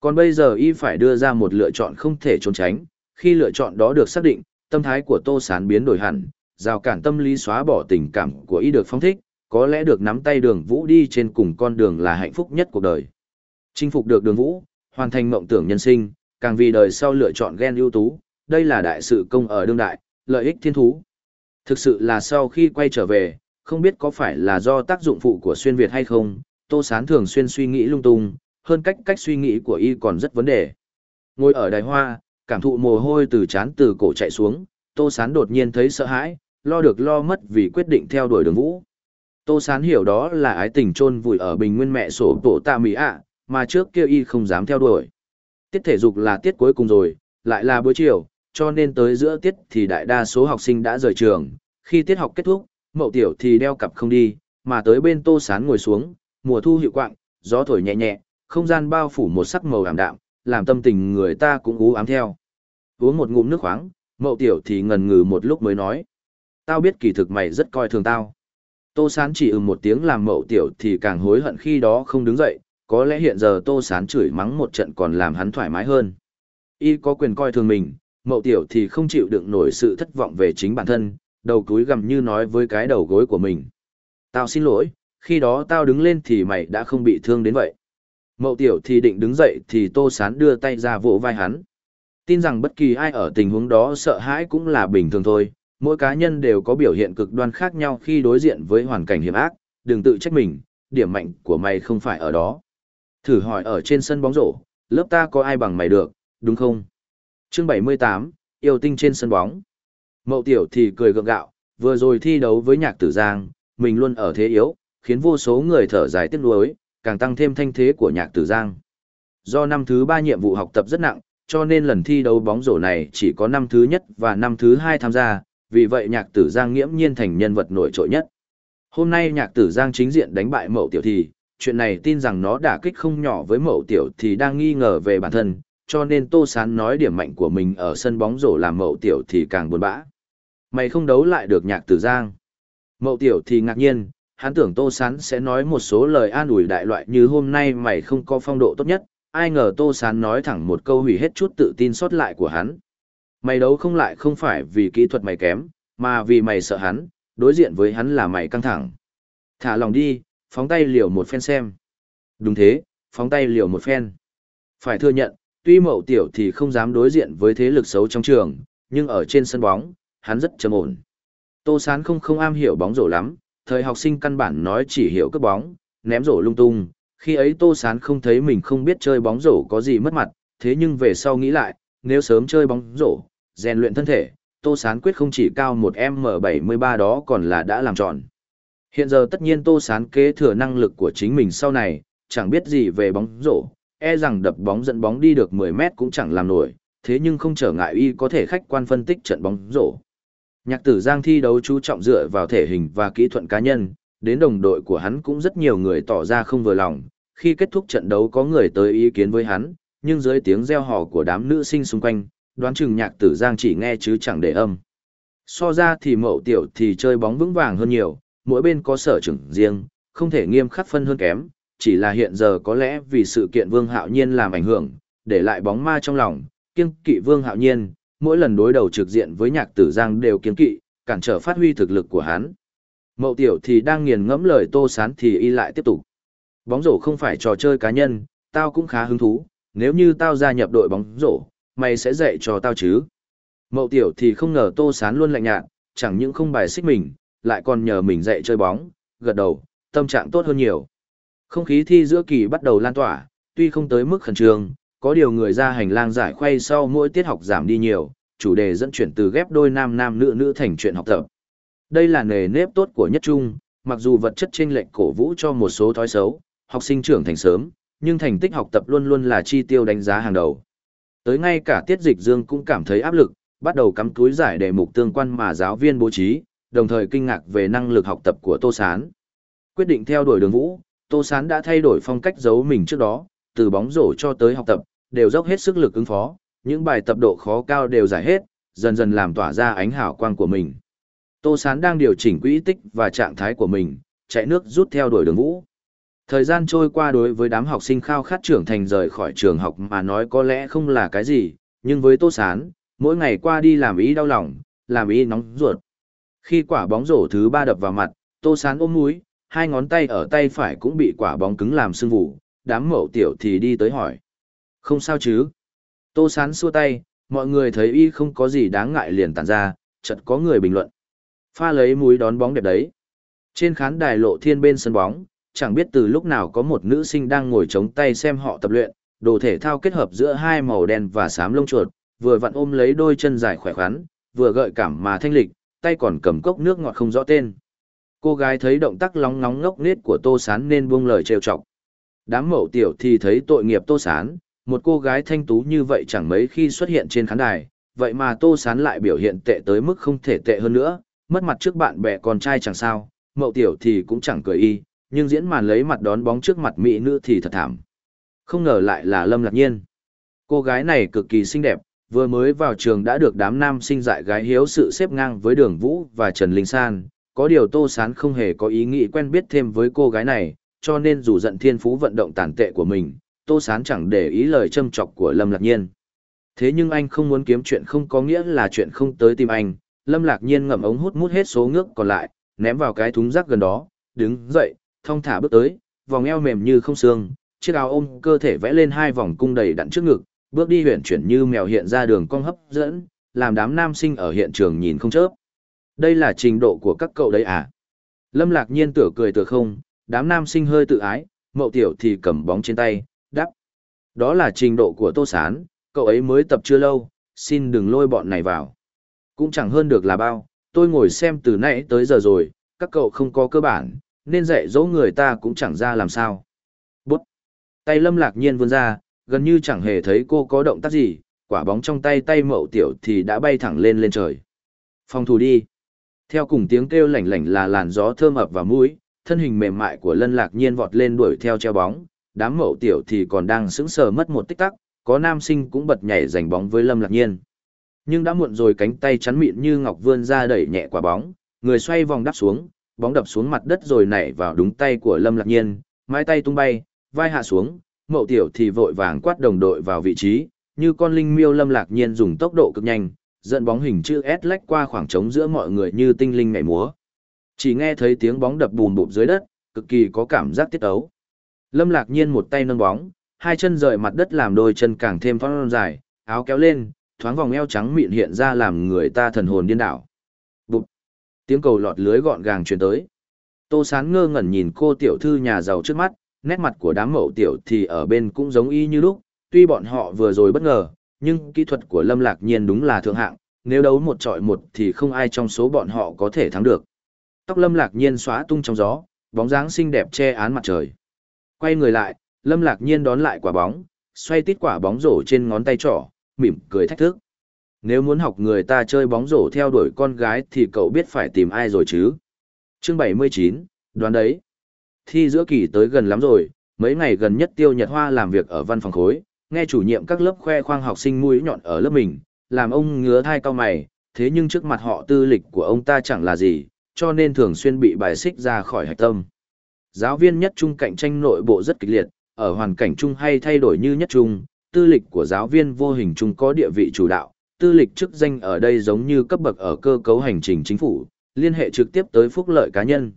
Còn bây giờ y phải đưa ra một lựa chọn không thể trốn tránh, khi lựa chọn đó được xác định, tâm thái của Tô Sán biến đổi hẳn, rào cản tâm lý xóa bỏ tình cảm của y được phong thích, có lẽ được nắm tay đường vũ đi trên cùng con đường là hạnh phúc nhất cuộc đời. Chinh phục được đường vũ, hoàn thành mộng tưởng nhân sinh, càng vì đời sau lựa chọn ghen ưu tú, đây là đại sự công ở đương đại, lợi ích thiên thú. Thực sự là sau khi quay trở về, không biết có phải là do tác dụng phụ của xuyên Việt hay không, Tô Sán thường xuyên suy nghĩ lung tung, hơn cách cách suy nghĩ của y còn rất vấn đề. Ngồi ở đài hoa, cảm thụ mồ hôi từ trán từ cổ chạy xuống, Tô Sán đột nhiên thấy sợ hãi, lo được lo mất vì quyết định theo đuổi đường vũ. Tô Sán hiểu đó là ái tình chôn vùi ở bình nguyên mẹ sổ tổ tạ mỹ ạ, mà trước kia y không dám theo đuổi. Tiết thể dục là tiết cuối cùng rồi, lại là buổi chiều, cho nên tới giữa tiết thì đại đa số học sinh đã rời trường. Khi tiết học kết thúc, mậu tiểu thì đeo cặp không đi, mà tới bên Tô Sán ngồi xuống, mùa thu hiệu quạng, gió thổi nhẹ nhẹ, không gian bao phủ một sắc màu ảm đạm, làm tâm tình người ta cũng ú ám theo. Uống một ngụm nước khoáng, mậu tiểu thì ngần ngừ một lúc mới nói. Tao biết kỳ thực mày rất coi thường tao. Tô Sán chỉ ừm một tiếng làm mậu tiểu thì càng hối hận khi đó không đứng dậy, có lẽ hiện giờ Tô Sán chửi mắng một trận còn làm hắn thoải mái hơn. Y có quyền coi thường mình, mậu tiểu thì không chịu đựng nổi sự thất vọng về chính bản thân, đầu túi gầm như nói với cái đầu gối của mình. Tao xin lỗi, khi đó tao đứng lên thì mày đã không bị thương đến vậy. Mậu tiểu thì định đứng dậy thì Tô Sán đưa tay ra vỗ vai hắn. Tin rằng bất kỳ ai ở tình huống đó sợ hãi cũng là bình thường thôi, mỗi cá nhân đều có biểu hiện cực đoan khác nhau khi đối diện với hoàn cảnh hiểm ác, đừng tự trách mình, điểm mạnh của mày không phải ở đó. Thử hỏi ở trên sân bóng rổ, lớp ta có ai bằng mày được, đúng không? Chương 78, yêu tinh trên sân bóng. Mậu tiểu thì cười gượng gạo, vừa rồi thi đấu với nhạc tử giang, mình luôn ở thế yếu, khiến vô số người thở dài tiếc nuối, càng tăng thêm thanh thế của nhạc tử giang. Do năm thứ ba nhiệm vụ học tập rất nặng, cho nên lần thi đấu bóng rổ này chỉ có năm thứ nhất và năm thứ hai tham gia, vì vậy nhạc tử giang nghiễm nhiên thành nhân vật nổi trội nhất. Hôm nay nhạc tử giang chính diện đánh bại mậu tiểu thì, chuyện này tin rằng nó đả kích không nhỏ với mậu tiểu thì đang nghi ngờ về bản thân, cho nên Tô Sán nói điểm mạnh của mình ở sân bóng rổ làm mậu tiểu thì càng buồn bã. Mày không đấu lại được nhạc tử giang. Mậu tiểu thì ngạc nhiên, hắn tưởng Tô Sán sẽ nói một số lời an ủi đại loại như hôm nay mày không có phong độ tốt nhất, ai ngờ Tô Sán nói thẳng một câu hủy hết chút tự tin sót lại của hắn. Mày đấu không lại không phải vì kỹ thuật mày kém, mà vì mày sợ hắn, đối diện với hắn là mày căng thẳng. Thả lòng đi, phóng tay liều một phen xem. Đúng thế, phóng tay liều một phen. Phải thừa nhận, tuy mậu tiểu thì không dám đối diện với thế lực xấu trong trường, nhưng ở trên sân bóng, hắn rất trầm ổn. Tô Sán không không am hiểu bóng rổ lắm, thời học sinh căn bản nói chỉ hiểu cướp bóng, ném rổ lung tung, khi ấy Tô Sán không thấy mình không biết chơi bóng rổ có gì mất mặt, thế nhưng về sau nghĩ lại, nếu sớm chơi bóng rổ, rèn luyện thân thể, Tô Sán quyết không chỉ cao một M73 đó còn là đã làm tròn. Hiện giờ tất nhiên Tô Sán kế thừa năng lực của chính mình sau này, chẳng biết gì về bóng rổ, e rằng đập bóng dẫn bóng đi được 10 mét cũng chẳng làm nổi, thế nhưng không trở ngại y có thể khách quan phân tích trận bóng rổ. Nhạc tử Giang thi đấu chú trọng dựa vào thể hình và kỹ thuật cá nhân, đến đồng đội của hắn cũng rất nhiều người tỏ ra không vừa lòng, khi kết thúc trận đấu có người tới ý kiến với hắn, nhưng dưới tiếng reo hò của đám nữ sinh xung quanh, đoán chừng nhạc tử Giang chỉ nghe chứ chẳng để âm. So ra thì mậu tiểu thì chơi bóng vững vàng hơn nhiều, mỗi bên có sở trưởng riêng, không thể nghiêm khắc phân hơn kém, chỉ là hiện giờ có lẽ vì sự kiện Vương Hạo Nhiên làm ảnh hưởng, để lại bóng ma trong lòng, kiêng kỵ Vương Hạo Nhiên, mỗi lần đối đầu trực diện với nhạc tử Giang đều kiêng kỵ, cản trở phát huy thực lực của hắn. Mậu tiểu thì đang nghiền ngẫm lời tô sán thì y lại tiếp tục. Bóng rổ không phải trò chơi cá nhân, tao cũng khá hứng thú, nếu như tao gia nhập đội bóng rổ, mày sẽ dạy cho tao chứ. Mậu tiểu thì không ngờ tô sán luôn lạnh nhạt, chẳng những không bài xích mình, lại còn nhờ mình dạy chơi bóng, gật đầu, tâm trạng tốt hơn nhiều. Không khí thi giữa kỳ bắt đầu lan tỏa, tuy không tới mức khẩn trương, có điều người ra hành lang giải khuây sau mỗi tiết học giảm đi nhiều, chủ đề dẫn chuyển từ ghép đôi nam nam nữ nữ thành chuyện học tập. Đây là nề nếp tốt của nhất trung, mặc dù vật chất chênh lệch cổ vũ cho một số thói xấu, học sinh trưởng thành sớm, nhưng thành tích học tập luôn luôn là chi tiêu đánh giá hàng đầu. Tới ngay cả tiết dịch dương cũng cảm thấy áp lực, bắt đầu cắm túi giải đề mục tương quan mà giáo viên bố trí, đồng thời kinh ngạc về năng lực học tập của Tô Sán. Quyết định theo đuổi đường vũ, Tô Sán đã thay đổi phong cách giấu mình trước đó, từ bóng rổ cho tới học tập, đều dốc hết sức lực ứng phó, những bài tập độ khó cao đều giải hết, dần dần làm tỏa ra ánh hào quang của mình. Tô Sán đang điều chỉnh quỹ tích và trạng thái của mình, chạy nước rút theo đuổi đường vũ. Thời gian trôi qua đối với đám học sinh khao khát trưởng thành rời khỏi trường học mà nói có lẽ không là cái gì, nhưng với Tô Sán, mỗi ngày qua đi làm ý đau lòng, làm ý nóng ruột. Khi quả bóng rổ thứ ba đập vào mặt, Tô Sán ôm mũi, hai ngón tay ở tay phải cũng bị quả bóng cứng làm sưng vụ, đám mậu tiểu thì đi tới hỏi. Không sao chứ? Tô Sán xua tay, mọi người thấy y không có gì đáng ngại liền tản ra, chợt có người bình luận. Pha lấy mũi đón bóng đẹp đấy. Trên khán đài lộ thiên bên sân bóng, chẳng biết từ lúc nào có một nữ sinh đang ngồi chống tay xem họ tập luyện, đồ thể thao kết hợp giữa hai màu đen và xám lông chuột, vừa vặn ôm lấy đôi chân dài khỏe khoắn, vừa gợi cảm mà thanh lịch, tay còn cầm cốc nước ngọt không rõ tên. Cô gái thấy động tác lóng ngóng ngốc nết của Tô Sán nên buông lời trêu chọc. Đám mẫu tiểu thì thấy tội nghiệp Tô Sán, một cô gái thanh tú như vậy chẳng mấy khi xuất hiện trên khán đài, vậy mà Tô Sán lại biểu hiện tệ tới mức không thể tệ hơn nữa, mất mặt trước bạn bè con trai chẳng sao, mậu tiểu thì cũng chẳng cười y, nhưng diễn màn lấy mặt đón bóng trước mặt mỹ nữ thì thật thảm. Không ngờ lại là Lâm Lạc Nhiên. Cô gái này cực kỳ xinh đẹp, vừa mới vào trường đã được đám nam sinh dại gái hiếu sự xếp ngang với Đường Vũ và Trần Linh San, có điều Tô Sán không hề có ý nghĩ quen biết thêm với cô gái này, cho nên dù giận thiên phú vận động tàn tệ của mình, Tô Sán chẳng để ý lời châm chọc của Lâm Lạc Nhiên. Thế nhưng anh không muốn kiếm chuyện không có nghĩa là chuyện không tới tim anh, Lâm Lạc Nhiên ngậm ống hút mút hết số nước còn lại, ném vào cái thúng rác gần đó, đứng dậy, thong thả bước tới, vòng eo mềm như không xương, chiếc áo ôm cơ thể vẽ lên hai vòng cung đầy đặn trước ngực, bước đi huyền chuyển như mèo hiện ra đường cong hấp dẫn, làm đám nam sinh ở hiện trường nhìn không chớp. Đây là trình độ của các cậu đấy à? Lâm Lạc Nhiên tựa cười tựa không, đám nam sinh hơi tự ái, mậu tiểu thì cầm bóng trên tay, đắp. Đó là trình độ của Tô Sán, cậu ấy mới tập chưa lâu, xin đừng lôi bọn này vào. Cũng chẳng hơn được là bao, tôi ngồi xem từ nãy tới giờ rồi, các cậu không có cơ bản, nên dạy dỗ người ta cũng chẳng ra làm sao. Bút! Tay lâm lạc nhiên vươn ra, gần như chẳng hề thấy cô có động tác gì, quả bóng trong tay tay mậu tiểu thì đã bay thẳng lên lên trời. Phòng thủ đi! Theo cùng tiếng kêu lảnh lảnh là làn gió thơm ập vào mũi, thân hình mềm mại của lân lạc nhiên vọt lên đuổi theo treo bóng, đám mậu tiểu thì còn đang sững sờ mất một tích tắc, có nam sinh cũng bật nhảy giành bóng với lâm lạc nhiên. Nhưng đã muộn rồi cánh tay chắn mịn như ngọc vươn ra đẩy nhẹ quả bóng, người xoay vòng đắp xuống, bóng đập xuống mặt đất rồi nảy vào đúng tay của lâm lạc nhiên, mái tay tung bay, vai hạ xuống, mậu tiểu thì vội vàng quát đồng đội vào vị trí, như con linh miêu lâm lạc nhiên dùng tốc độ cực nhanh, dẫn bóng hình chữ S lách qua khoảng trống giữa mọi người như tinh linh nhảy múa. Chỉ nghe thấy tiếng bóng đập bùm bụp dưới đất, cực kỳ có cảm giác tiết ấu. Lâm lạc nhiên một tay nâng bóng, hai chân rời mặt đất làm đôi chân càng thêm thon dài, áo kéo lên, thoáng vòng eo trắng mịn hiện ra làm người ta thần hồn điên đảo. Bụp! Tiếng cầu lọt lưới gọn gàng truyền tới. Tô Sán ngơ ngẩn nhìn cô tiểu thư nhà giàu trước mắt, nét mặt của đám mậu tiểu thì ở bên cũng giống y như lúc, tuy bọn họ vừa rồi bất ngờ, nhưng kỹ thuật của Lâm Lạc Nhiên đúng là thượng hạng, nếu đấu một trọi một thì không ai trong số bọn họ có thể thắng được. Tóc Lâm Lạc Nhiên xóa tung trong gió, bóng dáng xinh đẹp che án mặt trời. Quay người lại, Lâm Lạc Nhiên đón lại quả bóng, xoay tít quả bóng rổ trên ngón tay trỏ, mỉm cười thách thức. Nếu muốn học người ta chơi bóng rổ theo đuổi con gái thì cậu biết phải tìm ai rồi chứ. Chương 79, đoán đấy. Thi giữa kỳ tới gần lắm rồi, mấy ngày gần nhất Tiêu Nhật Hoa làm việc ở văn phòng khối, nghe chủ nhiệm các lớp khoe khoang học sinh mũi nhọn ở lớp mình, làm ông ngứa thai cao mày, thế nhưng trước mặt họ tư lịch của ông ta chẳng là gì, cho nên thường xuyên bị bài xích ra khỏi hạch tâm. Giáo viên nhất trung cạnh tranh nội bộ rất kịch liệt, ở hoàn cảnh chung hay thay đổi như nhất trung, tư lịch của giáo viên vô hình chung có địa vị chủ đạo, tư lịch chức danh ở đây giống như cấp bậc ở cơ cấu hành trình chính phủ, liên hệ trực tiếp tới phúc lợi cá nhân.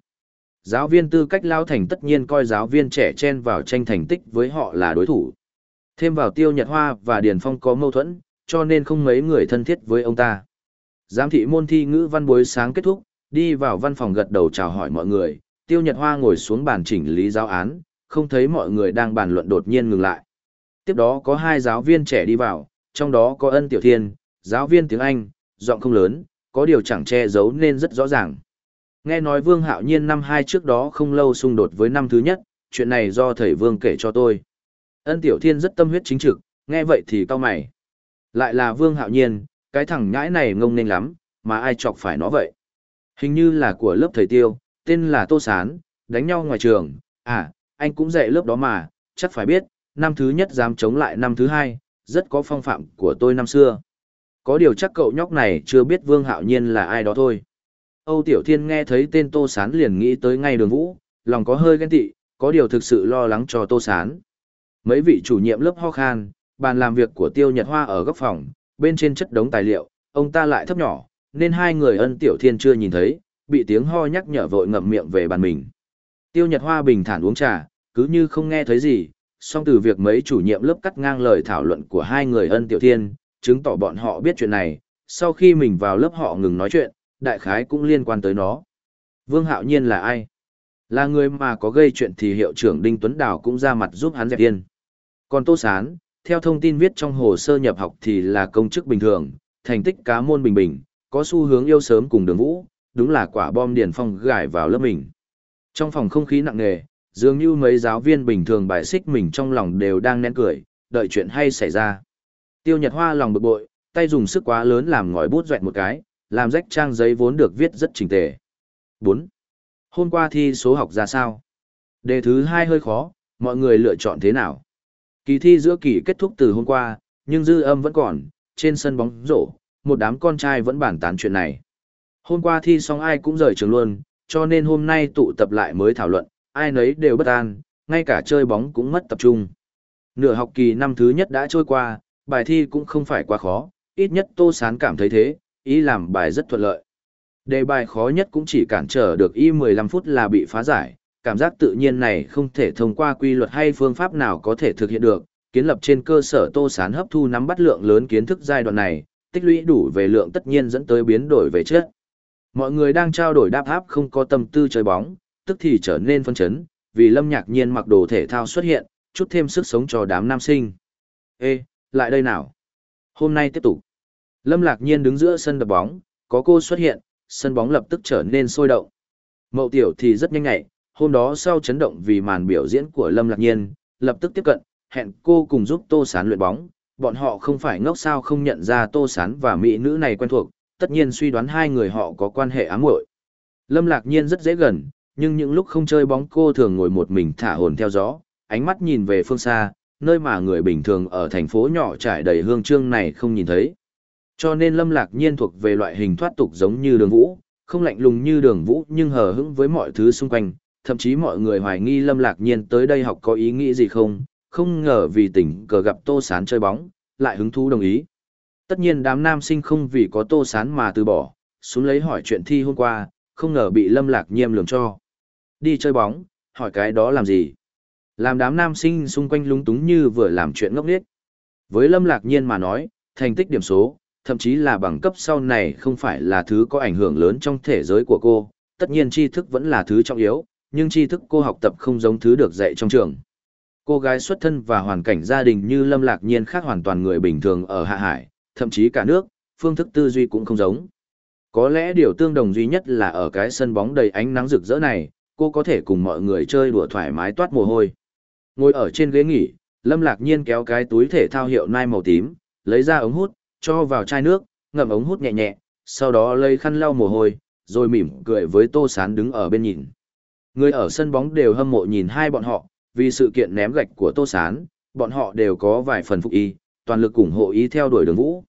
Giáo viên tư cách lao thành tất nhiên coi giáo viên trẻ chen vào tranh thành tích với họ là đối thủ. Thêm vào tiêu nhật hoa và Điền Phong có mâu thuẫn, cho nên không mấy người thân thiết với ông ta. Giám thị môn thi ngữ văn buổi sáng kết thúc, đi vào văn phòng gật đầu chào hỏi mọi người, tiêu nhật hoa ngồi xuống bàn chỉnh lý giáo án, không thấy mọi người đang bàn luận đột nhiên ngừng lại. Tiếp đó có hai giáo viên trẻ đi vào, trong đó có ân tiểu thiên, giáo viên tiếng Anh, giọng không lớn, có điều chẳng che giấu nên rất rõ ràng. Nghe nói Vương Hạo Nhiên năm hai trước đó không lâu xung đột với năm thứ nhất, chuyện này do thầy Vương kể cho tôi. Ân Tiểu Thiên rất tâm huyết chính trực, nghe vậy thì cao mày. Lại là Vương Hạo Nhiên, cái thằng nhãi này ngông nên lắm, mà ai chọc phải nó vậy. Hình như là của lớp thầy tiêu, tên là Tô Sán, đánh nhau ngoài trường, à, anh cũng dạy lớp đó mà, chắc phải biết, năm thứ nhất dám chống lại năm thứ hai, rất có phong phạm của tôi năm xưa. Có điều chắc cậu nhóc này chưa biết Vương Hạo Nhiên là ai đó thôi. Âu Tiểu Thiên nghe thấy tên Tô Sán liền nghĩ tới ngay đường vũ, lòng có hơi ghen tị, có điều thực sự lo lắng cho Tô Sán. Mấy vị chủ nhiệm lớp ho khan, bàn làm việc của Tiêu Nhật Hoa ở góc phòng, bên trên chất đống tài liệu, ông ta lại thấp nhỏ, nên hai người ân Tiểu Thiên chưa nhìn thấy, bị tiếng ho nhắc nhở vội ngậm miệng về bàn mình. Tiêu Nhật Hoa bình thản uống trà, cứ như không nghe thấy gì, song từ việc mấy chủ nhiệm lớp cắt ngang lời thảo luận của hai người ân Tiểu Thiên, chứng tỏ bọn họ biết chuyện này, sau khi mình vào lớp họ ngừng nói chuyện, đại khái cũng liên quan tới nó. Vương Hạo Nhiên là ai? Là người mà có gây chuyện thì hiệu trưởng Đinh Tuấn Đào cũng ra mặt giúp hắn dẹp yên. Còn Tô Sán, theo thông tin viết trong hồ sơ nhập học thì là công chức bình thường, thành tích cá môn bình bình, có xu hướng yêu sớm cùng đường vũ, đúng là quả bom điền phong gài vào lớp mình. Trong phòng không khí nặng nề, dường như mấy giáo viên bình thường bài xích mình trong lòng đều đang nén cười, đợi chuyện hay xảy ra. Tiêu Nhật Hoa lòng bực bội, tay dùng sức quá lớn làm ngòi bút doẹt một cái, làm rách trang giấy vốn được viết rất chỉnh tề. 4. Hôm qua thi số học ra sao? Đề thứ hai hơi khó, mọi người lựa chọn thế nào? Kỳ thi giữa kỳ kết thúc từ hôm qua, nhưng dư âm vẫn còn, trên sân bóng rổ, một đám con trai vẫn bàn tán chuyện này. Hôm qua thi xong ai cũng rời trường luôn, cho nên hôm nay tụ tập lại mới thảo luận, ai nấy đều bất an, ngay cả chơi bóng cũng mất tập trung. Nửa học kỳ năm thứ nhất đã trôi qua, bài thi cũng không phải quá khó, ít nhất Tô Sán cảm thấy thế, ý làm bài rất thuận lợi. Đề bài khó nhất cũng chỉ cản trở được y 15 phút là bị phá giải, cảm giác tự nhiên này không thể thông qua quy luật hay phương pháp nào có thể thực hiện được, kiến lập trên cơ sở Tô Sán hấp thu nắm bắt lượng lớn kiến thức giai đoạn này, tích lũy đủ về lượng tất nhiên dẫn tới biến đổi về chất. Mọi người đang trao đổi đáp áp không có tâm tư chơi bóng, tức thì trở nên phân chấn, vì Lâm Nhạc Nhiên mặc đồ thể thao xuất hiện, chút thêm sức sống cho đám nam sinh. Ê, lại đây nào. Hôm nay tiếp tục. Lâm Lạc Nhiên đứng giữa sân đập bóng, có cô xuất hiện, sân bóng lập tức trở nên sôi động. Mậu Tiểu thì rất nhanh nhạy, hôm đó sau chấn động vì màn biểu diễn của Lâm Lạc Nhiên, lập tức tiếp cận, hẹn cô cùng giúp Tô Sán luyện bóng. Bọn họ không phải ngốc sao không nhận ra Tô Sán và mỹ nữ này quen thuộc, tất nhiên suy đoán hai người họ có quan hệ ám muội. Lâm Lạc Nhiên rất dễ gần, nhưng những lúc không chơi bóng cô thường ngồi một mình thả hồn theo gió, ánh mắt nhìn về phương xa, nơi mà người bình thường ở thành phố nhỏ trải đầy hương trương này không nhìn thấy. Cho nên Lâm Lạc Nhiên thuộc về loại hình thoát tục giống như đường vũ, không lạnh lùng như đường vũ nhưng hờ hững với mọi thứ xung quanh, thậm chí mọi người hoài nghi Lâm Lạc Nhiên tới đây học có ý nghĩ gì không, không ngờ vì tình cờ gặp Tô Sán chơi bóng, lại hứng thú đồng ý. Tất nhiên đám nam sinh không vì có Tô Sán mà từ bỏ, xuống lấy hỏi chuyện thi hôm qua, không ngờ bị Lâm Lạc Nhiên lường cho. Đi chơi bóng, hỏi cái đó làm gì? Làm đám nam sinh xung quanh lúng túng như vừa làm chuyện ngốc nghếch. Với Lâm Lạc Nhiên mà nói, thành tích điểm số, thậm chí là bằng cấp sau này không phải là thứ có ảnh hưởng lớn trong thể giới của cô, tất nhiên tri thức vẫn là thứ trọng yếu, nhưng tri thức cô học tập không giống thứ được dạy trong trường. Cô gái xuất thân và hoàn cảnh gia đình như Lâm Lạc Nhiên khác hoàn toàn người bình thường ở Hạ Hải, thậm chí cả nước, phương thức tư duy cũng không giống. Có lẽ điều tương đồng duy nhất là ở cái sân bóng đầy ánh nắng rực rỡ này, cô có thể cùng mọi người chơi đùa thoải mái toát mồ hôi. Ngồi ở trên ghế nghỉ, Lâm Lạc Nhiên kéo cái túi thể thao hiệu nai màu tím, lấy ra ống hút, cho vào chai nước, ngậm ống hút nhẹ nhẹ, sau đó lấy khăn lau mồ hôi, rồi mỉm cười với Tô Sán đứng ở bên nhìn. Người ở sân bóng đều hâm mộ nhìn hai bọn họ, vì sự kiện ném gạch của Tô Sán, bọn họ đều có vài phần phục y, toàn lực ủng hộ ý theo đuổi đường vũ.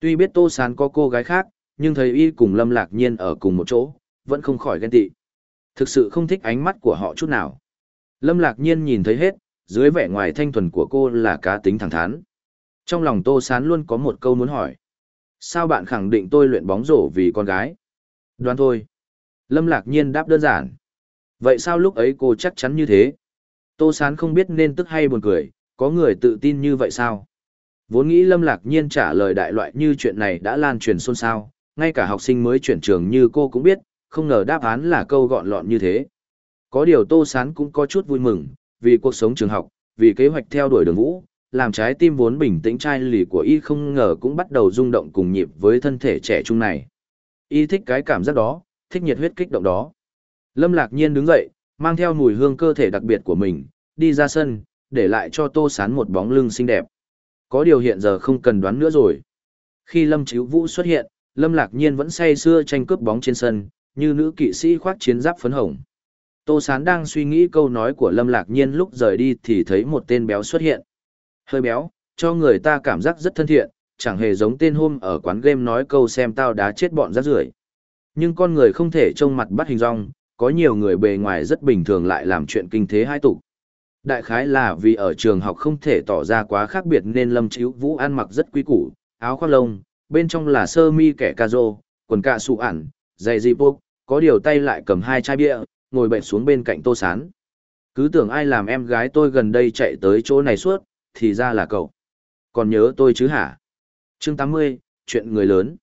Tuy biết Tô Sán có cô gái khác, nhưng thấy y cùng Lâm Lạc Nhiên ở cùng một chỗ, vẫn không khỏi ghen tị. Thực sự không thích ánh mắt của họ chút nào. Lâm Lạc Nhiên nhìn thấy hết, dưới vẻ ngoài thanh thuần của cô là cá tính thẳng thắn. Trong lòng Tô Sán luôn có một câu muốn hỏi. Sao bạn khẳng định tôi luyện bóng rổ vì con gái? Đoán thôi. Lâm Lạc Nhiên đáp đơn giản. Vậy sao lúc ấy cô chắc chắn như thế? Tô Sán không biết nên tức hay buồn cười, có người tự tin như vậy sao? Vốn nghĩ Lâm Lạc Nhiên trả lời đại loại như chuyện này đã lan truyền xôn xao, ngay cả học sinh mới chuyển trường như cô cũng biết, không ngờ đáp án là câu gọn lọn như thế. Có điều Tô Sán cũng có chút vui mừng, vì cuộc sống trường học, vì kế hoạch theo đuổi đường vũ, làm trái tim vốn bình tĩnh trai lì của y không ngờ cũng bắt đầu rung động cùng nhịp với thân thể trẻ trung này. Y thích cái cảm giác đó, thích nhiệt huyết kích động đó. Lâm Lạc Nhiên đứng dậy, mang theo mùi hương cơ thể đặc biệt của mình, đi ra sân, để lại cho Tô Sán một bóng lưng xinh đẹp. Có điều hiện giờ không cần đoán nữa rồi. Khi Lâm Chíu Vũ xuất hiện, Lâm Lạc Nhiên vẫn say sưa tranh cướp bóng trên sân, như nữ kỵ sĩ khoác chiến giáp phấn hồng. Tô Sán đang suy nghĩ câu nói của Lâm Lạc Nhiên lúc rời đi thì thấy một tên béo xuất hiện. Hơi béo, cho người ta cảm giác rất thân thiện, chẳng hề giống tên hôm ở quán game nói câu xem tao đá chết bọn rác rưởi. Nhưng con người không thể trông mặt bắt hình rong, có nhiều người bề ngoài rất bình thường lại làm chuyện kinh thế hai tục. Đại khái là vì ở trường học không thể tỏ ra quá khác biệt nên Lâm Chíu Vũ ăn mặc rất quý củ, áo khoác lông, bên trong là sơ mi kẻ ca rô, quần cạ sụ ản, giày dịp bốc, có điều tay lại cầm hai chai bia, ngồi bệnh xuống bên cạnh tô sán. Cứ tưởng ai làm em gái tôi gần đây chạy tới chỗ này suốt, thì ra là cậu. Còn nhớ tôi chứ hả? chương 80, chuyện người lớn.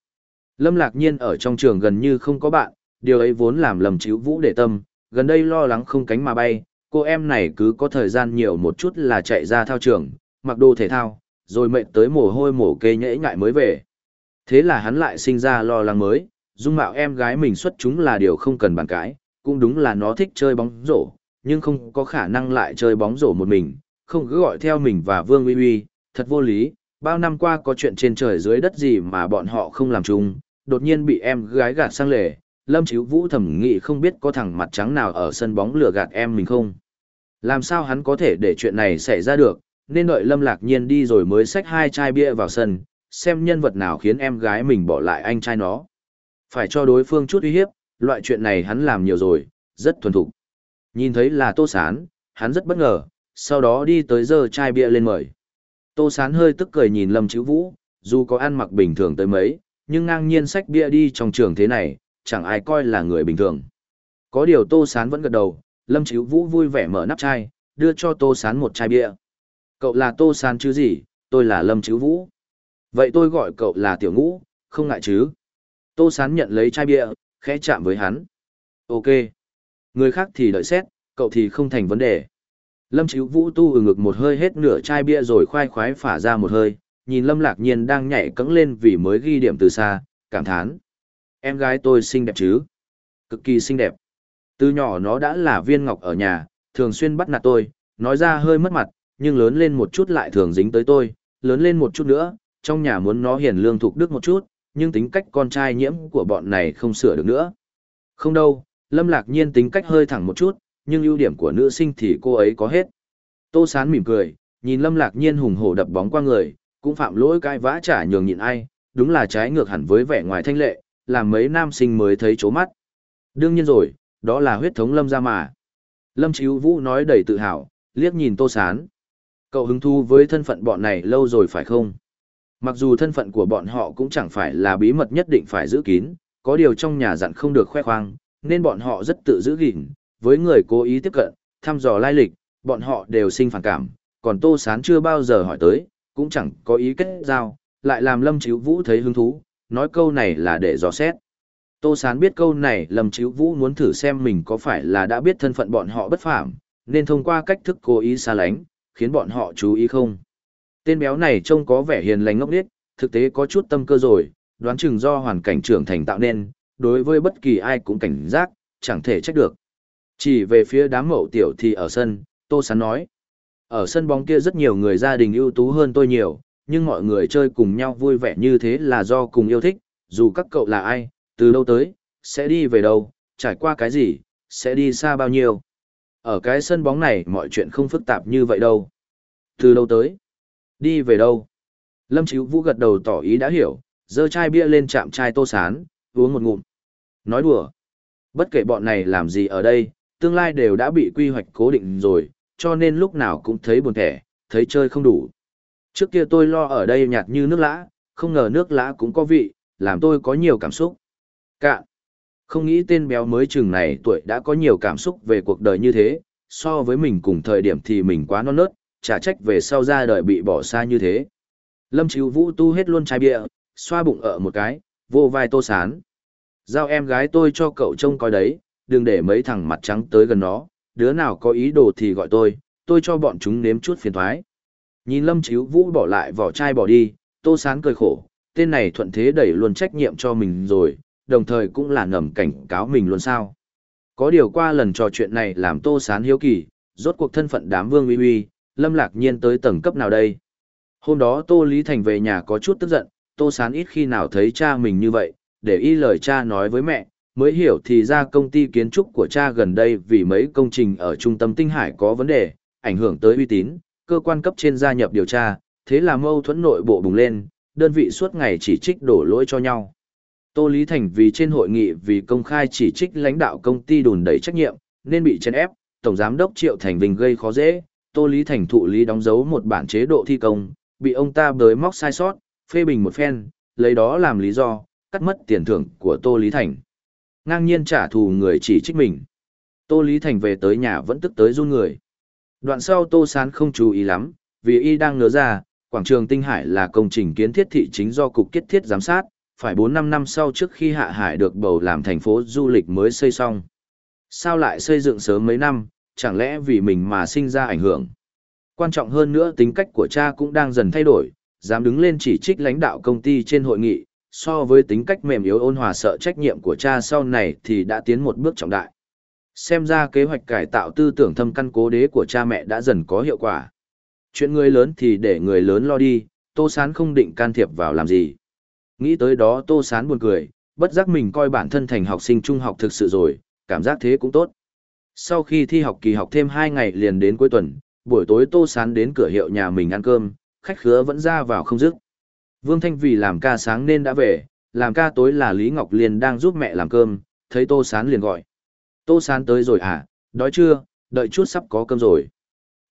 Lâm lạc nhiên ở trong trường gần như không có bạn, điều ấy vốn làm lầm chíu vũ để tâm, gần đây lo lắng không cánh mà bay, cô em này cứ có thời gian nhiều một chút là chạy ra thao trường, mặc đồ thể thao, rồi mệt tới mồ hôi mồ kê nhễ ngại mới về. Thế là hắn lại sinh ra lo lắng mới, dung mạo em gái mình xuất chúng là điều không cần bàn cãi, cũng đúng là nó thích chơi bóng rổ, nhưng không có khả năng lại chơi bóng rổ một mình, không cứ gọi theo mình và Vương Uy Uy, thật vô lý, bao năm qua có chuyện trên trời dưới đất gì mà bọn họ không làm chung, đột nhiên bị em gái gạt sang lề, Lâm Chíu Vũ thẩm nghĩ không biết có thằng mặt trắng nào ở sân bóng lừa gạt em mình không. Làm sao hắn có thể để chuyện này xảy ra được, nên đợi Lâm Lạc Nhiên đi rồi mới xách hai chai bia vào sân, xem nhân vật nào khiến em gái mình bỏ lại anh trai nó. Phải cho đối phương chút uy hiếp, loại chuyện này hắn làm nhiều rồi, rất thuần thục. Nhìn thấy là Tô Sán, hắn rất bất ngờ, sau đó đi tới giờ chai bia lên mời. Tô Sán hơi tức cười nhìn Lâm Chữ Vũ, dù có ăn mặc bình thường tới mấy, nhưng ngang nhiên sách bia đi trong trường thế này, chẳng ai coi là người bình thường. Có điều Tô Sán vẫn gật đầu, Lâm Chíu Vũ vui vẻ mở nắp chai, đưa cho Tô Sán một chai bia. Cậu là Tô Sán chứ gì, tôi là Lâm Chíu Vũ. Vậy tôi gọi cậu là Tiểu Ngũ, không ngại chứ. Tô Sán nhận lấy chai bia, khẽ chạm với hắn. Ok. Người khác thì đợi xét, cậu thì không thành vấn đề. Lâm Chíu Vũ tu ừ ngực một hơi hết nửa chai bia rồi khoai khoái phả ra một hơi, nhìn Lâm Lạc Nhiên đang nhảy cẫng lên vì mới ghi điểm từ xa, cảm thán. Em gái tôi xinh đẹp chứ? Cực kỳ xinh đẹp. Từ nhỏ nó đã là viên ngọc ở nhà, thường xuyên bắt nạt tôi, nói ra hơi mất mặt, nhưng lớn lên một chút lại thường dính tới tôi, lớn lên một chút nữa, trong nhà muốn nó hiền lương thục đức một chút, nhưng tính cách con trai nhiễm của bọn này không sửa được nữa. Không đâu, Lâm Lạc Nhiên tính cách hơi thẳng một chút, nhưng ưu điểm của nữ sinh thì cô ấy có hết. Tô Sán mỉm cười, nhìn Lâm Lạc Nhiên hùng hổ đập bóng qua người, cũng phạm lỗi cai vã trả nhường nhịn ai, đúng là trái ngược hẳn với vẻ ngoài thanh lệ, làm mấy nam sinh mới thấy chố mắt. Đương nhiên rồi, đó là huyết thống Lâm ra mà. Lâm Chíu Vũ nói đầy tự hào, liếc nhìn Tô Sán. Cậu hứng thu với thân phận bọn này lâu rồi phải không? Mặc dù thân phận của bọn họ cũng chẳng phải là bí mật nhất định phải giữ kín, có điều trong nhà dặn không được khoe khoang, nên bọn họ rất tự giữ gìn, với người cố ý tiếp cận, thăm dò lai lịch, bọn họ đều sinh phản cảm, còn Tô Sán chưa bao giờ hỏi tới, cũng chẳng có ý kết giao, lại làm Lâm Chíu Vũ thấy hứng thú, nói câu này là để dò xét. Tô Sán biết câu này Lâm Chíu Vũ muốn thử xem mình có phải là đã biết thân phận bọn họ bất phạm, nên thông qua cách thức cố ý xa lánh, khiến bọn họ chú ý không. Tên béo này trông có vẻ hiền lành ngốc nghếch, thực tế có chút tâm cơ rồi, đoán chừng do hoàn cảnh trưởng thành tạo nên, đối với bất kỳ ai cũng cảnh giác, chẳng thể trách được. Chỉ về phía đám mậu tiểu thì ở sân, Tô Sán nói. Ở sân bóng kia rất nhiều người gia đình ưu tú hơn tôi nhiều, nhưng mọi người chơi cùng nhau vui vẻ như thế là do cùng yêu thích, dù các cậu là ai, từ đâu tới, sẽ đi về đâu, trải qua cái gì, sẽ đi xa bao nhiêu. Ở cái sân bóng này mọi chuyện không phức tạp như vậy đâu. Từ đâu tới, đi về đâu. Lâm Chíu Vũ gật đầu tỏ ý đã hiểu, dơ chai bia lên chạm chai tô sán, uống một ngụm. Nói đùa. Bất kể bọn này làm gì ở đây, tương lai đều đã bị quy hoạch cố định rồi, cho nên lúc nào cũng thấy buồn thẻ, thấy chơi không đủ. Trước kia tôi lo ở đây nhạt như nước lã, không ngờ nước lã cũng có vị, làm tôi có nhiều cảm xúc. Cạn. Không nghĩ tên béo mới chừng này tuổi đã có nhiều cảm xúc về cuộc đời như thế, so với mình cùng thời điểm thì mình quá non nớt, chả trách về sau ra đời bị bỏ xa như thế. Lâm Chíu Vũ tu hết luôn chai bia, xoa bụng ở một cái, vô vai tô sán. Giao em gái tôi cho cậu trông coi đấy, đừng để mấy thằng mặt trắng tới gần nó, đứa nào có ý đồ thì gọi tôi, tôi cho bọn chúng nếm chút phiền thoái. Nhìn Lâm Chíu Vũ bỏ lại vỏ chai bỏ đi, Tô Sán cười khổ, tên này thuận thế đẩy luôn trách nhiệm cho mình rồi, đồng thời cũng là ngầm cảnh cáo mình luôn sao. Có điều qua lần trò chuyện này làm Tô Sán hiếu kỳ, rốt cuộc thân phận đám vương uy uy, Lâm Lạc Nhiên tới tầng cấp nào đây? Hôm đó Tô Lý Thành về nhà có chút tức giận, Tô Sán ít khi nào thấy cha mình như vậy, để y lời cha nói với mẹ, mới hiểu thì ra công ty kiến trúc của cha gần đây vì mấy công trình ở trung tâm tinh hải có vấn đề, ảnh hưởng tới uy tín, cơ quan cấp trên gia nhập điều tra, thế là mâu thuẫn nội bộ bùng lên, đơn vị suốt ngày chỉ trích đổ lỗi cho nhau. Tô Lý Thành vì trên hội nghị vì công khai chỉ trích lãnh đạo công ty đùn đẩy trách nhiệm, nên bị chèn ép, Tổng Giám đốc Triệu Thành Vinh gây khó dễ, Tô Lý Thành thụ lý đóng dấu một bản chế độ thi công, bị ông ta bới móc sai sót, phê bình một phen, lấy đó làm lý do, cắt mất tiền thưởng của Tô Lý Thành. Ngang nhiên trả thù người chỉ trích mình. Tô Lý Thành về tới nhà vẫn tức tới run người. Đoạn sau Tô Sán không chú ý lắm, vì y đang nhớ ra, quảng trường Tinh Hải là công trình kiến thiết thị chính do Cục Kiết Thiết giám sát, phải 4-5 năm sau trước khi Hạ Hải được bầu làm thành phố du lịch mới xây xong. Sao lại xây dựng sớm mấy năm, chẳng lẽ vì mình mà sinh ra ảnh hưởng? Quan trọng hơn nữa tính cách của cha cũng đang dần thay đổi, dám đứng lên chỉ trích lãnh đạo công ty trên hội nghị, so với tính cách mềm yếu ôn hòa sợ trách nhiệm của cha sau này thì đã tiến một bước trọng đại. Xem ra kế hoạch cải tạo tư tưởng thâm căn cố đế của cha mẹ đã dần có hiệu quả. Chuyện người lớn thì để người lớn lo đi, Tô Sán không định can thiệp vào làm gì. Nghĩ tới đó Tô Sán buồn cười, bất giác mình coi bản thân thành học sinh trung học thực sự rồi, cảm giác thế cũng tốt. Sau khi thi học kỳ học thêm 2 ngày liền đến cuối tuần, buổi tối Tô Sán đến cửa hiệu nhà mình ăn cơm, khách khứa vẫn ra vào không dứt. Vương Thanh vì làm ca sáng nên đã về, làm ca tối là Lý Ngọc Liên đang giúp mẹ làm cơm, thấy Tô Sán liền gọi. Tô Sán tới rồi à, đói chưa, đợi chút sắp có cơm rồi.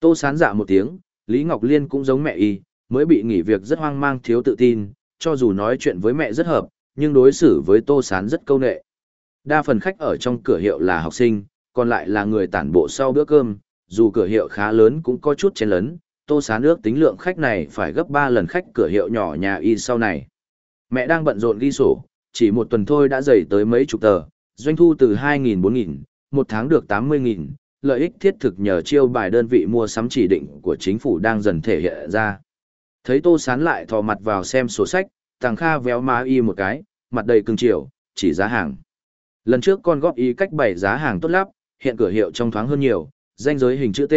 Tô Sán dạ một tiếng, Lý Ngọc Liên cũng giống mẹ y, mới bị nghỉ việc rất hoang mang thiếu tự tin, cho dù nói chuyện với mẹ rất hợp, nhưng đối xử với Tô Sán rất câu nệ. Đa phần khách ở trong cửa hiệu là học sinh, còn lại là người tản bộ sau bữa cơm, dù cửa hiệu khá lớn cũng có chút chen lấn, Tô Sán nước tính lượng khách này phải gấp 3 lần khách cửa hiệu nhỏ nhà y sau này. Mẹ đang bận rộn ghi sổ, chỉ một tuần thôi đã dày tới mấy chục tờ, doanh thu từ 2.000-4.000, một tháng được 80.000, lợi ích thiết thực nhờ chiêu bài đơn vị mua sắm chỉ định của chính phủ đang dần thể hiện ra. Thấy Tô Sán lại thò mặt vào xem sổ sách, Tàng Kha véo má y một cái, mặt đầy cưng chiều, chỉ giá hàng. Lần trước con góp ý cách bày giá hàng tốt lắm, hiện cửa hiệu trong thoáng hơn nhiều, danh giới hình chữ T,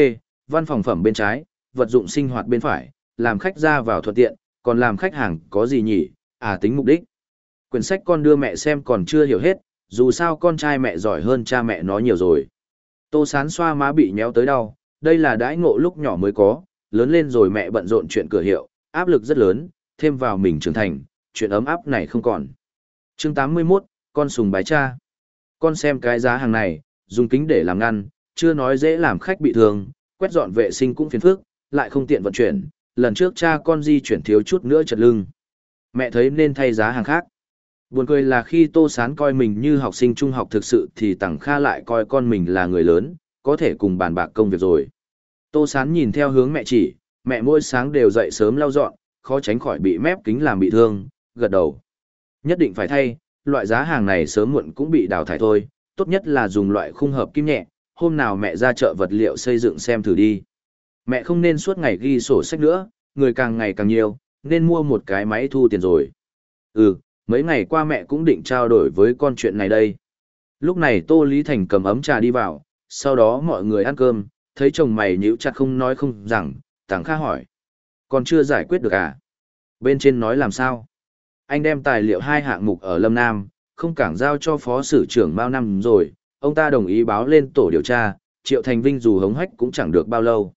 văn phòng phẩm bên trái, vật dụng sinh hoạt bên phải, làm khách ra vào thuận tiện, còn làm khách hàng có gì nhỉ, à tính mục đích. Quyển sách con đưa mẹ xem còn chưa hiểu hết, dù sao con trai mẹ giỏi hơn cha mẹ nó nhiều rồi. Tô sán xoa má bị nhéo tới đau, đây là đãi ngộ lúc nhỏ mới có, lớn lên rồi mẹ bận rộn chuyện cửa hiệu, áp lực rất lớn, thêm vào mình trưởng thành, chuyện ấm áp này không còn. chương 81, con sùng bái cha. Con xem cái giá hàng này, dùng kính để làm ngăn, chưa nói dễ làm khách bị thương, quét dọn vệ sinh cũng phiền phức, lại không tiện vận chuyển, lần trước cha con di chuyển thiếu chút nữa chật lưng. Mẹ thấy nên thay giá hàng khác. Buồn cười là khi Tô Sán coi mình như học sinh trung học thực sự thì Tằng Kha lại coi con mình là người lớn, có thể cùng bàn bạc công việc rồi. Tô Sán nhìn theo hướng mẹ chỉ, mẹ mỗi sáng đều dậy sớm lau dọn, khó tránh khỏi bị mép kính làm bị thương, gật đầu. Nhất định phải thay, loại giá hàng này sớm muộn cũng bị đào thải thôi, tốt nhất là dùng loại khung hợp kim nhẹ, hôm nào mẹ ra chợ vật liệu xây dựng xem thử đi. Mẹ không nên suốt ngày ghi sổ sách nữa, người càng ngày càng nhiều, nên mua một cái máy thu tiền rồi. Ừ, mấy ngày qua mẹ cũng định trao đổi với con chuyện này đây. Lúc này Tô Lý Thành cầm ấm trà đi vào, sau đó mọi người ăn cơm, thấy chồng mày nhíu chặt không nói không rằng, Tàng Kha hỏi. Còn chưa giải quyết được à? Bên trên nói làm sao? Anh đem tài liệu hai hạng mục ở Lâm Nam, không cảng giao cho phó sử trưởng bao năm rồi, ông ta đồng ý báo lên tổ điều tra, Triệu Thành Vinh dù hống hách cũng chẳng được bao lâu.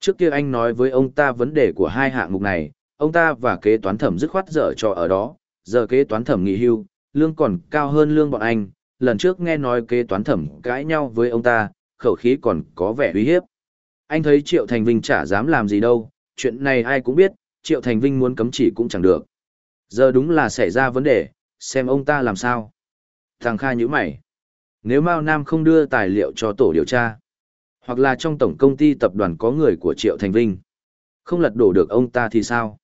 Trước kia anh nói với ông ta vấn đề của hai hạng mục này, ông ta và kế toán thẩm dứt khoát dở trò ở đó, giờ kế toán thẩm nghỉ hưu, lương còn cao hơn lương bọn anh, lần trước nghe nói kế toán thẩm cãi nhau với ông ta, khẩu khí còn có vẻ uy hiếp. Anh thấy Triệu Thành Vinh chả dám làm gì đâu, chuyện này ai cũng biết, Triệu Thành Vinh muốn cấm chỉ cũng chẳng được. Giờ đúng là xảy ra vấn đề, xem ông ta làm sao. Thằng Kha nhíu mày. Nếu Mao Nam không đưa tài liệu cho tổ điều tra, hoặc là trong tổng công ty tập đoàn có người của Triệu Thành Vinh, không lật đổ được ông ta thì sao?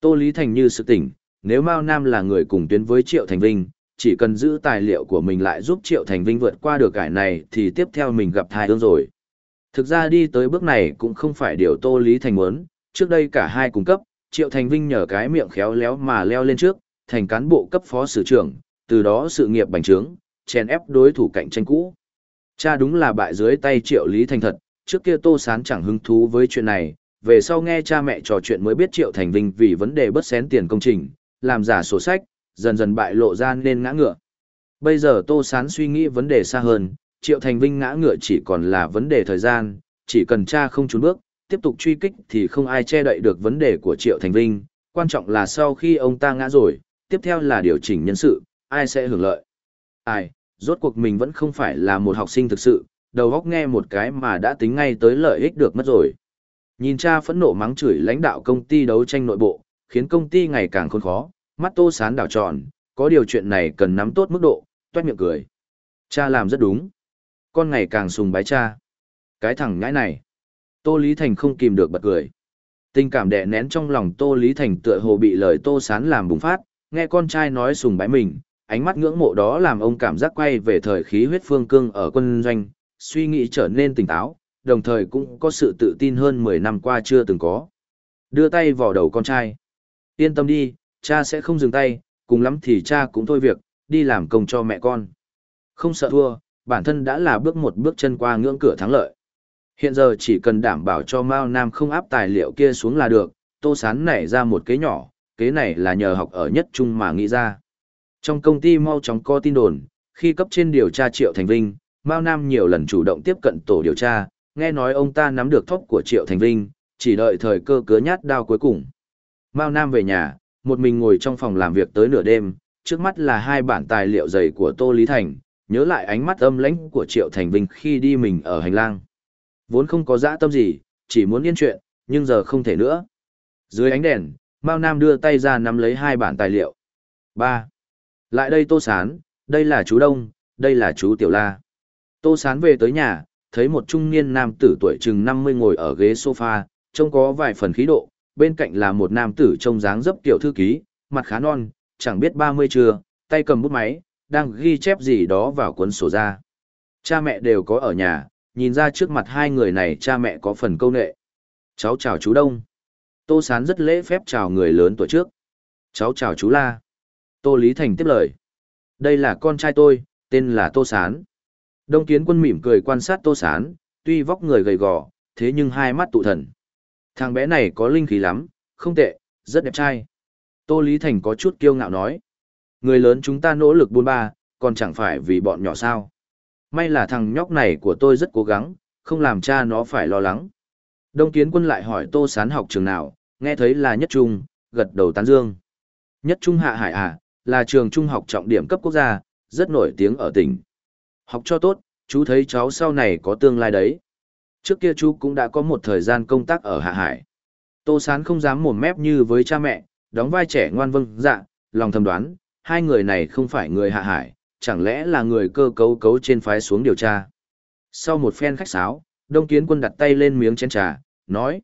Tô Lý Thành như sự tỉnh, nếu Mao Nam là người cùng tuyến với Triệu Thành Vinh, chỉ cần giữ tài liệu của mình lại giúp Triệu Thành Vinh vượt qua được cải này thì tiếp theo mình gặp thai ương rồi. Thực ra đi tới bước này cũng không phải điều Tô Lý Thành muốn, trước đây cả hai cung cấp, Triệu Thành Vinh nhờ cái miệng khéo léo mà leo lên trước, thành cán bộ cấp phó sử trưởng, từ đó sự nghiệp bành trướng, chèn ép đối thủ cạnh tranh cũ. Cha đúng là bại dưới tay Triệu Lý Thành thật, trước kia Tô Sán chẳng hứng thú với chuyện này, về sau nghe cha mẹ trò chuyện mới biết Triệu Thành Vinh vì vấn đề bất xén tiền công trình, làm giả sổ sách, dần dần bại lộ ra nên ngã ngựa. Bây giờ Tô Sán suy nghĩ vấn đề xa hơn, Triệu Thành Vinh ngã ngựa chỉ còn là vấn đề thời gian, chỉ cần cha không trốn bước, tiếp tục truy kích thì không ai che đậy được vấn đề của Triệu Thành Vinh, quan trọng là sau khi ông ta ngã rồi, tiếp theo là điều chỉnh nhân sự, ai sẽ hưởng lợi. Ai, rốt cuộc mình vẫn không phải là một học sinh thực sự, đầu óc nghe một cái mà đã tính ngay tới lợi ích được mất rồi. Nhìn cha phẫn nộ mắng chửi lãnh đạo công ty đấu tranh nội bộ, khiến công ty ngày càng khốn khó, mắt tô sán đảo tròn, có điều chuyện này cần nắm tốt mức độ, toét miệng cười. Cha làm rất đúng. Con ngày càng sùng bái cha. Cái thằng nhãi này. Tô Lý Thành không kìm được bật cười. Tình cảm đè nén trong lòng Tô Lý Thành tựa hồ bị lời Tô Sán làm bùng phát, nghe con trai nói sùng bái mình, ánh mắt ngưỡng mộ đó làm ông cảm giác quay về thời khí huyết phương cương ở quân doanh, suy nghĩ trở nên tỉnh táo, đồng thời cũng có sự tự tin hơn 10 năm qua chưa từng có. Đưa tay vào đầu con trai. Yên tâm đi, cha sẽ không dừng tay, cùng lắm thì cha cũng thôi việc, đi làm công cho mẹ con. Không sợ thua, bản thân đã là bước một bước chân qua ngưỡng cửa thắng lợi. Hiện giờ chỉ cần đảm bảo cho Mao Nam không áp tài liệu kia xuống là được, Tô Sán nảy ra một kế nhỏ, kế này là nhờ học ở nhất trung mà nghĩ ra. Trong công ty mau chóng có tin đồn, khi cấp trên điều tra Triệu Thành Vinh, Mao Nam nhiều lần chủ động tiếp cận tổ điều tra, nghe nói ông ta nắm được thóc của Triệu Thành Vinh, chỉ đợi thời cơ cứa nhát đao cuối cùng. Mao Nam về nhà, một mình ngồi trong phòng làm việc tới nửa đêm, trước mắt là hai bản tài liệu dày của Tô Lý Thành, nhớ lại ánh mắt âm lãnh của Triệu Thành Vinh khi đi mình ở hành lang. Vốn không có dã tâm gì, chỉ muốn yên chuyện, nhưng giờ không thể nữa. Dưới ánh đèn, Mao Nam đưa tay ra nắm lấy hai bản tài liệu. ba Lại đây Tô Sán, đây là chú Đông, đây là chú Tiểu La. Tô Sán về tới nhà, thấy một trung niên nam tử tuổi chừng 50 ngồi ở ghế sofa, trông có vài phần khí độ, bên cạnh là một nam tử trông dáng dấp tiểu thư ký, mặt khá non, chẳng biết 30 chưa, tay cầm bút máy, đang ghi chép gì đó vào cuốn sổ ra. Cha mẹ đều có ở nhà, nhìn ra trước mặt hai người này cha mẹ có phần câu nệ. Cháu chào chú Đông. Tô Sán rất lễ phép chào người lớn tuổi trước. Cháu chào chú La. Tô Lý Thành tiếp lời. Đây là con trai tôi, tên là Tô Sán. Đông Kiến Quân mỉm cười quan sát Tô Sán, tuy vóc người gầy gò, thế nhưng hai mắt tụ thần. Thằng bé này có linh khí lắm, không tệ, rất đẹp trai. Tô Lý Thành có chút kiêu ngạo nói. Người lớn chúng ta nỗ lực buôn ba, còn chẳng phải vì bọn nhỏ sao. May là thằng nhóc này của tôi rất cố gắng, không làm cha nó phải lo lắng. Đông Kiến Quân lại hỏi Tô Sán học trường nào, nghe thấy là Nhất Trung, gật đầu tán dương. Nhất Trung Hạ Hải à, là trường trung học trọng điểm cấp quốc gia, rất nổi tiếng ở tỉnh. Học cho tốt, chú thấy cháu sau này có tương lai đấy. Trước kia chú cũng đã có một thời gian công tác ở Hạ Hải. Tô Sán không dám mồm mép như với cha mẹ, đóng vai trẻ ngoan vâng dạ, lòng thầm đoán, hai người này không phải người Hạ Hải, chẳng lẽ là người cơ cấu cấu trên phái xuống điều tra. Sau một phen khách sáo, Đông Kiến Quân đặt tay lên miếng chén trà, nói.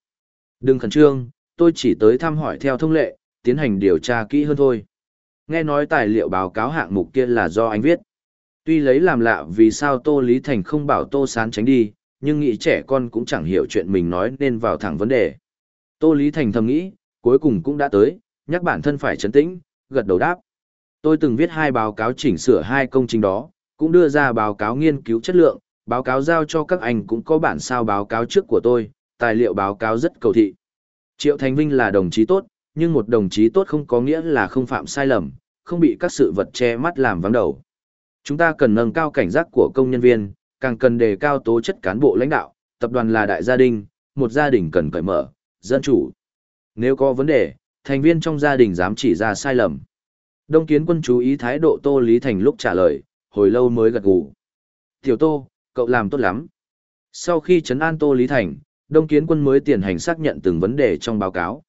Đừng khẩn trương, tôi chỉ tới thăm hỏi theo thông lệ, tiến hành điều tra kỹ hơn thôi. Nghe nói tài liệu báo cáo hạng mục kia là do anh viết. Tuy lấy làm lạ vì sao Tô Lý Thành không bảo Tô Sán tránh đi, nhưng nghĩ trẻ con cũng chẳng hiểu chuyện mình nói nên vào thẳng vấn đề. Tô Lý Thành thầm nghĩ, cuối cùng cũng đã tới, nhắc bản thân phải chấn tĩnh, gật đầu đáp. Tôi từng viết hai báo cáo chỉnh sửa hai công trình đó, cũng đưa ra báo cáo nghiên cứu chất lượng, báo cáo giao cho các anh cũng có bản sao báo cáo trước của tôi, tài liệu báo cáo rất cầu thị. Triệu Thành Vinh là đồng chí tốt, nhưng một đồng chí tốt không có nghĩa là không phạm sai lầm, không bị các sự vật che mắt làm vắng đầu. Chúng ta cần nâng cao cảnh giác của công nhân viên, càng cần đề cao tố chất cán bộ lãnh đạo, tập đoàn là đại gia đình, một gia đình cần cởi mở, dân chủ. Nếu có vấn đề, thành viên trong gia đình dám chỉ ra sai lầm. Đông kiến quân chú ý thái độ Tô Lý Thành lúc trả lời, hồi lâu mới gật gù. Tiểu Tô, cậu làm tốt lắm. Sau khi chấn an Tô Lý Thành, Đông kiến quân mới tiến hành xác nhận từng vấn đề trong báo cáo.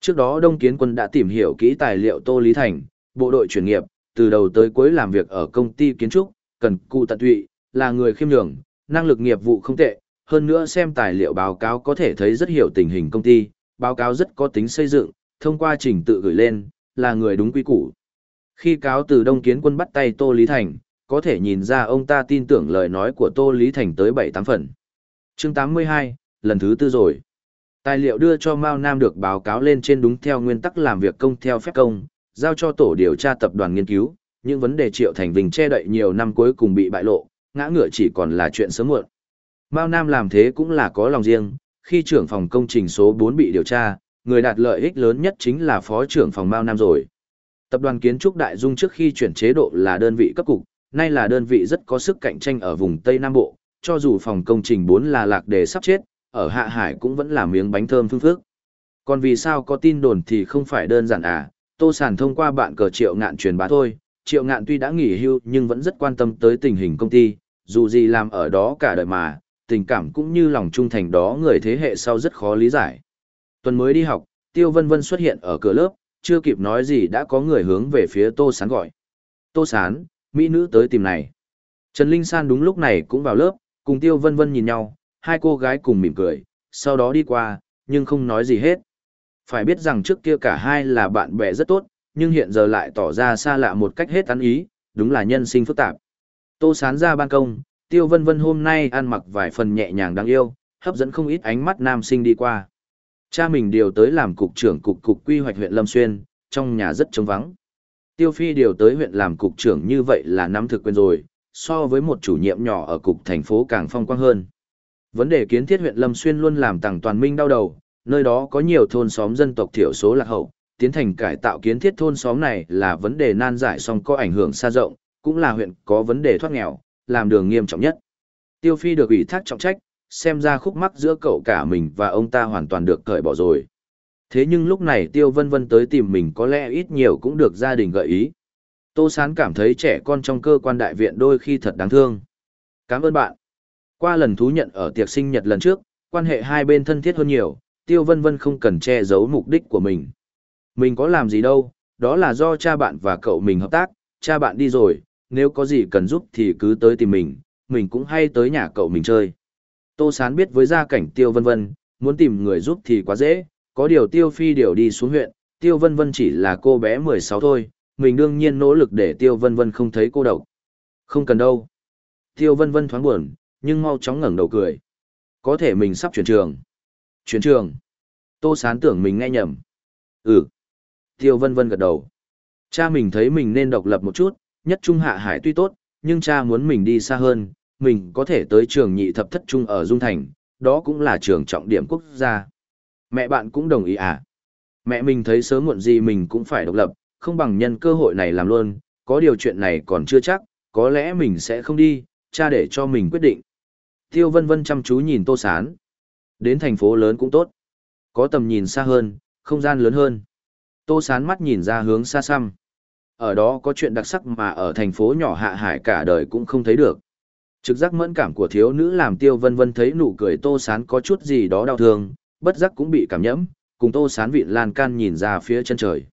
Trước đó Đông kiến quân đã tìm hiểu kỹ tài liệu Tô Lý Thành, bộ đội chuyên nghiệp, từ đầu tới cuối làm việc ở công ty kiến trúc, cần cụ tận tụy, là người khiêm nhường, năng lực nghiệp vụ không tệ, hơn nữa xem tài liệu báo cáo có thể thấy rất hiểu tình hình công ty, báo cáo rất có tính xây dựng, thông qua trình tự gửi lên, là người đúng quy củ. Khi cáo từ Đông Kiến quân bắt tay Tô Lý Thành, có thể nhìn ra ông ta tin tưởng lời nói của Tô Lý Thành tới 7-8 phần. chương 82, lần thứ tư rồi. Tài liệu đưa cho Mao Nam được báo cáo lên trên đúng theo nguyên tắc làm việc công theo phép công, giao cho tổ điều tra tập đoàn nghiên cứu, những vấn đề Triệu Thành Vinh che đậy nhiều năm cuối cùng bị bại lộ, ngã ngựa chỉ còn là chuyện sớm muộn. Mao Nam làm thế cũng là có lòng riêng, khi trưởng phòng công trình số 4 bị điều tra, người đạt lợi ích lớn nhất chính là phó trưởng phòng Mao Nam rồi. Tập đoàn kiến trúc Đại Dung trước khi chuyển chế độ là đơn vị cấp cục, nay là đơn vị rất có sức cạnh tranh ở vùng Tây Nam Bộ, cho dù phòng công trình 4 là lạc đề sắp chết, ở Hạ Hải cũng vẫn là miếng bánh thơm phương phước. Còn vì sao có tin đồn thì không phải đơn giản à, Tô Sàn thông qua bạn cờ triệu ngạn truyền bá thôi, triệu ngạn tuy đã nghỉ hưu nhưng vẫn rất quan tâm tới tình hình công ty, dù gì làm ở đó cả đời mà, tình cảm cũng như lòng trung thành đó người thế hệ sau rất khó lý giải. Tuần mới đi học, Tiêu Vân Vân xuất hiện ở cửa lớp, chưa kịp nói gì đã có người hướng về phía Tô Sán gọi. Tô Sán, Mỹ nữ tới tìm này. Trần Linh San đúng lúc này cũng vào lớp, cùng Tiêu Vân Vân nhìn nhau, hai cô gái cùng mỉm cười, sau đó đi qua, nhưng không nói gì hết. Phải biết rằng trước kia cả hai là bạn bè rất tốt, nhưng hiện giờ lại tỏ ra xa lạ một cách hết tán ý, đúng là nhân sinh phức tạp. Tô sán ra ban công, Tiêu Vân Vân hôm nay ăn mặc vài phần nhẹ nhàng đáng yêu, hấp dẫn không ít ánh mắt nam sinh đi qua. Cha mình điều tới làm cục trưởng cục cục quy hoạch huyện Lâm Xuyên, trong nhà rất trống vắng. Tiêu Phi điều tới huyện làm cục trưởng như vậy là nắm thực quyền rồi, so với một chủ nhiệm nhỏ ở cục thành phố càng phong quang hơn. Vấn đề kiến thiết huyện Lâm Xuyên luôn làm tàng toàn minh đau đầu, nơi đó có nhiều thôn xóm dân tộc thiểu số lạc hậu, tiến thành cải tạo kiến thiết thôn xóm này là vấn đề nan giải song có ảnh hưởng xa rộng, cũng là huyện có vấn đề thoát nghèo, làm đường nghiêm trọng nhất. Tiêu Phi được ủy thác trọng trách, xem ra khúc mắc giữa cậu cả mình và ông ta hoàn toàn được cởi bỏ rồi. Thế nhưng lúc này Tiêu Vân Vân tới tìm mình có lẽ ít nhiều cũng được gia đình gợi ý. Tô Sán cảm thấy trẻ con trong cơ quan đại viện đôi khi thật đáng thương. Cảm ơn bạn. Qua lần thú nhận ở tiệc sinh nhật lần trước, quan hệ hai bên thân thiết hơn nhiều, Tiêu Vân Vân không cần che giấu mục đích của mình. Mình có làm gì đâu, đó là do cha bạn và cậu mình hợp tác, cha bạn đi rồi, nếu có gì cần giúp thì cứ tới tìm mình, mình cũng hay tới nhà cậu mình chơi. Tô Sán biết với gia cảnh Tiêu Vân Vân, muốn tìm người giúp thì quá dễ, có điều Tiêu Phi điều đi xuống huyện, Tiêu Vân Vân chỉ là cô bé 16 thôi, mình đương nhiên nỗ lực để Tiêu Vân Vân không thấy cô độc. Không cần đâu. Tiêu Vân Vân thoáng buồn, nhưng mau chóng ngẩng đầu cười. Có thể mình sắp chuyển trường. Chuyển trường. Tô Sán tưởng mình nghe nhầm. Ừ. Tiêu Vân Vân gật đầu. Cha mình thấy mình nên độc lập một chút, nhất trung hạ hải tuy tốt, nhưng cha muốn mình đi xa hơn, mình có thể tới trường nhị thập thất trung ở Dung Thành, đó cũng là trường trọng điểm quốc gia. Mẹ bạn cũng đồng ý à? Mẹ mình thấy sớm muộn gì mình cũng phải độc lập, không bằng nhân cơ hội này làm luôn, có điều chuyện này còn chưa chắc, có lẽ mình sẽ không đi, cha để cho mình quyết định. Tiêu vân vân chăm chú nhìn tô sán. Đến thành phố lớn cũng tốt. Có tầm nhìn xa hơn, không gian lớn hơn. Tô sán mắt nhìn ra hướng xa xăm. Ở đó có chuyện đặc sắc mà ở thành phố nhỏ hạ hải cả đời cũng không thấy được. Trực giác mẫn cảm của thiếu nữ làm tiêu vân vân thấy nụ cười tô sán có chút gì đó đau thương, bất giác cũng bị cảm nhẫm, cùng tô sán vịn lan can nhìn ra phía chân trời.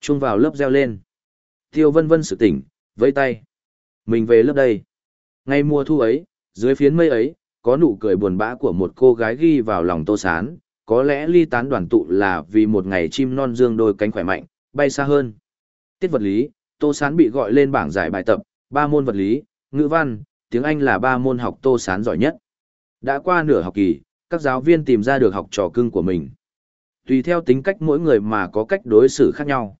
Trung vào lớp reo lên. Tiêu vân vân sự tỉnh, vây tay. Mình về lớp đây. Ngay mùa thu ấy, dưới phiến mây ấy, có nụ cười buồn bã của một cô gái ghi vào lòng tô sán. Có lẽ ly tán đoàn tụ là vì một ngày chim non dương đôi cánh khỏe mạnh, bay xa hơn. Tiết vật lý, tô sán bị gọi lên bảng giải bài tập, ba môn vật lý, ngữ văn, tiếng Anh là ba môn học tô sán giỏi nhất. Đã qua nửa học kỳ, các giáo viên tìm ra được học trò cưng của mình. Tùy theo tính cách mỗi người mà có cách đối xử khác nhau.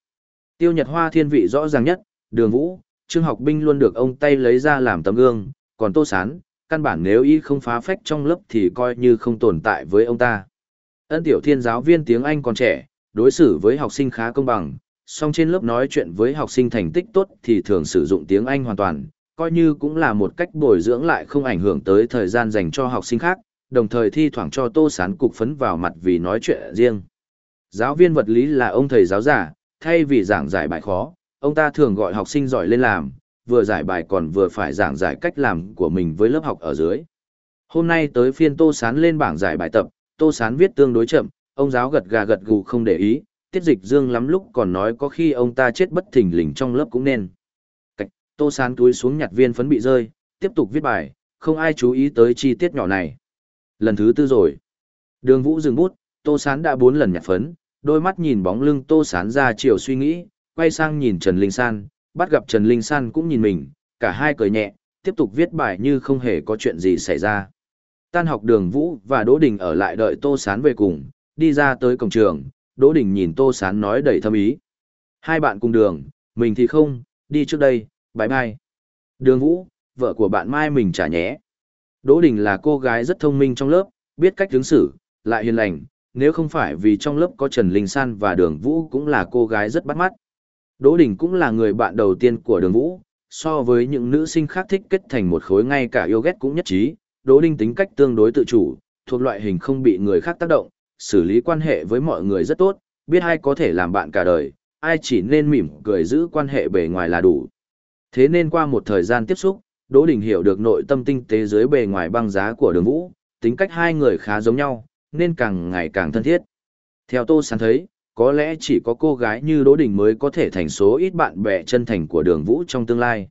Tiêu Nhật Hoa thiên vị rõ ràng nhất, đường vũ, trương học binh luôn được ông tay lấy ra làm tấm gương, còn tô sán, căn bản nếu y không phá phách trong lớp thì coi như không tồn tại với ông ta. Ân tiểu thiên giáo viên tiếng Anh còn trẻ, đối xử với học sinh khá công bằng, song trên lớp nói chuyện với học sinh thành tích tốt thì thường sử dụng tiếng Anh hoàn toàn, coi như cũng là một cách bồi dưỡng lại không ảnh hưởng tới thời gian dành cho học sinh khác, đồng thời thi thoảng cho tô sán cục phấn vào mặt vì nói chuyện riêng. Giáo viên vật lý là ông thầy giáo giả, thay vì giảng giải bài khó, ông ta thường gọi học sinh giỏi lên làm, vừa giải bài còn vừa phải giảng giải cách làm của mình với lớp học ở dưới. Hôm nay tới phiên Tô Sán lên bảng giải bài tập, Tô Sán viết tương đối chậm, ông giáo gật gà gật gù không để ý, tiết dịch dương lắm lúc còn nói có khi ông ta chết bất thình lình trong lớp cũng nên. Cách, Tô Sán túi xuống nhặt viên phấn bị rơi, tiếp tục viết bài, không ai chú ý tới chi tiết nhỏ này. Lần thứ tư rồi. Đường Vũ dừng bút, Tô Sán đã bốn lần nhặt phấn, đôi mắt nhìn bóng lưng Tô Sán ra chiều suy nghĩ, quay sang nhìn Trần Linh San, bắt gặp Trần Linh San cũng nhìn mình, cả hai cười nhẹ, tiếp tục viết bài như không hề có chuyện gì xảy ra. Tan học đường Vũ và Đỗ Đình ở lại đợi Tô Sán về cùng, đi ra tới cổng trường, Đỗ Đình nhìn Tô Sán nói đầy thâm ý. Hai bạn cùng đường, mình thì không, đi trước đây, bye bye. Đường Vũ, vợ của bạn Mai mình trả nhé. Đỗ Đình là cô gái rất thông minh trong lớp, biết cách ứng xử, lại hiền lành, nếu không phải vì trong lớp có Trần Linh San và Đường Vũ cũng là cô gái rất bắt mắt. Đỗ Đình cũng là người bạn đầu tiên của Đường Vũ, so với những nữ sinh khác thích kết thành một khối ngay cả yêu ghét cũng nhất trí, Đỗ Đình tính cách tương đối tự chủ, thuộc loại hình không bị người khác tác động, xử lý quan hệ với mọi người rất tốt, biết ai có thể làm bạn cả đời, ai chỉ nên mỉm cười giữ quan hệ bề ngoài là đủ. Thế nên qua một thời gian tiếp xúc, Đỗ Đình hiểu được nội tâm tinh tế dưới bề ngoài băng giá của đường vũ, tính cách hai người khá giống nhau, nên càng ngày càng thân thiết. Theo Tô Sán thấy, có lẽ chỉ có cô gái như Đỗ Đình mới có thể thành số ít bạn bè chân thành của đường vũ trong tương lai.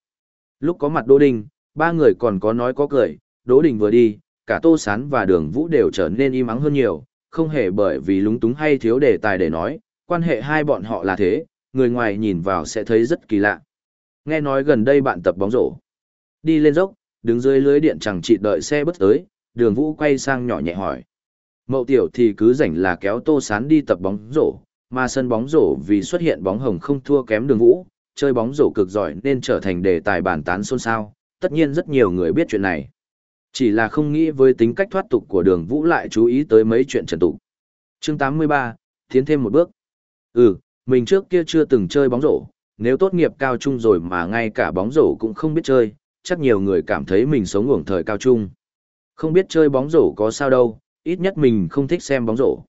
Lúc có mặt Đỗ Đình, ba người còn có nói có cười, Đỗ Đình vừa đi, cả Tô Sán và đường vũ đều trở nên im ắng hơn nhiều, không hề bởi vì lúng túng hay thiếu đề tài để nói, quan hệ hai bọn họ là thế, người ngoài nhìn vào sẽ thấy rất kỳ lạ. Nghe nói gần đây bạn tập bóng rổ. Đi lên dốc, đứng dưới lưới điện chẳng chỉ đợi xe bất tới, đường vũ quay sang nhỏ nhẹ hỏi. Mậu tiểu thì cứ rảnh là kéo tô sán đi tập bóng rổ, mà sân bóng rổ vì xuất hiện bóng hồng không thua kém đường vũ, chơi bóng rổ cực giỏi nên trở thành đề tài bàn tán xôn xao, tất nhiên rất nhiều người biết chuyện này. Chỉ là không nghĩ với tính cách thoát tục của đường vũ lại chú ý tới mấy chuyện trần tục. chương 83, tiến thêm một bước. Ừ, mình trước kia chưa từng chơi bóng rổ, nếu tốt nghiệp cao trung rồi mà ngay cả bóng rổ cũng không biết chơi, chắc nhiều người cảm thấy mình sống uổng thời cao trung. Không biết chơi bóng rổ có sao đâu, ít nhất mình không thích xem bóng rổ.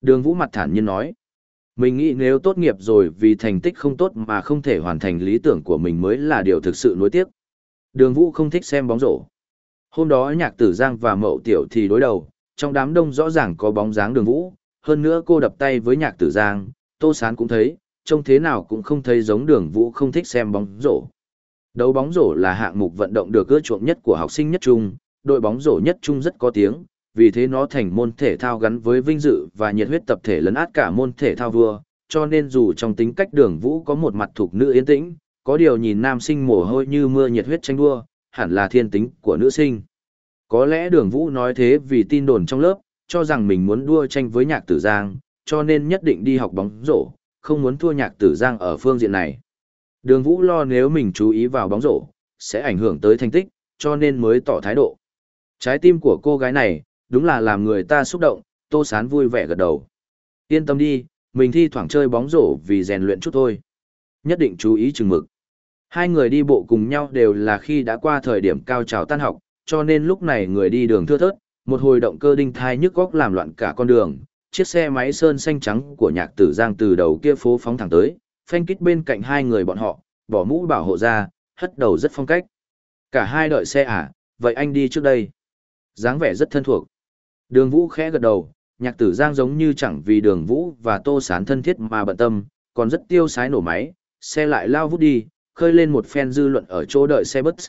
Đường Vũ mặt thản nhiên nói, mình nghĩ nếu tốt nghiệp rồi vì thành tích không tốt mà không thể hoàn thành lý tưởng của mình mới là điều thực sự nuối tiếc. Đường Vũ không thích xem bóng rổ. Hôm đó nhạc tử Giang và Mậu Tiểu thì đối đầu, trong đám đông rõ ràng có bóng dáng đường Vũ, hơn nữa cô đập tay với nhạc tử Giang, Tô Sán cũng thấy, trông thế nào cũng không thấy giống đường Vũ không thích xem bóng rổ. Đấu bóng rổ là hạng mục vận động được ưa chuộng nhất của học sinh nhất trung, đội bóng rổ nhất trung rất có tiếng, vì thế nó thành môn thể thao gắn với vinh dự và nhiệt huyết tập thể lấn át cả môn thể thao vua, cho nên dù trong tính cách đường vũ có một mặt thuộc nữ yên tĩnh, có điều nhìn nam sinh mồ hôi như mưa nhiệt huyết tranh đua, hẳn là thiên tính của nữ sinh. Có lẽ đường vũ nói thế vì tin đồn trong lớp, cho rằng mình muốn đua tranh với nhạc tử giang, cho nên nhất định đi học bóng rổ, không muốn thua nhạc tử giang ở phương diện này. Đường vũ lo nếu mình chú ý vào bóng rổ, sẽ ảnh hưởng tới thành tích, cho nên mới tỏ thái độ. Trái tim của cô gái này, đúng là làm người ta xúc động, tô sán vui vẻ gật đầu. Yên tâm đi, mình thi thoảng chơi bóng rổ vì rèn luyện chút thôi. Nhất định chú ý chừng mực. Hai người đi bộ cùng nhau đều là khi đã qua thời điểm cao trào tan học, cho nên lúc này người đi đường thưa thớt, một hồi động cơ đinh thai nhức góc làm loạn cả con đường. Chiếc xe máy sơn xanh trắng của nhạc tử giang từ đầu kia phố phóng thẳng tới, phanh kích bên cạnh hai người bọn họ, bỏ mũ bảo hộ ra, hất đầu rất phong cách. Cả hai đợi xe à, vậy anh đi trước đây. dáng vẻ rất thân thuộc. Đường Vũ khẽ gật đầu, nhạc tử giang giống như chẳng vì đường Vũ và tô sán thân thiết mà bận tâm, còn rất tiêu sái nổ máy, xe lại lao vút đi, khơi lên một phen dư luận ở chỗ đợi xe bus.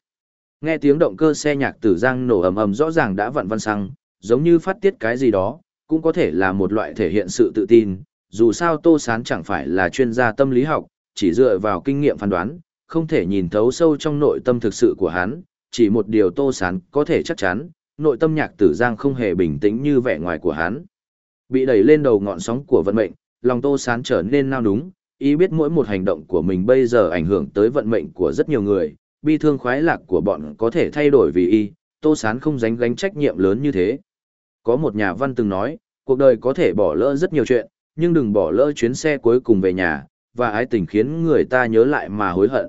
Nghe tiếng động cơ xe nhạc tử giang nổ ầm ầm rõ ràng đã vặn văn xăng, giống như phát tiết cái gì đó, cũng có thể là một loại thể hiện sự tự tin, dù sao Tô Sán chẳng phải là chuyên gia tâm lý học, chỉ dựa vào kinh nghiệm phán đoán, không thể nhìn thấu sâu trong nội tâm thực sự của hắn, chỉ một điều Tô Sán có thể chắc chắn, nội tâm nhạc tử giang không hề bình tĩnh như vẻ ngoài của hắn. Bị đẩy lên đầu ngọn sóng của vận mệnh, lòng Tô Sán trở nên nao núng, ý biết mỗi một hành động của mình bây giờ ảnh hưởng tới vận mệnh của rất nhiều người, bi thương khoái lạc của bọn có thể thay đổi vì y, Tô Sán không dánh gánh trách nhiệm lớn như thế. Có một nhà văn từng nói, cuộc đời có thể bỏ lỡ rất nhiều chuyện, nhưng đừng bỏ lỡ chuyến xe cuối cùng về nhà, và ái tình khiến người ta nhớ lại mà hối hận.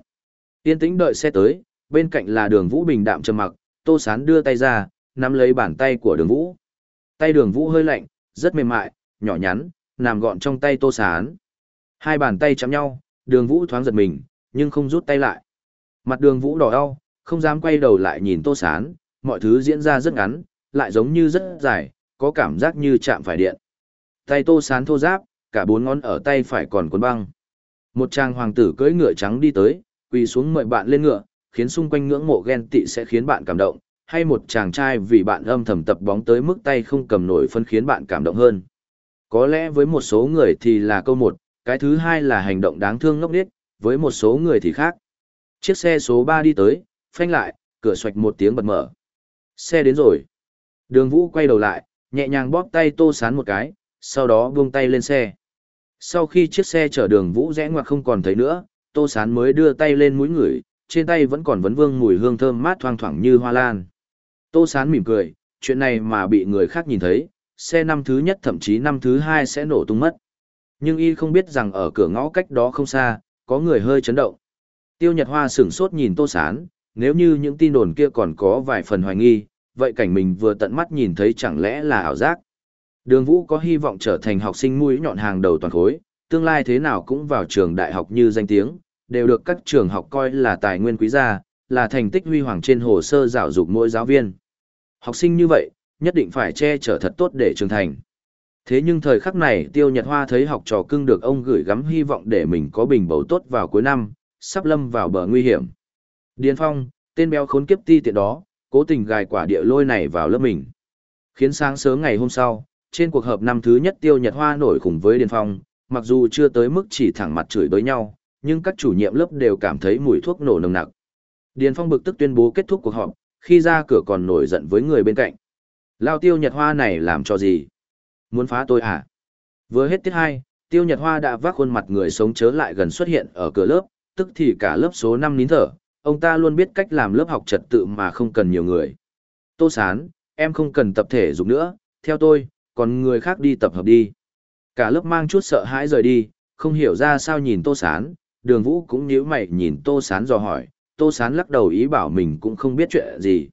Yên tĩnh đợi xe tới, bên cạnh là đường Vũ Bình đạm trầm mặc, Tô Sán đưa tay ra, nắm lấy bàn tay của đường Vũ. Tay đường Vũ hơi lạnh, rất mềm mại, nhỏ nhắn, nằm gọn trong tay Tô Sán. Hai bàn tay chạm nhau, đường Vũ thoáng giật mình, nhưng không rút tay lại. Mặt đường Vũ đỏ đau, không dám quay đầu lại nhìn Tô Sán, mọi thứ diễn ra rất ngắn, lại giống như rất dài, có cảm giác như chạm phải điện. Tay Tô Sán thô giáp, cả bốn ngón ở tay phải còn cuốn băng. Một chàng hoàng tử cưỡi ngựa trắng đi tới, quỳ xuống mời bạn lên ngựa, khiến xung quanh ngưỡng mộ ghen tị sẽ khiến bạn cảm động, hay một chàng trai vì bạn âm thầm tập bóng tới mức tay không cầm nổi phân khiến bạn cảm động hơn. Có lẽ với một số người thì là câu một, cái thứ hai là hành động đáng thương ngốc nghếch, với một số người thì khác. Chiếc xe số 3 đi tới, phanh lại, cửa xoạch một tiếng bật mở. Xe đến rồi. Đường Vũ quay đầu lại, nhẹ nhàng bóp tay Tô Sán một cái, sau đó buông tay lên xe. Sau khi chiếc xe chở đường Vũ rẽ ngoặt không còn thấy nữa, Tô Sán mới đưa tay lên mũi ngửi, trên tay vẫn còn vấn vương mùi hương thơm mát thoang thoảng như hoa lan. Tô Sán mỉm cười, chuyện này mà bị người khác nhìn thấy, xe năm thứ nhất thậm chí năm thứ hai sẽ nổ tung mất. Nhưng y không biết rằng ở cửa ngõ cách đó không xa, có người hơi chấn động. Tiêu Nhật Hoa sửng sốt nhìn Tô Sán, nếu như những tin đồn kia còn có vài phần hoài nghi, vậy cảnh mình vừa tận mắt nhìn thấy chẳng lẽ là ảo giác. Đường Vũ có hy vọng trở thành học sinh mũi nhọn hàng đầu toàn khối, tương lai thế nào cũng vào trường đại học như danh tiếng, đều được các trường học coi là tài nguyên quý gia, là thành tích huy hoàng trên hồ sơ giáo dục mỗi giáo viên. Học sinh như vậy, nhất định phải che chở thật tốt để trưởng thành. Thế nhưng thời khắc này Tiêu Nhật Hoa thấy học trò cưng được ông gửi gắm hy vọng để mình có bình bầu tốt vào cuối năm, sắp lâm vào bờ nguy hiểm. Điền Phong, tên béo khốn kiếp ti tiện đó, cố tình gài quả địa lôi này vào lớp mình. Khiến sáng sớm ngày hôm sau, trên cuộc họp năm thứ nhất Tiêu Nhật Hoa nổi khủng với Điền Phong, mặc dù chưa tới mức chỉ thẳng mặt chửi đối nhau, nhưng các chủ nhiệm lớp đều cảm thấy mùi thuốc nổ nồng nặc. Điền Phong bực tức tuyên bố kết thúc cuộc họp, khi ra cửa còn nổi giận với người bên cạnh. Lao Tiêu Nhật Hoa này làm cho gì? Muốn phá tôi à? Vừa hết tiết hai, Tiêu Nhật Hoa đã vác khuôn mặt người sống chớ lại gần xuất hiện ở cửa lớp, tức thì cả lớp số 5 nín thở, ông ta luôn biết cách làm lớp học trật tự mà không cần nhiều người. Tô Sán, em không cần tập thể dục nữa, theo tôi, còn người khác đi tập hợp đi. Cả lớp mang chút sợ hãi rời đi, không hiểu ra sao nhìn Tô Sán, đường vũ cũng nhíu mày nhìn Tô Sán dò hỏi, Tô Sán lắc đầu ý bảo mình cũng không biết chuyện gì.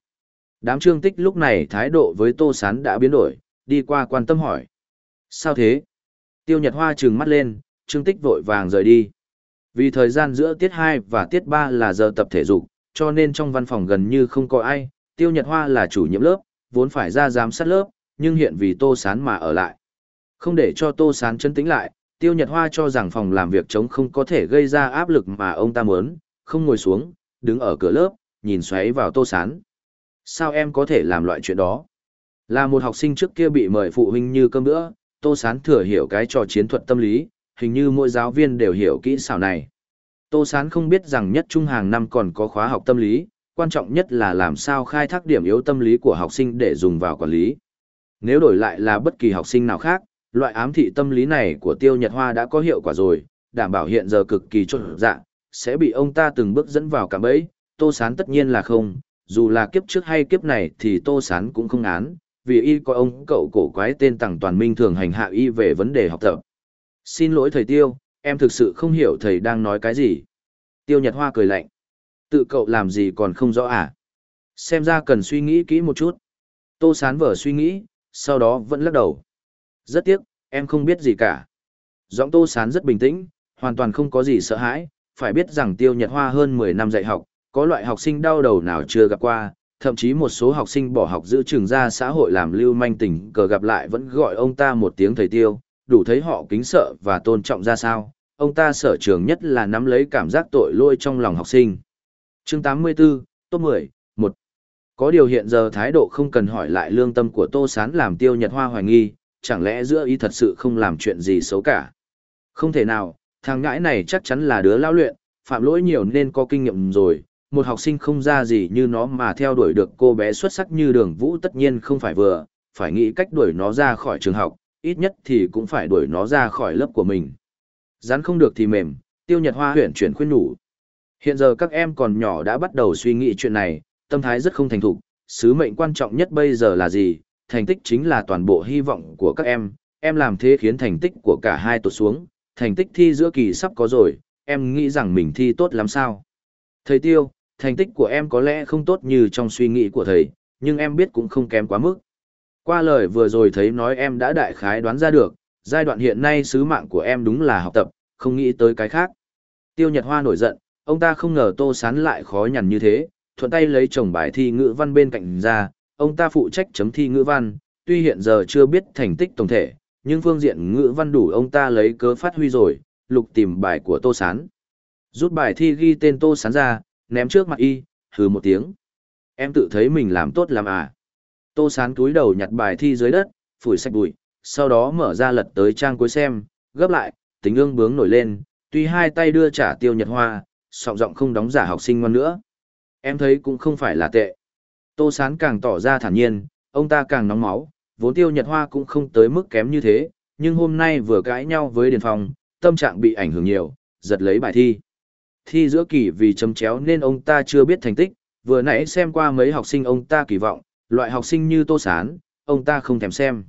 Đám trương tích lúc này thái độ với Tô Sán đã biến đổi, đi qua quan tâm hỏi. Sao thế? Tiêu Nhật Hoa trừng mắt lên, trương tích vội vàng rời đi. Vì thời gian giữa tiết 2 và tiết 3 là giờ tập thể dục, cho nên trong văn phòng gần như không có ai, Tiêu Nhật Hoa là chủ nhiệm lớp, vốn phải ra giám sát lớp, nhưng hiện vì Tô Sán mà ở lại. Không để cho Tô Sán chân tĩnh lại, Tiêu Nhật Hoa cho rằng phòng làm việc chống không có thể gây ra áp lực mà ông ta muốn, không ngồi xuống, đứng ở cửa lớp, nhìn xoáy vào Tô Sán. Sao em có thể làm loại chuyện đó? Là một học sinh trước kia bị mời phụ huynh như cơm bữa, Tô Sán thừa hiểu cái trò chiến thuật tâm lý, hình như mỗi giáo viên đều hiểu kỹ xảo này. Tô Sán không biết rằng nhất trung hàng năm còn có khóa học tâm lý, quan trọng nhất là làm sao khai thác điểm yếu tâm lý của học sinh để dùng vào quản lý. Nếu đổi lại là bất kỳ học sinh nào khác, loại ám thị tâm lý này của Tiêu Nhật Hoa đã có hiệu quả rồi, đảm bảo hiện giờ cực kỳ trộn dạng, sẽ bị ông ta từng bước dẫn vào cả bẫy, Tô Sán tất nhiên là không, dù là kiếp trước hay kiếp này thì Tô Sán cũng không án, vì y có ông cậu cổ quái tên Tằng Toàn Minh thường hành hạ y về vấn đề học tập. Xin lỗi thầy Tiêu, em thực sự không hiểu thầy đang nói cái gì. Tiêu Nhật Hoa cười lạnh. Tự cậu làm gì còn không rõ à? Xem ra cần suy nghĩ kỹ một chút. Tô Sán vở suy nghĩ, sau đó vẫn lắc đầu. Rất tiếc, em không biết gì cả. Giọng Tô Sán rất bình tĩnh, hoàn toàn không có gì sợ hãi, phải biết rằng Tiêu Nhật Hoa hơn 10 năm dạy học, có loại học sinh đau đầu nào chưa gặp qua, thậm chí một số học sinh bỏ học giữ trường ra xã hội làm lưu manh tình cờ gặp lại vẫn gọi ông ta một tiếng thầy Tiêu, đủ thấy họ kính sợ và tôn trọng ra sao. Ông ta sở trường nhất là nắm lấy cảm giác tội lỗi trong lòng học sinh. Chương 84, top 10, 1. Có điều hiện giờ thái độ không cần hỏi lại lương tâm của Tô Sán làm Tiêu Nhật Hoa hoài nghi, chẳng lẽ giữa ý thật sự không làm chuyện gì xấu cả. Không thể nào, thằng ngãi này chắc chắn là đứa lao luyện, phạm lỗi nhiều nên có kinh nghiệm rồi, một học sinh không ra gì như nó mà theo đuổi được cô bé xuất sắc như đường vũ tất nhiên không phải vừa, phải nghĩ cách đuổi nó ra khỏi trường học, ít nhất thì cũng phải đuổi nó ra khỏi lớp của mình. Rắn không được thì mềm, tiêu nhật hoa huyện chuyển khuyên nhủ. Hiện giờ các em còn nhỏ đã bắt đầu suy nghĩ chuyện này, tâm thái rất không thành thục, sứ mệnh quan trọng nhất bây giờ là gì, thành tích chính là toàn bộ hy vọng của các em, em làm thế khiến thành tích của cả hai tụt xuống, thành tích thi giữa kỳ sắp có rồi, em nghĩ rằng mình thi tốt lắm sao. Thầy Tiêu, thành tích của em có lẽ không tốt như trong suy nghĩ của thầy, nhưng em biết cũng không kém quá mức. Qua lời vừa rồi thấy nói em đã đại khái đoán ra được, giai đoạn hiện nay sứ mạng của em đúng là học tập, không nghĩ tới cái khác. Tiêu Nhật Hoa nổi giận, ông ta không ngờ Tô Sán lại khó nhằn như thế, thuận tay lấy chồng bài thi ngữ văn bên cạnh ra, ông ta phụ trách chấm thi ngữ văn, tuy hiện giờ chưa biết thành tích tổng thể, nhưng phương diện ngữ văn đủ ông ta lấy cớ phát huy rồi, lục tìm bài của Tô Sán. Rút bài thi ghi tên Tô Sán ra, ném trước mặt y, hừ một tiếng. Em tự thấy mình làm tốt làm à. Tô Sán cúi đầu nhặt bài thi dưới đất, phủi sạch bụi, sau đó mở ra lật tới trang cuối xem, gấp lại, tính ương bướng nổi lên, tuy hai tay đưa trả tiêu nhật hoa, sọng giọng không đóng giả học sinh ngoan nữa. Em thấy cũng không phải là tệ. Tô Sán càng tỏ ra thản nhiên, ông ta càng nóng máu, vốn tiêu nhật hoa cũng không tới mức kém như thế, nhưng hôm nay vừa cãi nhau với Điền Phong, tâm trạng bị ảnh hưởng nhiều, giật lấy bài thi. Thi giữa kỳ vì chấm chéo nên ông ta chưa biết thành tích, vừa nãy xem qua mấy học sinh ông ta kỳ vọng, loại học sinh như Tô Sán, ông ta không thèm xem.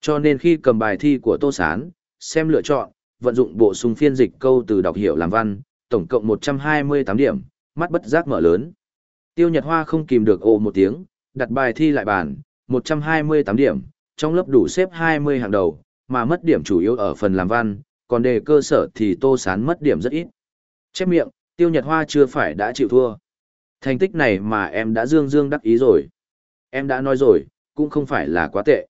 Cho nên khi cầm bài thi của Tô Sán, xem lựa chọn, vận dụng bổ sung phiên dịch câu từ đọc hiểu làm văn, tổng cộng 128 điểm, mắt bất giác mở lớn. Tiêu Nhật Hoa không kìm được ồ một tiếng, đặt bài thi lại bàn, 128 điểm, trong lớp đủ xếp 20 hàng đầu, mà mất điểm chủ yếu ở phần làm văn, còn đề cơ sở thì Tô Sán mất điểm rất ít. Chép miệng, Tiêu Nhật Hoa chưa phải đã chịu thua. Thành tích này mà em đã dương dương đắc ý rồi. Em đã nói rồi, cũng không phải là quá tệ.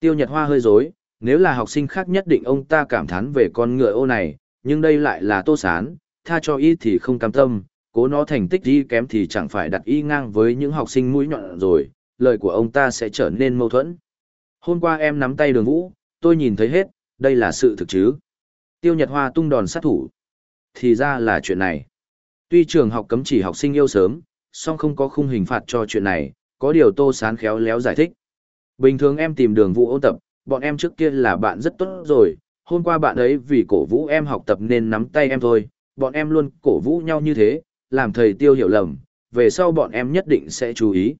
Tiêu Nhật Hoa hơi dối, nếu là học sinh khác nhất định ông ta cảm thán về con ngựa ô này, nhưng đây lại là Tô Sán, tha cho y thì không cam tâm, cố nó thành tích đi kém thì chẳng phải đặt y ngang với những học sinh mũi nhọn rồi, lời của ông ta sẽ trở nên mâu thuẫn. Hôm qua em nắm tay đường vũ, tôi nhìn thấy hết, đây là sự thực chứ. Tiêu Nhật Hoa tung đòn sát thủ. Thì ra là chuyện này. Tuy trường học cấm chỉ học sinh yêu sớm, song không có khung hình phạt cho chuyện này, có điều Tô Sán khéo léo giải thích. Bình thường em tìm đường vũ ôn tập, bọn em trước kia là bạn rất tốt rồi, hôm qua bạn ấy vì cổ vũ em học tập nên nắm tay em thôi, bọn em luôn cổ vũ nhau như thế, làm thầy tiêu hiểu lầm, về sau bọn em nhất định sẽ chú ý.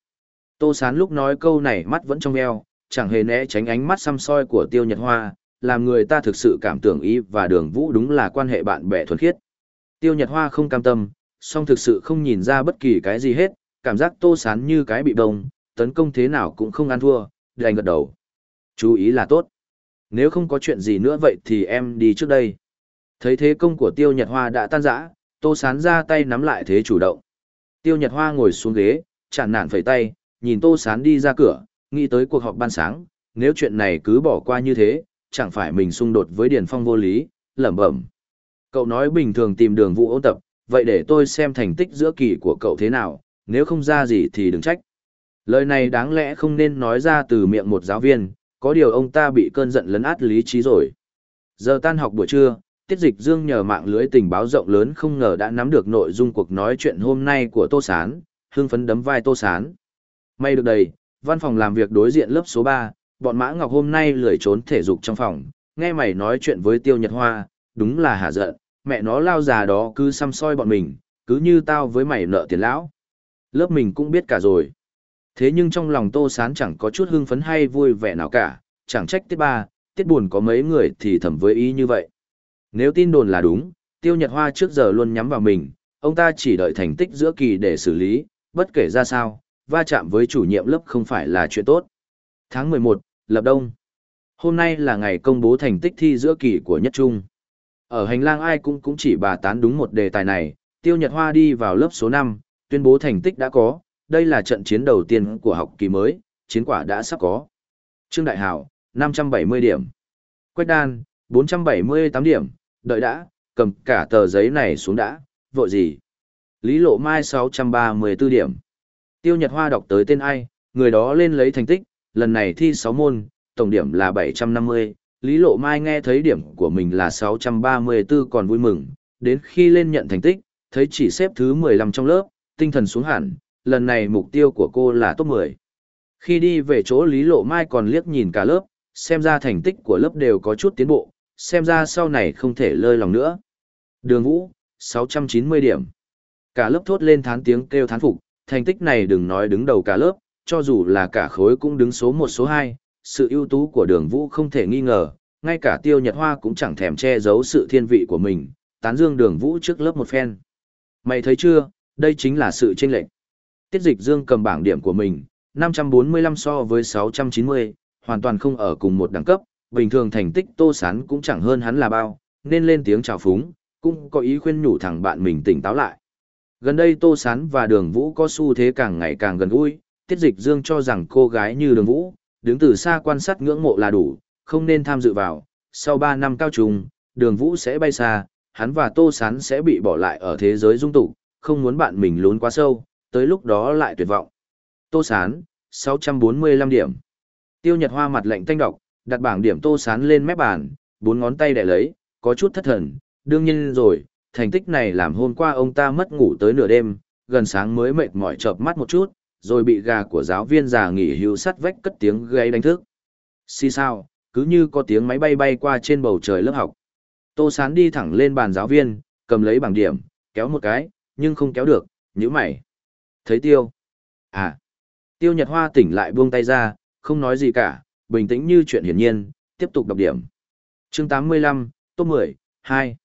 Tô Sán lúc nói câu này mắt vẫn trong veo, chẳng hề né tránh ánh mắt xăm soi của tiêu nhật hoa, làm người ta thực sự cảm tưởng ý và đường vũ đúng là quan hệ bạn bè thuần khiết. Tiêu nhật hoa không cam tâm, song thực sự không nhìn ra bất kỳ cái gì hết, cảm giác tô sán như cái bị bông, tấn công thế nào cũng không ăn thua, đành gật đầu. Chú ý là tốt. Nếu không có chuyện gì nữa vậy thì em đi trước đây. Thấy thế công của Tiêu Nhật Hoa đã tan rã, Tô Sán ra tay nắm lại thế chủ động. Tiêu Nhật Hoa ngồi xuống ghế, chản nản phẩy tay, nhìn Tô Sán đi ra cửa, nghĩ tới cuộc họp ban sáng, nếu chuyện này cứ bỏ qua như thế, chẳng phải mình xung đột với Điền Phong vô lý, lẩm bẩm. Cậu nói bình thường tìm đường vụ ôn tập, vậy để tôi xem thành tích giữa kỳ của cậu thế nào, nếu không ra gì thì đừng trách. Lời này đáng lẽ không nên nói ra từ miệng một giáo viên, có điều ông ta bị cơn giận lấn át lý trí rồi. Giờ tan học buổi trưa, Tiết Dịch Dương nhờ mạng lưới tình báo rộng lớn không ngờ đã nắm được nội dung cuộc nói chuyện hôm nay của Tô Sán, hưng phấn đấm vai Tô Sán. May được đầy, văn phòng làm việc đối diện lớp số 3, bọn Mã Ngọc hôm nay lười trốn thể dục trong phòng, nghe mày nói chuyện với Tiêu Nhật Hoa, đúng là hả giận, mẹ nó lao già đó cứ xăm soi bọn mình, cứ như tao với mày nợ tiền lão. Lớp mình cũng biết cả rồi. Thế nhưng trong lòng Tô Sán chẳng có chút hưng phấn hay vui vẻ nào cả, chẳng trách tiết ba, tiết buồn có mấy người thì thầm với ý như vậy. Nếu tin đồn là đúng, Tiêu Nhật Hoa trước giờ luôn nhắm vào mình, ông ta chỉ đợi thành tích giữa kỳ để xử lý, bất kể ra sao, va chạm với chủ nhiệm lớp không phải là chuyện tốt. Tháng 11, Lập Đông. Hôm nay là ngày công bố thành tích thi giữa kỳ của Nhất Trung. Ở hành lang ai cũng cũng chỉ bà tán đúng một đề tài này, Tiêu Nhật Hoa đi vào lớp số 5, tuyên bố thành tích đã có, đây là trận chiến đầu tiên của học kỳ mới, chiến quả đã sắp có. Trương Đại Hảo, 570 điểm. Quách Đan, 478 điểm, đợi đã, cầm cả tờ giấy này xuống đã, vội gì. Lý Lộ Mai 634 điểm. Tiêu Nhật Hoa đọc tới tên ai, người đó lên lấy thành tích, lần này thi 6 môn, tổng điểm là 750. Lý Lộ Mai nghe thấy điểm của mình là 634 còn vui mừng, đến khi lên nhận thành tích, thấy chỉ xếp thứ 15 trong lớp, tinh thần xuống hẳn, lần này mục tiêu của cô là top 10. Khi đi về chỗ Lý Lộ Mai còn liếc nhìn cả lớp, xem ra thành tích của lớp đều có chút tiến bộ, xem ra sau này không thể lơi lòng nữa. Đường Vũ, 690 điểm. Cả lớp thốt lên thán tiếng kêu thán phục, thành tích này đừng nói đứng đầu cả lớp, cho dù là cả khối cũng đứng số 1 số 2, sự ưu tú của đường Vũ không thể nghi ngờ, ngay cả Tiêu Nhật Hoa cũng chẳng thèm che giấu sự thiên vị của mình, tán dương đường Vũ trước lớp một phen. Mày thấy chưa, đây chính là sự chênh lệch. Tiết dịch dương cầm bảng điểm của mình, 545 so với 690, hoàn toàn không ở cùng một đẳng cấp, bình thường thành tích tô sán cũng chẳng hơn hắn là bao, nên lên tiếng chào phúng, cũng có ý khuyên nhủ thằng bạn mình tỉnh táo lại. Gần đây tô sán và đường vũ có xu thế càng ngày càng gần gũi, tiết dịch dương cho rằng cô gái như đường vũ, đứng từ xa quan sát ngưỡng mộ là đủ, không nên tham dự vào, sau 3 năm cao trùng, đường vũ sẽ bay xa, hắn và tô sán sẽ bị bỏ lại ở thế giới dung tục, không muốn bạn mình lún quá sâu, tới lúc đó lại tuyệt vọng. Tô Sán, 645 điểm. Tiêu Nhật Hoa mặt lạnh tanh độc, đặt bảng điểm Tô Sán lên mép bàn, bốn ngón tay đè lấy, có chút thất thần, đương nhiên rồi, thành tích này làm hôm qua ông ta mất ngủ tới nửa đêm, gần sáng mới mệt mỏi chợp mắt một chút, rồi bị gà của giáo viên già nghỉ hưu sắt vách cất tiếng gây đánh thức. Xì sao, cứ như có tiếng máy bay bay qua trên bầu trời lớp học. Tô Sán đi thẳng lên bàn giáo viên, cầm lấy bảng điểm, kéo một cái, nhưng không kéo được, nhíu mày. Thấy tiêu. À. Tiêu Nhật Hoa tỉnh lại buông tay ra, không nói gì cả, bình tĩnh như chuyện hiển nhiên, tiếp tục đọc điểm. Chương 85, top 10, 2.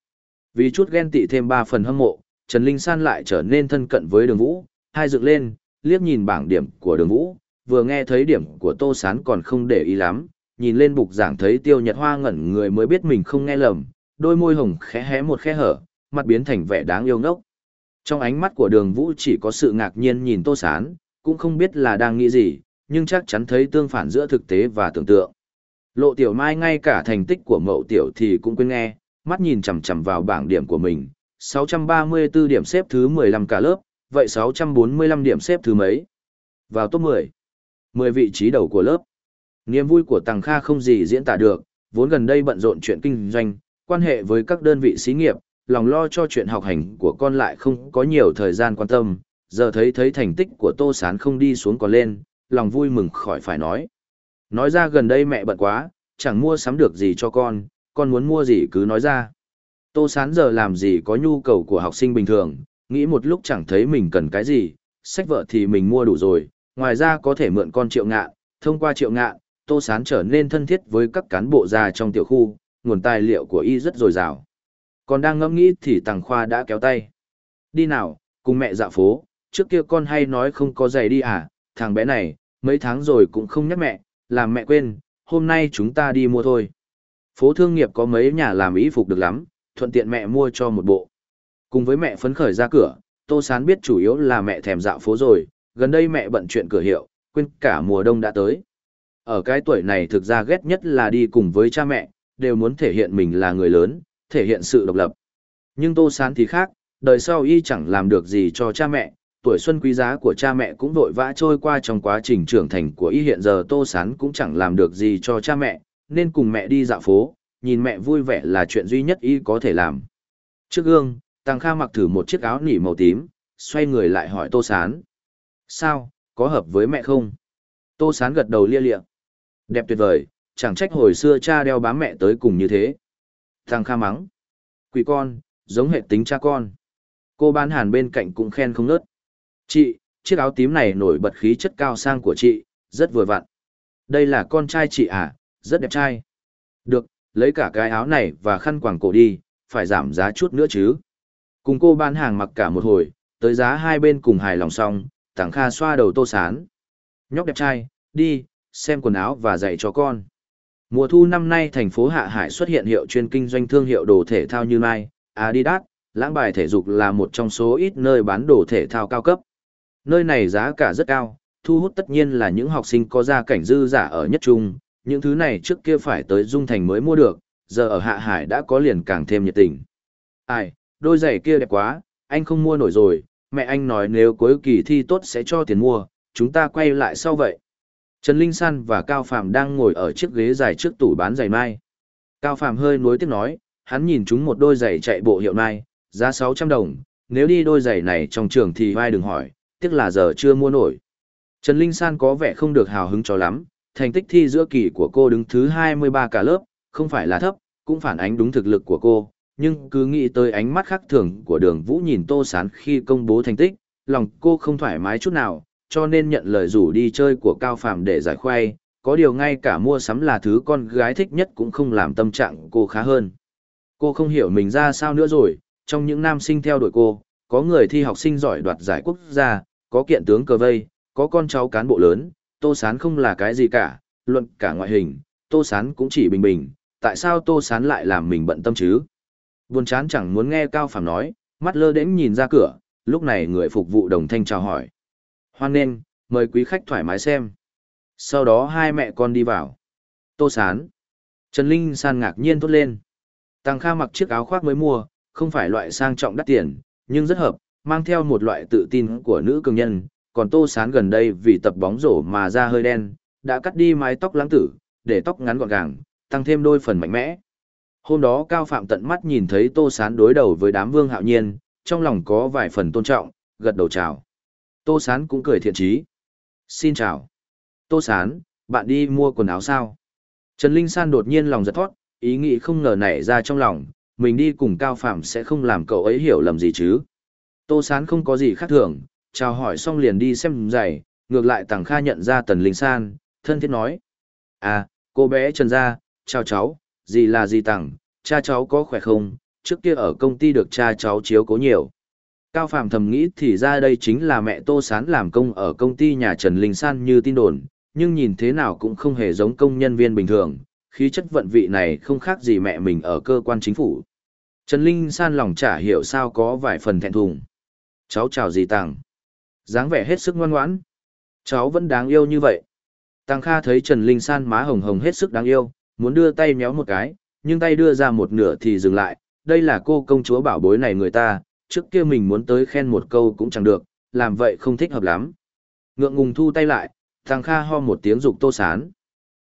Vì chút ghen tị thêm ba phần hâm mộ, Trần Linh San lại trở nên thân cận với đường vũ, hai dựng lên, liếc nhìn bảng điểm của đường vũ, vừa nghe thấy điểm của Tô Sán còn không để ý lắm, nhìn lên bục giảng thấy tiêu nhật hoa ngẩn người mới biết mình không nghe lầm, đôi môi hồng khẽ hé một khe hở, mặt biến thành vẻ đáng yêu ngốc. Trong ánh mắt của đường vũ chỉ có sự ngạc nhiên nhìn Tô Sán, cũng không biết là đang nghĩ gì, nhưng chắc chắn thấy tương phản giữa thực tế và tưởng tượng. Lộ tiểu mai ngay cả thành tích của mậu tiểu thì cũng quên nghe, mắt nhìn chằm chằm vào bảng điểm của mình, 634 điểm xếp thứ 15 cả lớp, vậy 645 điểm xếp thứ mấy? Vào top 10. 10 vị trí đầu của lớp. Niềm vui của Tằng Kha không gì diễn tả được, vốn gần đây bận rộn chuyện kinh doanh, quan hệ với các đơn vị xí nghiệp, lòng lo cho chuyện học hành của con lại không có nhiều thời gian quan tâm, giờ thấy thấy thành tích của Tô Sán không đi xuống còn lên, lòng vui mừng khỏi phải nói. Nói ra gần đây mẹ bận quá, chẳng mua sắm được gì cho con, con muốn mua gì cứ nói ra. Tô Sán giờ làm gì có nhu cầu của học sinh bình thường, nghĩ một lúc chẳng thấy mình cần cái gì, sách vợ thì mình mua đủ rồi, ngoài ra có thể mượn con triệu ngạn, thông qua triệu ngạn, Tô Sán trở nên thân thiết với các cán bộ già trong tiểu khu, nguồn tài liệu của y rất dồi dào. Còn đang ngẫm nghĩ thì Tằng Khoa đã kéo tay. Đi nào, cùng mẹ dạo phố, trước kia con hay nói không có giày đi à, thằng bé này, mấy tháng rồi cũng không nhắc mẹ, làm mẹ quên, hôm nay chúng ta đi mua thôi. Phố thương nghiệp có mấy nhà làm y phục được lắm, thuận tiện mẹ mua cho một bộ. Cùng với mẹ phấn khởi ra cửa, Tô Sán biết chủ yếu là mẹ thèm dạo phố rồi, gần đây mẹ bận chuyện cửa hiệu, quên cả mùa đông đã tới. Ở cái tuổi này thực ra ghét nhất là đi cùng với cha mẹ, đều muốn thể hiện mình là người lớn, thể hiện sự độc lập. Nhưng Tô Sán thì khác, đời sau y chẳng làm được gì cho cha mẹ, tuổi xuân quý giá của cha mẹ cũng vội vã trôi qua trong quá trình trưởng thành của y hiện giờ Tô Sán cũng chẳng làm được gì cho cha mẹ, nên cùng mẹ đi dạo phố, nhìn mẹ vui vẻ là chuyện duy nhất y có thể làm. Trước gương, Tăng Kha mặc thử một chiếc áo nỉ màu tím, xoay người lại hỏi Tô Sán. Sao, có hợp với mẹ không? Tô Sán gật đầu lia lịa. Đẹp tuyệt vời, chẳng trách hồi xưa cha đeo bám mẹ tới cùng như thế. Tăng Kha mắng. Quỷ con, giống hệ tính cha con. Cô bán hàn bên cạnh cũng khen không nớt. Chị, chiếc áo tím này nổi bật khí chất cao sang của chị, rất vừa vặn. Đây là con trai chị à, rất đẹp trai. Được, lấy cả cái áo này và khăn quàng cổ đi, phải giảm giá chút nữa chứ. Cùng cô bán hàng mặc cả một hồi, tới giá hai bên cùng hài lòng xong, Tàng Kha xoa đầu tô sán. Nhóc đẹp trai, đi, xem quần áo và giày cho con. Mùa thu năm nay thành phố Hạ Hải xuất hiện hiệu chuyên kinh doanh thương hiệu đồ thể thao như Nike, Adidas, lãng bài thể dục là một trong số ít nơi bán đồ thể thao cao cấp. Nơi này giá cả rất cao, thu hút tất nhiên là những học sinh có gia cảnh dư giả ở nhất trung, những thứ này trước kia phải tới Dung Thành mới mua được, giờ ở Hạ Hải đã có liền càng thêm nhiệt tình. Ai, đôi giày kia đẹp quá, anh không mua nổi rồi, mẹ anh nói nếu cuối kỳ thi tốt sẽ cho tiền mua, chúng ta quay lại sau vậy. Trần Linh San và Cao Phạm đang ngồi ở chiếc ghế dài trước tủ bán giày mai. Cao Phạm hơi nuối tiếc nói, hắn nhìn chúng một đôi giày chạy bộ hiệu mai, giá 600 đồng, nếu đi đôi giày này trong trường thì vai đừng hỏi, tiếc là giờ chưa mua nổi. Trần Linh San có vẻ không được hào hứng cho lắm, thành tích thi giữa kỳ của cô đứng thứ 23 cả lớp, không phải là thấp, cũng phản ánh đúng thực lực của cô, nhưng cứ nghĩ tới ánh mắt khác thường của đường vũ nhìn tô sán khi công bố thành tích, lòng cô không thoải mái chút nào, cho nên nhận lời rủ đi chơi của Cao Phạm để giải khoai, có điều ngay cả mua sắm là thứ con gái thích nhất cũng không làm tâm trạng cô khá hơn. Cô không hiểu mình ra sao nữa rồi, trong những nam sinh theo đuổi cô, có người thi học sinh giỏi đoạt giải quốc gia, có kiện tướng cờ vây, có con cháu cán bộ lớn, Tô Sán không là cái gì cả, luận cả ngoại hình, Tô Sán cũng chỉ bình bình, tại sao Tô Sán lại làm mình bận tâm chứ? Buồn chán chẳng muốn nghe Cao Phàm nói, mắt lơ đễnh nhìn ra cửa, lúc này người phục vụ đồng thanh chào hỏi. Hoan nghênh, mời quý khách thoải mái xem. Sau đó hai mẹ con đi vào. Tô Sán. Trần Linh san ngạc nhiên thốt lên. Tăng Kha mặc chiếc áo khoác mới mua, không phải loại sang trọng đắt tiền, nhưng rất hợp, mang theo một loại tự tin của nữ cường nhân. Còn Tô Sán gần đây vì tập bóng rổ mà da hơi đen, đã cắt đi mái tóc lãng tử, để tóc ngắn gọn gàng, tăng thêm đôi phần mạnh mẽ. Hôm đó Cao Phạm tận mắt nhìn thấy Tô Sán đối đầu với đám vương hạo nhiên, trong lòng có vài phần tôn trọng, gật đầu chào. Tô Sán cũng cười thiện chí. Xin chào. Tô Sán, bạn đi mua quần áo sao? Trần Linh San đột nhiên lòng giật thoát, ý nghĩ không ngờ nảy ra trong lòng, mình đi cùng Cao Phạm sẽ không làm cậu ấy hiểu lầm gì chứ. Tô Sán không có gì khác thường, chào hỏi xong liền đi xem giày, ngược lại Tằng Kha nhận ra Tần Linh San, thân thiết nói. À, cô bé Trần Gia, chào cháu, gì là gì Tằng, cha cháu có khỏe không, trước kia ở công ty được cha cháu chiếu cố nhiều. Cao Phạm thầm nghĩ thì ra đây chính là mẹ Tô Sán làm công ở công ty nhà Trần Linh San như tin đồn, nhưng nhìn thế nào cũng không hề giống công nhân viên bình thường, khí chất vận vị này không khác gì mẹ mình ở cơ quan chính phủ. Trần Linh San lòng chả hiểu sao có vài phần thẹn thùng. Cháu chào gì tặng dáng vẻ hết sức ngoan ngoãn. Cháu vẫn đáng yêu như vậy. Tăng Kha thấy Trần Linh San má hồng hồng hết sức đáng yêu, muốn đưa tay méo một cái, nhưng tay đưa ra một nửa thì dừng lại. Đây là cô công chúa bảo bối này người ta, trước kia mình muốn tới khen một câu cũng chẳng được, làm vậy không thích hợp lắm. Ngượng ngùng thu tay lại, Tăng Kha ho một tiếng dục tô sán.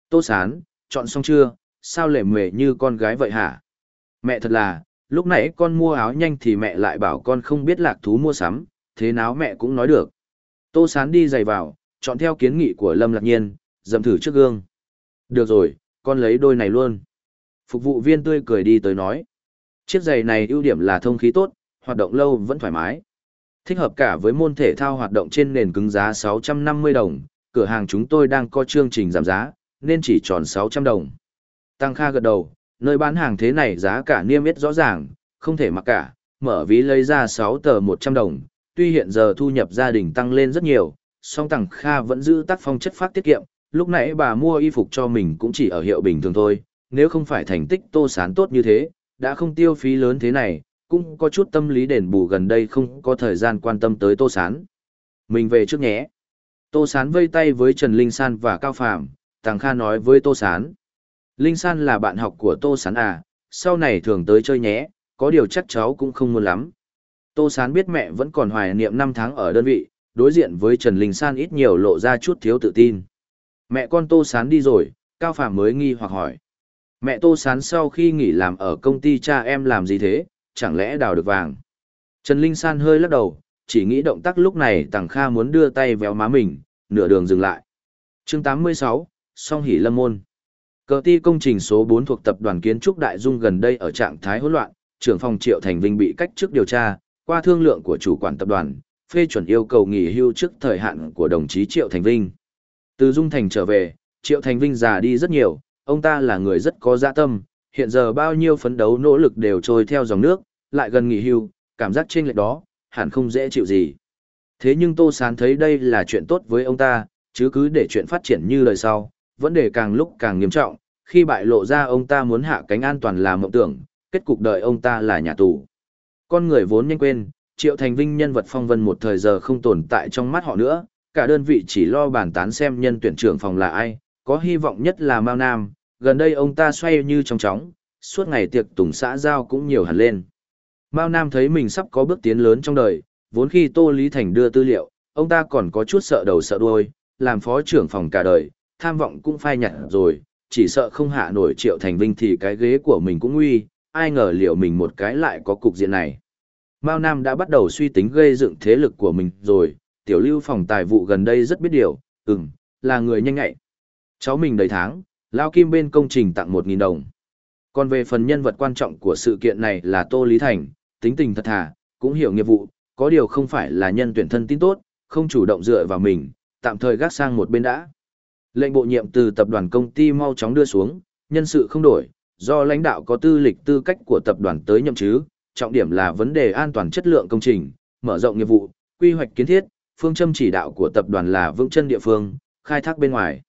Tô sán, chọn xong chưa, sao lệ mề như con gái vậy hả? Mẹ thật là, lúc nãy con mua áo nhanh thì mẹ lại bảo con không biết lạc thú mua sắm, thế nào mẹ cũng nói được. Tô sán đi giày vào, chọn theo kiến nghị của Lâm Lạc Nhiên, dầm thử trước gương. Được rồi, con lấy đôi này luôn. Phục vụ viên tươi cười đi tới nói. Chiếc giày này ưu điểm là thông khí tốt, hoạt động lâu vẫn thoải mái. Thích hợp cả với môn thể thao hoạt động trên nền cứng giá 650 đồng, cửa hàng chúng tôi đang có chương trình giảm giá, nên chỉ tròn 600 đồng. Tăng Kha gật đầu, nơi bán hàng thế này giá cả niêm yết rõ ràng, không thể mặc cả, mở ví lấy ra 6 tờ 100 đồng, tuy hiện giờ thu nhập gia đình tăng lên rất nhiều, song Tằng Kha vẫn giữ tác phong chất phát tiết kiệm, lúc nãy bà mua y phục cho mình cũng chỉ ở hiệu bình thường thôi, nếu không phải thành tích tô sán tốt như thế, đã không tiêu phí lớn thế này, cũng có chút tâm lý đền bù gần đây không có thời gian quan tâm tới tô sán. Mình về trước nhé. Tô sán vây tay với Trần Linh San và Cao Phạm, Tằng Kha nói với tô sán. Linh San là bạn học của tô sán à, sau này thường tới chơi nhé, có điều chắc cháu cũng không muốn lắm. Tô Sán biết mẹ vẫn còn hoài niệm năm tháng ở đơn vị, đối diện với Trần Linh San ít nhiều lộ ra chút thiếu tự tin. Mẹ con Tô Sán đi rồi, Cao Phạm mới nghi hoặc hỏi. Mẹ Tô Sán sau khi nghỉ làm ở công ty cha em làm gì thế, chẳng lẽ đào được vàng? Trần Linh San hơi lắc đầu, chỉ nghĩ động tác lúc này Tằng Kha muốn đưa tay véo má mình, nửa đường dừng lại. chương 86, Song Hỷ Lâm Môn. Cờ ti công trình số 4 thuộc tập đoàn kiến trúc Đại Dung gần đây ở trạng thái hỗn loạn, trưởng phòng Triệu Thành Vinh bị cách chức điều tra, qua thương lượng của chủ quản tập đoàn, phê chuẩn yêu cầu nghỉ hưu trước thời hạn của đồng chí Triệu Thành Vinh. Từ Dung Thành trở về, Triệu Thành Vinh già đi rất nhiều, ông ta là người rất có dạ tâm, hiện giờ bao nhiêu phấn đấu nỗ lực đều trôi theo dòng nước, lại gần nghỉ hưu, cảm giác trên lệch đó, hẳn không dễ chịu gì. Thế nhưng Tô Sán thấy đây là chuyện tốt với ông ta, chứ cứ để chuyện phát triển như lời sau, vấn đề càng lúc càng nghiêm trọng, khi bại lộ ra ông ta muốn hạ cánh an toàn là mộng tưởng, kết cục đợi ông ta là nhà tù. Con người vốn nhanh quên, Triệu Thành Vinh nhân vật phong vân một thời giờ không tồn tại trong mắt họ nữa, cả đơn vị chỉ lo bàn tán xem nhân tuyển trưởng phòng là ai, có hy vọng nhất là Mao Nam, gần đây ông ta xoay như trong chóng, suốt ngày tiệc tùng xã giao cũng nhiều hẳn lên. Mao Nam thấy mình sắp có bước tiến lớn trong đời, vốn khi Tô Lý Thành đưa tư liệu, ông ta còn có chút sợ đầu sợ đuôi, làm phó trưởng phòng cả đời, tham vọng cũng phai nhạt rồi, chỉ sợ không hạ nổi Triệu Thành Vinh thì cái ghế của mình cũng nguy, ai ngờ liệu mình một cái lại có cục diện này. Mao Nam đã bắt đầu suy tính gây dựng thế lực của mình rồi, tiểu lưu phòng tài vụ gần đây rất biết điều, ừm, là người nhanh ngại. Cháu mình đầy tháng, Lao Kim bên công trình tặng 1.000 đồng. Còn về phần nhân vật quan trọng của sự kiện này là Tô Lý Thành, tính tình thật thà, cũng hiểu nghiệp vụ, có điều không phải là nhân tuyển thân tin tốt, không chủ động dựa vào mình, tạm thời gác sang một bên đã. Lệnh bộ nhiệm từ tập đoàn công ty mau chóng đưa xuống, nhân sự không đổi, do lãnh đạo có tư lịch tư cách của tập đoàn tới nhậm chứ, trọng điểm là vấn đề an toàn chất lượng công trình, mở rộng nghiệp vụ, quy hoạch kiến thiết, phương châm chỉ đạo của tập đoàn là vững chân địa phương, khai thác bên ngoài.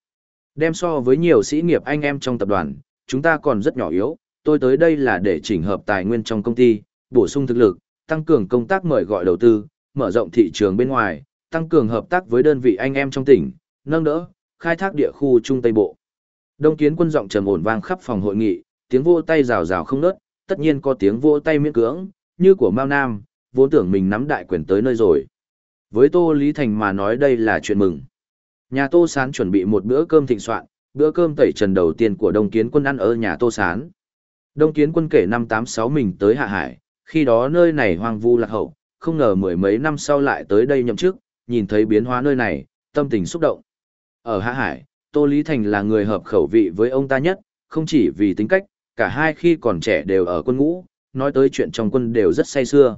Đem so với nhiều sĩ nghiệp anh em trong tập đoàn, chúng ta còn rất nhỏ yếu, tôi tới đây là để chỉnh hợp tài nguyên trong công ty, bổ sung thực lực, tăng cường công tác mời gọi đầu tư, mở rộng thị trường bên ngoài, tăng cường hợp tác với đơn vị anh em trong tỉnh, nâng đỡ, khai thác địa khu Trung Tây Bộ. Đông kiến quân giọng trầm ổn vang khắp phòng hội nghị, tiếng vỗ tay rào rào không nớt, tất nhiên có tiếng vỗ tay miễn cưỡng, như của Mao Nam, vốn tưởng mình nắm đại quyền tới nơi rồi. Với Tô Lý Thành mà nói đây là chuyện mừng. Nhà Tô Sán chuẩn bị một bữa cơm thịnh soạn, bữa cơm tẩy trần đầu tiên của Đông Kiến Quân ăn ở nhà Tô Sán. Đông Kiến Quân kể năm tám sáu mình tới Hạ Hải, khi đó nơi này hoang vu lạc hậu, không ngờ mười mấy năm sau lại tới đây nhậm chức, nhìn thấy biến hóa nơi này, tâm tình xúc động. Ở Hạ Hải, Tô Lý Thành là người hợp khẩu vị với ông ta nhất, không chỉ vì tính cách, cả hai khi còn trẻ đều ở quân ngũ, nói tới chuyện trong quân đều rất say xưa.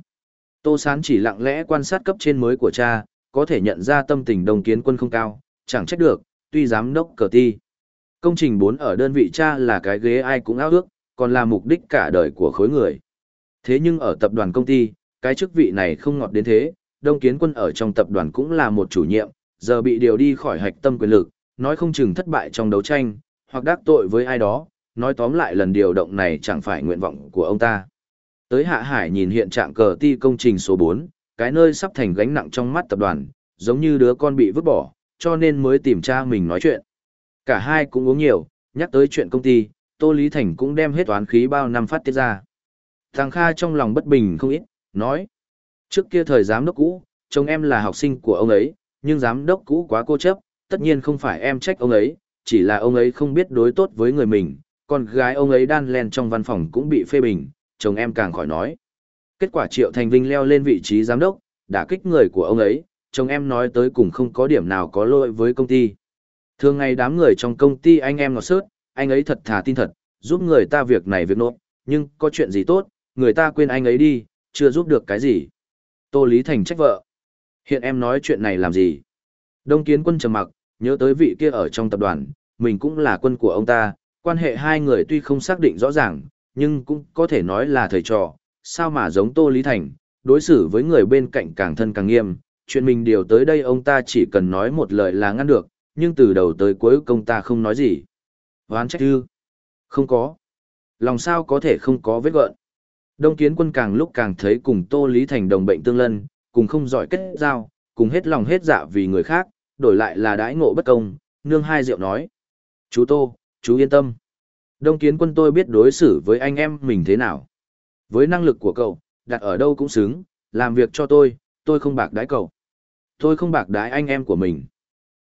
Tô Sán chỉ lặng lẽ quan sát cấp trên mới của cha, có thể nhận ra tâm tình đồng kiến quân không cao, chẳng trách được, tuy giám đốc cờ ti. Công trình 4 ở đơn vị cha là cái ghế ai cũng ao ước, còn là mục đích cả đời của khối người. Thế nhưng ở tập đoàn công ty, cái chức vị này không ngọt đến thế, Đông Kiến Quân ở trong tập đoàn cũng là một chủ nhiệm, giờ bị điều đi khỏi hạch tâm quyền lực, nói không chừng thất bại trong đấu tranh, hoặc đắc tội với ai đó, nói tóm lại lần điều động này chẳng phải nguyện vọng của ông ta. Tới Hạ Hải nhìn hiện trạng cờ ti công trình số 4, cái nơi sắp thành gánh nặng trong mắt tập đoàn, giống như đứa con bị vứt bỏ, cho nên mới tìm cha mình nói chuyện. Cả hai cũng uống nhiều, nhắc tới chuyện công ty, Tô Lý Thành cũng đem hết toán khí bao năm phát tiết ra. Thằng Kha trong lòng bất bình không ít, nói. Trước kia thời giám đốc cũ, chồng em là học sinh của ông ấy, nhưng giám đốc cũ quá cô chấp, tất nhiên không phải em trách ông ấy, chỉ là ông ấy không biết đối tốt với người mình, con gái ông ấy đan len trong văn phòng cũng bị phê bình, chồng em càng khỏi nói. Kết quả Triệu Thành Vinh leo lên vị trí giám đốc, đã kích người của ông ấy, chồng em nói tới cùng không có điểm nào có lỗi với công ty. Thường ngày đám người trong công ty anh em ngọt sớt, anh ấy thật thà tin thật, giúp người ta việc này việc nộp, nhưng có chuyện gì tốt, người ta quên anh ấy đi, chưa giúp được cái gì. Tô Lý Thành trách vợ. Hiện em nói chuyện này làm gì? Đông kiến quân trầm mặc, nhớ tới vị kia ở trong tập đoàn, mình cũng là quân của ông ta, quan hệ hai người tuy không xác định rõ ràng, nhưng cũng có thể nói là thầy trò, sao mà giống Tô Lý Thành, đối xử với người bên cạnh càng thân càng nghiêm, chuyện mình điều tới đây ông ta chỉ cần nói một lời là ngăn được, nhưng từ đầu tới cuối công ta không nói gì. Hoán trách ư? Không có. Lòng sao có thể không có vết gợn. Đông kiến quân càng lúc càng thấy cùng Tô Lý Thành đồng bệnh tương lân, cùng không giỏi kết giao, cùng hết lòng hết dạ vì người khác, đổi lại là đãi ngộ bất công, nương hai rượu nói. Chú Tô, chú yên tâm. Đông kiến quân tôi biết đối xử với anh em mình thế nào. Với năng lực của cậu, đặt ở đâu cũng xứng, làm việc cho tôi, tôi không bạc đái cậu. Tôi không bạc đái anh em của mình.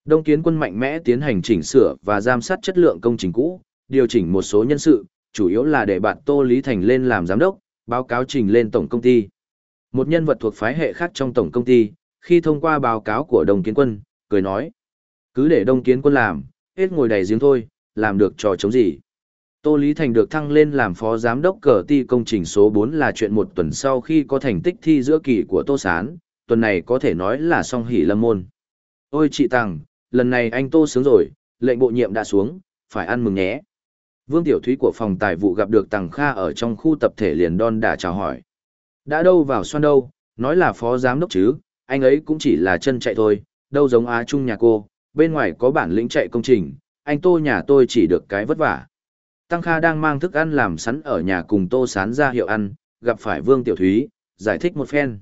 Đông kiến quân mạnh mẽ tiến hành chỉnh sửa và giám sát chất lượng công trình cũ, điều chỉnh một số nhân sự, chủ yếu là để bạn Tô Lý Thành lên làm giám đốc, báo cáo trình lên tổng công ty. Một nhân vật thuộc phái hệ khác trong tổng công ty, khi thông qua báo cáo của Đông Kiến Quân, cười nói. Cứ để Đông Kiến Quân làm, hết ngồi đầy giếng thôi, làm được trò chống gì. Tô Lý Thành được thăng lên làm phó giám đốc cờ ti công trình số 4 là chuyện một tuần sau khi có thành tích thi giữa kỳ của Tô Sán, tuần này có thể nói là song hỷ lâm môn. Ôi chị Tằng, lần này anh Tô sướng rồi, lệnh bộ nhiệm đã xuống, phải ăn mừng nhé. Vương Tiểu Thúy của phòng tài vụ gặp được Tằng Kha ở trong khu tập thể liền đon đả chào hỏi. Đã đâu vào xoan đâu, nói là phó giám đốc chứ, anh ấy cũng chỉ là chân chạy thôi, đâu giống Á Trung nhà cô, bên ngoài có bản lĩnh chạy công trình, anh Tô nhà tôi chỉ được cái vất vả. Tăng Kha đang mang thức ăn làm sẵn ở nhà cùng Tô Sán ra hiệu ăn, gặp phải Vương Tiểu Thúy, giải thích một phen.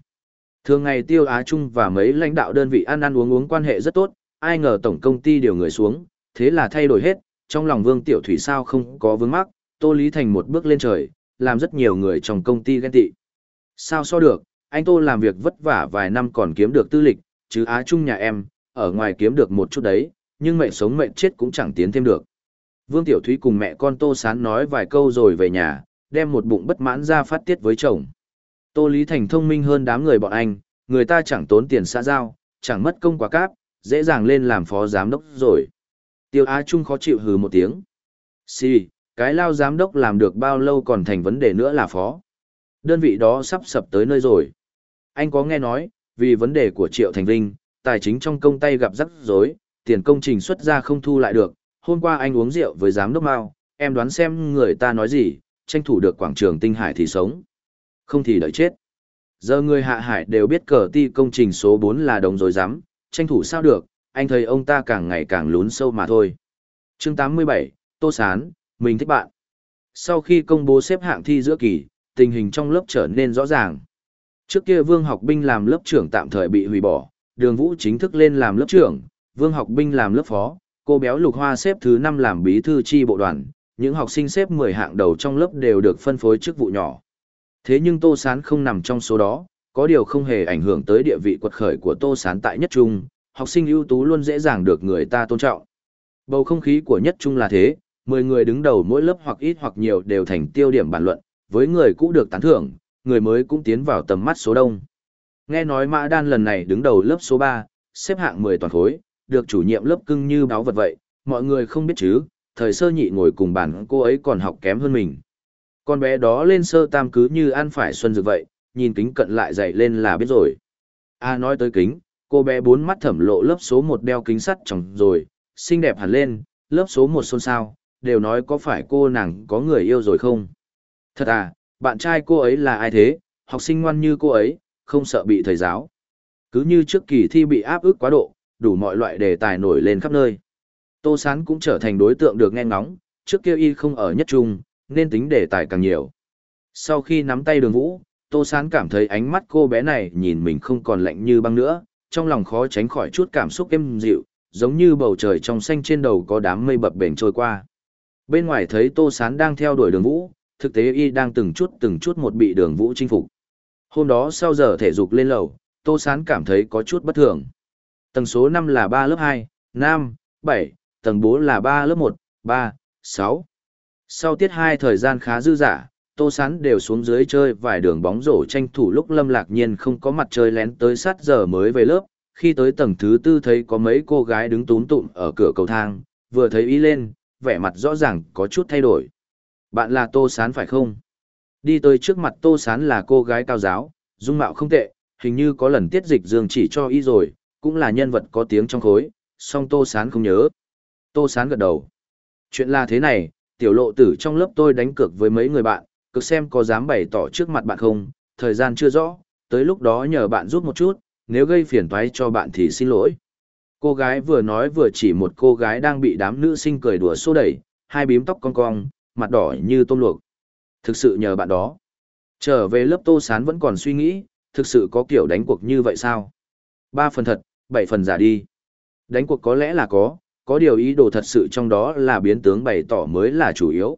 Thường ngày Tiêu Á Trung và mấy lãnh đạo đơn vị ăn ăn uống uống quan hệ rất tốt, ai ngờ tổng công ty điều người xuống, thế là thay đổi hết, trong lòng Vương Tiểu Thủy sao không có vướng mắc, Tô Lý Thành một bước lên trời, làm rất nhiều người trong công ty ghen tị. Sao so được, anh Tô làm việc vất vả vài năm còn kiếm được tư lịch, chứ Á Trung nhà em, ở ngoài kiếm được một chút đấy, nhưng mẹ sống mẹ chết cũng chẳng tiến thêm được. Vương Tiểu Thúy cùng mẹ con Tô Sán nói vài câu rồi về nhà, đem một bụng bất mãn ra phát tiết với chồng. Tô Lý Thành thông minh hơn đám người bọn anh, người ta chẳng tốn tiền xã giao, chẳng mất công quá cáp, dễ dàng lên làm phó giám đốc rồi. Tiêu Á Trung khó chịu hừ một tiếng. Xì, cái lao giám đốc làm được bao lâu còn thành vấn đề nữa là phó. Đơn vị đó sắp sập tới nơi rồi. Anh có nghe nói, vì vấn đề của Triệu Thành Vinh, tài chính trong công tay gặp rắc rối, tiền công trình xuất ra không thu lại được. Hôm qua anh uống rượu với giám đốc Mao, em đoán xem người ta nói gì, tranh thủ được quảng trường Tinh Hải thì sống. Không thì đợi chết. Giờ người hạ hải đều biết cờ ti công trình số 4 là đồng rồi dám, tranh thủ sao được, anh thấy ông ta càng ngày càng lún sâu mà thôi. chương 87, Tô Sán, mình thích bạn. Sau khi công bố xếp hạng thi giữa kỳ, tình hình trong lớp trở nên rõ ràng. Trước kia Vương Học Binh làm lớp trưởng tạm thời bị hủy bỏ, Đường Vũ chính thức lên làm lớp trưởng, Vương Học Binh làm lớp phó, cô béo Lục Hoa xếp thứ 5 làm bí thư chi bộ đoàn, những học sinh xếp 10 hạng đầu trong lớp đều được phân phối chức vụ nhỏ. Thế nhưng Tô Sán không nằm trong số đó, có điều không hề ảnh hưởng tới địa vị quật khởi của Tô Sán tại nhất trung, học sinh ưu tú luôn dễ dàng được người ta tôn trọng. Bầu không khí của nhất trung là thế, 10 người đứng đầu mỗi lớp hoặc ít hoặc nhiều đều thành tiêu điểm bàn luận, với người cũ được tán thưởng, người mới cũng tiến vào tầm mắt số đông. Nghe nói Mã Đan lần này đứng đầu lớp số 3, xếp hạng 10 toàn khối, được chủ nhiệm lớp cưng như báo vật vậy, mọi người không biết chứ, thời sơ nhị ngồi cùng bàn cô ấy còn học kém hơn mình. Con bé đó lên sơ tam cứ như ăn phải xuân dược vậy, nhìn kính cận lại dậy lên là biết rồi. A nói tới kính, cô bé bốn mắt thẩm lộ lớp số một đeo kính sắt chồng rồi, xinh đẹp hẳn lên, lớp số một xôn xao, đều nói có phải cô nàng có người yêu rồi không? Thật à, Bạn trai cô ấy là ai thế, học sinh ngoan như cô ấy, không sợ bị thầy giáo. Cứ như trước kỳ thi bị áp ức quá độ, đủ mọi loại đề tài nổi lên khắp nơi. Tô Sán cũng trở thành đối tượng được nghe ngóng, trước kia y không ở nhất trung, nên tính đề tài càng nhiều. Sau khi nắm tay đường vũ, Tô Sán cảm thấy ánh mắt cô bé này nhìn mình không còn lạnh như băng nữa, trong lòng khó tránh khỏi chút cảm xúc êm dịu, giống như bầu trời trong xanh trên đầu có đám mây bập bềnh trôi qua. Bên ngoài thấy Tô Sán đang theo đuổi đường vũ, thực tế y đang từng chút từng chút một bị đường vũ chinh phục. Hôm đó sau giờ thể dục lên lầu, Tô Sán cảm thấy có chút bất thường. Tầng số 5 là 3 lớp 2, 5, 7, tầng 4 là 3 lớp 1, 3, 6. Sau tiết 2 thời gian khá dư dả, Tô Sán đều xuống dưới chơi vài đường bóng rổ tranh thủ lúc Lâm Lạc Nhiên không có mặt chơi lén tới sát giờ mới về lớp. Khi tới tầng thứ tư thấy có mấy cô gái đứng túm tụm ở cửa cầu thang, vừa thấy ý lên, vẻ mặt rõ ràng có chút thay đổi. Bạn là Tô Sán phải không? Đi tới trước mặt Tô Sán là cô gái cao giáo, dung mạo không tệ, hình như có lần tiết dịch dương chỉ cho y rồi, cũng là nhân vật có tiếng trong khối, song Tô Sán không nhớ. Tô Sán gật đầu. Chuyện là thế này, tiểu lộ tử trong lớp tôi đánh cược với mấy người bạn, cực xem có dám bày tỏ trước mặt bạn không, thời gian chưa rõ, tới lúc đó nhờ bạn giúp một chút, nếu gây phiền toái cho bạn thì xin lỗi. Cô gái vừa nói vừa chỉ một cô gái đang bị đám nữ sinh cười đùa xô đẩy, hai bím tóc cong cong, mặt đỏ như tôm luộc. Thực sự nhờ bạn đó. Trở về lớp tô sán vẫn còn suy nghĩ, thực sự có kiểu đánh cuộc như vậy sao? Ba phần thật, bảy phần giả đi. Đánh cuộc có lẽ là có, có điều ý đồ thật sự trong đó là biến tướng bày tỏ mới là chủ yếu.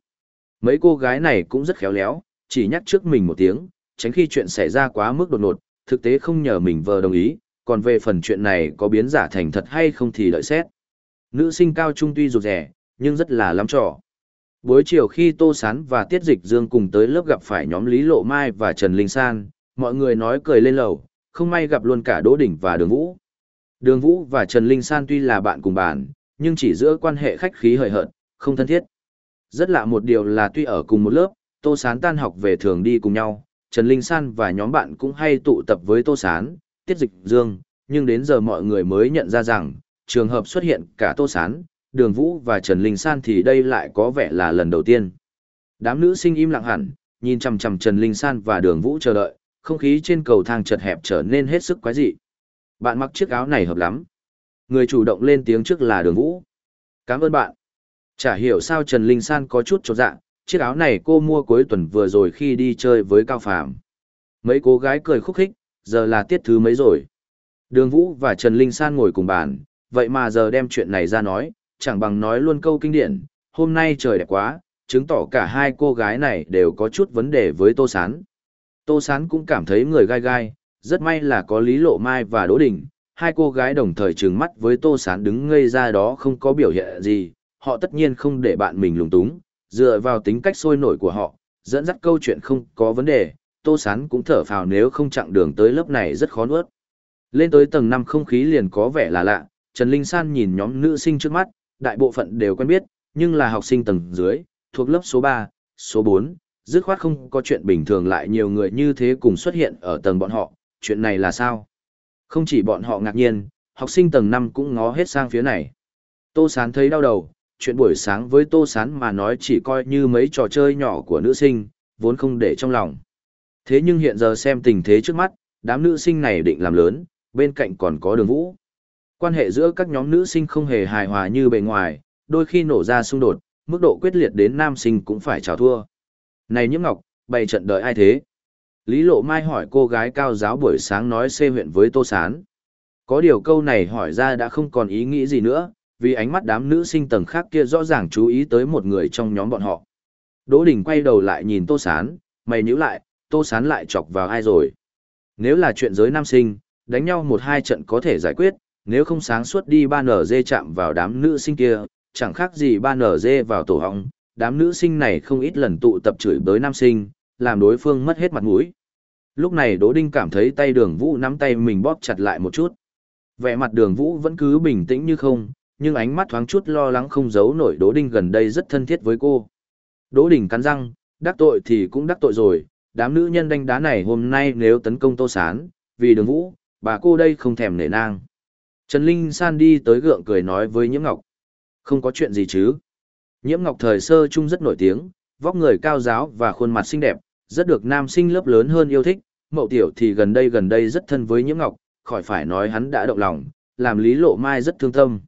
Mấy cô gái này cũng rất khéo léo, chỉ nhắc trước mình một tiếng, tránh khi chuyện xảy ra quá mức đột ngột, thực tế không nhờ mình vờ đồng ý, còn về phần chuyện này có biến giả thành thật hay không thì đợi xét. Nữ sinh cao trung tuy rụt rẻ, nhưng rất là lắm trò. Buổi chiều khi Tô Sán và Tiết Dịch Dương cùng tới lớp gặp phải nhóm Lý Lộ Mai và Trần Linh San, mọi người nói cười lên lầu, không may gặp luôn cả Đỗ Đỉnh và Đường Vũ. Đường Vũ và Trần Linh San tuy là bạn cùng bàn, nhưng chỉ giữa quan hệ khách khí hời hợt, không thân thiết. Rất lạ một điều là tuy ở cùng một lớp, Tô Sán tan học về thường đi cùng nhau, Trần Linh San và nhóm bạn cũng hay tụ tập với Tô Sán, Tiết Dịch Dương, nhưng đến giờ mọi người mới nhận ra rằng, trường hợp xuất hiện cả Tô Sán, Đường Vũ và Trần Linh San thì đây lại có vẻ là lần đầu tiên. Đám nữ sinh im lặng hẳn, nhìn chằm chằm Trần Linh San và Đường Vũ chờ đợi, không khí trên cầu thang chật hẹp trở nên hết sức quái dị. Bạn mặc chiếc áo này hợp lắm. Người chủ động lên tiếng trước là Đường Vũ. Cảm ơn bạn. Chả hiểu sao Trần Linh San có chút chột dạ, chiếc áo này cô mua cuối tuần vừa rồi khi đi chơi với Cao Phàm. Mấy cô gái cười khúc khích, giờ là tiết thứ mấy rồi. Đường Vũ và Trần Linh San ngồi cùng bàn, vậy mà giờ đem chuyện này ra nói, chẳng bằng nói luôn câu kinh điển, hôm nay trời đẹp quá, chứng tỏ cả hai cô gái này đều có chút vấn đề với Tô Sán. Tô Sán cũng cảm thấy người gai gai, rất may là có Lý Lộ Mai và Đỗ Đình, hai cô gái đồng thời trừng mắt với Tô Sán đứng ngây ra đó không có biểu hiện gì, họ tất nhiên không để bạn mình lúng túng, dựa vào tính cách sôi nổi của họ, dẫn dắt câu chuyện không có vấn đề, Tô Sán cũng thở phào nếu không chặng đường tới lớp này rất khó nuốt. Lên tới tầng 5 không khí liền có vẻ là lạ, Trần Linh San nhìn nhóm nữ sinh trước mắt, đại bộ phận đều quen biết, nhưng là học sinh tầng dưới, thuộc lớp số 3, số 4, dứt khoát không có chuyện bình thường lại nhiều người như thế cùng xuất hiện ở tầng bọn họ, chuyện này là sao? Không chỉ bọn họ ngạc nhiên, học sinh tầng 5 cũng ngó hết sang phía này. Tô Sán thấy đau đầu, chuyện buổi sáng với Tô Sán mà nói chỉ coi như mấy trò chơi nhỏ của nữ sinh, vốn không để trong lòng. Thế nhưng hiện giờ xem tình thế trước mắt, đám nữ sinh này định làm lớn, bên cạnh còn có đường vũ. Quan hệ giữa các nhóm nữ sinh không hề hài hòa như bề ngoài, đôi khi nổ ra xung đột, mức độ quyết liệt đến nam sinh cũng phải chào thua. Này Nhiễm Ngọc, bày trận đợi ai thế? Lý Lộ Mai hỏi cô gái cao giáo buổi sáng nói xê huyện với Tô Sán. Có điều câu này hỏi ra đã không còn ý nghĩ gì nữa, vì ánh mắt đám nữ sinh tầng khác kia rõ ràng chú ý tới một người trong nhóm bọn họ. Đỗ Đình quay đầu lại nhìn Tô Sán, mày nhíu lại, Tô Sán lại chọc vào ai rồi? Nếu là chuyện giới nam sinh, đánh nhau một hai trận có thể giải quyết, nếu không sáng suốt đi ba nở dê chạm vào đám nữ sinh kia, chẳng khác gì ba nở dê vào tổ hong, đám nữ sinh này không ít lần tụ tập chửi bới nam sinh, làm đối phương mất hết mặt mũi. Lúc này Đỗ Đinh cảm thấy tay đường vũ nắm tay mình bóp chặt lại một chút. Vẻ mặt đường vũ vẫn cứ bình tĩnh như không, nhưng ánh mắt thoáng chút lo lắng không giấu nổi Đỗ Đinh gần đây rất thân thiết với cô. Đỗ Đình cắn răng, đắc tội thì cũng đắc tội rồi, đám nữ nhân đánh đá này hôm nay nếu tấn công Tô Sán, vì đường vũ, bà cô đây không thèm nể nang. Trần Linh San đi tới gượng cười nói với Nhiễm Ngọc. Không có chuyện gì chứ. Nhiễm Ngọc thời sơ trung rất nổi tiếng, vóc người cao giáo và khuôn mặt xinh đẹp, rất được nam sinh lớp lớn hơn yêu thích, mậu tiểu thì gần đây gần đây rất thân với nhiễm ngọc, khỏi phải nói hắn đã động lòng, làm Lý Lộ Mai rất thương tâm.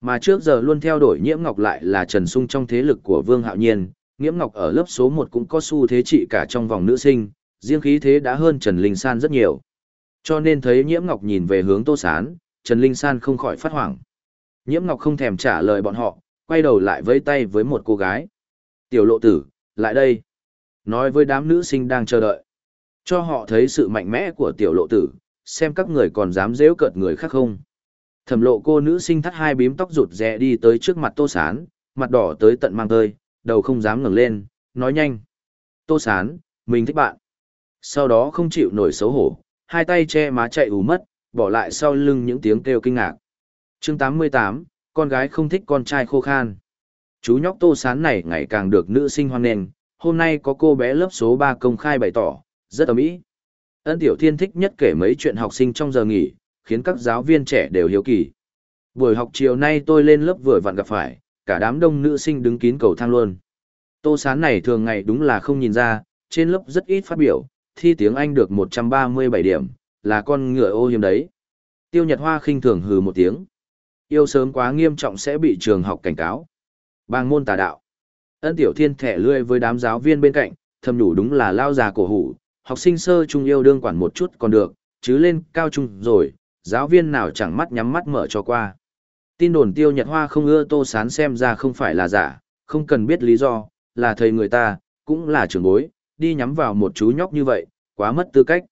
Mà trước giờ luôn theo đuổi nhiễm ngọc lại là Trần Sung trong thế lực của Vương Hạo Nhiên, nhiễm ngọc ở lớp số 1 cũng có xu thế trị cả trong vòng nữ sinh, riêng khí thế đã hơn Trần Linh San rất nhiều. Cho nên thấy nhiễm ngọc nhìn về hướng Tô Sán, Trần Linh San không khỏi phát hoảng. Nhiễm ngọc không thèm trả lời bọn họ, quay đầu lại với tay với một cô gái. Tiểu lộ tử, lại đây. Nói với đám nữ sinh đang chờ đợi. Cho họ thấy sự mạnh mẽ của tiểu lộ tử, xem các người còn dám dễu cợt người khác không. Thẩm lộ cô nữ sinh thắt hai bím tóc rụt rè đi tới trước mặt tô sán, mặt đỏ tới tận mang tơi, đầu không dám ngẩng lên, nói nhanh. Tô sán, mình thích bạn. Sau đó không chịu nổi xấu hổ, hai tay che má chạy ù mất, bỏ lại sau lưng những tiếng kêu kinh ngạc. chương 88, con gái không thích con trai khô khan. Chú nhóc tô sán này ngày càng được nữ sinh hoan nghênh, hôm nay có cô bé lớp số ba công khai bày tỏ, rất ầm ĩ Ân Tiểu Thiên thích nhất kể mấy chuyện học sinh trong giờ nghỉ, khiến các giáo viên trẻ đều hiếu kỳ. Buổi học chiều nay tôi lên lớp vừa vặn gặp phải, cả đám đông nữ sinh đứng kín cầu thang luôn. Tô sán này thường ngày đúng là không nhìn ra, trên lớp rất ít phát biểu, thi tiếng Anh được 137 điểm, là con ngựa ô hiếm đấy. Tiêu Nhật Hoa khinh thường hừ một tiếng. Yêu sớm quá nghiêm trọng sẽ bị trường học cảnh cáo. Bang môn tà đạo. Ân Tiểu Thiên thẻ lươi với đám giáo viên bên cạnh, thầm đủ đúng là lao già cổ hủ, học sinh sơ trung yêu đương quản một chút còn được, chứ lên cao trung rồi, giáo viên nào chẳng mắt nhắm mắt mở cho qua. Tin đồn Tiêu Nhật Hoa không ưa Tô Sán xem ra không phải là giả, không cần biết lý do, là thầy người ta, cũng là trưởng bối, đi nhắm vào một chú nhóc như vậy, quá mất tư cách.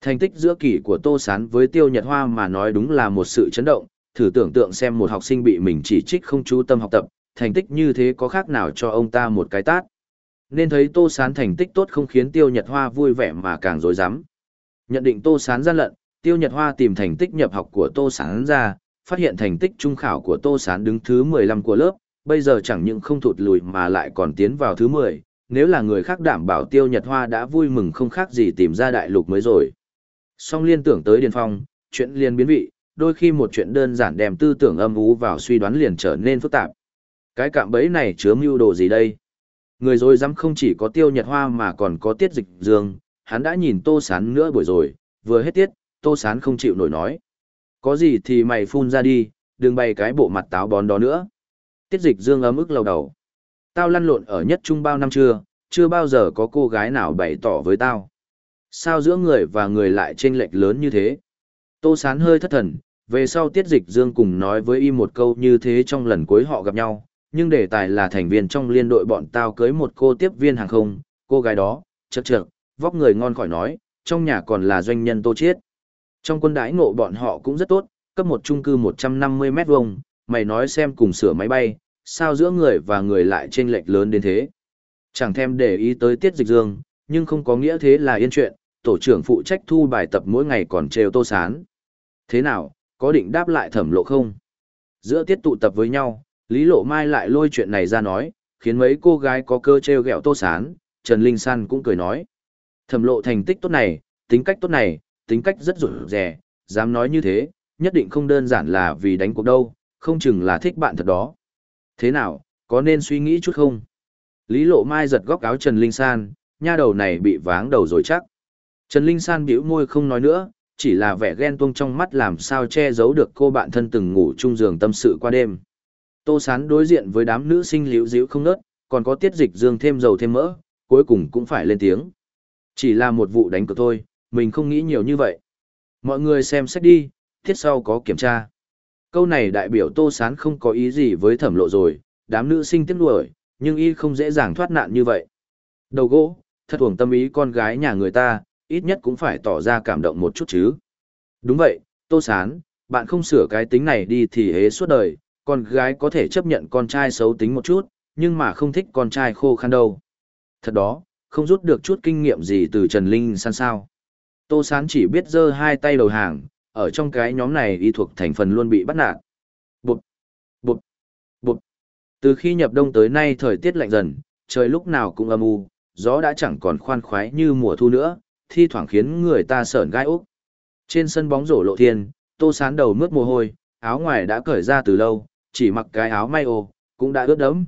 Thành tích giữa kỳ của Tô Sán với Tiêu Nhật Hoa mà nói đúng là một sự chấn động, thử tưởng tượng xem một học sinh bị mình chỉ trích không chú tâm học tập, thành tích như thế có khác nào cho ông ta một cái tát. Nên thấy Tô Sán thành tích tốt không khiến Tiêu Nhật Hoa vui vẻ mà càng dối rắm Nhận định Tô Sán gian lận, Tiêu Nhật Hoa tìm thành tích nhập học của Tô Sán ra, phát hiện thành tích trung khảo của Tô Sán đứng thứ 15 của lớp, bây giờ chẳng những không thụt lùi mà lại còn tiến vào thứ 10, nếu là người khác đảm bảo Tiêu Nhật Hoa đã vui mừng không khác gì tìm ra đại lục mới rồi. Song liên tưởng tới Điền Phong, chuyện liên biến vị, đôi khi một chuyện đơn giản đem tư tưởng âm ú vào suy đoán liền trở nên phức tạp. Cái cạm bẫy này chứa mưu đồ gì đây? Người rồi dám không chỉ có Tiêu Nhật Hoa mà còn có Tiết Dịch Dương, hắn đã nhìn Tô Sán nữa buổi rồi, vừa hết tiết, Tô Sán không chịu nổi nói. Có gì thì mày phun ra đi, đừng bày cái bộ mặt táo bón đó nữa. Tiết Dịch Dương ấm ức lầu đầu. Tao lăn lộn ở nhất trung bao năm chưa, chưa bao giờ có cô gái nào bày tỏ với tao. Sao giữa người và người lại chênh lệch lớn như thế? Tô Sán hơi thất thần, về sau Tiết Dịch Dương cùng nói với y một câu như thế trong lần cuối họ gặp nhau, nhưng đề tài là thành viên trong liên đội bọn tao cưới một cô tiếp viên hàng không, cô gái đó, chật chật, vóc người ngon khỏi nói, trong nhà còn là doanh nhân tô chiết. Trong quân đái ngộ bọn họ cũng rất tốt, cấp một chung cư 150 mét vuông, mày nói xem cùng sửa máy bay, sao giữa người và người lại chênh lệch lớn đến thế. Chẳng thèm để ý tới tiết dịch dương, nhưng không có nghĩa thế là yên chuyện, tổ trưởng phụ trách thu bài tập mỗi ngày còn trêu tô sán. Thế nào, có định đáp lại thẩm lộ không? Giữa tiết tụ tập với nhau, Lý Lộ Mai lại lôi chuyện này ra nói, khiến mấy cô gái có cơ treo gẹo tô sán, Trần Linh San cũng cười nói. Thẩm lộ thành tích tốt này, tính cách tốt này, tính cách rất rủi rẻ, dám nói như thế, nhất định không đơn giản là vì đánh cuộc đâu, không chừng là thích bạn thật đó. Thế nào, có nên suy nghĩ chút không? Lý Lộ Mai giật góc áo Trần Linh San, nha đầu này bị váng đầu rồi chắc. Trần Linh San bĩu môi không nói nữa, chỉ là vẻ ghen tuông trong mắt làm sao che giấu được cô bạn thân từng ngủ chung giường tâm sự qua đêm. Tô Sán đối diện với đám nữ sinh liễu díu không nớt, còn có tiết dịch dương thêm dầu thêm mỡ, cuối cùng cũng phải lên tiếng. Chỉ là một vụ đánh cược thôi, mình không nghĩ nhiều như vậy. Mọi người xem xét đi, tiết sau có kiểm tra. Câu này đại biểu Tô Sán không có ý gì với thẩm lộ rồi, đám nữ sinh tiếc đuổi, nhưng y không dễ dàng thoát nạn như vậy. Đầu gỗ, thật uổng tâm ý con gái nhà người ta, ít nhất cũng phải tỏ ra cảm động một chút chứ. Đúng vậy, Tô Sán, bạn không sửa cái tính này đi thì hế suốt đời, con gái có thể chấp nhận con trai xấu tính một chút, nhưng mà không thích con trai khô khan đâu. Thật đó, không rút được chút kinh nghiệm gì từ Trần Linh san sao. Tô Sán chỉ biết giơ hai tay đầu hàng, ở trong cái nhóm này y thuộc thành phần luôn bị bắt nạt. Bụt, bụt, bụt. Từ khi nhập đông tới nay thời tiết lạnh dần, trời lúc nào cũng âm u, gió đã chẳng còn khoan khoái như mùa thu nữa, thi thoảng khiến người ta sởn gai úc. Trên sân bóng rổ lộ thiên, Tô Sán đầu mướt mồ hôi, áo ngoài đã cởi ra từ lâu, chỉ mặc cái áo may ô, cũng đã ướt đẫm.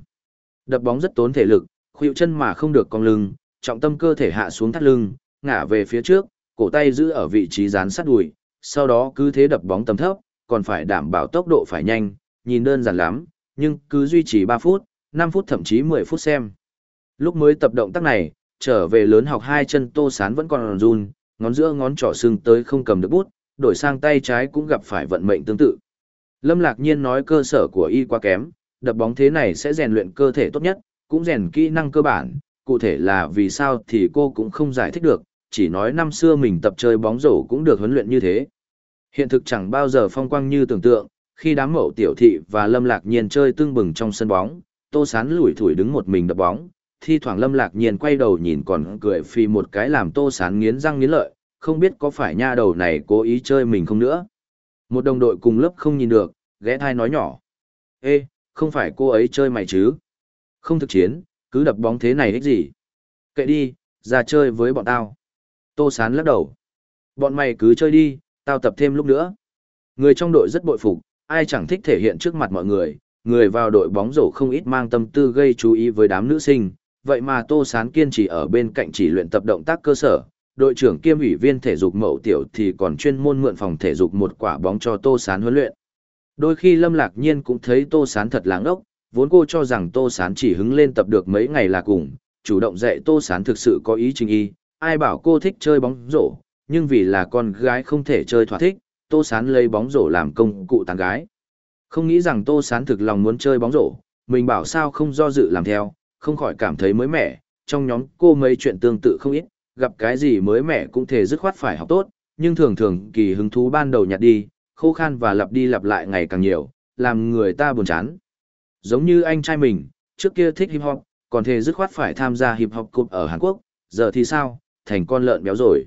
Đập bóng rất tốn thể lực, khuỵu chân mà không được cong lưng, trọng tâm cơ thể hạ xuống thắt lưng, ngả về phía trước, cổ tay giữ ở vị trí dán sát đùi, sau đó cứ thế đập bóng tầm thấp, còn phải đảm bảo tốc độ phải nhanh, nhìn đơn giản lắm, nhưng cứ duy trì 3 phút, 5 phút thậm chí 10 phút xem. Lúc mới tập động tác này, trở về lớn học hai chân tô sán vẫn còn run, ngón giữa ngón trỏ sưng tới không cầm được bút, đổi sang tay trái cũng gặp phải vận mệnh tương tự. Lâm Lạc Nhiên nói cơ sở của y quá kém, đập bóng thế này sẽ rèn luyện cơ thể tốt nhất, cũng rèn kỹ năng cơ bản, cụ thể là vì sao thì cô cũng không giải thích được, chỉ nói năm xưa mình tập chơi bóng rổ cũng được huấn luyện như thế. Hiện thực chẳng bao giờ phong quang như tưởng tượng, khi đám mậu tiểu thị và Lâm Lạc Nhiên chơi tương bừng trong sân bóng, Tô Sán lủi thủi đứng một mình đập bóng, thi thoảng Lâm Lạc Nhiên quay đầu nhìn còn cười phi một cái làm Tô Sán nghiến răng nghiến lợi, không biết có phải nha đầu này cố ý chơi mình không nữa. Một đồng đội cùng lớp không nhìn được, ghé thai nói nhỏ. Ê, không phải cô ấy chơi mày chứ? Không thực chiến, cứ đập bóng thế này ích gì? Kệ đi, ra chơi với bọn tao. Tô Sán lắc đầu. Bọn mày cứ chơi đi, tao tập thêm lúc nữa. Người trong đội rất bội phục, ai chẳng thích thể hiện trước mặt mọi người, người vào đội bóng rổ không ít mang tâm tư gây chú ý với đám nữ sinh, vậy mà Tô Sán kiên trì ở bên cạnh chỉ luyện tập động tác cơ sở, đội trưởng kiêm ủy viên thể dục mậu tiểu thì còn chuyên môn mượn phòng thể dục một quả bóng cho Tô Sán huấn luyện. Đôi khi Lâm Lạc Nhiên cũng thấy Tô Sán thật láng ốc, vốn cô cho rằng Tô Sán chỉ hứng lên tập được mấy ngày là cùng, chủ động dạy Tô Sán thực sự có ý trình y, ai bảo cô thích chơi bóng rổ, nhưng vì là con gái không thể chơi thỏa thích, Tô Sán lấy bóng rổ làm công cụ tàn gái. Không nghĩ rằng Tô Sán thực lòng muốn chơi bóng rổ, mình bảo sao không do dự làm theo, không khỏi cảm thấy mới mẻ, trong nhóm cô mấy chuyện tương tự không ít, gặp cái gì mới mẻ cũng thể dứt khoát phải học tốt, nhưng thường thường kỳ hứng thú ban đầu nhạt đi, khô khan và lặp đi lặp lại ngày càng nhiều, làm người ta buồn chán. Giống như anh trai mình, trước kia thích hip hop, còn thể dứt khoát phải tham gia hip hop club ở Hàn Quốc, giờ thì sao, thành con lợn béo rồi.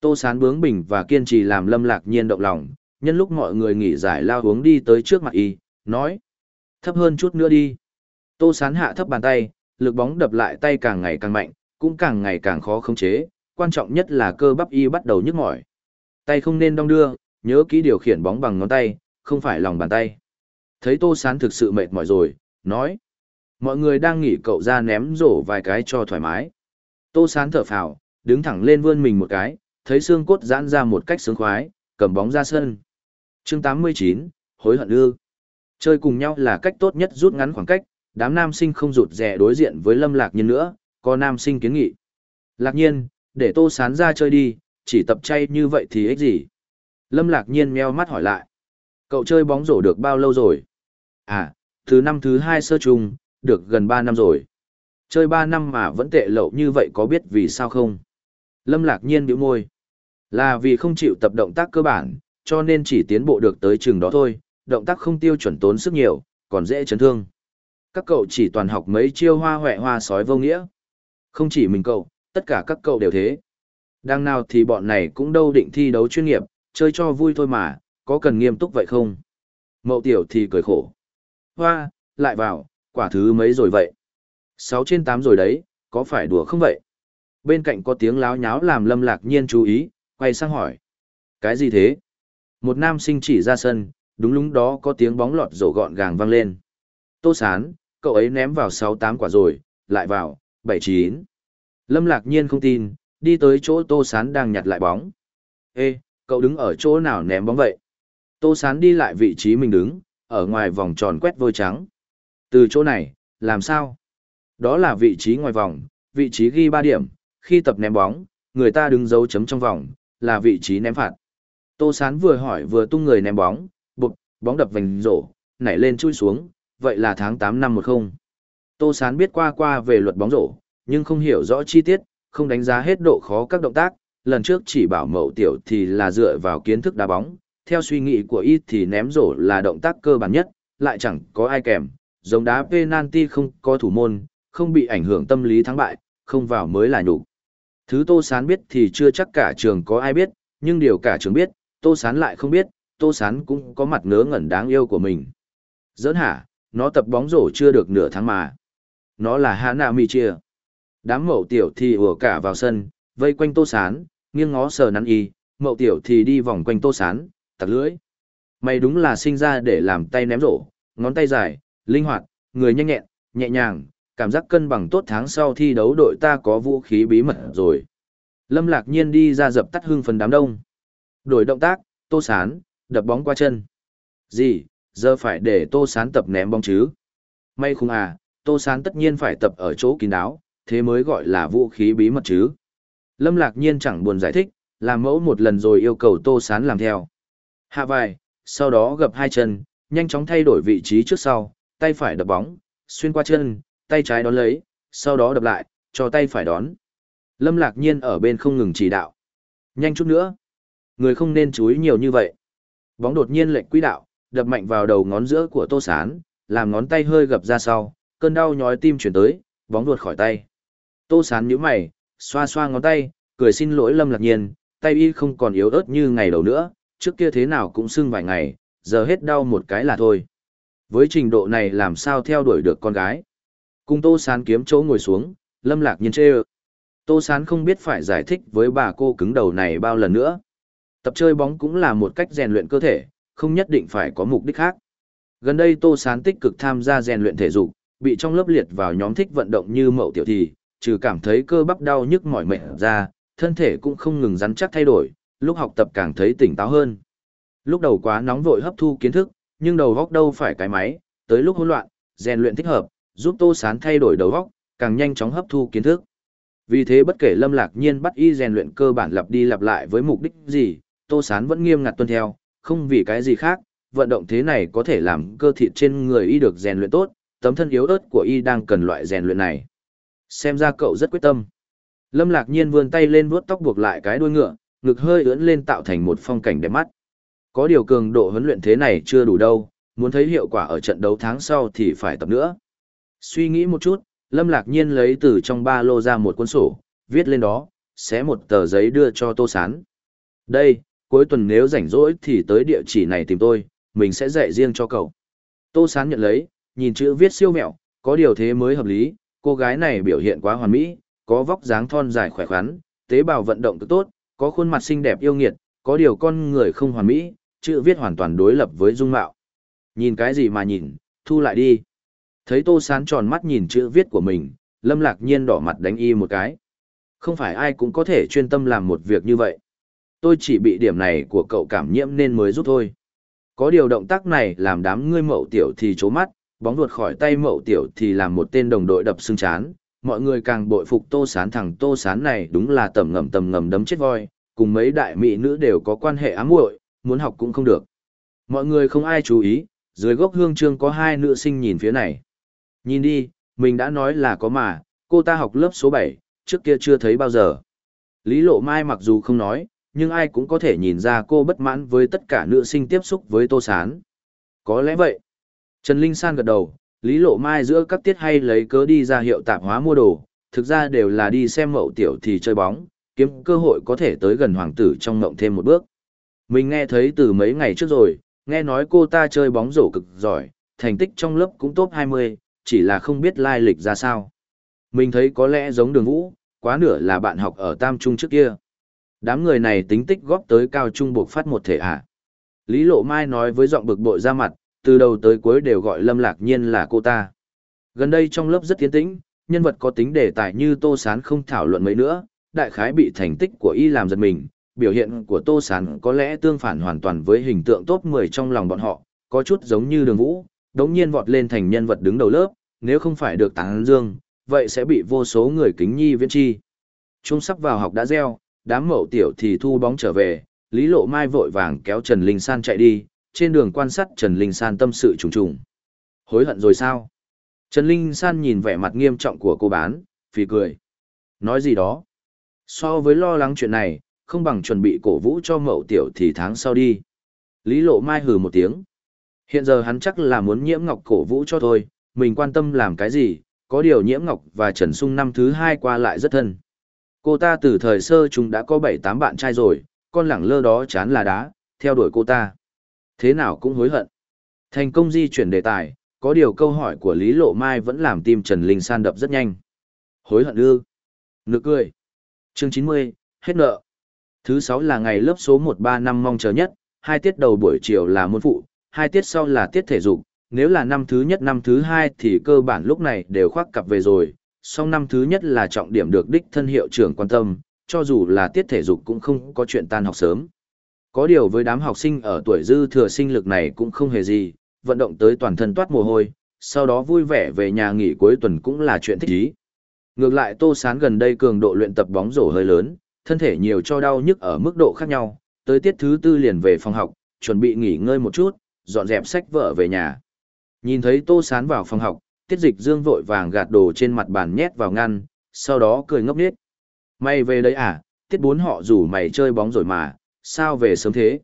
Tô Sán bướng bỉnh và kiên trì làm Lâm Lạc Nhiên động lòng, nhân lúc mọi người nghỉ giải lao hướng đi tới trước mặt y, nói. Thấp hơn chút nữa đi. Tô Sán hạ thấp bàn tay, lực bóng đập lại tay càng ngày càng mạnh, cũng càng ngày càng khó khống chế, quan trọng nhất là cơ bắp y bắt đầu nhức mỏi. Tay không nên đong đưa, nhớ kỹ điều khiển bóng bằng ngón tay, không phải lòng bàn tay. Thấy Tô Sán thực sự mệt mỏi rồi, nói. Mọi người đang nghỉ cậu ra ném rổ vài cái cho thoải mái. Tô Sán thở phào, đứng thẳng lên vươn mình một cái, thấy xương cốt giãn ra một cách sướng khoái, cầm bóng ra sân. chương 89, hối hận ư. Chơi cùng nhau là cách tốt nhất rút ngắn khoảng cách, đám nam sinh không rụt rè đối diện với Lâm Lạc Nhiên nữa, có nam sinh kiến nghị. Lạc Nhiên, để Tô Sán ra chơi đi, chỉ tập chay như vậy thì ích gì? Lâm Lạc Nhiên meo mắt hỏi lại. Cậu chơi bóng rổ được bao lâu rồi? À, thứ năm thứ hai sơ trùng, được gần 3 năm rồi. Chơi 3 năm mà vẫn tệ lậu như vậy có biết vì sao không? Lâm Lạc Nhiên bĩu môi. Là vì không chịu tập động tác cơ bản, cho nên chỉ tiến bộ được tới chừng đó thôi, động tác không tiêu chuẩn tốn sức nhiều, còn dễ chấn thương. Các cậu chỉ toàn học mấy chiêu hoa hoẹ hoa sói vô nghĩa. Không chỉ mình cậu, tất cả các cậu đều thế. Đang nào thì bọn này cũng đâu định thi đấu chuyên nghiệp, chơi cho vui thôi mà, có cần nghiêm túc vậy không? Mậu tiểu thì cười khổ. Hoa, lại vào, quả thứ mấy rồi vậy? 6 trên 8 rồi đấy, có phải đùa không vậy? Bên cạnh có tiếng láo nháo làm lâm lạc nhiên chú ý, quay sang hỏi. Cái gì thế? Một nam sinh chỉ ra sân, đúng lúc đó có tiếng bóng lọt rổ gọn gàng vang lên. Tô sán, cậu ấy ném vào 6-8 quả rồi, lại vào, 7-9. Lâm lạc nhiên không tin, đi tới chỗ tô sán đang nhặt lại bóng. Ê, cậu đứng ở chỗ nào ném bóng vậy? Tô sán đi lại vị trí mình đứng, ở ngoài vòng tròn quét vôi trắng. Từ chỗ này, làm sao? Đó là vị trí ngoài vòng, vị trí ghi ba điểm, khi tập ném bóng, người ta đứng dấu chấm trong vòng, là vị trí ném phạt. Tô Sán vừa hỏi vừa tung người ném bóng, bụp, bóng đập vành rổ, nảy lên chui xuống, vậy là tháng tám năm 10. Tô Sán biết qua qua về luật bóng rổ, nhưng không hiểu rõ chi tiết, không đánh giá hết độ khó các động tác, lần trước chỉ bảo mậu tiểu thì là dựa vào kiến thức đá bóng, theo suy nghĩ của ít thì ném rổ là động tác cơ bản nhất, lại chẳng có ai kèm, giống đá penalty không có thủ môn, không bị ảnh hưởng tâm lý thắng bại, không vào mới là nhục. Thứ Tô Sán biết thì chưa chắc cả trường có ai biết, nhưng điều cả trường biết, Tô Sán lại không biết, Tô Sán cũng có mặt ngớ ngẩn đáng yêu của mình. Giỡn hả, nó tập bóng rổ chưa được nửa tháng mà. Nó là hạ nạ Mi Chia. Đám mậu tiểu thì ùa cả vào sân, vây quanh Tô Sán, nghiêng ngó sờ nắn y, mậu tiểu thì đi vòng quanh Tô Sán, tặc lưỡi. Mày đúng là sinh ra để làm tay ném rổ, ngón tay dài, linh hoạt, người nhanh nhẹn, nhẹ nhàng, cảm giác cân bằng tốt tháng sau thi đấu đội ta có vũ khí bí mật rồi. Lâm Lạc Nhiên đi ra dập tắt hưng phần đám đông. Đổi động tác, Tô Sán, đập bóng qua chân. Gì, giờ phải để Tô Sán tập ném bóng chứ? May không à, Tô Sán tất nhiên phải tập ở chỗ kín đáo, thế mới gọi là vũ khí bí mật chứ. Lâm Lạc Nhiên chẳng buồn giải thích, làm mẫu một lần rồi yêu cầu Tô Sán làm theo. Hạ vai, sau đó gập hai chân, nhanh chóng thay đổi vị trí trước sau, tay phải đập bóng, xuyên qua chân, tay trái đón lấy, sau đó đập lại, cho tay phải đón. Lâm Lạc Nhiên ở bên không ngừng chỉ đạo. Nhanh chút nữa. Người không nên chúi nhiều như vậy. Bóng đột nhiên lệch quỹ đạo, đập mạnh vào đầu ngón giữa của Tô Sán, làm ngón tay hơi gập ra sau, cơn đau nhói tim chuyển tới, bóng ruột khỏi tay. Tô Sán nhíu mày, xoa xoa ngón tay, cười xin lỗi Lâm Lạc Nhiên, tay y không còn yếu ớt như ngày đầu nữa, trước kia thế nào cũng sưng vài ngày, giờ hết đau một cái là thôi. Với trình độ này làm sao theo đuổi được con gái. Cùng Tô Sán kiếm chỗ ngồi xuống, Lâm Lạc Nhiên chê ơ. Tô Sán không biết phải giải thích với bà cô cứng đầu này bao lần nữa. Tập chơi bóng cũng là một cách rèn luyện cơ thể, không nhất định phải có mục đích khác. Gần đây Tô Sán tích cực tham gia rèn luyện thể dục, bị trong lớp liệt vào nhóm thích vận động như mậu tiểu thì, trừ cảm thấy cơ bắp đau nhức mỏi mệt ra, thân thể cũng không ngừng rắn chắc thay đổi, lúc học tập càng thấy tỉnh táo hơn. Lúc đầu quá nóng vội hấp thu kiến thức, nhưng đầu góc đâu phải cái máy, tới lúc hỗn loạn, rèn luyện thích hợp, giúp Tô Sán thay đổi đầu góc, càng nhanh chóng hấp thu kiến thức. Vì thế bất kể Lâm Lạc Nhiên bắt y rèn luyện cơ bản lặp đi lặp lại với mục đích gì, Tô Sán vẫn nghiêm ngặt tuân theo, không vì cái gì khác, vận động thế này có thể làm cơ thịt trên người y được rèn luyện tốt, tấm thân yếu ớt của y đang cần loại rèn luyện này. Xem ra cậu rất quyết tâm. Lâm Lạc Nhiên vươn tay lên vuốt tóc buộc lại cái đuôi ngựa, ngực hơi ưỡn lên tạo thành một phong cảnh đẹp mắt. Có điều cường độ huấn luyện thế này chưa đủ đâu, muốn thấy hiệu quả ở trận đấu tháng sau thì phải tập nữa. Suy nghĩ một chút, Lâm Lạc Nhiên lấy từ trong ba lô ra một cuốn sổ, viết lên đó, xé một tờ giấy đưa cho Tô Sán. Đây, cuối tuần nếu rảnh rỗi thì tới địa chỉ này tìm tôi, mình sẽ dạy riêng cho cậu. Tô Sán nhận lấy, nhìn chữ viết siêu mẹo, có điều thế mới hợp lý, cô gái này biểu hiện quá hoàn mỹ, có vóc dáng thon dài khỏe khoắn, tế bào vận động cực tốt, có khuôn mặt xinh đẹp yêu nghiệt, có điều con người không hoàn mỹ, chữ viết hoàn toàn đối lập với dung mạo. Nhìn cái gì mà nhìn, thu lại đi. Thấy Tô Sán tròn mắt nhìn chữ viết của mình, Lâm Lạc Nhiên đỏ mặt đánh y một cái. Không phải ai cũng có thể chuyên tâm làm một việc như vậy. Tôi chỉ bị điểm này của cậu cảm nhiễm nên mới giúp thôi. Có điều động tác này làm đám ngươi mậu tiểu thì chố mắt, bóng ruột khỏi tay mậu tiểu thì làm một tên đồng đội đập xương chán. Mọi người càng bội phục Tô Sán thằng Tô Sán này đúng là tầm ngầm tầm ngầm đấm chết voi, cùng mấy đại mỹ nữ đều có quan hệ ám muội, muốn học cũng không được. Mọi người không ai chú ý, dưới gốc hương trương có hai nữ sinh nhìn phía này. Nhìn đi, mình đã nói là có mà, cô ta học lớp số 7, trước kia chưa thấy bao giờ. Lý Lộ Mai mặc dù không nói, nhưng ai cũng có thể nhìn ra cô bất mãn với tất cả nữ sinh tiếp xúc với Tô Sán. Có lẽ vậy. Trần Linh San gật đầu, Lý Lộ Mai giữa các tiết hay lấy cớ đi ra hiệu tạp hóa mua đồ, thực ra đều là đi xem mậu tiểu thì chơi bóng, kiếm cơ hội có thể tới gần hoàng tử trong mộng thêm một bước. Mình nghe thấy từ mấy ngày trước rồi, nghe nói cô ta chơi bóng rổ cực giỏi, thành tích trong lớp cũng top 20, chỉ là không biết lai lịch ra sao. Mình thấy có lẽ giống đường vũ, quá nửa là bạn học ở Tam Trung trước kia. Đám người này tính tích góp tới cao trung buộc phát một thể ạ. Lý Lộ Mai nói với giọng bực bội ra mặt, từ đầu tới cuối đều gọi Lâm Lạc Nhiên là cô ta. Gần đây trong lớp rất tiến tĩnh, nhân vật có tính đề tài như Tô Sán không thảo luận mấy nữa, đại khái bị thành tích của y làm giật mình, biểu hiện của Tô Sán có lẽ tương phản hoàn toàn với hình tượng top 10 trong lòng bọn họ, có chút giống như đường vũ, đống nhiên vọt lên thành nhân vật đứng đầu lớp, nếu không phải được tán dương, vậy sẽ bị vô số người kính nhi viễn chi. Trung sắp vào học đã gieo, đám mậu tiểu thì thu bóng trở về, Lý Lộ Mai vội vàng kéo Trần Linh San chạy đi, trên đường quan sát Trần Linh San tâm sự trùng trùng. Hối hận rồi sao? Trần Linh San nhìn vẻ mặt nghiêm trọng của cô bán, phì cười. Nói gì đó? So với lo lắng chuyện này, không bằng chuẩn bị cổ vũ cho mậu tiểu thì tháng sau đi. Lý Lộ Mai hừ một tiếng. Hiện giờ hắn chắc là muốn nhiễm ngọc cổ vũ cho thôi, mình quan tâm làm cái gì, có điều nhiễm ngọc và Trần Sung năm thứ hai qua lại rất thân. Cô ta từ thời sơ chúng đã có bảy tám bạn trai rồi, con lẳng lơ đó chán là đá, theo đuổi cô ta. Thế nào cũng hối hận. Thành công di chuyển đề tài, có điều câu hỏi của Lý Lộ Mai vẫn làm tim Trần Linh San đập rất nhanh. Hối hận ư? Nực cười. Chương chín mươi hết nợ. Thứ sáu là ngày lớp số một ba năm mong chờ nhất, hai tiết đầu buổi chiều là môn phụ, hai tiết sau là tiết thể dục, nếu là năm thứ nhất năm thứ hai thì cơ bản lúc này đều khoác cặp về rồi, song năm thứ nhất là trọng điểm được đích thân hiệu trưởng quan tâm, cho dù là tiết thể dục cũng không có chuyện tan học sớm. Có điều với đám học sinh ở tuổi dư thừa sinh lực này cũng không hề gì, vận động tới toàn thân toát mồ hôi, sau đó vui vẻ về nhà nghỉ cuối tuần cũng là chuyện thích ý. Ngược lại Tô Sán gần đây cường độ luyện tập bóng rổ hơi lớn, thân thể nhiều cho đau nhức ở mức độ khác nhau, tới tiết thứ tư liền về phòng học, chuẩn bị nghỉ ngơi một chút, dọn dẹp sách vở về nhà. Nhìn thấy Tô Sán vào phòng học, tiết dịch dương vội vàng gạt đồ trên mặt bàn nhét vào ngăn, sau đó cười ngốc nghếch. Mày về đấy à, tiết bốn họ rủ mày chơi bóng rồi mà, sao về sớm thế?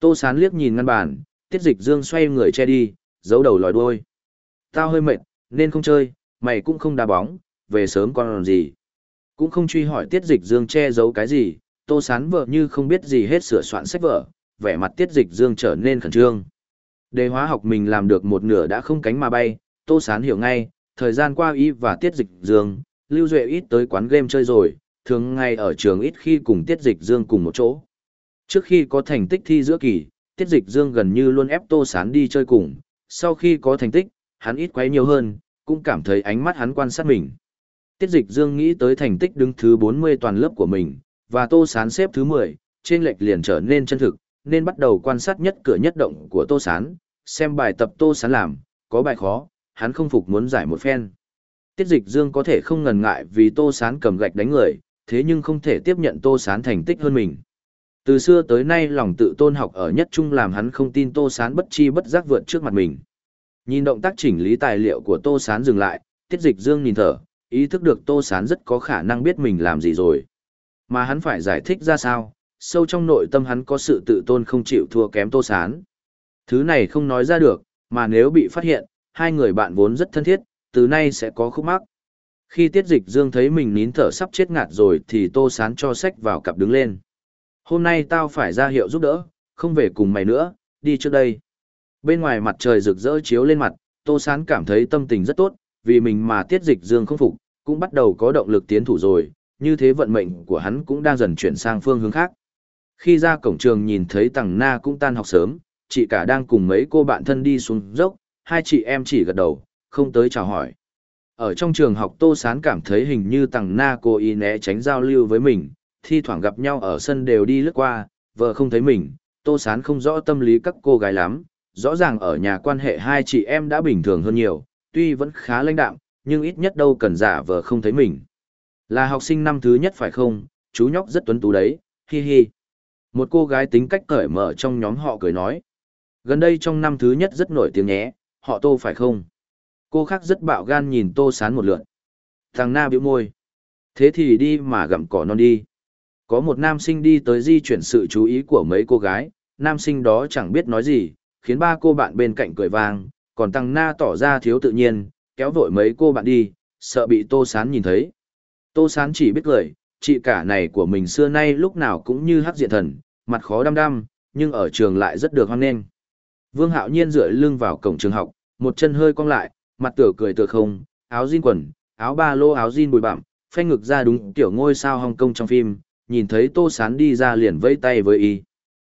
Tô Sán liếc nhìn ngăn bàn, tiết dịch dương xoay người che đi, giấu đầu lòi đuôi. Tao hơi mệt, nên không chơi, mày cũng không đá bóng, về sớm còn làm gì. Cũng không truy hỏi tiết dịch dương che giấu cái gì, tô sán vợ như không biết gì hết sửa soạn sách vở, vẻ mặt tiết dịch dương trở nên khẩn trương. Đề hóa học mình làm được một nửa đã không cánh mà bay, tô sán hiểu ngay, thời gian qua y và tiết dịch dương, lưu duệ ít tới quán game chơi rồi, thường ngay ở trường ít khi cùng tiết dịch dương cùng một chỗ. Trước khi có thành tích thi giữa kỳ, tiết dịch dương gần như luôn ép tô sán đi chơi cùng, sau khi có thành tích, hắn ít quấy nhiều hơn, cũng cảm thấy ánh mắt hắn quan sát mình. Tiết dịch dương nghĩ tới thành tích đứng thứ 40 toàn lớp của mình, và tô sán xếp thứ 10, trên lệch liền trở nên chân thực, nên bắt đầu quan sát nhất cửa nhất động của tô sán, xem bài tập tô sán làm, có bài khó, hắn không phục muốn giải một phen. Tiết dịch dương có thể không ngần ngại vì tô sán cầm gạch đánh người, thế nhưng không thể tiếp nhận tô sán thành tích hơn mình. Từ xưa tới nay lòng tự tôn học ở nhất trung làm hắn không tin tô sán bất chi bất giác vượt trước mặt mình. Nhìn động tác chỉnh lý tài liệu của tô sán dừng lại, tiết dịch dương nhìn thở, ý thức được tô sán rất có khả năng biết mình làm gì rồi. Mà hắn phải giải thích ra sao, sâu trong nội tâm hắn có sự tự tôn không chịu thua kém tô sán. Thứ này không nói ra được, mà nếu bị phát hiện, hai người bạn vốn rất thân thiết, từ nay sẽ có khúc mắc. Khi tiết dịch dương thấy mình nín thở sắp chết ngạt rồi thì tô sán cho sách vào cặp đứng lên. Hôm nay tao phải ra hiệu giúp đỡ, không về cùng mày nữa, đi trước đây. Bên ngoài mặt trời rực rỡ chiếu lên mặt, tô sán cảm thấy tâm tình rất tốt, vì mình mà tiết dịch dương không phục, cũng bắt đầu có động lực tiến thủ rồi, như thế vận mệnh của hắn cũng đang dần chuyển sang phương hướng khác. Khi ra cổng trường nhìn thấy Tằng na cũng tan học sớm, chị cả đang cùng mấy cô bạn thân đi xuống dốc, hai chị em chỉ gật đầu, không tới chào hỏi. Ở trong trường học Tô Sán cảm thấy hình như Tằng na cô ý né tránh giao lưu với mình, thi thoảng gặp nhau ở sân đều đi lướt qua, vợ không thấy mình, Tô Sán không rõ tâm lý các cô gái lắm, rõ ràng ở nhà quan hệ hai chị em đã bình thường hơn nhiều, tuy vẫn khá lãnh đạm, nhưng ít nhất đâu cần giả vờ không thấy mình. Là học sinh năm thứ nhất phải không, chú nhóc rất tuấn tú đấy, hi hi. Một cô gái tính cách cởi mở trong nhóm họ cười nói. Gần đây trong năm thứ nhất rất nổi tiếng nhé, họ tô phải không? Cô khác rất bạo gan nhìn tô sán một lượn. Thằng na biểu môi. Thế thì đi mà gặm cỏ non đi. Có một nam sinh đi tới di chuyển sự chú ý của mấy cô gái, nam sinh đó chẳng biết nói gì, khiến ba cô bạn bên cạnh cười vang, còn tăng na tỏ ra thiếu tự nhiên, kéo vội mấy cô bạn đi, sợ bị tô sán nhìn thấy. Tô sán chỉ biết cười, chị cả này của mình xưa nay lúc nào cũng như hắc diện thần, mặt khó đăm đăm, nhưng ở trường lại rất được hoan nghênh. Vương Hạo Nhiên dựa lưng vào cổng trường học, một chân hơi cong lại, mặt tựa cười tựa không, áo jean quần, áo ba lô áo jean bùi bặm, phanh ngực ra đúng kiểu ngôi sao Hồng Kông trong phim, nhìn thấy Tô Sán đi ra liền vẫy tay với y.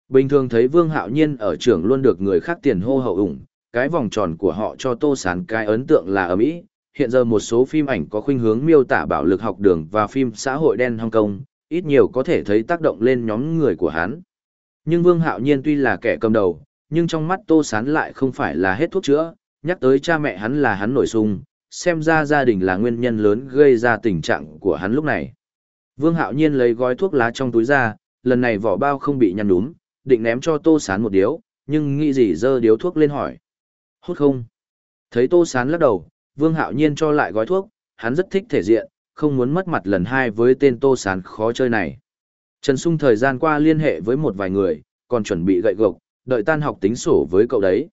Bình thường thấy Vương Hạo Nhiên ở trường luôn được người khác tiền hô hậu ủng, cái vòng tròn của họ cho Tô Sán cái ấn tượng là ở Mỹ. Hiện giờ một số phim ảnh có khuynh hướng miêu tả bạo lực học đường và phim xã hội đen Hong Kong, ít nhiều có thể thấy tác động lên nhóm người của hắn. Nhưng Vương Hạo Nhiên tuy là kẻ cầm đầu, nhưng trong mắt Tô Sán lại không phải là hết thuốc chữa, nhắc tới cha mẹ hắn là hắn nổi sung, xem ra gia đình là nguyên nhân lớn gây ra tình trạng của hắn lúc này. Vương Hạo Nhiên lấy gói thuốc lá trong túi ra, lần này vỏ bao không bị nhăn núm, định ném cho Tô Sán một điếu, nhưng nghĩ gì dơ điếu thuốc lên hỏi. Hút không? Thấy Tô Sán lắc đầu, Vương Hạo Nhiên cho lại gói thuốc, hắn rất thích thể diện, không muốn mất mặt lần hai với tên Tô Sán khó chơi này. Trần Sung thời gian qua liên hệ với một vài người, còn chuẩn bị gậy gộc, đợi tan học tính sổ với cậu đấy.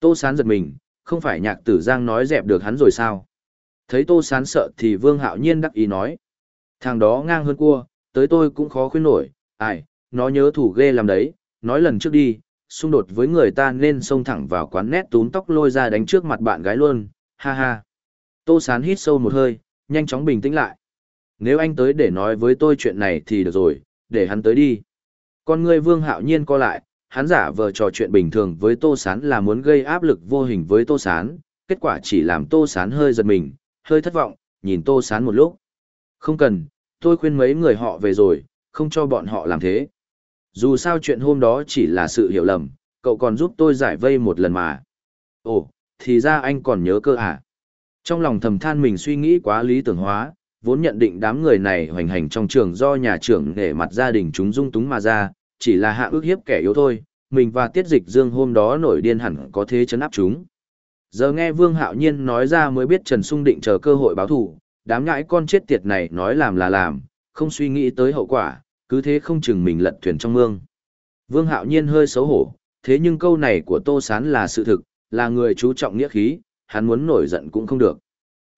Tô Sán giật mình, không phải nhạc tử giang nói dẹp được hắn rồi sao? Thấy Tô Sán sợ thì Vương Hạo Nhiên đắc ý nói. Thằng đó ngang hơn cua, tới tôi cũng khó khuyên nổi, ai, nó nhớ thủ ghê làm đấy, nói lần trước đi, xung đột với người ta nên xông thẳng vào quán nét túm tóc lôi ra đánh trước mặt bạn gái luôn, ha ha. Tô Sán hít sâu một hơi, nhanh chóng bình tĩnh lại. Nếu anh tới để nói với tôi chuyện này thì được rồi, để hắn tới đi. Con ngươi vương hạo nhiên co lại, hắn giả vờ trò chuyện bình thường với Tô Sán là muốn gây áp lực vô hình với Tô Sán, kết quả chỉ làm Tô Sán hơi giật mình, hơi thất vọng, nhìn Tô Sán một lúc. Không cần, tôi khuyên mấy người họ về rồi, không cho bọn họ làm thế. Dù sao chuyện hôm đó chỉ là sự hiểu lầm, cậu còn giúp tôi giải vây một lần mà. Ồ, thì ra anh còn nhớ cơ à? Trong lòng thầm than mình suy nghĩ quá lý tưởng hóa, vốn nhận định đám người này hoành hành trong trường do nhà trưởng để mặt gia đình chúng dung túng mà ra, chỉ là hạ ước hiếp kẻ yếu thôi, mình và tiết dịch dương hôm đó nổi điên hẳn có thế chấn áp chúng. Giờ nghe Vương Hạo Nhiên nói ra mới biết Trần Sung định chờ cơ hội báo thù, đám nhãi con chết tiệt này nói làm là làm, không suy nghĩ tới hậu quả, cứ thế không chừng mình lật thuyền trong mương. Vương Hạo Nhiên hơi xấu hổ, thế nhưng câu này của Tô Sán là sự thực, là người chú trọng nghĩa khí, hắn muốn nổi giận cũng không được.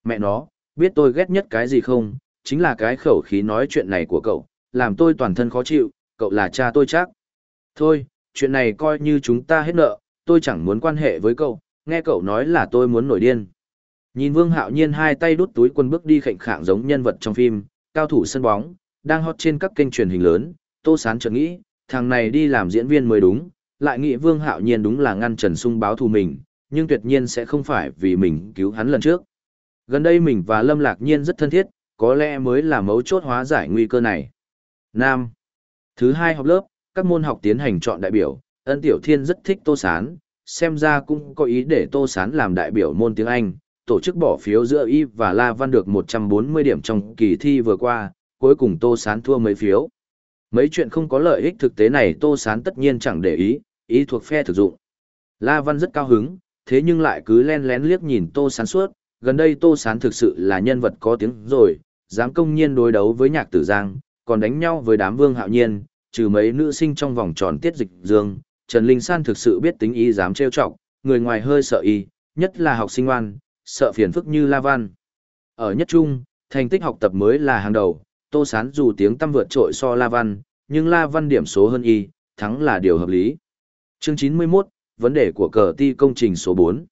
Mẹ nó, biết tôi ghét nhất cái gì không, chính là cái khẩu khí nói chuyện này của cậu, làm tôi toàn thân khó chịu, cậu là cha tôi chắc. Thôi, chuyện này coi như chúng ta hết nợ, tôi chẳng muốn quan hệ với cậu, nghe cậu nói là tôi muốn nổi điên. Nhìn Vương Hạo Nhiên hai tay đút túi quần bước đi khệnh khạng giống nhân vật trong phim, cao thủ sân bóng, đang hot trên các kênh truyền hình lớn, Tô Sán chợt nghĩ, thằng này đi làm diễn viên mới đúng, lại nghĩ Vương Hạo Nhiên đúng là ngăn Trần Sung báo thù mình, nhưng tuyệt nhiên sẽ không phải vì mình cứu hắn lần trước. Gần đây mình và Lâm Lạc Nhiên rất thân thiết, có lẽ mới là mấu chốt hóa giải nguy cơ này. Nam. Thứ hai học lớp, các môn học tiến hành chọn đại biểu, ân tiểu thiên rất thích Tô Sán, xem ra cũng có ý để Tô Sán làm đại biểu môn tiếng Anh, tổ chức bỏ phiếu giữa y và La Văn được 140 điểm trong kỳ thi vừa qua, cuối cùng Tô Sán thua mấy phiếu. Mấy chuyện không có lợi ích thực tế này Tô Sán tất nhiên chẳng để ý, ý thuộc phe thực dụng. La Văn rất cao hứng, thế nhưng lại cứ len lén liếc nhìn Tô Sán suốt, gần đây Tô Sán thực sự là nhân vật có tiếng rồi, dám công nhiên đối đấu với nhạc tử giang, còn đánh nhau với đám vương hạo nhiên, trừ mấy nữ sinh trong vòng tròn tiết dịch dương, Trần Linh San thực sự biết tính ý dám trêu chọc, người ngoài hơi sợ y, nhất là học sinh ngoan, sợ phiền phức như La Văn. Ở nhất trung, thành tích học tập mới là hàng đầu, Tô Sán dù tiếng tăm vượt trội so La Văn, nhưng La Văn điểm số hơn y, thắng là điều hợp lý. Chương 91, vấn đề của cờ ti công trình số 4.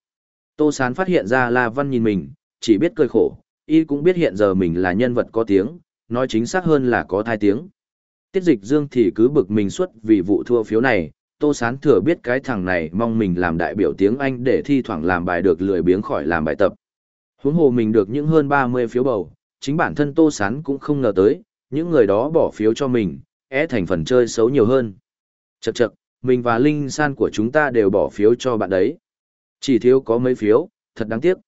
Tô Sán phát hiện ra La Văn nhìn mình, chỉ biết cười khổ, y cũng biết hiện giờ mình là nhân vật có tiếng, nói chính xác hơn là có thai tiếng. Tiết dịch dương thì cứ bực mình suốt vì vụ thua phiếu này, Tô Sán thừa biết cái thằng này mong mình làm đại biểu tiếng Anh để thi thoảng làm bài được lười biếng khỏi làm bài tập. Huống hồ mình được những hơn 30 phiếu bầu, chính bản thân Tô Sán cũng không ngờ tới, những người đó bỏ phiếu cho mình, é thành phần chơi xấu nhiều hơn. Chậc chậc, mình và Linh San của chúng ta đều bỏ phiếu cho bạn đấy. Chỉ thiếu có mấy phiếu, thật đáng tiếc.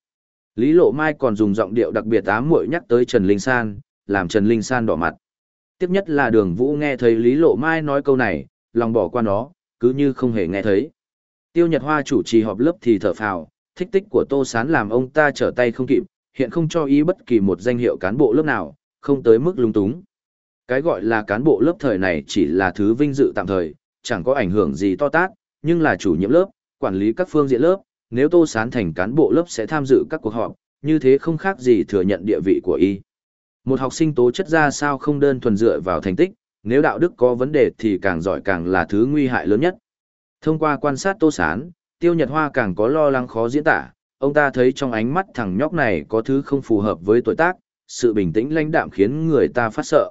Lý Lộ Mai còn dùng giọng điệu đặc biệt ám muội nhắc tới Trần Linh San, làm Trần Linh San đỏ mặt. Tiếp nhất là đường Vũ nghe thấy Lý Lộ Mai nói câu này, lòng bỏ qua nó, cứ như không hề nghe thấy. Tiêu Nhật Hoa chủ trì họp lớp thì thở phào, thích tích của Tô Sán làm ông ta trở tay không kịp, hiện không cho ý bất kỳ một danh hiệu cán bộ lớp nào, không tới mức lung túng. Cái gọi là cán bộ lớp thời này chỉ là thứ vinh dự tạm thời, chẳng có ảnh hưởng gì to tát, nhưng là chủ nhiệm lớp, quản lý các phương diện lớp, nếu Tô Sán thành cán bộ lớp sẽ tham dự các cuộc họp, như thế không khác gì thừa nhận địa vị của y. Một học sinh tố chất ra sao không đơn thuần dựa vào thành tích, nếu đạo đức có vấn đề thì càng giỏi càng là thứ nguy hại lớn nhất. Thông qua quan sát Tô Sán, Tiêu Nhật Hoa càng có lo lắng khó diễn tả, ông ta thấy trong ánh mắt thằng nhóc này có thứ không phù hợp với tuổi tác, sự bình tĩnh lãnh đạm khiến người ta phát sợ.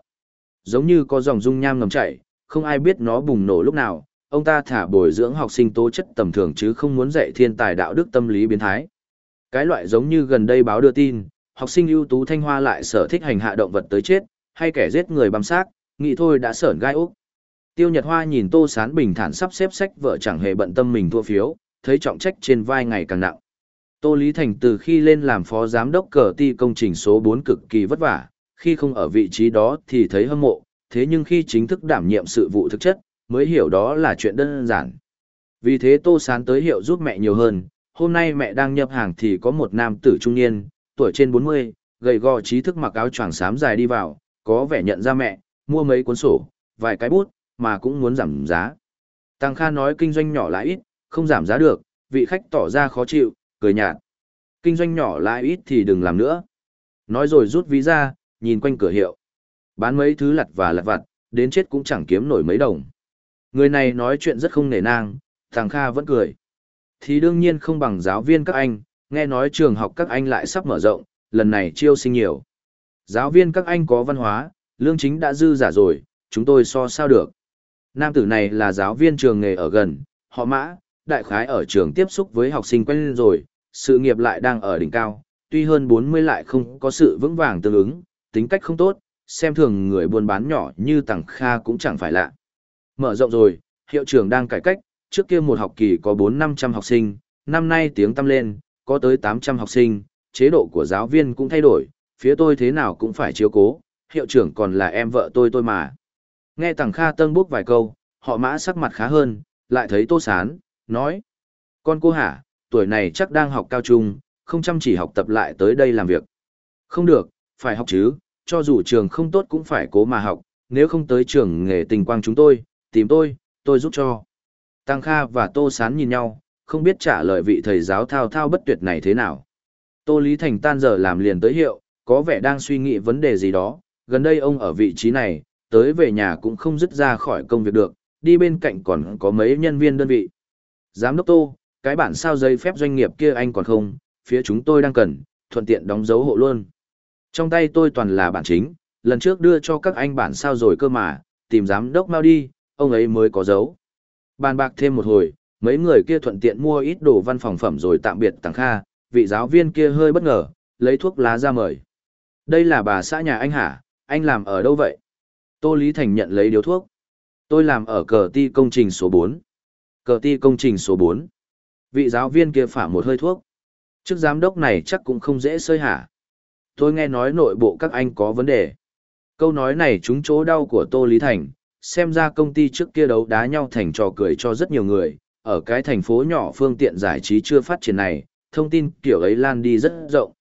Giống như có dòng dung nham ngầm chảy, không ai biết nó bùng nổ lúc nào, ông ta thả bồi dưỡng học sinh tố chất tầm thường chứ không muốn dạy thiên tài đạo đức tâm lý biến thái. Cái loại giống như gần đây báo đưa tin, học sinh ưu tú thanh hoa lại sở thích hành hạ động vật tới chết, hay kẻ giết người băm xác, nghĩ thôi đã sởn gai úc. Tiêu Nhật Hoa nhìn Tô Sán bình thản sắp xếp sách vợ chẳng hề bận tâm mình thua phiếu, thấy trọng trách trên vai ngày càng nặng. Tô Lý Thành từ khi lên làm phó giám đốc cờ ti công trình số 4 cực kỳ vất vả, khi không ở vị trí đó thì thấy hâm mộ, thế nhưng khi chính thức đảm nhiệm sự vụ thực chất, mới hiểu đó là chuyện đơn giản. Vì thế Tô Sán tới hiệu giúp mẹ nhiều hơn, hôm nay mẹ đang nhập hàng thì có một nam tử trung niên, tuổi trên 40, gầy gò trí thức mặc áo choàng xám dài đi vào, có vẻ nhận ra mẹ, mua mấy cuốn sổ, vài cái bút, mà cũng muốn giảm giá. Tăng Kha nói kinh doanh nhỏ lại ít, không giảm giá được, vị khách tỏ ra khó chịu, cười nhạt. Kinh doanh nhỏ lại ít thì đừng làm nữa. Nói rồi rút ví ra, nhìn quanh cửa hiệu. Bán mấy thứ lặt và lặt vặt, đến chết cũng chẳng kiếm nổi mấy đồng. Người này nói chuyện rất không nể nang, Tăng Kha vẫn cười. Thì đương nhiên không bằng giáo viên các anh, nghe nói trường học các anh lại sắp mở rộng, lần này chiêu sinh nhiều. Giáo viên các anh có văn hóa, lương chính đã dư giả rồi, chúng tôi so sao được. Nam tử này là giáo viên trường nghề ở gần, họ mã, đại khái ở trường tiếp xúc với học sinh quen rồi, sự nghiệp lại đang ở đỉnh cao, tuy hơn 40 lại không có sự vững vàng tương ứng, tính cách không tốt, xem thường người buôn bán nhỏ như Tằng Kha cũng chẳng phải lạ. Mở rộng rồi, hiệu trưởng đang cải cách, trước kia một học kỳ có 4-500 học sinh, năm nay tiếng tăng lên, có tới 800 học sinh, chế độ của giáo viên cũng thay đổi, phía tôi thế nào cũng phải chiếu cố, hiệu trưởng còn là em vợ tôi tôi mà. Nghe Tằng Kha tân bốc vài câu, họ mã sắc mặt khá hơn, lại thấy Tô Sán, nói. Con cô hả, tuổi này chắc đang học cao trung, không chăm chỉ học tập lại tới đây làm việc. Không được, phải học chứ, cho dù trường không tốt cũng phải cố mà học, nếu không tới trường nghề tình quang chúng tôi, tìm tôi, tôi giúp cho. Tăng Kha và Tô Sán nhìn nhau, không biết trả lời vị thầy giáo thao thao bất tuyệt này thế nào. Tô Lý Thành tan giờ làm liền tới hiệu, có vẻ đang suy nghĩ vấn đề gì đó, gần đây ông ở vị trí này, tới về nhà cũng không dứt ra khỏi công việc được, đi bên cạnh còn có mấy nhân viên đơn vị. Giám đốc Tô, cái bản sao giấy phép doanh nghiệp kia anh còn không, phía chúng tôi đang cần, thuận tiện đóng dấu hộ luôn. Trong tay tôi toàn là bản chính, lần trước đưa cho các anh bản sao rồi cơ mà, tìm giám đốc mau đi, ông ấy mới có dấu. Bàn bạc thêm một hồi, mấy người kia thuận tiện mua ít đồ văn phòng phẩm rồi tạm biệt Tàng Kha, vị giáo viên kia hơi bất ngờ, lấy thuốc lá ra mời. Đây là bà xã nhà anh hả, anh làm ở đâu vậy? Tô Lý Thành nhận lấy điếu thuốc. Tôi làm ở cờ ti công trình số 4. Cờ ti công trình số 4. Vị giáo viên kia phả một hơi thuốc. Chức giám đốc này chắc cũng không dễ sơi hả. Tôi nghe nói nội bộ các anh có vấn đề. Câu nói này trúng chỗ đau của Tô Lý Thành, xem ra công ty trước kia đấu đá nhau thành trò cười cho rất nhiều người, ở cái thành phố nhỏ phương tiện giải trí chưa phát triển này, thông tin kiểu ấy lan đi rất rộng.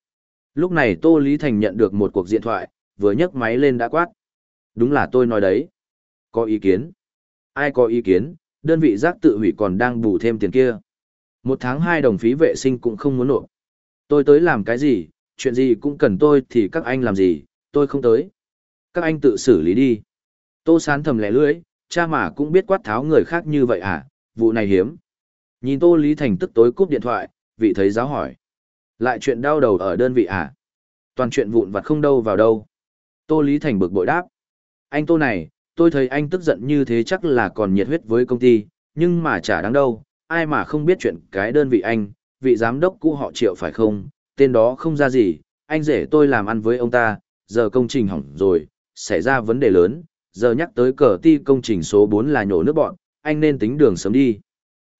Lúc này Tô Lý Thành nhận được một cuộc điện thoại, vừa nhấc máy lên đã quát. Đúng là tôi nói đấy. Có ý kiến? Ai có ý kiến, đơn vị giác tự hủy còn đang bù thêm tiền kia. Một tháng hai đồng phí vệ sinh cũng không muốn nộp. Tôi tới làm cái gì, chuyện gì cũng cần tôi thì các anh làm gì, tôi không tới. Các anh tự xử lý đi. Tô sán thầm lẻ lưỡi, cha mà cũng biết quát tháo người khác như vậy à, vụ này hiếm. Nhìn Tô Lý Thành tức tối cúp điện thoại, vị thấy giáo hỏi. Lại chuyện đau đầu ở đơn vị à? Toàn chuyện vụn vặt không đâu vào đâu. Tô Lý Thành bực bội đáp. Anh Tô này, tôi thấy anh tức giận như thế chắc là còn nhiệt huyết với công ty, nhưng mà chả đáng đâu, ai mà không biết chuyện cái đơn vị anh, vị giám đốc cũ họ triệu phải không, tên đó không ra gì, anh rể tôi làm ăn với ông ta, giờ công trình hỏng rồi, xảy ra vấn đề lớn, giờ nhắc tới cờ ti công trình số 4 là nhổ nước bọn, anh nên tính đường sớm đi.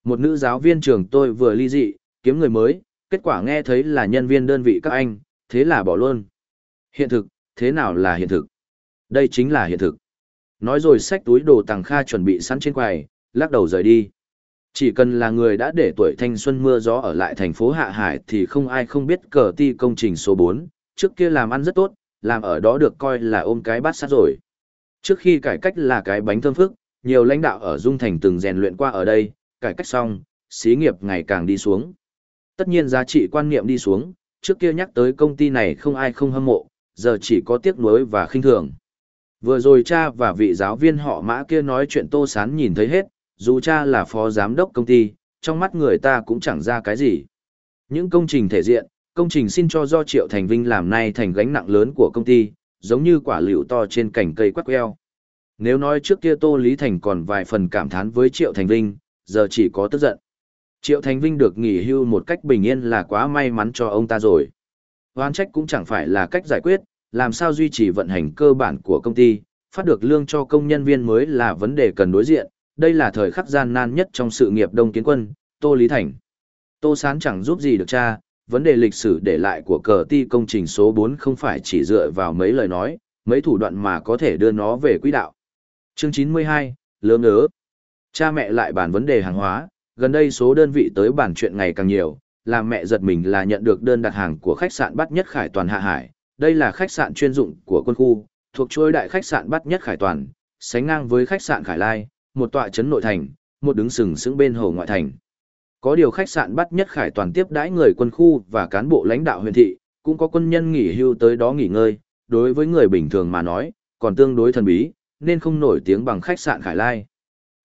Một nữ giáo viên trường tôi vừa ly dị, kiếm người mới, kết quả nghe thấy là nhân viên đơn vị các anh, thế là bỏ luôn. Hiện thực, thế nào là hiện thực? Đây chính là hiện thực. Nói rồi xách túi đồ tàng kha chuẩn bị sẵn trên quầy, lắc đầu rời đi. Chỉ cần là người đã để tuổi thanh xuân mưa gió ở lại thành phố Hạ Hải thì không ai không biết cờ ti công trình số 4, trước kia làm ăn rất tốt, làm ở đó được coi là ôm cái bát sát rồi. Trước khi cải cách là cái bánh thơm phức, nhiều lãnh đạo ở Dung Thành từng rèn luyện qua ở đây, cải cách xong, xí nghiệp ngày càng đi xuống. Tất nhiên giá trị quan niệm đi xuống, trước kia nhắc tới công ty này không ai không hâm mộ, giờ chỉ có tiếc nuối và khinh thường. Vừa rồi cha và vị giáo viên họ mã kia nói chuyện Tô Sán nhìn thấy hết, dù cha là phó giám đốc công ty, trong mắt người ta cũng chẳng ra cái gì. Những công trình thể diện, công trình xin cho do Triệu Thành Vinh làm nay thành gánh nặng lớn của công ty, giống như quả liệu to trên cành cây quắc queo. Nếu nói trước kia Tô Lý Thành còn vài phần cảm thán với Triệu Thành Vinh, giờ chỉ có tức giận. Triệu Thành Vinh được nghỉ hưu một cách bình yên là quá may mắn cho ông ta rồi. Hoán trách cũng chẳng phải là cách giải quyết, làm sao duy trì vận hành cơ bản của công ty, phát được lương cho công nhân viên mới là vấn đề cần đối diện, đây là thời khắc gian nan nhất trong sự nghiệp Đông Kiến Quân, Tô Lý Thành. Tô Sán chẳng giúp gì được cha, vấn đề lịch sử để lại của cờ ti công trình số 4 không phải chỉ dựa vào mấy lời nói, mấy thủ đoạn mà có thể đưa nó về quỹ đạo. Chương 92, lớn ớ. Cha mẹ lại bàn vấn đề hàng hóa, gần đây số đơn vị tới bàn chuyện ngày càng nhiều, làm mẹ giật mình là nhận được đơn đặt hàng của khách sạn Bát Nhất Khải Toàn Hạ Hải. Đây là khách sạn chuyên dụng của quân khu, thuộc chuỗi đại khách sạn Bát Nhất Khải Toàn, sánh ngang với khách sạn Khải Lai, một tọa trấn nội thành, một đứng sừng sững bên hồ ngoại thành. Có điều khách sạn Bát Nhất Khải Toàn tiếp đãi người quân khu và cán bộ lãnh đạo huyện thị, cũng có quân nhân nghỉ hưu tới đó nghỉ ngơi, đối với người bình thường mà nói, còn tương đối thần bí, nên không nổi tiếng bằng khách sạn Khải Lai.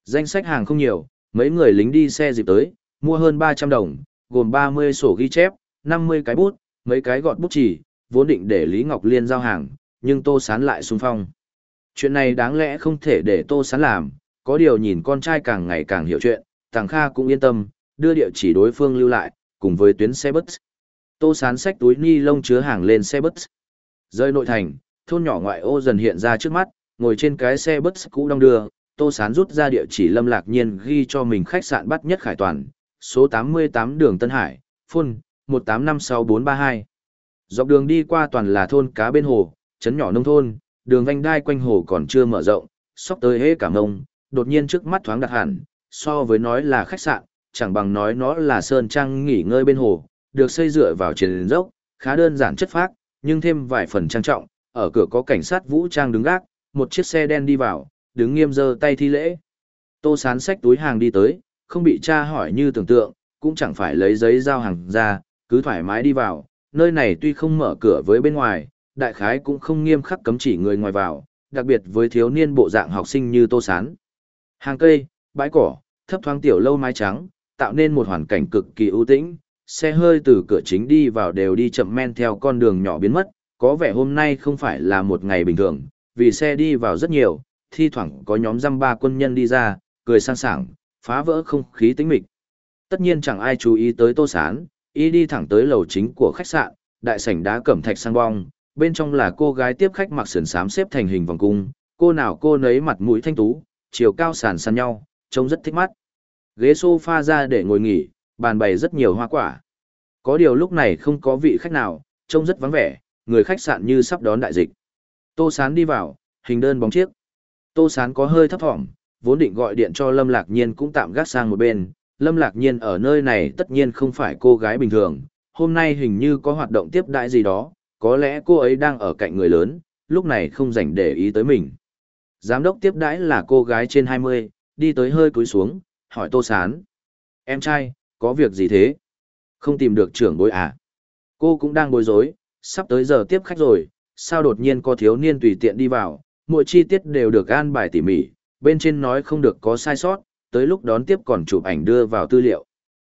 Danh sách hàng không nhiều, mấy người lính đi xe dịp tới, mua hơn 300 đồng, gồm 30 sổ ghi chép, 50 cái bút, mấy cái gọt bút chỉ, vốn định để Lý Ngọc Liên giao hàng, nhưng Tô Sán lại xung phong. Chuyện này đáng lẽ không thể để Tô Sán làm, có điều nhìn con trai càng ngày càng hiểu chuyện, Tàng Kha cũng yên tâm, đưa địa chỉ đối phương lưu lại, cùng với tuyến xe bus. Tô sán xách túi ni lông chứa hàng lên xe bus. Rơi nội thành, thôn nhỏ ngoại ô dần hiện ra trước mắt, ngồi trên cái xe bus cũ đong đưa, Tô Sán rút ra địa chỉ Lâm Lạc Nhiên ghi cho mình khách sạn bắt nhất khải toàn, số 88 đường Tân Hải, phun, 1856432. Dọc đường đi qua toàn là thôn cá bên hồ, trấn nhỏ nông thôn, đường vành đai quanh hồ còn chưa mở rộng, sóc tới hế cả mông, đột nhiên trước mắt thoáng đặt hẳn, so với nói là khách sạn, chẳng bằng nói nó là sơn trang nghỉ ngơi bên hồ, được xây dựa vào trên dốc, khá đơn giản chất phác, nhưng thêm vài phần trang trọng, ở cửa có cảnh sát vũ trang đứng gác, một chiếc xe đen đi vào, đứng nghiêm giơ tay thi lễ. Tô sán xách túi hàng đi tới, không bị tra hỏi như tưởng tượng, cũng chẳng phải lấy giấy giao hàng ra, cứ thoải mái đi vào, nơi này tuy không mở cửa với bên ngoài, đại khái cũng không nghiêm khắc cấm chỉ người ngoài vào, đặc biệt với thiếu niên bộ dạng học sinh như Tô Sán. Hàng cây, bãi cỏ, thấp thoáng tiểu lâu mái trắng, tạo nên một hoàn cảnh cực kỳ ưu tĩnh, xe hơi từ cửa chính đi vào đều đi chậm men theo con đường nhỏ biến mất, có vẻ hôm nay không phải là một ngày bình thường, vì xe đi vào rất nhiều, thi thoảng có nhóm dăm ba quân nhân đi ra, cười sang sảng, phá vỡ không khí tĩnh mịch. Tất nhiên chẳng ai chú ý tới Tô Sán, y đi thẳng tới lầu chính của khách sạn, đại sảnh đá cẩm thạch sang bong, bên trong là cô gái tiếp khách mặc sườn xám xếp thành hình vòng cung, cô nào cô nấy mặt mũi thanh tú, chiều cao sàn sàn nhau, trông rất thích mắt. Ghế sofa ra để ngồi nghỉ, bàn bày rất nhiều hoa quả. Có điều lúc này không có vị khách nào, trông rất vắng vẻ, người khách sạn như sắp đón đại dịch. Tô Sán đi vào, hình đơn bóng chiếc. Tô Sán có hơi thấp thỏm, vốn định gọi điện cho Lâm Lạc Nhiên cũng tạm gác sang một bên. Lâm Lạc Nhiên ở nơi này tất nhiên không phải cô gái bình thường, hôm nay hình như có hoạt động tiếp đại gì đó, có lẽ cô ấy đang ở cạnh người lớn, lúc này không dành để ý tới mình. Giám đốc tiếp đãi là cô gái trên 20, đi tới hơi cúi xuống, hỏi Tô Sán. Em trai, có việc gì thế? Không tìm được trưởng bối à? Cô cũng đang bối rối, sắp tới giờ tiếp khách rồi, sao đột nhiên có thiếu niên tùy tiện đi vào, mỗi chi tiết đều được an bài tỉ mỉ, bên trên nói không được có sai sót, tới lúc đón tiếp còn chụp ảnh đưa vào tư liệu.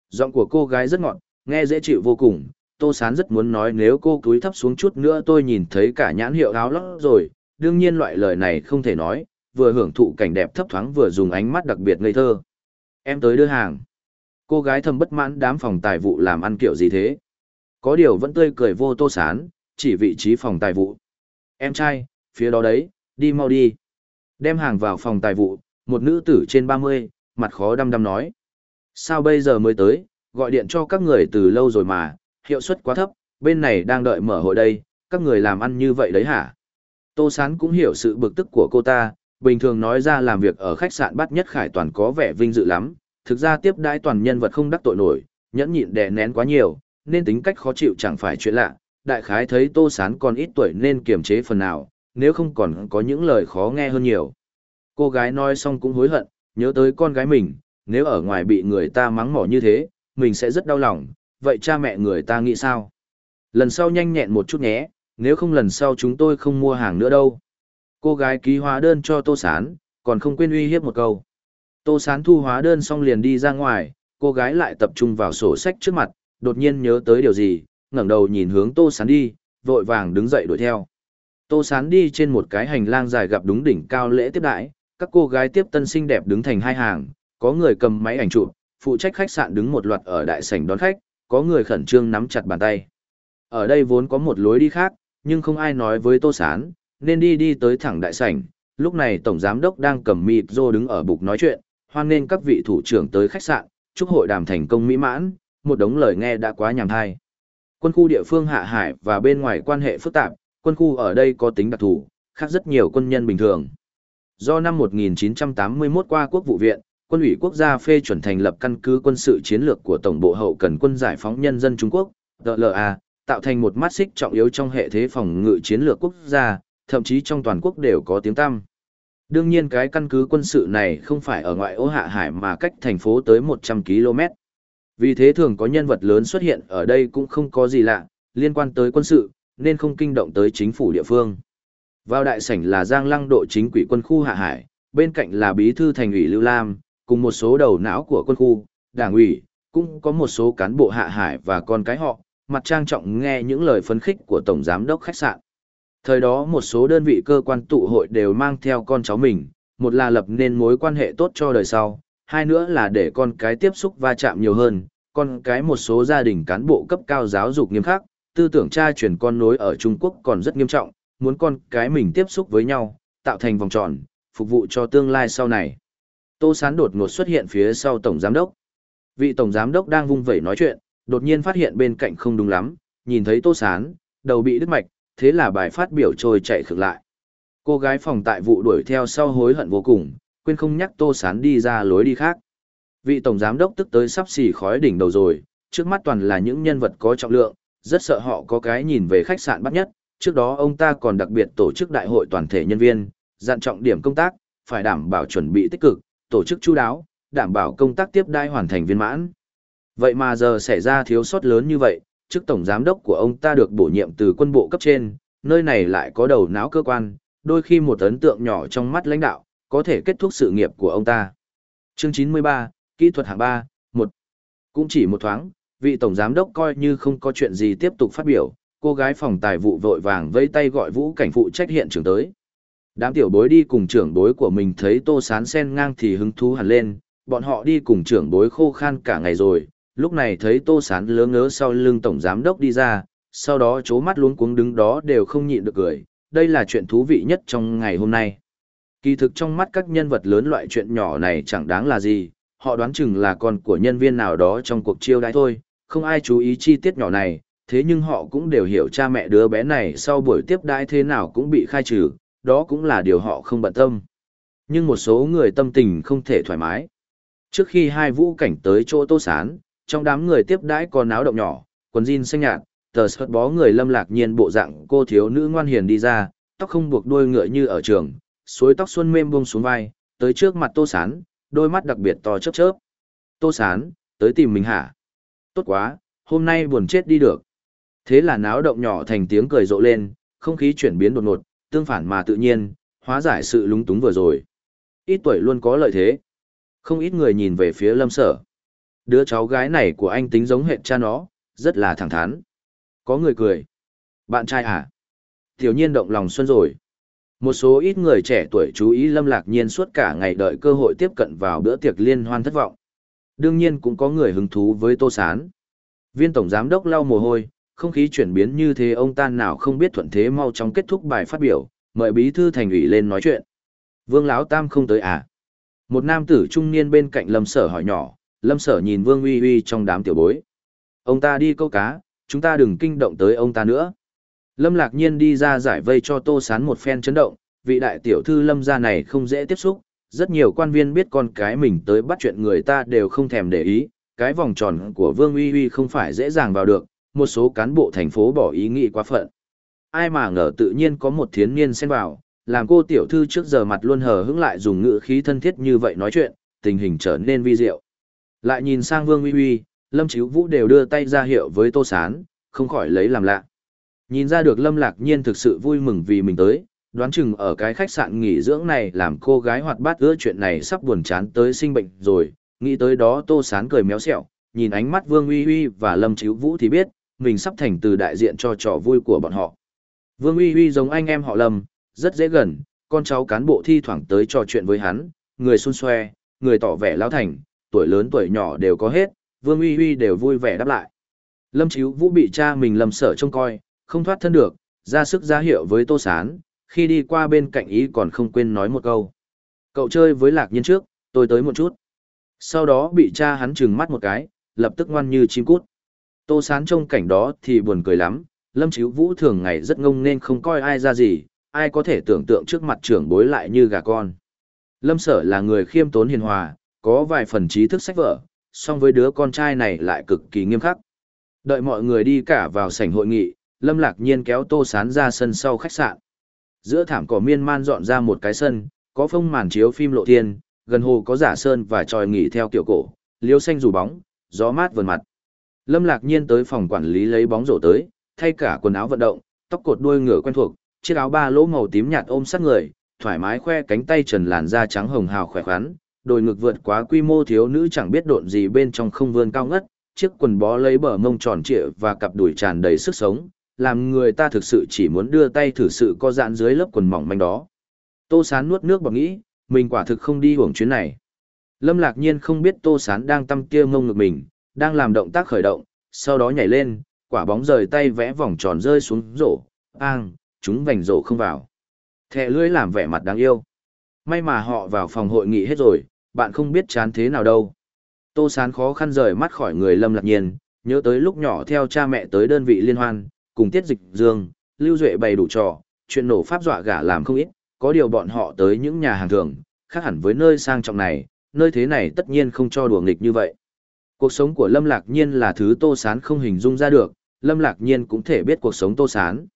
Giọng của cô gái rất ngọt, nghe dễ chịu vô cùng, Tô Sán rất muốn nói nếu cô cúi thấp xuống chút nữa tôi nhìn thấy cả nhãn hiệu áo lót rồi, đương nhiên loại lời này không thể nói, vừa hưởng thụ cảnh đẹp thấp thoáng vừa dùng ánh mắt đặc biệt ngây thơ. Em tới đưa hàng. Cô gái thầm bất mãn đám phòng tài vụ làm ăn kiểu gì thế. Có điều vẫn tươi cười vô Tô Sán, chỉ vị trí phòng tài vụ. Em trai, phía đó đấy, đi mau đi. Đem hàng vào phòng tài vụ, một nữ tử trên 30, mặt khó đăm đăm nói. Sao bây giờ mới tới, gọi điện cho các người từ lâu rồi mà, hiệu suất quá thấp, bên này đang đợi mở hội đây, các người làm ăn như vậy đấy hả? Tô Sán cũng hiểu sự bực tức của cô ta, bình thường nói ra làm việc ở khách sạn bắt nhất khải toàn có vẻ vinh dự lắm, thực ra tiếp đãi toàn nhân vật không đắc tội nổi, nhẫn nhịn đè nén quá nhiều, nên tính cách khó chịu chẳng phải chuyện lạ, đại khái thấy Tô Sán còn ít tuổi nên kiềm chế phần nào, nếu không còn có những lời khó nghe hơn nhiều. Cô gái nói xong cũng hối hận, nhớ tới con gái mình, nếu ở ngoài bị người ta mắng mỏ như thế, mình sẽ rất đau lòng, vậy cha mẹ người ta nghĩ sao? Lần sau nhanh nhẹn một chút nhé, nếu không lần sau chúng tôi không mua hàng nữa đâu. Cô gái ký hóa đơn cho Tô Sán, còn không quên uy hiếp một câu. Tô Sán thu hóa đơn xong liền đi ra ngoài, cô gái lại tập trung vào sổ sách trước mặt, đột nhiên nhớ tới điều gì, ngẩng đầu nhìn hướng Tô Sán đi, vội vàng đứng dậy đuổi theo. Tô Sán đi trên một cái hành lang dài gặp đúng đỉnh cao lễ tiếp đãi, các cô gái tiếp tân xinh đẹp đứng thành hai hàng, có người cầm máy ảnh chụp, phụ trách khách sạn đứng một loạt ở đại sảnh đón khách, có người khẩn trương nắm chặt bàn tay. Ở đây vốn có một lối đi khác, nhưng không ai nói với Tô Sán, nên đi đi tới thẳng đại sảnh. Lúc này Tổng Giám Đốc đang cầm mịt rô đứng ở bục nói chuyện, hoan nên các vị thủ trưởng tới khách sạn, chúc hội đàm thành công mỹ mãn, một đống lời nghe đã quá nhàm thai. Quân khu địa phương hạ hải và bên ngoài quan hệ phức tạp, quân khu ở đây có tính đặc thù, khác rất nhiều quân nhân bình thường. Do năm 1981 qua quốc vụ viện, quân ủy quốc gia phê chuẩn thành lập căn cứ quân sự chiến lược của Tổng bộ hậu cần quân giải phóng nhân dân Trung Quốc, DLA, tạo thành một mắt xích trọng yếu trong hệ thế phòng ngự chiến lược quốc gia, thậm chí trong toàn quốc đều có tiếng tăm. Đương nhiên cái căn cứ quân sự này không phải ở ngoại ô hạ hải mà cách thành phố tới 100 km. Vì thế thường có nhân vật lớn xuất hiện ở đây cũng không có gì lạ, liên quan tới quân sự, nên không kinh động tới chính phủ địa phương. Vào đại sảnh là Giang Lăng độ chính quỷ quân khu hạ hải, bên cạnh là bí thư thành ủy Lưu Lam, cùng một số đầu não của quân khu, đảng ủy, cũng có một số cán bộ hạ hải và con cái họ, mặt trang trọng nghe những lời phấn khích của Tổng Giám đốc khách sạn. Thời đó một số đơn vị cơ quan tụ hội đều mang theo con cháu mình, một là lập nên mối quan hệ tốt cho đời sau, hai nữa là để con cái tiếp xúc va chạm nhiều hơn, con cái một số gia đình cán bộ cấp cao giáo dục nghiêm khắc, tư tưởng cha truyền con nối ở Trung Quốc còn rất nghiêm trọng, muốn con cái mình tiếp xúc với nhau, tạo thành vòng tròn, phục vụ cho tương lai sau này. Tô Sán đột ngột xuất hiện phía sau Tổng Giám Đốc. Vị Tổng Giám Đốc đang vung vẩy nói chuyện, đột nhiên phát hiện bên cạnh không đúng lắm, nhìn thấy Tô Sán, đầu bị đứt mạch, thế là bài phát biểu trôi chạy khực lại. Cô gái phòng tại vụ đuổi theo sau hối hận vô cùng, quên không nhắc Tô Sán đi ra lối đi khác. Vị Tổng Giám Đốc tức tới sắp xì khói đỉnh đầu rồi, trước mắt toàn là những nhân vật có trọng lượng, rất sợ họ có cái nhìn về khách sạn bắt nhất. Trước đó ông ta còn đặc biệt tổ chức đại hội toàn thể nhân viên, dặn trọng điểm công tác, phải đảm bảo chuẩn bị tích cực, tổ chức chú đáo, đảm bảo công tác tiếp đai hoàn thành viên mãn. Vậy mà giờ xảy ra thiếu sót lớn như vậy, chức tổng giám đốc của ông ta được bổ nhiệm từ quân bộ cấp trên, nơi này lại có đầu não cơ quan, đôi khi một ấn tượng nhỏ trong mắt lãnh đạo, có thể kết thúc sự nghiệp của ông ta. Chương 93, Kỹ thuật hạng 3, 1. Cũng chỉ một thoáng, vị tổng giám đốc coi như không có chuyện gì tiếp tục phát biểu, cô gái phòng tài vụ vội vàng vây tay gọi vũ cảnh phụ trách hiện trường tới. Đám tiểu bối đi cùng trưởng bối của mình thấy tô sán sen ngang thì hứng thú hẳn lên, bọn họ đi cùng trưởng bối khô khan cả ngày rồi, lúc này thấy tô sán lớ ngớ sau lưng tổng giám đốc đi ra, sau đó chố mắt luống cuống đứng đó đều không nhịn được cười, đây là chuyện thú vị nhất trong ngày hôm nay. Kỳ thực trong mắt các nhân vật lớn loại chuyện nhỏ này chẳng đáng là gì, họ đoán chừng là con của nhân viên nào đó trong cuộc chiêu đãi thôi, không ai chú ý chi tiết nhỏ này, thế nhưng họ cũng đều hiểu cha mẹ đứa bé này sau buổi tiếp đãi thế nào cũng bị khai trừ, đó cũng là điều họ không bận tâm. Nhưng một số người tâm tình không thể thoải mái. Trước khi hai vũ cảnh tới chỗ tô sán, trong đám người tiếp đãi còn náo động nhỏ, quần jean xanh nhạt, tờ sợt bó người lâm lạc nhiên bộ dạng cô thiếu nữ ngoan hiền đi ra, tóc không buộc đuôi ngựa như ở trường, suối tóc xuân mềm buông xuống vai, tới trước mặt tô sán, đôi mắt đặc biệt to chớp chớp. Tô sán, tới tìm mình hả? Tốt quá, hôm nay buồn chết đi được. Thế là náo động nhỏ thành tiếng cười rộ lên, không khí chuyển biến đột ngột, tương phản mà tự nhiên, hóa giải sự lúng túng vừa rồi. Ít tuổi luôn có lợi thế. Không ít người nhìn về phía lâm sở. Đứa cháu gái này của anh tính giống hệt cha nó, rất là thẳng thắn. Có người cười. Bạn trai à? Tiểu nhiên động lòng xuân rồi. Một số ít người trẻ tuổi chú ý lâm lạc nhiên suốt cả ngày đợi cơ hội tiếp cận vào bữa tiệc liên hoan thất vọng. Đương nhiên cũng có người hứng thú với tô sán. Viên tổng giám đốc lau mồ hôi, không khí chuyển biến như thế ông ta nào không biết thuận thế mau chóng kết thúc bài phát biểu, mời bí thư thành ủy lên nói chuyện. Vương Lão Tam không tới à? Một nam tử trung niên bên cạnh Lâm Sở hỏi nhỏ, Lâm Sở nhìn Vương Uy Uy trong đám tiểu bối. Ông ta đi câu cá, chúng ta đừng kinh động tới ông ta nữa. Lâm Lạc Nhiên đi ra giải vây cho Tô Sán một phen chấn động, vị đại tiểu thư Lâm gia này không dễ tiếp xúc, rất nhiều quan viên biết con cái mình tới bắt chuyện người ta đều không thèm để ý, cái vòng tròn của Vương Uy Uy không phải dễ dàng vào được, một số cán bộ thành phố bỏ ý nghĩ quá phận. Ai mà ngờ tự nhiên có một thiến niên xen vào, làm cô tiểu thư trước giờ mặt luôn hờ hững lại dùng ngữ khí thân thiết như vậy nói chuyện, tình hình trở nên vi diệu. Lại nhìn sang Vương Uy Uy, Lâm Chíu Vũ đều đưa tay ra hiệu với Tô Sán, không khỏi lấy làm lạ. Nhìn ra được Lâm Lạc Nhiên thực sự vui mừng vì mình tới, đoán chừng ở cái khách sạn nghỉ dưỡng này làm cô gái hoạt bát ưa chuyện này sắp buồn chán tới sinh bệnh rồi, nghĩ tới đó Tô Sán cười méo xẹo, nhìn ánh mắt Vương Uy Uy và Lâm Chíu Vũ thì biết, mình sắp thành từ đại diện cho trò vui của bọn họ. Vương Uy Uy giống anh em họ Lâm, rất dễ gần, con cháu cán bộ thi thoảng tới trò chuyện với hắn, người xun xoe, người tỏ vẻ lao thành, tuổi lớn tuổi nhỏ đều có hết, Vương Uy Uy đều vui vẻ đáp lại. Lâm Chíu Vũ bị cha mình Lâm Sở trông coi, không thoát thân được, ra sức ra hiệu với Tô Sán, khi đi qua bên cạnh ý còn không quên nói một câu. Cậu chơi với lạc nhiên trước, tôi tới một chút. Sau đó bị cha hắn trừng mắt một cái, lập tức ngoan như chim cút. Tô Sán trong cảnh đó thì buồn cười lắm, Lâm Chíu Vũ thường ngày rất ngông nên không coi ai ra gì, ai có thể tưởng tượng trước mặt trưởng bối lại như gà con. Lâm Sở là người khiêm tốn hiền hòa, có vài phần trí thức sách vở, song với đứa con trai này lại cực kỳ nghiêm khắc. Đợi mọi người đi cả vào sảnh hội nghị, Lâm Lạc Nhiên kéo Tô Sán ra sân sau khách sạn. Giữa thảm cỏ miên man dọn ra một cái sân, có phông màn chiếu phim lộ thiên, gần hồ có giả sơn và tròi nghỉ theo kiểu cổ, liêu xanh rủ bóng, gió mát vườn mặt. Lâm Lạc Nhiên tới phòng quản lý lấy bóng rổ tới, thay cả quần áo vận động, tóc cột đuôi ngựa quen thuộc, chiếc áo ba lỗ màu tím nhạt ôm sát người, thoải mái khoe cánh tay trần làn da trắng hồng hào khỏe khoắn, đôi ngực vượt quá quy mô thiếu nữ chẳng biết độn gì bên trong không vươn cao ngất, chiếc quần bó lấy bờ mông tròn trịa và cặp đùi tràn đầy sức sống, làm người ta thực sự chỉ muốn đưa tay thử sự co giãn dưới lớp quần mỏng manh đó. Tô Sán nuốt nước bọt nghĩ, mình quả thực không đi hưởng chuyến này. Lâm lạc nhiên không biết tô sán đang tâm kia mông ngực mình, đang làm động tác khởi động, sau đó nhảy lên, quả bóng rời tay vẽ vòng tròn rơi xuống rổ, ang, chúng vành rổ không vào. Thẻ lưỡi làm vẻ mặt đáng yêu. May mà họ vào phòng hội nghị hết rồi, bạn không biết chán thế nào đâu. Tô sán khó khăn rời mắt khỏi người lâm lạc nhiên, nhớ tới lúc nhỏ theo cha mẹ tới đơn vị liên hoan, cùng tiết dịch dương, lưu duệ bày đủ trò, chuyện nổ pháp dọa gả làm không ít, có điều bọn họ tới những nhà hàng thường, khác hẳn với nơi sang trọng này, nơi thế này tất nhiên không cho đùa nghịch như vậy. Cuộc sống của Lâm Lạc Nhiên là thứ Tô Sán không hình dung ra được, Lâm Lạc Nhiên cũng thể biết cuộc sống Tô Sán.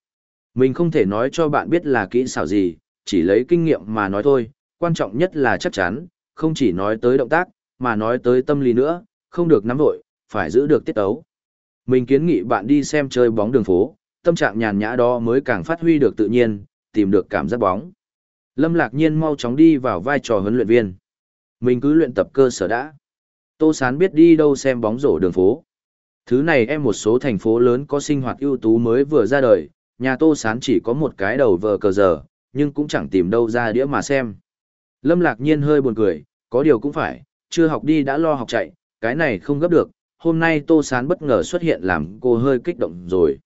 Mình không thể nói cho bạn biết là kỹ xảo gì, chỉ lấy kinh nghiệm mà nói thôi, quan trọng nhất là chắc chắn, không chỉ nói tới động tác, mà nói tới tâm lý nữa, không được nắm vội, phải giữ được tiết tấu. Mình kiến nghị bạn đi xem chơi bóng đường phố, tâm trạng nhàn nhã đó mới càng phát huy được tự nhiên, tìm được cảm giác bóng. Lâm Lạc Nhiên mau chóng đi vào vai trò huấn luyện viên. Mình cứ luyện tập cơ sở đã. Tô Sán biết đi đâu xem bóng rổ đường phố. Thứ này em một số thành phố lớn có sinh hoạt ưu tú mới vừa ra đời, nhà Tô Sán chỉ có một cái đầu vờ cờ giờ, nhưng cũng chẳng tìm đâu ra đĩa mà xem. Lâm Lạc Nhiên hơi buồn cười, có điều cũng phải, chưa học đi đã lo học chạy, cái này không gấp được, hôm nay Tô Sán bất ngờ xuất hiện làm cô hơi kích động rồi.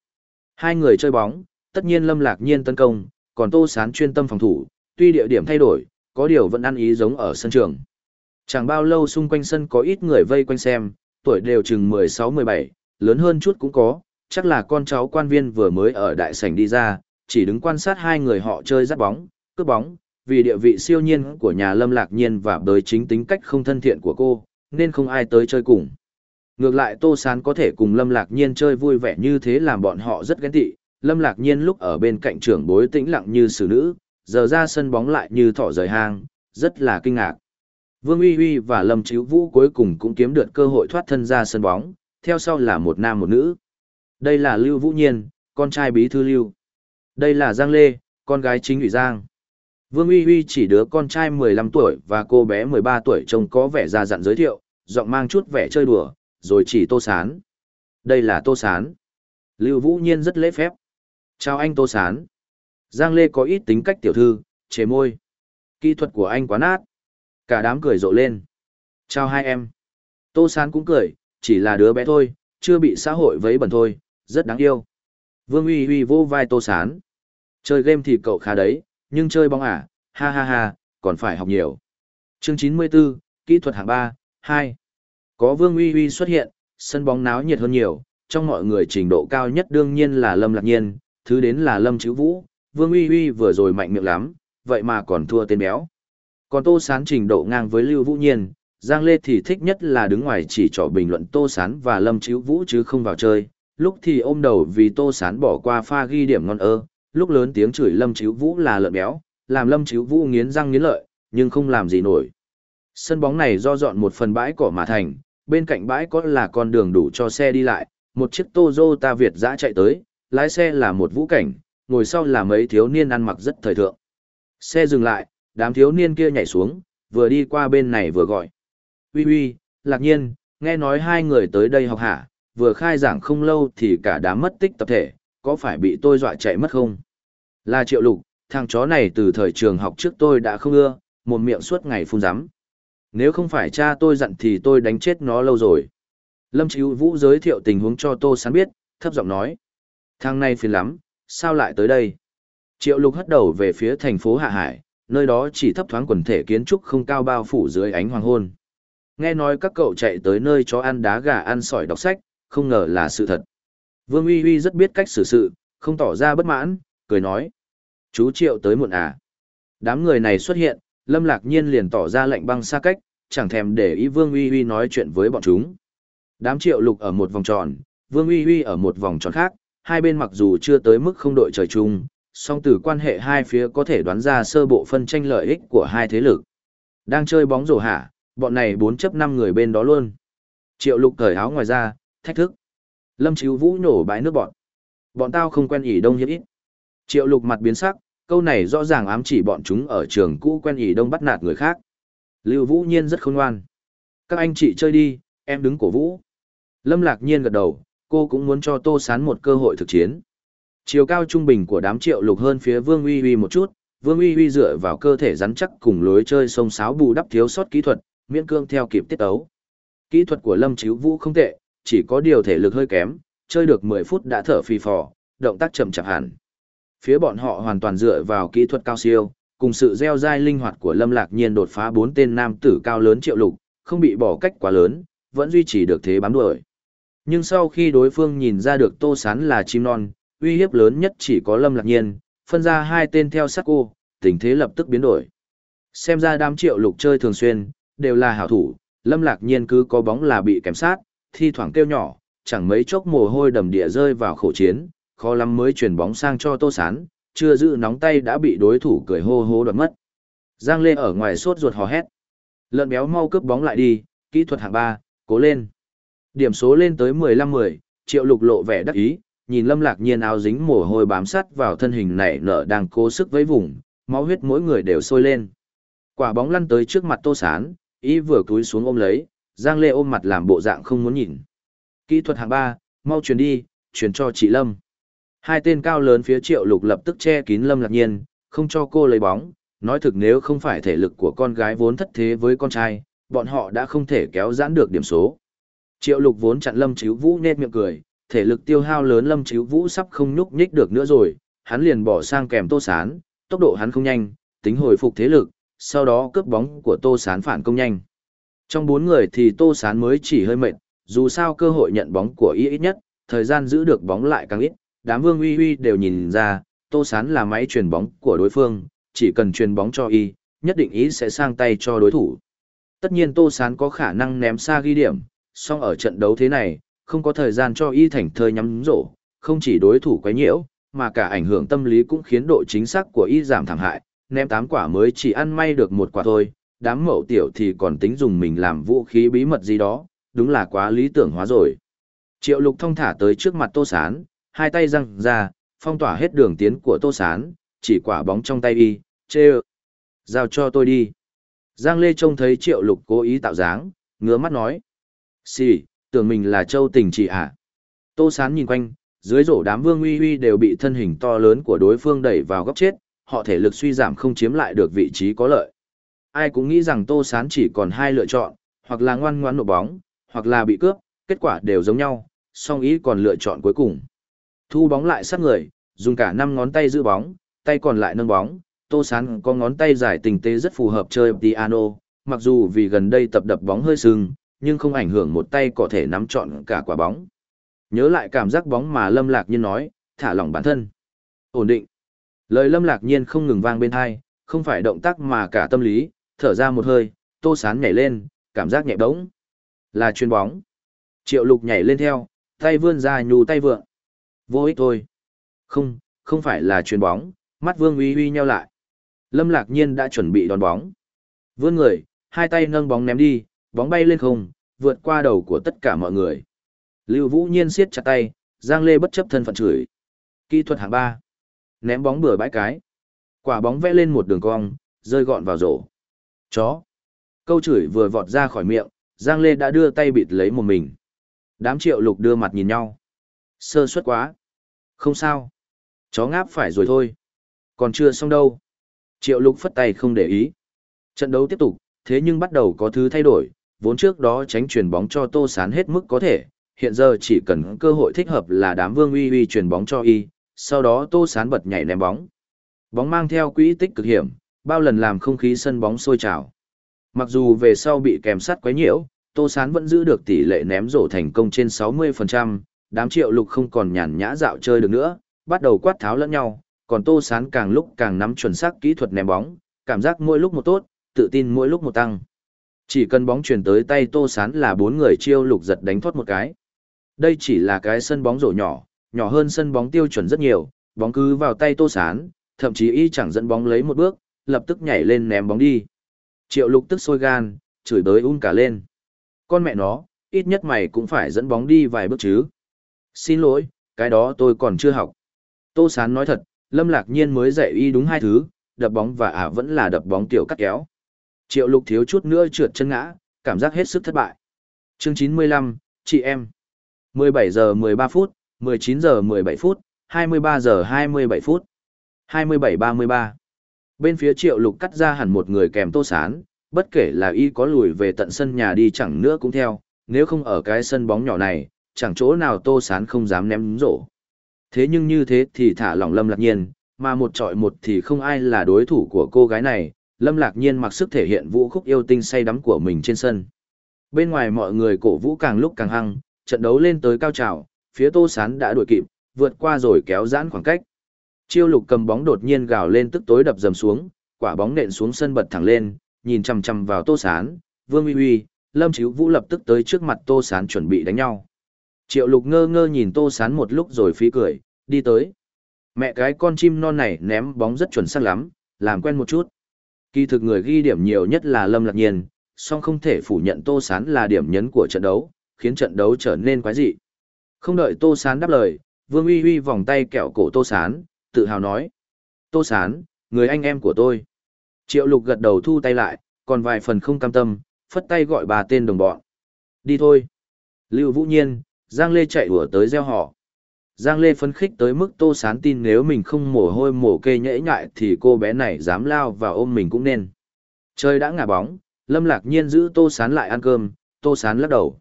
Hai người chơi bóng, tất nhiên Lâm Lạc Nhiên tấn công, còn Tô Sán chuyên tâm phòng thủ, tuy địa điểm thay đổi, có điều vẫn ăn ý giống ở sân trường. Chẳng bao lâu xung quanh sân có ít người vây quanh xem, tuổi đều chừng 16-17, lớn hơn chút cũng có, chắc là con cháu quan viên vừa mới ở đại sảnh đi ra, chỉ đứng quan sát hai người họ chơi dắt bóng, cướp bóng, vì địa vị siêu nhiên của nhà Lâm Lạc Nhiên và bởi chính tính cách không thân thiện của cô, nên không ai tới chơi cùng. Ngược lại Tô Sán có thể cùng Lâm Lạc Nhiên chơi vui vẻ như thế làm bọn họ rất ghen tị, Lâm Lạc Nhiên lúc ở bên cạnh trưởng bối tĩnh lặng như xử nữ, giờ ra sân bóng lại như thỏ rời hang, rất là kinh ngạc. Vương Uy Uy và Lâm Chíu Vũ cuối cùng cũng kiếm được cơ hội thoát thân ra sân bóng, theo sau là một nam một nữ. Đây là Lưu Vũ Nhiên, con trai bí thư Lưu. Đây là Giang Lê, con gái chính ủy Giang. Vương Uy Uy chỉ đứa con trai 15 tuổi và cô bé 13 tuổi trông có vẻ già dặn giới thiệu, giọng mang chút vẻ chơi đùa, rồi chỉ Tô Sán. Đây là Tô Sán. Lưu Vũ Nhiên rất lễ phép. Chào anh Tô Sán. Giang Lê có ít tính cách tiểu thư, chế môi. Kỹ thuật của anh quá nát. Cả đám cười rộ lên. Chào hai em. Tô Sán cũng cười, chỉ là đứa bé thôi, chưa bị xã hội vấy bẩn thôi, rất đáng yêu. Vương Uy Uy vô vai Tô Sán. Chơi game thì cậu khá đấy, nhưng chơi bóng à, ha ha ha, còn phải học nhiều. Chương 94, Kỹ thuật hạng 3, 2. Có Vương Uy Uy xuất hiện, sân bóng náo nhiệt hơn nhiều, trong mọi người trình độ cao nhất đương nhiên là Lâm Lạc Nhiên, thứ đến là Lâm Chữ Vũ, Vương Uy Uy vừa rồi mạnh miệng lắm, vậy mà còn thua tên béo. Còn Tô Sán trình độ ngang với Lưu Vũ Nhiên, Giang Lê thì thích nhất là đứng ngoài chỉ trỏ bình luận Tô Sán và Lâm Chữ Vũ chứ không vào chơi, lúc thì ôm đầu vì Tô Sán bỏ qua pha ghi điểm ngon ơ, lúc lớn tiếng chửi Lâm Chữ Vũ là lợn béo, làm Lâm Chữ Vũ nghiến răng nghiến lợi, nhưng không làm gì nổi. Sân bóng này do dọn một phần bãi cỏ mà thành, bên cạnh bãi có là con đường đủ cho xe đi lại, một chiếc Toyota Việt dã chạy tới, lái xe là một vũ cảnh, ngồi sau là mấy thiếu niên ăn mặc rất thời thượng. Xe dừng lại, đám thiếu niên kia nhảy xuống, vừa đi qua bên này vừa gọi. Ui ui, lạc nhiên, nghe nói hai người tới đây học hả, vừa khai giảng không lâu thì cả đám mất tích tập thể, có phải bị tôi dọa chạy mất không? Là triệu lục, thằng chó này từ thời trường học trước tôi đã không ưa, một miệng suốt ngày phun rắm. Nếu không phải cha tôi dặn thì tôi đánh chết nó lâu rồi. Lâm Chíu Vũ giới thiệu tình huống cho Tô Sán biết, thấp giọng nói. Thằng này phiền lắm, sao lại tới đây? Triệu lục hất đầu về phía thành phố Hạ Hải, nơi đó chỉ thấp thoáng quần thể kiến trúc không cao bao phủ dưới ánh hoàng hôn. Nghe nói các cậu chạy tới nơi chó ăn đá gà ăn sỏi đọc sách, không ngờ là sự thật. Vương Uy Uy rất biết cách xử sự, không tỏ ra bất mãn, cười nói. Chú Triệu tới muộn à? Đám người này xuất hiện, Lâm Lạc Nhiên liền tỏ ra lệnh băng xa cách, chẳng thèm để ý Vương Uy Uy nói chuyện với bọn chúng. Đám Triệu Lục ở một vòng tròn, Vương Uy Uy ở một vòng tròn khác, hai bên mặc dù chưa tới mức không đội trời chung, song từ quan hệ hai phía có thể đoán ra sơ bộ phân tranh lợi ích của hai thế lực. Đang chơi bóng rổ hả, bọn này bốn chấp năm người bên đó luôn. Triệu lục cởi áo ngoài ra, thách thức. Lâm Chíu Vũ nổ bãi nước bọn. Bọn tao không quen ỉ đông hiếp ít. Triệu lục mặt biến sắc, câu này rõ ràng ám chỉ bọn chúng ở trường cũ quen ỉ đông bắt nạt người khác. Lưu Vũ Nhiên rất khôn ngoan. Các anh chị chơi đi, em đứng cổ Vũ. Lâm Lạc Nhiên gật đầu, cô cũng muốn cho Tô Sán một cơ hội thực chiến. Chiều cao trung bình của đám triệu lục hơn phía Vương Uy Uy một chút, Vương Uy Uy dựa vào cơ thể rắn chắc cùng lối chơi sông sáo bù đắp thiếu sót kỹ thuật, miễn cương theo kịp tiết ấu. Kỹ thuật của Lâm Chíu Vũ không tệ, chỉ có điều thể lực hơi kém, chơi được 10 phút đã thở phì phò, động tác chậm chạp hẳn. Phía bọn họ hoàn toàn dựa vào kỹ thuật cao siêu, cùng sự gieo dai linh hoạt của Lâm Lạc Nhiên đột phá bốn tên nam tử cao lớn triệu lục, không bị bỏ cách quá lớn, vẫn duy trì được thế bám đuổi. Nhưng sau khi đối phương nhìn ra được Tô Sán là chim non, uy hiếp lớn nhất chỉ có Lâm Lạc Nhiên, phân ra hai tên theo sát cô, tình thế lập tức biến đổi. Xem ra đám triệu lục chơi thường xuyên, đều là hảo thủ, Lâm Lạc Nhiên cứ có bóng là bị kém sát, thi thoảng kêu nhỏ, chẳng mấy chốc mồ hôi đầm địa rơi vào khổ chiến, khó lắm mới chuyển bóng sang cho Tô Sán, chưa giữ nóng tay đã bị đối thủ cười hô hô đoạt mất. Giang Lê ở ngoài sốt ruột hò hét. Lợn béo mau cướp bóng lại đi, kỹ thuật hạng 3, cố lên. Điểm số lên tới 15-10, triệu lục lộ vẻ đắc ý, nhìn lâm lạc nhiên áo dính mồ hôi bám sát vào thân hình nảy nở đang cố sức với vùng, máu huyết mỗi người đều sôi lên. Quả bóng lăn tới trước mặt tô sán, ý vừa cúi xuống ôm lấy, Giang Lê ôm mặt làm bộ dạng không muốn nhìn. Kỹ thuật hạng 3, mau truyền đi, truyền cho chị Lâm. Hai tên cao lớn phía triệu lục lập tức che kín Lâm lạc nhiên, không cho cô lấy bóng, nói thực nếu không phải thể lực của con gái vốn thất thế với con trai, bọn họ đã không thể kéo giãn được điểm số. Triệu lục vốn chặn Lâm Chíu Vũ nét miệng cười, thể lực tiêu hao lớn Lâm Chíu Vũ sắp không nhúc nhích được nữa rồi, hắn liền bỏ sang kèm Tô Sán, tốc độ hắn không nhanh, tính hồi phục thế lực, sau đó cướp bóng của Tô Sán phản công nhanh. Trong bốn người thì Tô Sán mới chỉ hơi mệt, dù sao cơ hội nhận bóng của y ít nhất, thời gian giữ được bóng lại càng ít, đám vương uy uy đều nhìn ra, Tô Sán là máy truyền bóng của đối phương, chỉ cần truyền bóng cho y, nhất định ý sẽ sang tay cho đối thủ. Tất nhiên Tô Sán có khả năng ném xa ghi điểm, song ở trận đấu thế này, không có thời gian cho y thành thơi nhắm rổ, không chỉ đối thủ quấy nhiễu, mà cả ảnh hưởng tâm lý cũng khiến độ chính xác của y giảm thảm hại, ném 8 quả mới chỉ ăn may được một quả thôi, đám mậu tiểu thì còn tính dùng mình làm vũ khí bí mật gì đó, đúng là quá lý tưởng hóa rồi. Triệu lục thông thả tới trước mặt Tô Sán, hai tay răng ra, phong tỏa hết đường tiến của Tô Sán, chỉ quả bóng trong tay y, chê Giao cho tôi đi. Giang Lê trông thấy triệu lục cố ý tạo dáng, ngứa mắt nói. Xì, tưởng mình là châu tình chị à. Tô Sán nhìn quanh, dưới rổ đám vương uy uy đều bị thân hình to lớn của đối phương đẩy vào góc chết, họ thể lực suy giảm không chiếm lại được vị trí có lợi. Ai cũng nghĩ rằng Tô Sán chỉ còn hai lựa chọn, hoặc là ngoan ngoãn nộp bóng, hoặc là bị cướp, kết quả đều giống nhau, song ý còn lựa chọn cuối cùng. Thu bóng lại sát người, dùng cả năm ngón tay giữ bóng, tay còn lại nâng bóng, Tô Sán có ngón tay dài tình tế rất phù hợp chơi piano, mặc dù vì gần đây tập đập bóng hơi sưng, nhưng không ảnh hưởng một tay có thể nắm trọn cả quả bóng. Nhớ lại cảm giác bóng mà Lâm Lạc Nhiên nói, thả lỏng bản thân. Ổn định. Lời Lâm Lạc Nhiên không ngừng vang bên tai, không phải động tác mà cả tâm lý, thở ra một hơi, Tô Sán nhảy lên, cảm giác nhẹ bóng. Là chuyên bóng. Triệu Lục nhảy lên theo, tay vươn ra nhù tay vượng. Vô ích thôi. Không, không phải là chuyền bóng, mắt Vương Uy Uy nheo lại. Lâm Lạc Nhiên đã chuẩn bị đón bóng. Vươn người, hai tay nâng bóng ném đi, bóng bay lên không, vượt qua đầu của tất cả mọi người. Lưu Vũ Nhiên siết chặt tay, Giang Lê bất chấp thân phận chửi. Kỹ thuật hạng ba, Ném bóng bừa bãi cái. Quả bóng vẽ lên một đường cong, rơi gọn vào rổ. Chó. Câu chửi vừa vọt ra khỏi miệng, Giang Lê đã đưa tay bịt lấy một mình. Đám triệu lục đưa mặt nhìn nhau. Sơ suất quá. Không sao. Chó ngáp phải rồi thôi. Còn chưa xong đâu. Triệu lục phất tay không để ý. Trận đấu tiếp tục, thế nhưng bắt đầu có thứ thay đổi, vốn trước đó tránh chuyển bóng cho Tô Sán hết mức có thể, hiện giờ chỉ cần cơ hội thích hợp là đám vương uy uy chuyển bóng cho y, sau đó Tô Sán bật nhảy ném bóng. Bóng mang theo quỹ tích cực hiểm, bao lần làm không khí sân bóng sôi trào. Mặc dù về sau bị kèm sắt quấy nhiễu, Tô Sán vẫn giữ được tỷ lệ ném rổ thành công trên 60%, đám triệu lục không còn nhàn nhã dạo chơi được nữa, bắt đầu quát tháo lẫn nhau, còn Tô Sán càng lúc càng nắm chuẩn xác kỹ thuật ném bóng, cảm giác mỗi lúc một tốt, tự tin mỗi lúc một tăng. Chỉ cần bóng chuyển tới tay Tô Sán là bốn người chiêu lục giật đánh thoát một cái. Đây chỉ là cái sân bóng rổ nhỏ, nhỏ hơn sân bóng tiêu chuẩn rất nhiều, bóng cứ vào tay Tô Sán, thậm chí y chẳng dẫn bóng lấy một bước, lập tức nhảy lên ném bóng đi. Triệu lục tức sôi gan, chửi bới un cả lên. Con mẹ nó, ít nhất mày cũng phải dẫn bóng đi vài bước chứ. Xin lỗi, cái đó tôi còn chưa học. Tô Sán nói thật, Lâm Lạc Nhiên mới dạy y đúng hai thứ, đập bóng và ả vẫn là đập bóng tiểu cắt kéo. Triệu lục thiếu chút nữa trượt chân ngã, cảm giác hết sức thất bại. Chương 95, chị em. 17 giờ 13 phút, 19 giờ 17 phút, 23 giờ 27 phút, 27-33. Bên phía triệu lục cắt ra hẳn một người kèm tô sán, bất kể là y có lùi về tận sân nhà đi chẳng nữa cũng theo, nếu không ở cái sân bóng nhỏ này, chẳng chỗ nào tô sán không dám ném rổ. Thế nhưng như thế thì thả lỏng lâm lạc nhiên, mà một trọi một thì không ai là đối thủ của cô gái này, lâm lạc nhiên mặc sức thể hiện vũ khúc yêu tinh say đắm của mình trên sân. Bên ngoài mọi người cổ vũ càng lúc càng hăng, trận đấu lên tới cao trào, phía tô sán đã đuổi kịp, vượt qua rồi kéo giãn khoảng cách. Chiêu lục cầm bóng đột nhiên gào lên tức tối đập dầm xuống, quả bóng nện xuống sân bật thẳng lên, nhìn chằm chằm vào Tô Sán, Vương Uy Uy, Lâm Chíu Vũ lập tức tới trước mặt Tô Sán chuẩn bị đánh nhau. Triệu lục ngơ ngơ nhìn Tô Sán một lúc rồi phí cười, đi tới. Mẹ cái con chim non này ném bóng rất chuẩn xác lắm, làm quen một chút. Kỳ thực người ghi điểm nhiều nhất là Lâm Lạc Nhiên, song không thể phủ nhận Tô Sán là điểm nhấn của trận đấu, khiến trận đấu trở nên quái dị. Không đợi Tô Sán đáp lời, Vương Uy Uy vòng tay kẹo cổ Tô Sán, tự hào nói. Tô Sán, người anh em của tôi. Triệu lục gật đầu thu tay lại, còn vài phần không cam tâm, phất tay gọi bà tên đồng bọn. Đi thôi. Lưu Vũ Nhiên, Giang Lê chạy đùa tới gieo họ. Giang Lê phấn khích tới mức Tô Sán tin nếu mình không mồ hôi mồ kê nhễ nhại thì cô bé này dám lao vào ôm mình cũng nên. Trời đã ngả bóng, Lâm Lạc Nhiên giữ Tô Sán lại ăn cơm, Tô Sán lắc đầu.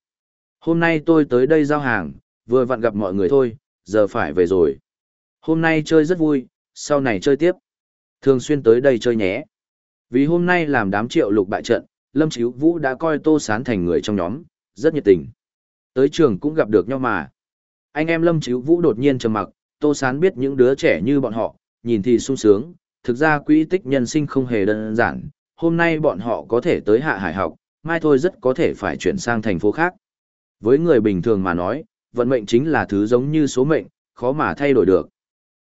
Hôm nay tôi tới đây giao hàng, vừa vặn gặp mọi người thôi, giờ phải về rồi. Hôm nay chơi rất vui, sau này chơi tiếp. Thường xuyên tới đây chơi nhé. Vì hôm nay làm đám triệu lục bại trận, Lâm Chíu Vũ đã coi Tô Sán thành người trong nhóm, rất nhiệt tình. Tới trường cũng gặp được nhau mà. Anh em Lâm Chíu Vũ đột nhiên trầm mặc, Tô Sán biết những đứa trẻ như bọn họ, nhìn thì sung sướng, thực ra quỹ tích nhân sinh không hề đơn giản. Hôm nay bọn họ có thể tới hạ hải học, mai thôi rất có thể phải chuyển sang thành phố khác. Với người bình thường mà nói, vận mệnh chính là thứ giống như số mệnh, khó mà thay đổi được.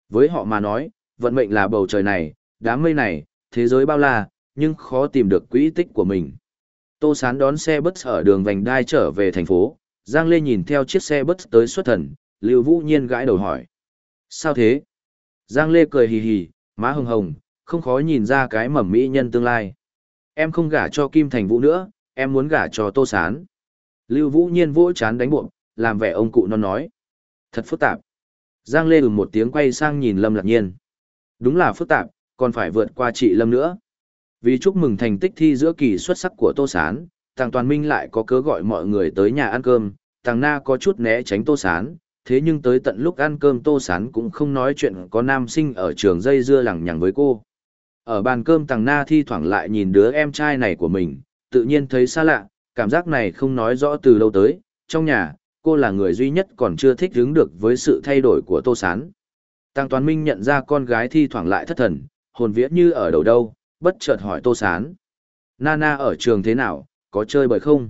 Với họ mà nói, vận mệnh là bầu trời này, đám mây này, thế giới bao la, nhưng khó tìm được quỹ tích của mình. Tô Sán đón xe bus ở đường vành đai trở về thành phố, Giang Lê nhìn theo chiếc xe bất tới xuất thần, Lưu Vũ Nhiên gãi đầu hỏi. Sao thế? Giang Lê cười hì hì, má hồng hồng, không khó nhìn ra cái mầm mỹ nhân tương lai. Em không gả cho Kim Thành Vũ nữa, em muốn gả cho Tô Sán. Lưu Vũ Nhiên vỗ chán đánh bụng, làm vẻ ông cụ non nói. Thật phức tạp. Giang Lê ừm một tiếng quay sang nhìn Lâm Lạc Nhiên. Đúng là phức tạp, còn phải vượt qua chị Lâm nữa. Vì chúc mừng thành tích thi giữa kỳ xuất sắc của Tô Sán, Tàng Toàn Minh lại có cớ gọi mọi người tới nhà ăn cơm, Tàng Na có chút né tránh Tô Sán, thế nhưng tới tận lúc ăn cơm Tô Sán cũng không nói chuyện có nam sinh ở trường dây dưa lằng nhằng với cô. Ở bàn cơm Tàng Na thi thoảng lại nhìn đứa em trai này của mình, tự nhiên thấy xa lạ, cảm giác này không nói rõ từ lâu tới, trong nhà, cô là người duy nhất còn chưa thích ứng được với sự thay đổi của Tô Sán. Tăng Toàn Minh nhận ra con gái thi thoảng lại thất thần, hồn vía như ở đầu đâu, bất chợt hỏi Tô Sán. Nana ở trường thế nào, có chơi bời không?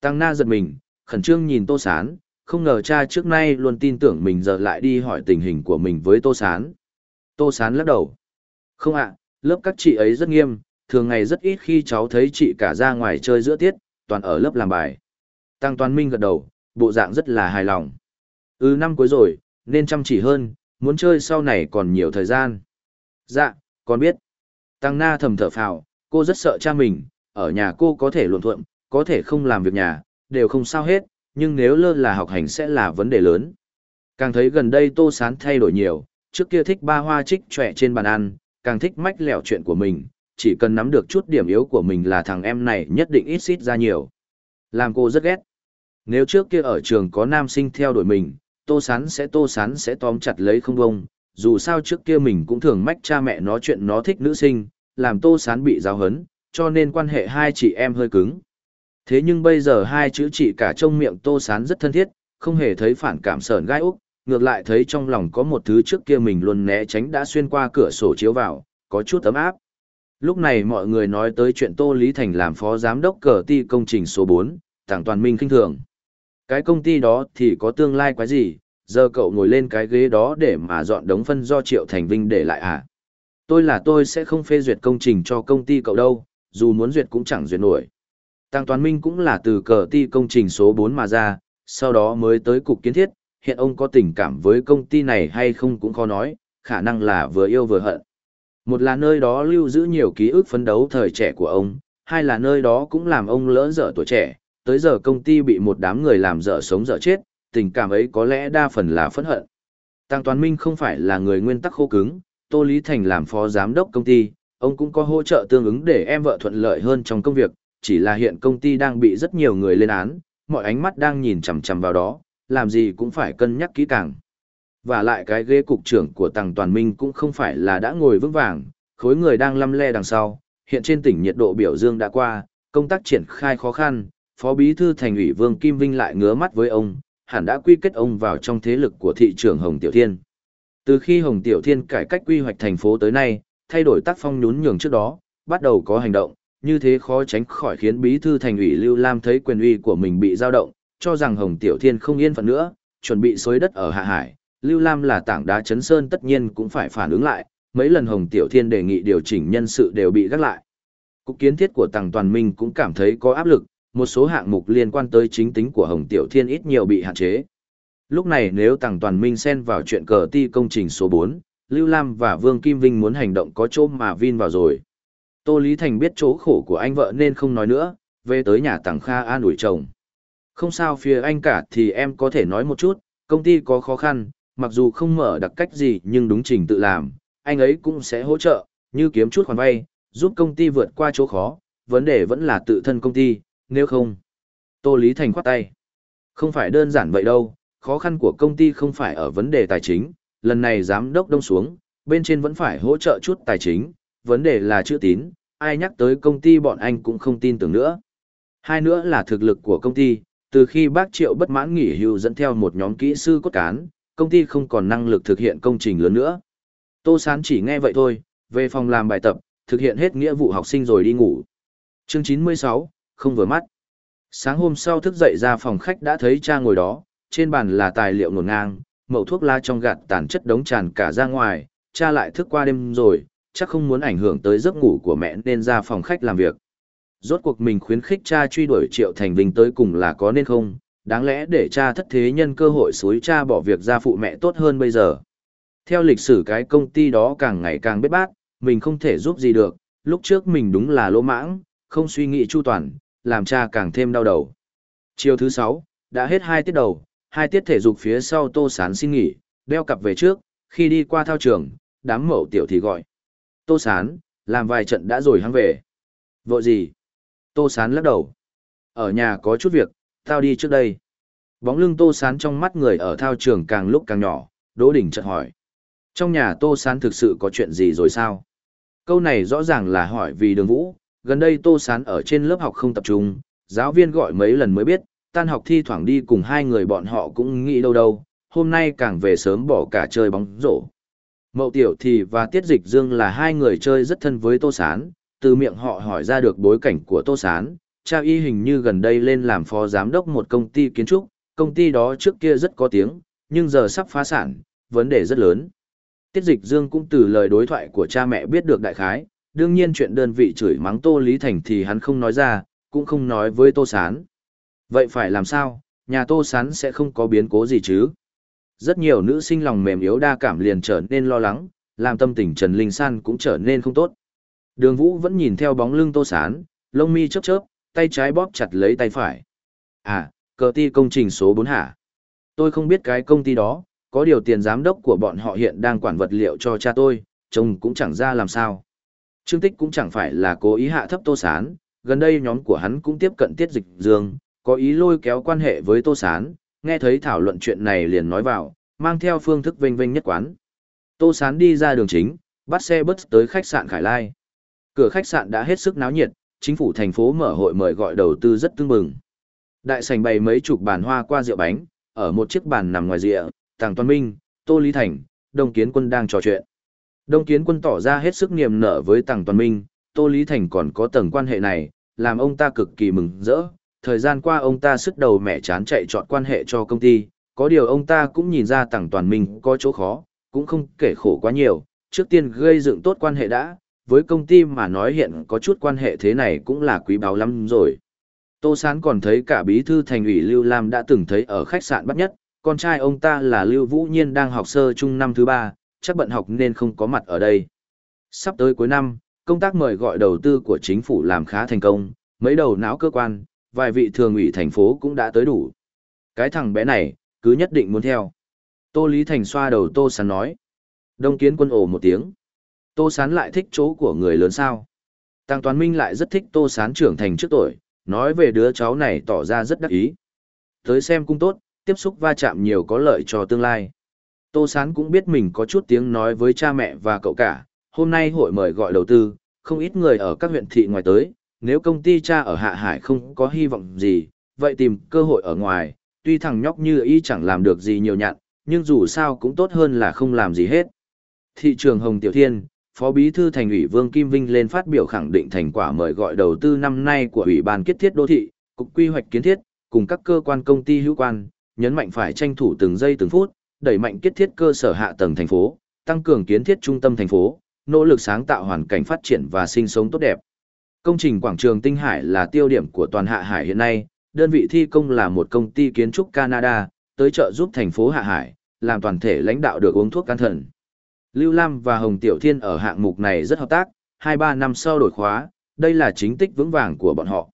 Tăng Na giật mình, khẩn trương nhìn Tô Sán, không ngờ cha trước nay luôn tin tưởng mình giờ lại đi hỏi tình hình của mình với Tô Sán. Tô Sán lắc đầu. Không ạ, lớp các chị ấy rất nghiêm, thường ngày rất ít khi cháu thấy chị cả ra ngoài chơi giữa tiết, toàn ở lớp làm bài. Tăng Toàn Minh gật đầu, bộ dạng rất là hài lòng. Ừ năm cuối rồi, nên chăm chỉ hơn, muốn chơi sau này còn nhiều thời gian. Dạ, con biết. Tăng Na thầm thở phào, cô rất sợ cha mình, ở nhà cô có thể luận thuận, có thể không làm việc nhà, đều không sao hết, nhưng nếu lơ là học hành sẽ là vấn đề lớn. Càng thấy gần đây Tô Sán thay đổi nhiều, trước kia thích ba hoa trích trẻ trên bàn ăn, càng thích mách lẻo chuyện của mình, chỉ cần nắm được chút điểm yếu của mình là thằng em này nhất định ít xít ra nhiều. Làm cô rất ghét. Nếu trước kia ở trường có nam sinh theo đuổi mình, Tô Sán sẽ Tô Sán sẽ tóm chặt lấy không bông, dù sao trước kia mình cũng thường mách cha mẹ nó chuyện nó thích nữ sinh, làm Tô Sán bị giáo hấn, cho nên quan hệ hai chị em hơi cứng. Thế nhưng bây giờ hai chữ chị cả trong miệng Tô Sán rất thân thiết, không hề thấy phản cảm sờn gai úc, ngược lại thấy trong lòng có một thứ trước kia mình luôn né tránh đã xuyên qua cửa sổ chiếu vào, có chút ấm áp. Lúc này mọi người nói tới chuyện Tô Lý Thành làm phó giám đốc cờ ti công trình số 4, tảng toàn minh kinh thường. Cái công ty đó thì có tương lai quái gì, giờ cậu ngồi lên cái ghế đó để mà dọn đống phân do Triệu Thành Vinh để lại à? Tôi là tôi sẽ không phê duyệt công trình cho công ty cậu đâu, dù muốn duyệt cũng chẳng duyệt nổi. Tăng Toàn Minh cũng là từ cờ ti công trình số 4 mà ra, sau đó mới tới cục kiến thiết, hiện ông có tình cảm với công ty này hay không cũng khó nói, khả năng là vừa yêu vừa hận. Một là nơi đó lưu giữ nhiều ký ức phấn đấu thời trẻ của ông, hai là nơi đó cũng làm ông lỡ dở tuổi trẻ, tới giờ công ty bị một đám người làm dở sống dở chết, tình cảm ấy có lẽ đa phần là phẫn hận. Tăng Toàn Minh không phải là người nguyên tắc khô cứng, Tô Lý Thành làm phó giám đốc công ty, ông cũng có hỗ trợ tương ứng để em vợ thuận lợi hơn trong công việc, chỉ là hiện công ty đang bị rất nhiều người lên án, mọi ánh mắt đang nhìn chằm chằm vào đó, làm gì cũng phải cân nhắc kỹ càng. Và lại cái ghế cục trưởng của Tằng Toàn Minh cũng không phải là đã ngồi vững vàng, khối người đang lăm le đằng sau, hiện trên tỉnh nhiệt độ biểu dương đã qua, công tác triển khai khó khăn, Phó Bí Thư Thành ủy Vương Kim Vinh lại ngứa mắt với ông, hẳn đã quy kết ông vào trong thế lực của thị trường Hồng Tiểu Thiên. Từ khi Hồng Tiểu Thiên cải cách quy hoạch thành phố tới nay, thay đổi tác phong nhún nhường trước đó, bắt đầu có hành động, như thế khó tránh khỏi khiến bí thư thành ủy Lưu Lam thấy quyền uy của mình bị dao động, cho rằng Hồng Tiểu Thiên không yên phận nữa, chuẩn bị xối đất ở Hạ Hải. Lưu Lam là tảng đá chấn sơn tất nhiên cũng phải phản ứng lại, mấy lần Hồng Tiểu Thiên đề nghị điều chỉnh nhân sự đều bị gác lại. Cục kiến thiết của Tàng Toàn Minh cũng cảm thấy có áp lực, một số hạng mục liên quan tới chính tính của Hồng Tiểu Thiên ít nhiều bị hạn chế. Lúc này nếu Tàng Toàn Minh xen vào chuyện cờ ti công trình số 4, Lưu Lam và Vương Kim Vinh muốn hành động có chỗ mà Vin vào rồi. Tô Lý Thành biết chỗ khổ của anh vợ nên không nói nữa, về tới nhà Tằng Kha an ủi chồng. Không sao phía anh cả thì em có thể nói một chút, công ty có khó khăn, mặc dù không mở đặc cách gì nhưng đúng trình tự làm, anh ấy cũng sẽ hỗ trợ, như kiếm chút khoản vay, giúp công ty vượt qua chỗ khó, vấn đề vẫn là tự thân công ty, nếu không. Tô Lý Thành khoát tay. Không phải đơn giản vậy đâu, khó khăn của công ty không phải ở vấn đề tài chính, lần này giám đốc đông xuống, bên trên vẫn phải hỗ trợ chút tài chính, vấn đề là chữ tín, ai nhắc tới công ty bọn anh cũng không tin tưởng nữa. Hai nữa là thực lực của công ty, từ khi bác Triệu bất mãn nghỉ hưu dẫn theo một nhóm kỹ sư cốt cán, công ty không còn năng lực thực hiện công trình lớn nữa. Tô Sán chỉ nghe vậy thôi, về phòng làm bài tập, thực hiện hết nghĩa vụ học sinh rồi đi ngủ. Chương 96, không vừa mắt. Sáng hôm sau thức dậy ra phòng khách đã thấy cha ngồi đó, trên bàn là tài liệu ngổn ngang, mẩu thuốc la trong gạt tàn chất đống tràn cả ra ngoài, cha lại thức qua đêm rồi, chắc không muốn ảnh hưởng tới giấc ngủ của mẹ nên ra phòng khách làm việc. Rốt cuộc mình khuyến khích cha truy đuổi Triệu Thành Vinh tới cùng là có nên không, đáng lẽ để cha thất thế nhân cơ hội suối cha bỏ việc ra phụ mẹ tốt hơn bây giờ. Theo lịch sử cái công ty đó càng ngày càng bết bát, mình không thể giúp gì được, lúc trước mình đúng là lỗ mãng, không suy nghĩ chu toàn, làm cha càng thêm đau đầu. Chiều thứ sáu, đã hết hai tiết đầu, hai tiết thể dục phía sau Tô Sán xin nghỉ, đeo cặp về trước, khi đi qua thao trường, đám mậu tiểu thì gọi. Tô Sán, làm vài trận đã rồi hắn về. Vội gì? Tô Sán lắc đầu. Ở nhà có chút việc, tao đi trước đây. Bóng lưng Tô Sán trong mắt người ở thao trường càng lúc càng nhỏ, Đỗ đình chợt hỏi. Trong nhà Tô Sán thực sự có chuyện gì rồi sao? Câu này rõ ràng là hỏi vì đường vũ, gần đây Tô Sán ở trên lớp học không tập trung, giáo viên gọi mấy lần mới biết, tan học thi thoảng đi cùng hai người bọn họ cũng nghĩ đâu đâu, hôm nay càng về sớm bỏ cả chơi bóng rổ. Mậu Tiểu Thì và Tiết Dịch Dương là hai người chơi rất thân với Tô Sán, từ miệng họ hỏi ra được bối cảnh của Tô Sán, cha y hình như gần đây lên làm phó giám đốc một công ty kiến trúc, công ty đó trước kia rất có tiếng, nhưng giờ sắp phá sản, vấn đề rất lớn. Tiết Dịch Dương cũng từ lời đối thoại của cha mẹ biết được đại khái, đương nhiên chuyện đơn vị chửi mắng Tô Lý Thành thì hắn không nói ra, cũng không nói với Tô Sán. Vậy phải làm sao, nhà Tô Sán sẽ không có biến cố gì chứ? Rất nhiều nữ sinh lòng mềm yếu đa cảm liền trở nên lo lắng, làm tâm tình Trần Linh San cũng trở nên không tốt. Đường Vũ vẫn nhìn theo bóng lưng Tô Sán, lông mi chớp chớp, tay trái bóp chặt lấy tay phải. À, cờ ti công trình số 4 hả? Tôi không biết cái công ty đó, có điều tiền giám đốc của bọn họ hiện đang quản vật liệu cho cha tôi, trông cũng chẳng ra làm sao. Trương Tích cũng chẳng phải là cố ý hạ thấp Tô Sán, gần đây nhóm của hắn cũng tiếp cận Tiết Dịch Dương, có ý lôi kéo quan hệ với Tô Sán, nghe thấy thảo luận chuyện này liền nói vào, mang theo phương thức vinh vinh nhất quán. Tô Sán đi ra đường chính, bắt xe bus tới khách sạn Khải Lai. Cửa khách sạn đã hết sức náo nhiệt, chính phủ thành phố mở hội mời gọi đầu tư rất tương mừng. Đại sảnh bày mấy chục bàn hoa qua rượu bánh, ở một chiếc bàn nằm ngoài rìa, Tàng Toàn Minh, Tô Lý Thành, Đông Kiến Quân đang trò chuyện. Đông Kiến Quân tỏ ra hết sức niềm nở với Tàng Toàn Minh, Tô Lý Thành còn có tầng quan hệ này, làm ông ta cực kỳ mừng rỡ. Thời gian qua ông ta sức đầu mẹ chán chạy chọn quan hệ cho công ty, có điều ông ta cũng nhìn ra Tàng Toàn Minh có chỗ khó, cũng không kể khổ quá nhiều, trước tiên gây dựng tốt quan hệ đã, với công ty mà nói hiện có chút quan hệ thế này cũng là quý báu lắm rồi. Tô Sán còn thấy cả bí thư thành ủy Lưu Lam đã từng thấy ở khách sạn bắt nhất, con trai ông ta là Lưu Vũ Nhiên đang học sơ trung năm thứ ba, chắc bận học nên không có mặt ở đây. Sắp tới cuối năm, công tác mời gọi đầu tư của chính phủ làm khá thành công, mấy đầu não cơ quan, vài vị thường ủy thành phố cũng đã tới đủ. Cái thằng bé này, cứ nhất định muốn theo. Tô Lý Thành xoa đầu Tô Sán nói. Đông kiến quân ổ một tiếng. Tô Sán lại thích chỗ của người lớn sao. Tăng Toàn Minh lại rất thích Tô Sán trưởng thành trước tuổi, nói về đứa cháu này tỏ ra rất đắc ý. Tới xem cung tốt, tiếp xúc va chạm nhiều có lợi cho tương lai. Tô Sán cũng biết mình có chút tiếng nói với cha mẹ và cậu cả, hôm nay hội mời gọi đầu tư, không ít người ở các huyện thị ngoài tới, nếu công ty cha ở Hạ Hải không có hy vọng gì, vậy tìm cơ hội ở ngoài, tuy thằng nhóc như y chẳng làm được gì nhiều nhặn, nhưng dù sao cũng tốt hơn là không làm gì hết. Thị trường Hồng Tiểu Thiên, Phó Bí thư Thành ủy Vương Kim Vinh lên phát biểu khẳng định thành quả mời gọi đầu tư năm nay của Ủy ban Kết thiết Đô thị, Cục Quy hoạch Kiến thiết, cùng các cơ quan công ty hữu quan, nhấn mạnh phải tranh thủ từng giây từng phút, đẩy mạnh kết thiết cơ sở hạ tầng thành phố, tăng cường kiến thiết trung tâm thành phố, nỗ lực sáng tạo hoàn cảnh phát triển và sinh sống tốt đẹp. Công trình quảng trường Tinh Hải là tiêu điểm của toàn Hạ Hải hiện nay, đơn vị thi công là một công ty kiến trúc Canada, tới trợ giúp thành phố Hạ Hải, làm toàn thể lãnh đạo được uống thuốc can thần. Lưu Lam và Hồng Tiểu Thiên ở hạng mục này rất hợp tác, 2-3 năm sau đổi khóa, đây là chính tích vững vàng của bọn họ.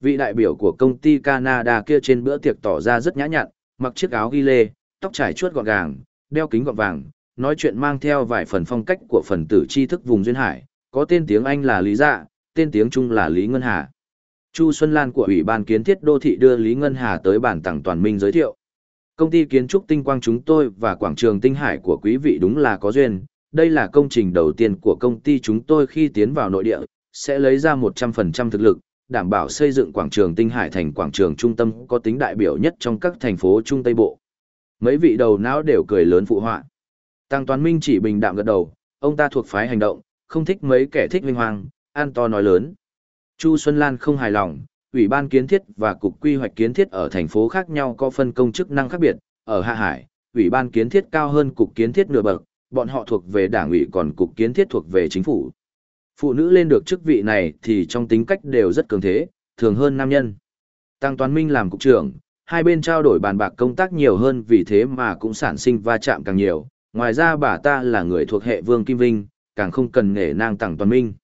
Vị đại biểu của công ty Canada kia trên bữa tiệc tỏ ra rất nhã nhặn, mặc chiếc áo ghi lê, tóc trải chuốt gọn gàng, đeo kính gọn vàng, nói chuyện mang theo vài phần phong cách của phần tử tri thức vùng duyên hải, có tên tiếng Anh là Lý Dạ, tên tiếng Trung là Lý Ngân Hà. Chu Xuân Lan của Ủy ban Kiến thiết Đô thị đưa Lý Ngân Hà tới bản tặng toàn minh giới thiệu. Công ty kiến trúc tinh quang chúng tôi và quảng trường tinh hải của quý vị đúng là có duyên. Đây là công trình đầu tiên của công ty chúng tôi khi tiến vào nội địa, sẽ lấy ra 100% thực lực, đảm bảo xây dựng quảng trường tinh hải thành quảng trường trung tâm có tính đại biểu nhất trong các thành phố Trung Tây Bộ. Mấy vị đầu não đều cười lớn phụ họa. Tăng Toàn Minh chỉ bình đạm gật đầu, ông ta thuộc phái hành động, không thích mấy kẻ thích vinh hoàng, an to nói lớn. Chu Xuân Lan không hài lòng, Ủy ban kiến thiết và Cục Quy hoạch kiến thiết ở thành phố khác nhau có phân công chức năng khác biệt, ở Hạ Hải, Ủy ban kiến thiết cao hơn Cục kiến thiết nửa bậc, bọn họ thuộc về đảng ủy còn Cục kiến thiết thuộc về chính phủ. Phụ nữ lên được chức vị này thì trong tính cách đều rất cường thế, thường hơn nam nhân. Tăng Toàn Minh làm cục trưởng, hai bên trao đổi bàn bạc công tác nhiều hơn vì thế mà cũng sản sinh va chạm càng nhiều. Ngoài ra bà ta là người thuộc hệ Vương Kim Vinh, càng không cần nể nang Tăng Toàn Minh.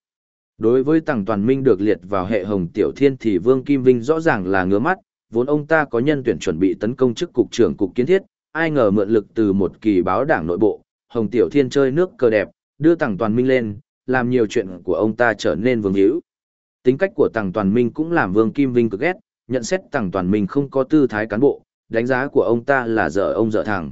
Đối với Tăng Toàn Minh được liệt vào hệ Hồng Tiểu Thiên thì Vương Kim Vinh rõ ràng là ngứa mắt, vốn ông ta có nhân tuyển chuẩn bị tấn công chức cục trưởng cục kiến thiết, ai ngờ mượn lực từ một kỳ báo đảng nội bộ, Hồng Tiểu Thiên chơi nước cờ đẹp, đưa Tăng Toàn Minh lên, làm nhiều chuyện của ông ta trở nên vương hữu. Tính cách của Tăng Toàn Minh cũng làm Vương Kim Vinh cực ghét, nhận xét Tăng Toàn Minh không có tư thái cán bộ, đánh giá của ông ta là dở ông dở thẳng.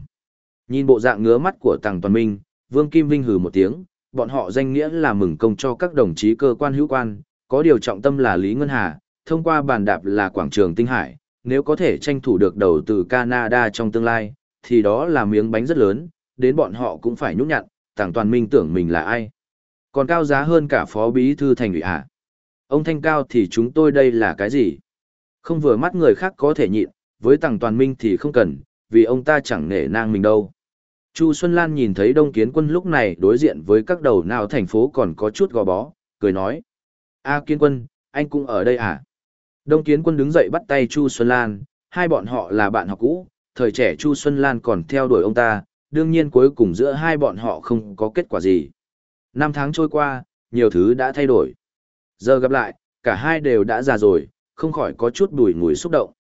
Nhìn bộ dạng ngứa mắt của Tăng Toàn Minh, Vương Kim Vinh hừ một tiếng, bọn họ danh nghĩa là mừng công cho các đồng chí cơ quan hữu quan, có điều trọng tâm là Lý Ngân Hà, thông qua bàn đạp là quảng trường Tinh Hải, nếu có thể tranh thủ được đầu từ Canada trong tương lai, thì đó là miếng bánh rất lớn, đến bọn họ cũng phải nhúc nhặn, tàng Toàn Minh tưởng mình là ai. Còn cao giá hơn cả phó bí thư thành ủy à? Ông thanh cao thì chúng tôi đây là cái gì? Không vừa mắt người khác có thể nhịn, với tàng toàn minh thì không cần, vì ông ta chẳng nể nang mình đâu. Chu Xuân Lan nhìn thấy Đông Kiến Quân lúc này đối diện với các đầu nào thành phố còn có chút gò bó, cười nói. A Kiến Quân, anh cũng ở đây à? Đông Kiến Quân đứng dậy bắt tay Chu Xuân Lan, hai bọn họ là bạn học cũ, thời trẻ Chu Xuân Lan còn theo đuổi ông ta, đương nhiên cuối cùng giữa hai bọn họ không có kết quả gì. Năm tháng trôi qua, nhiều thứ đã thay đổi. Giờ gặp lại, cả hai đều đã già rồi, không khỏi có chút bùi ngùi xúc động.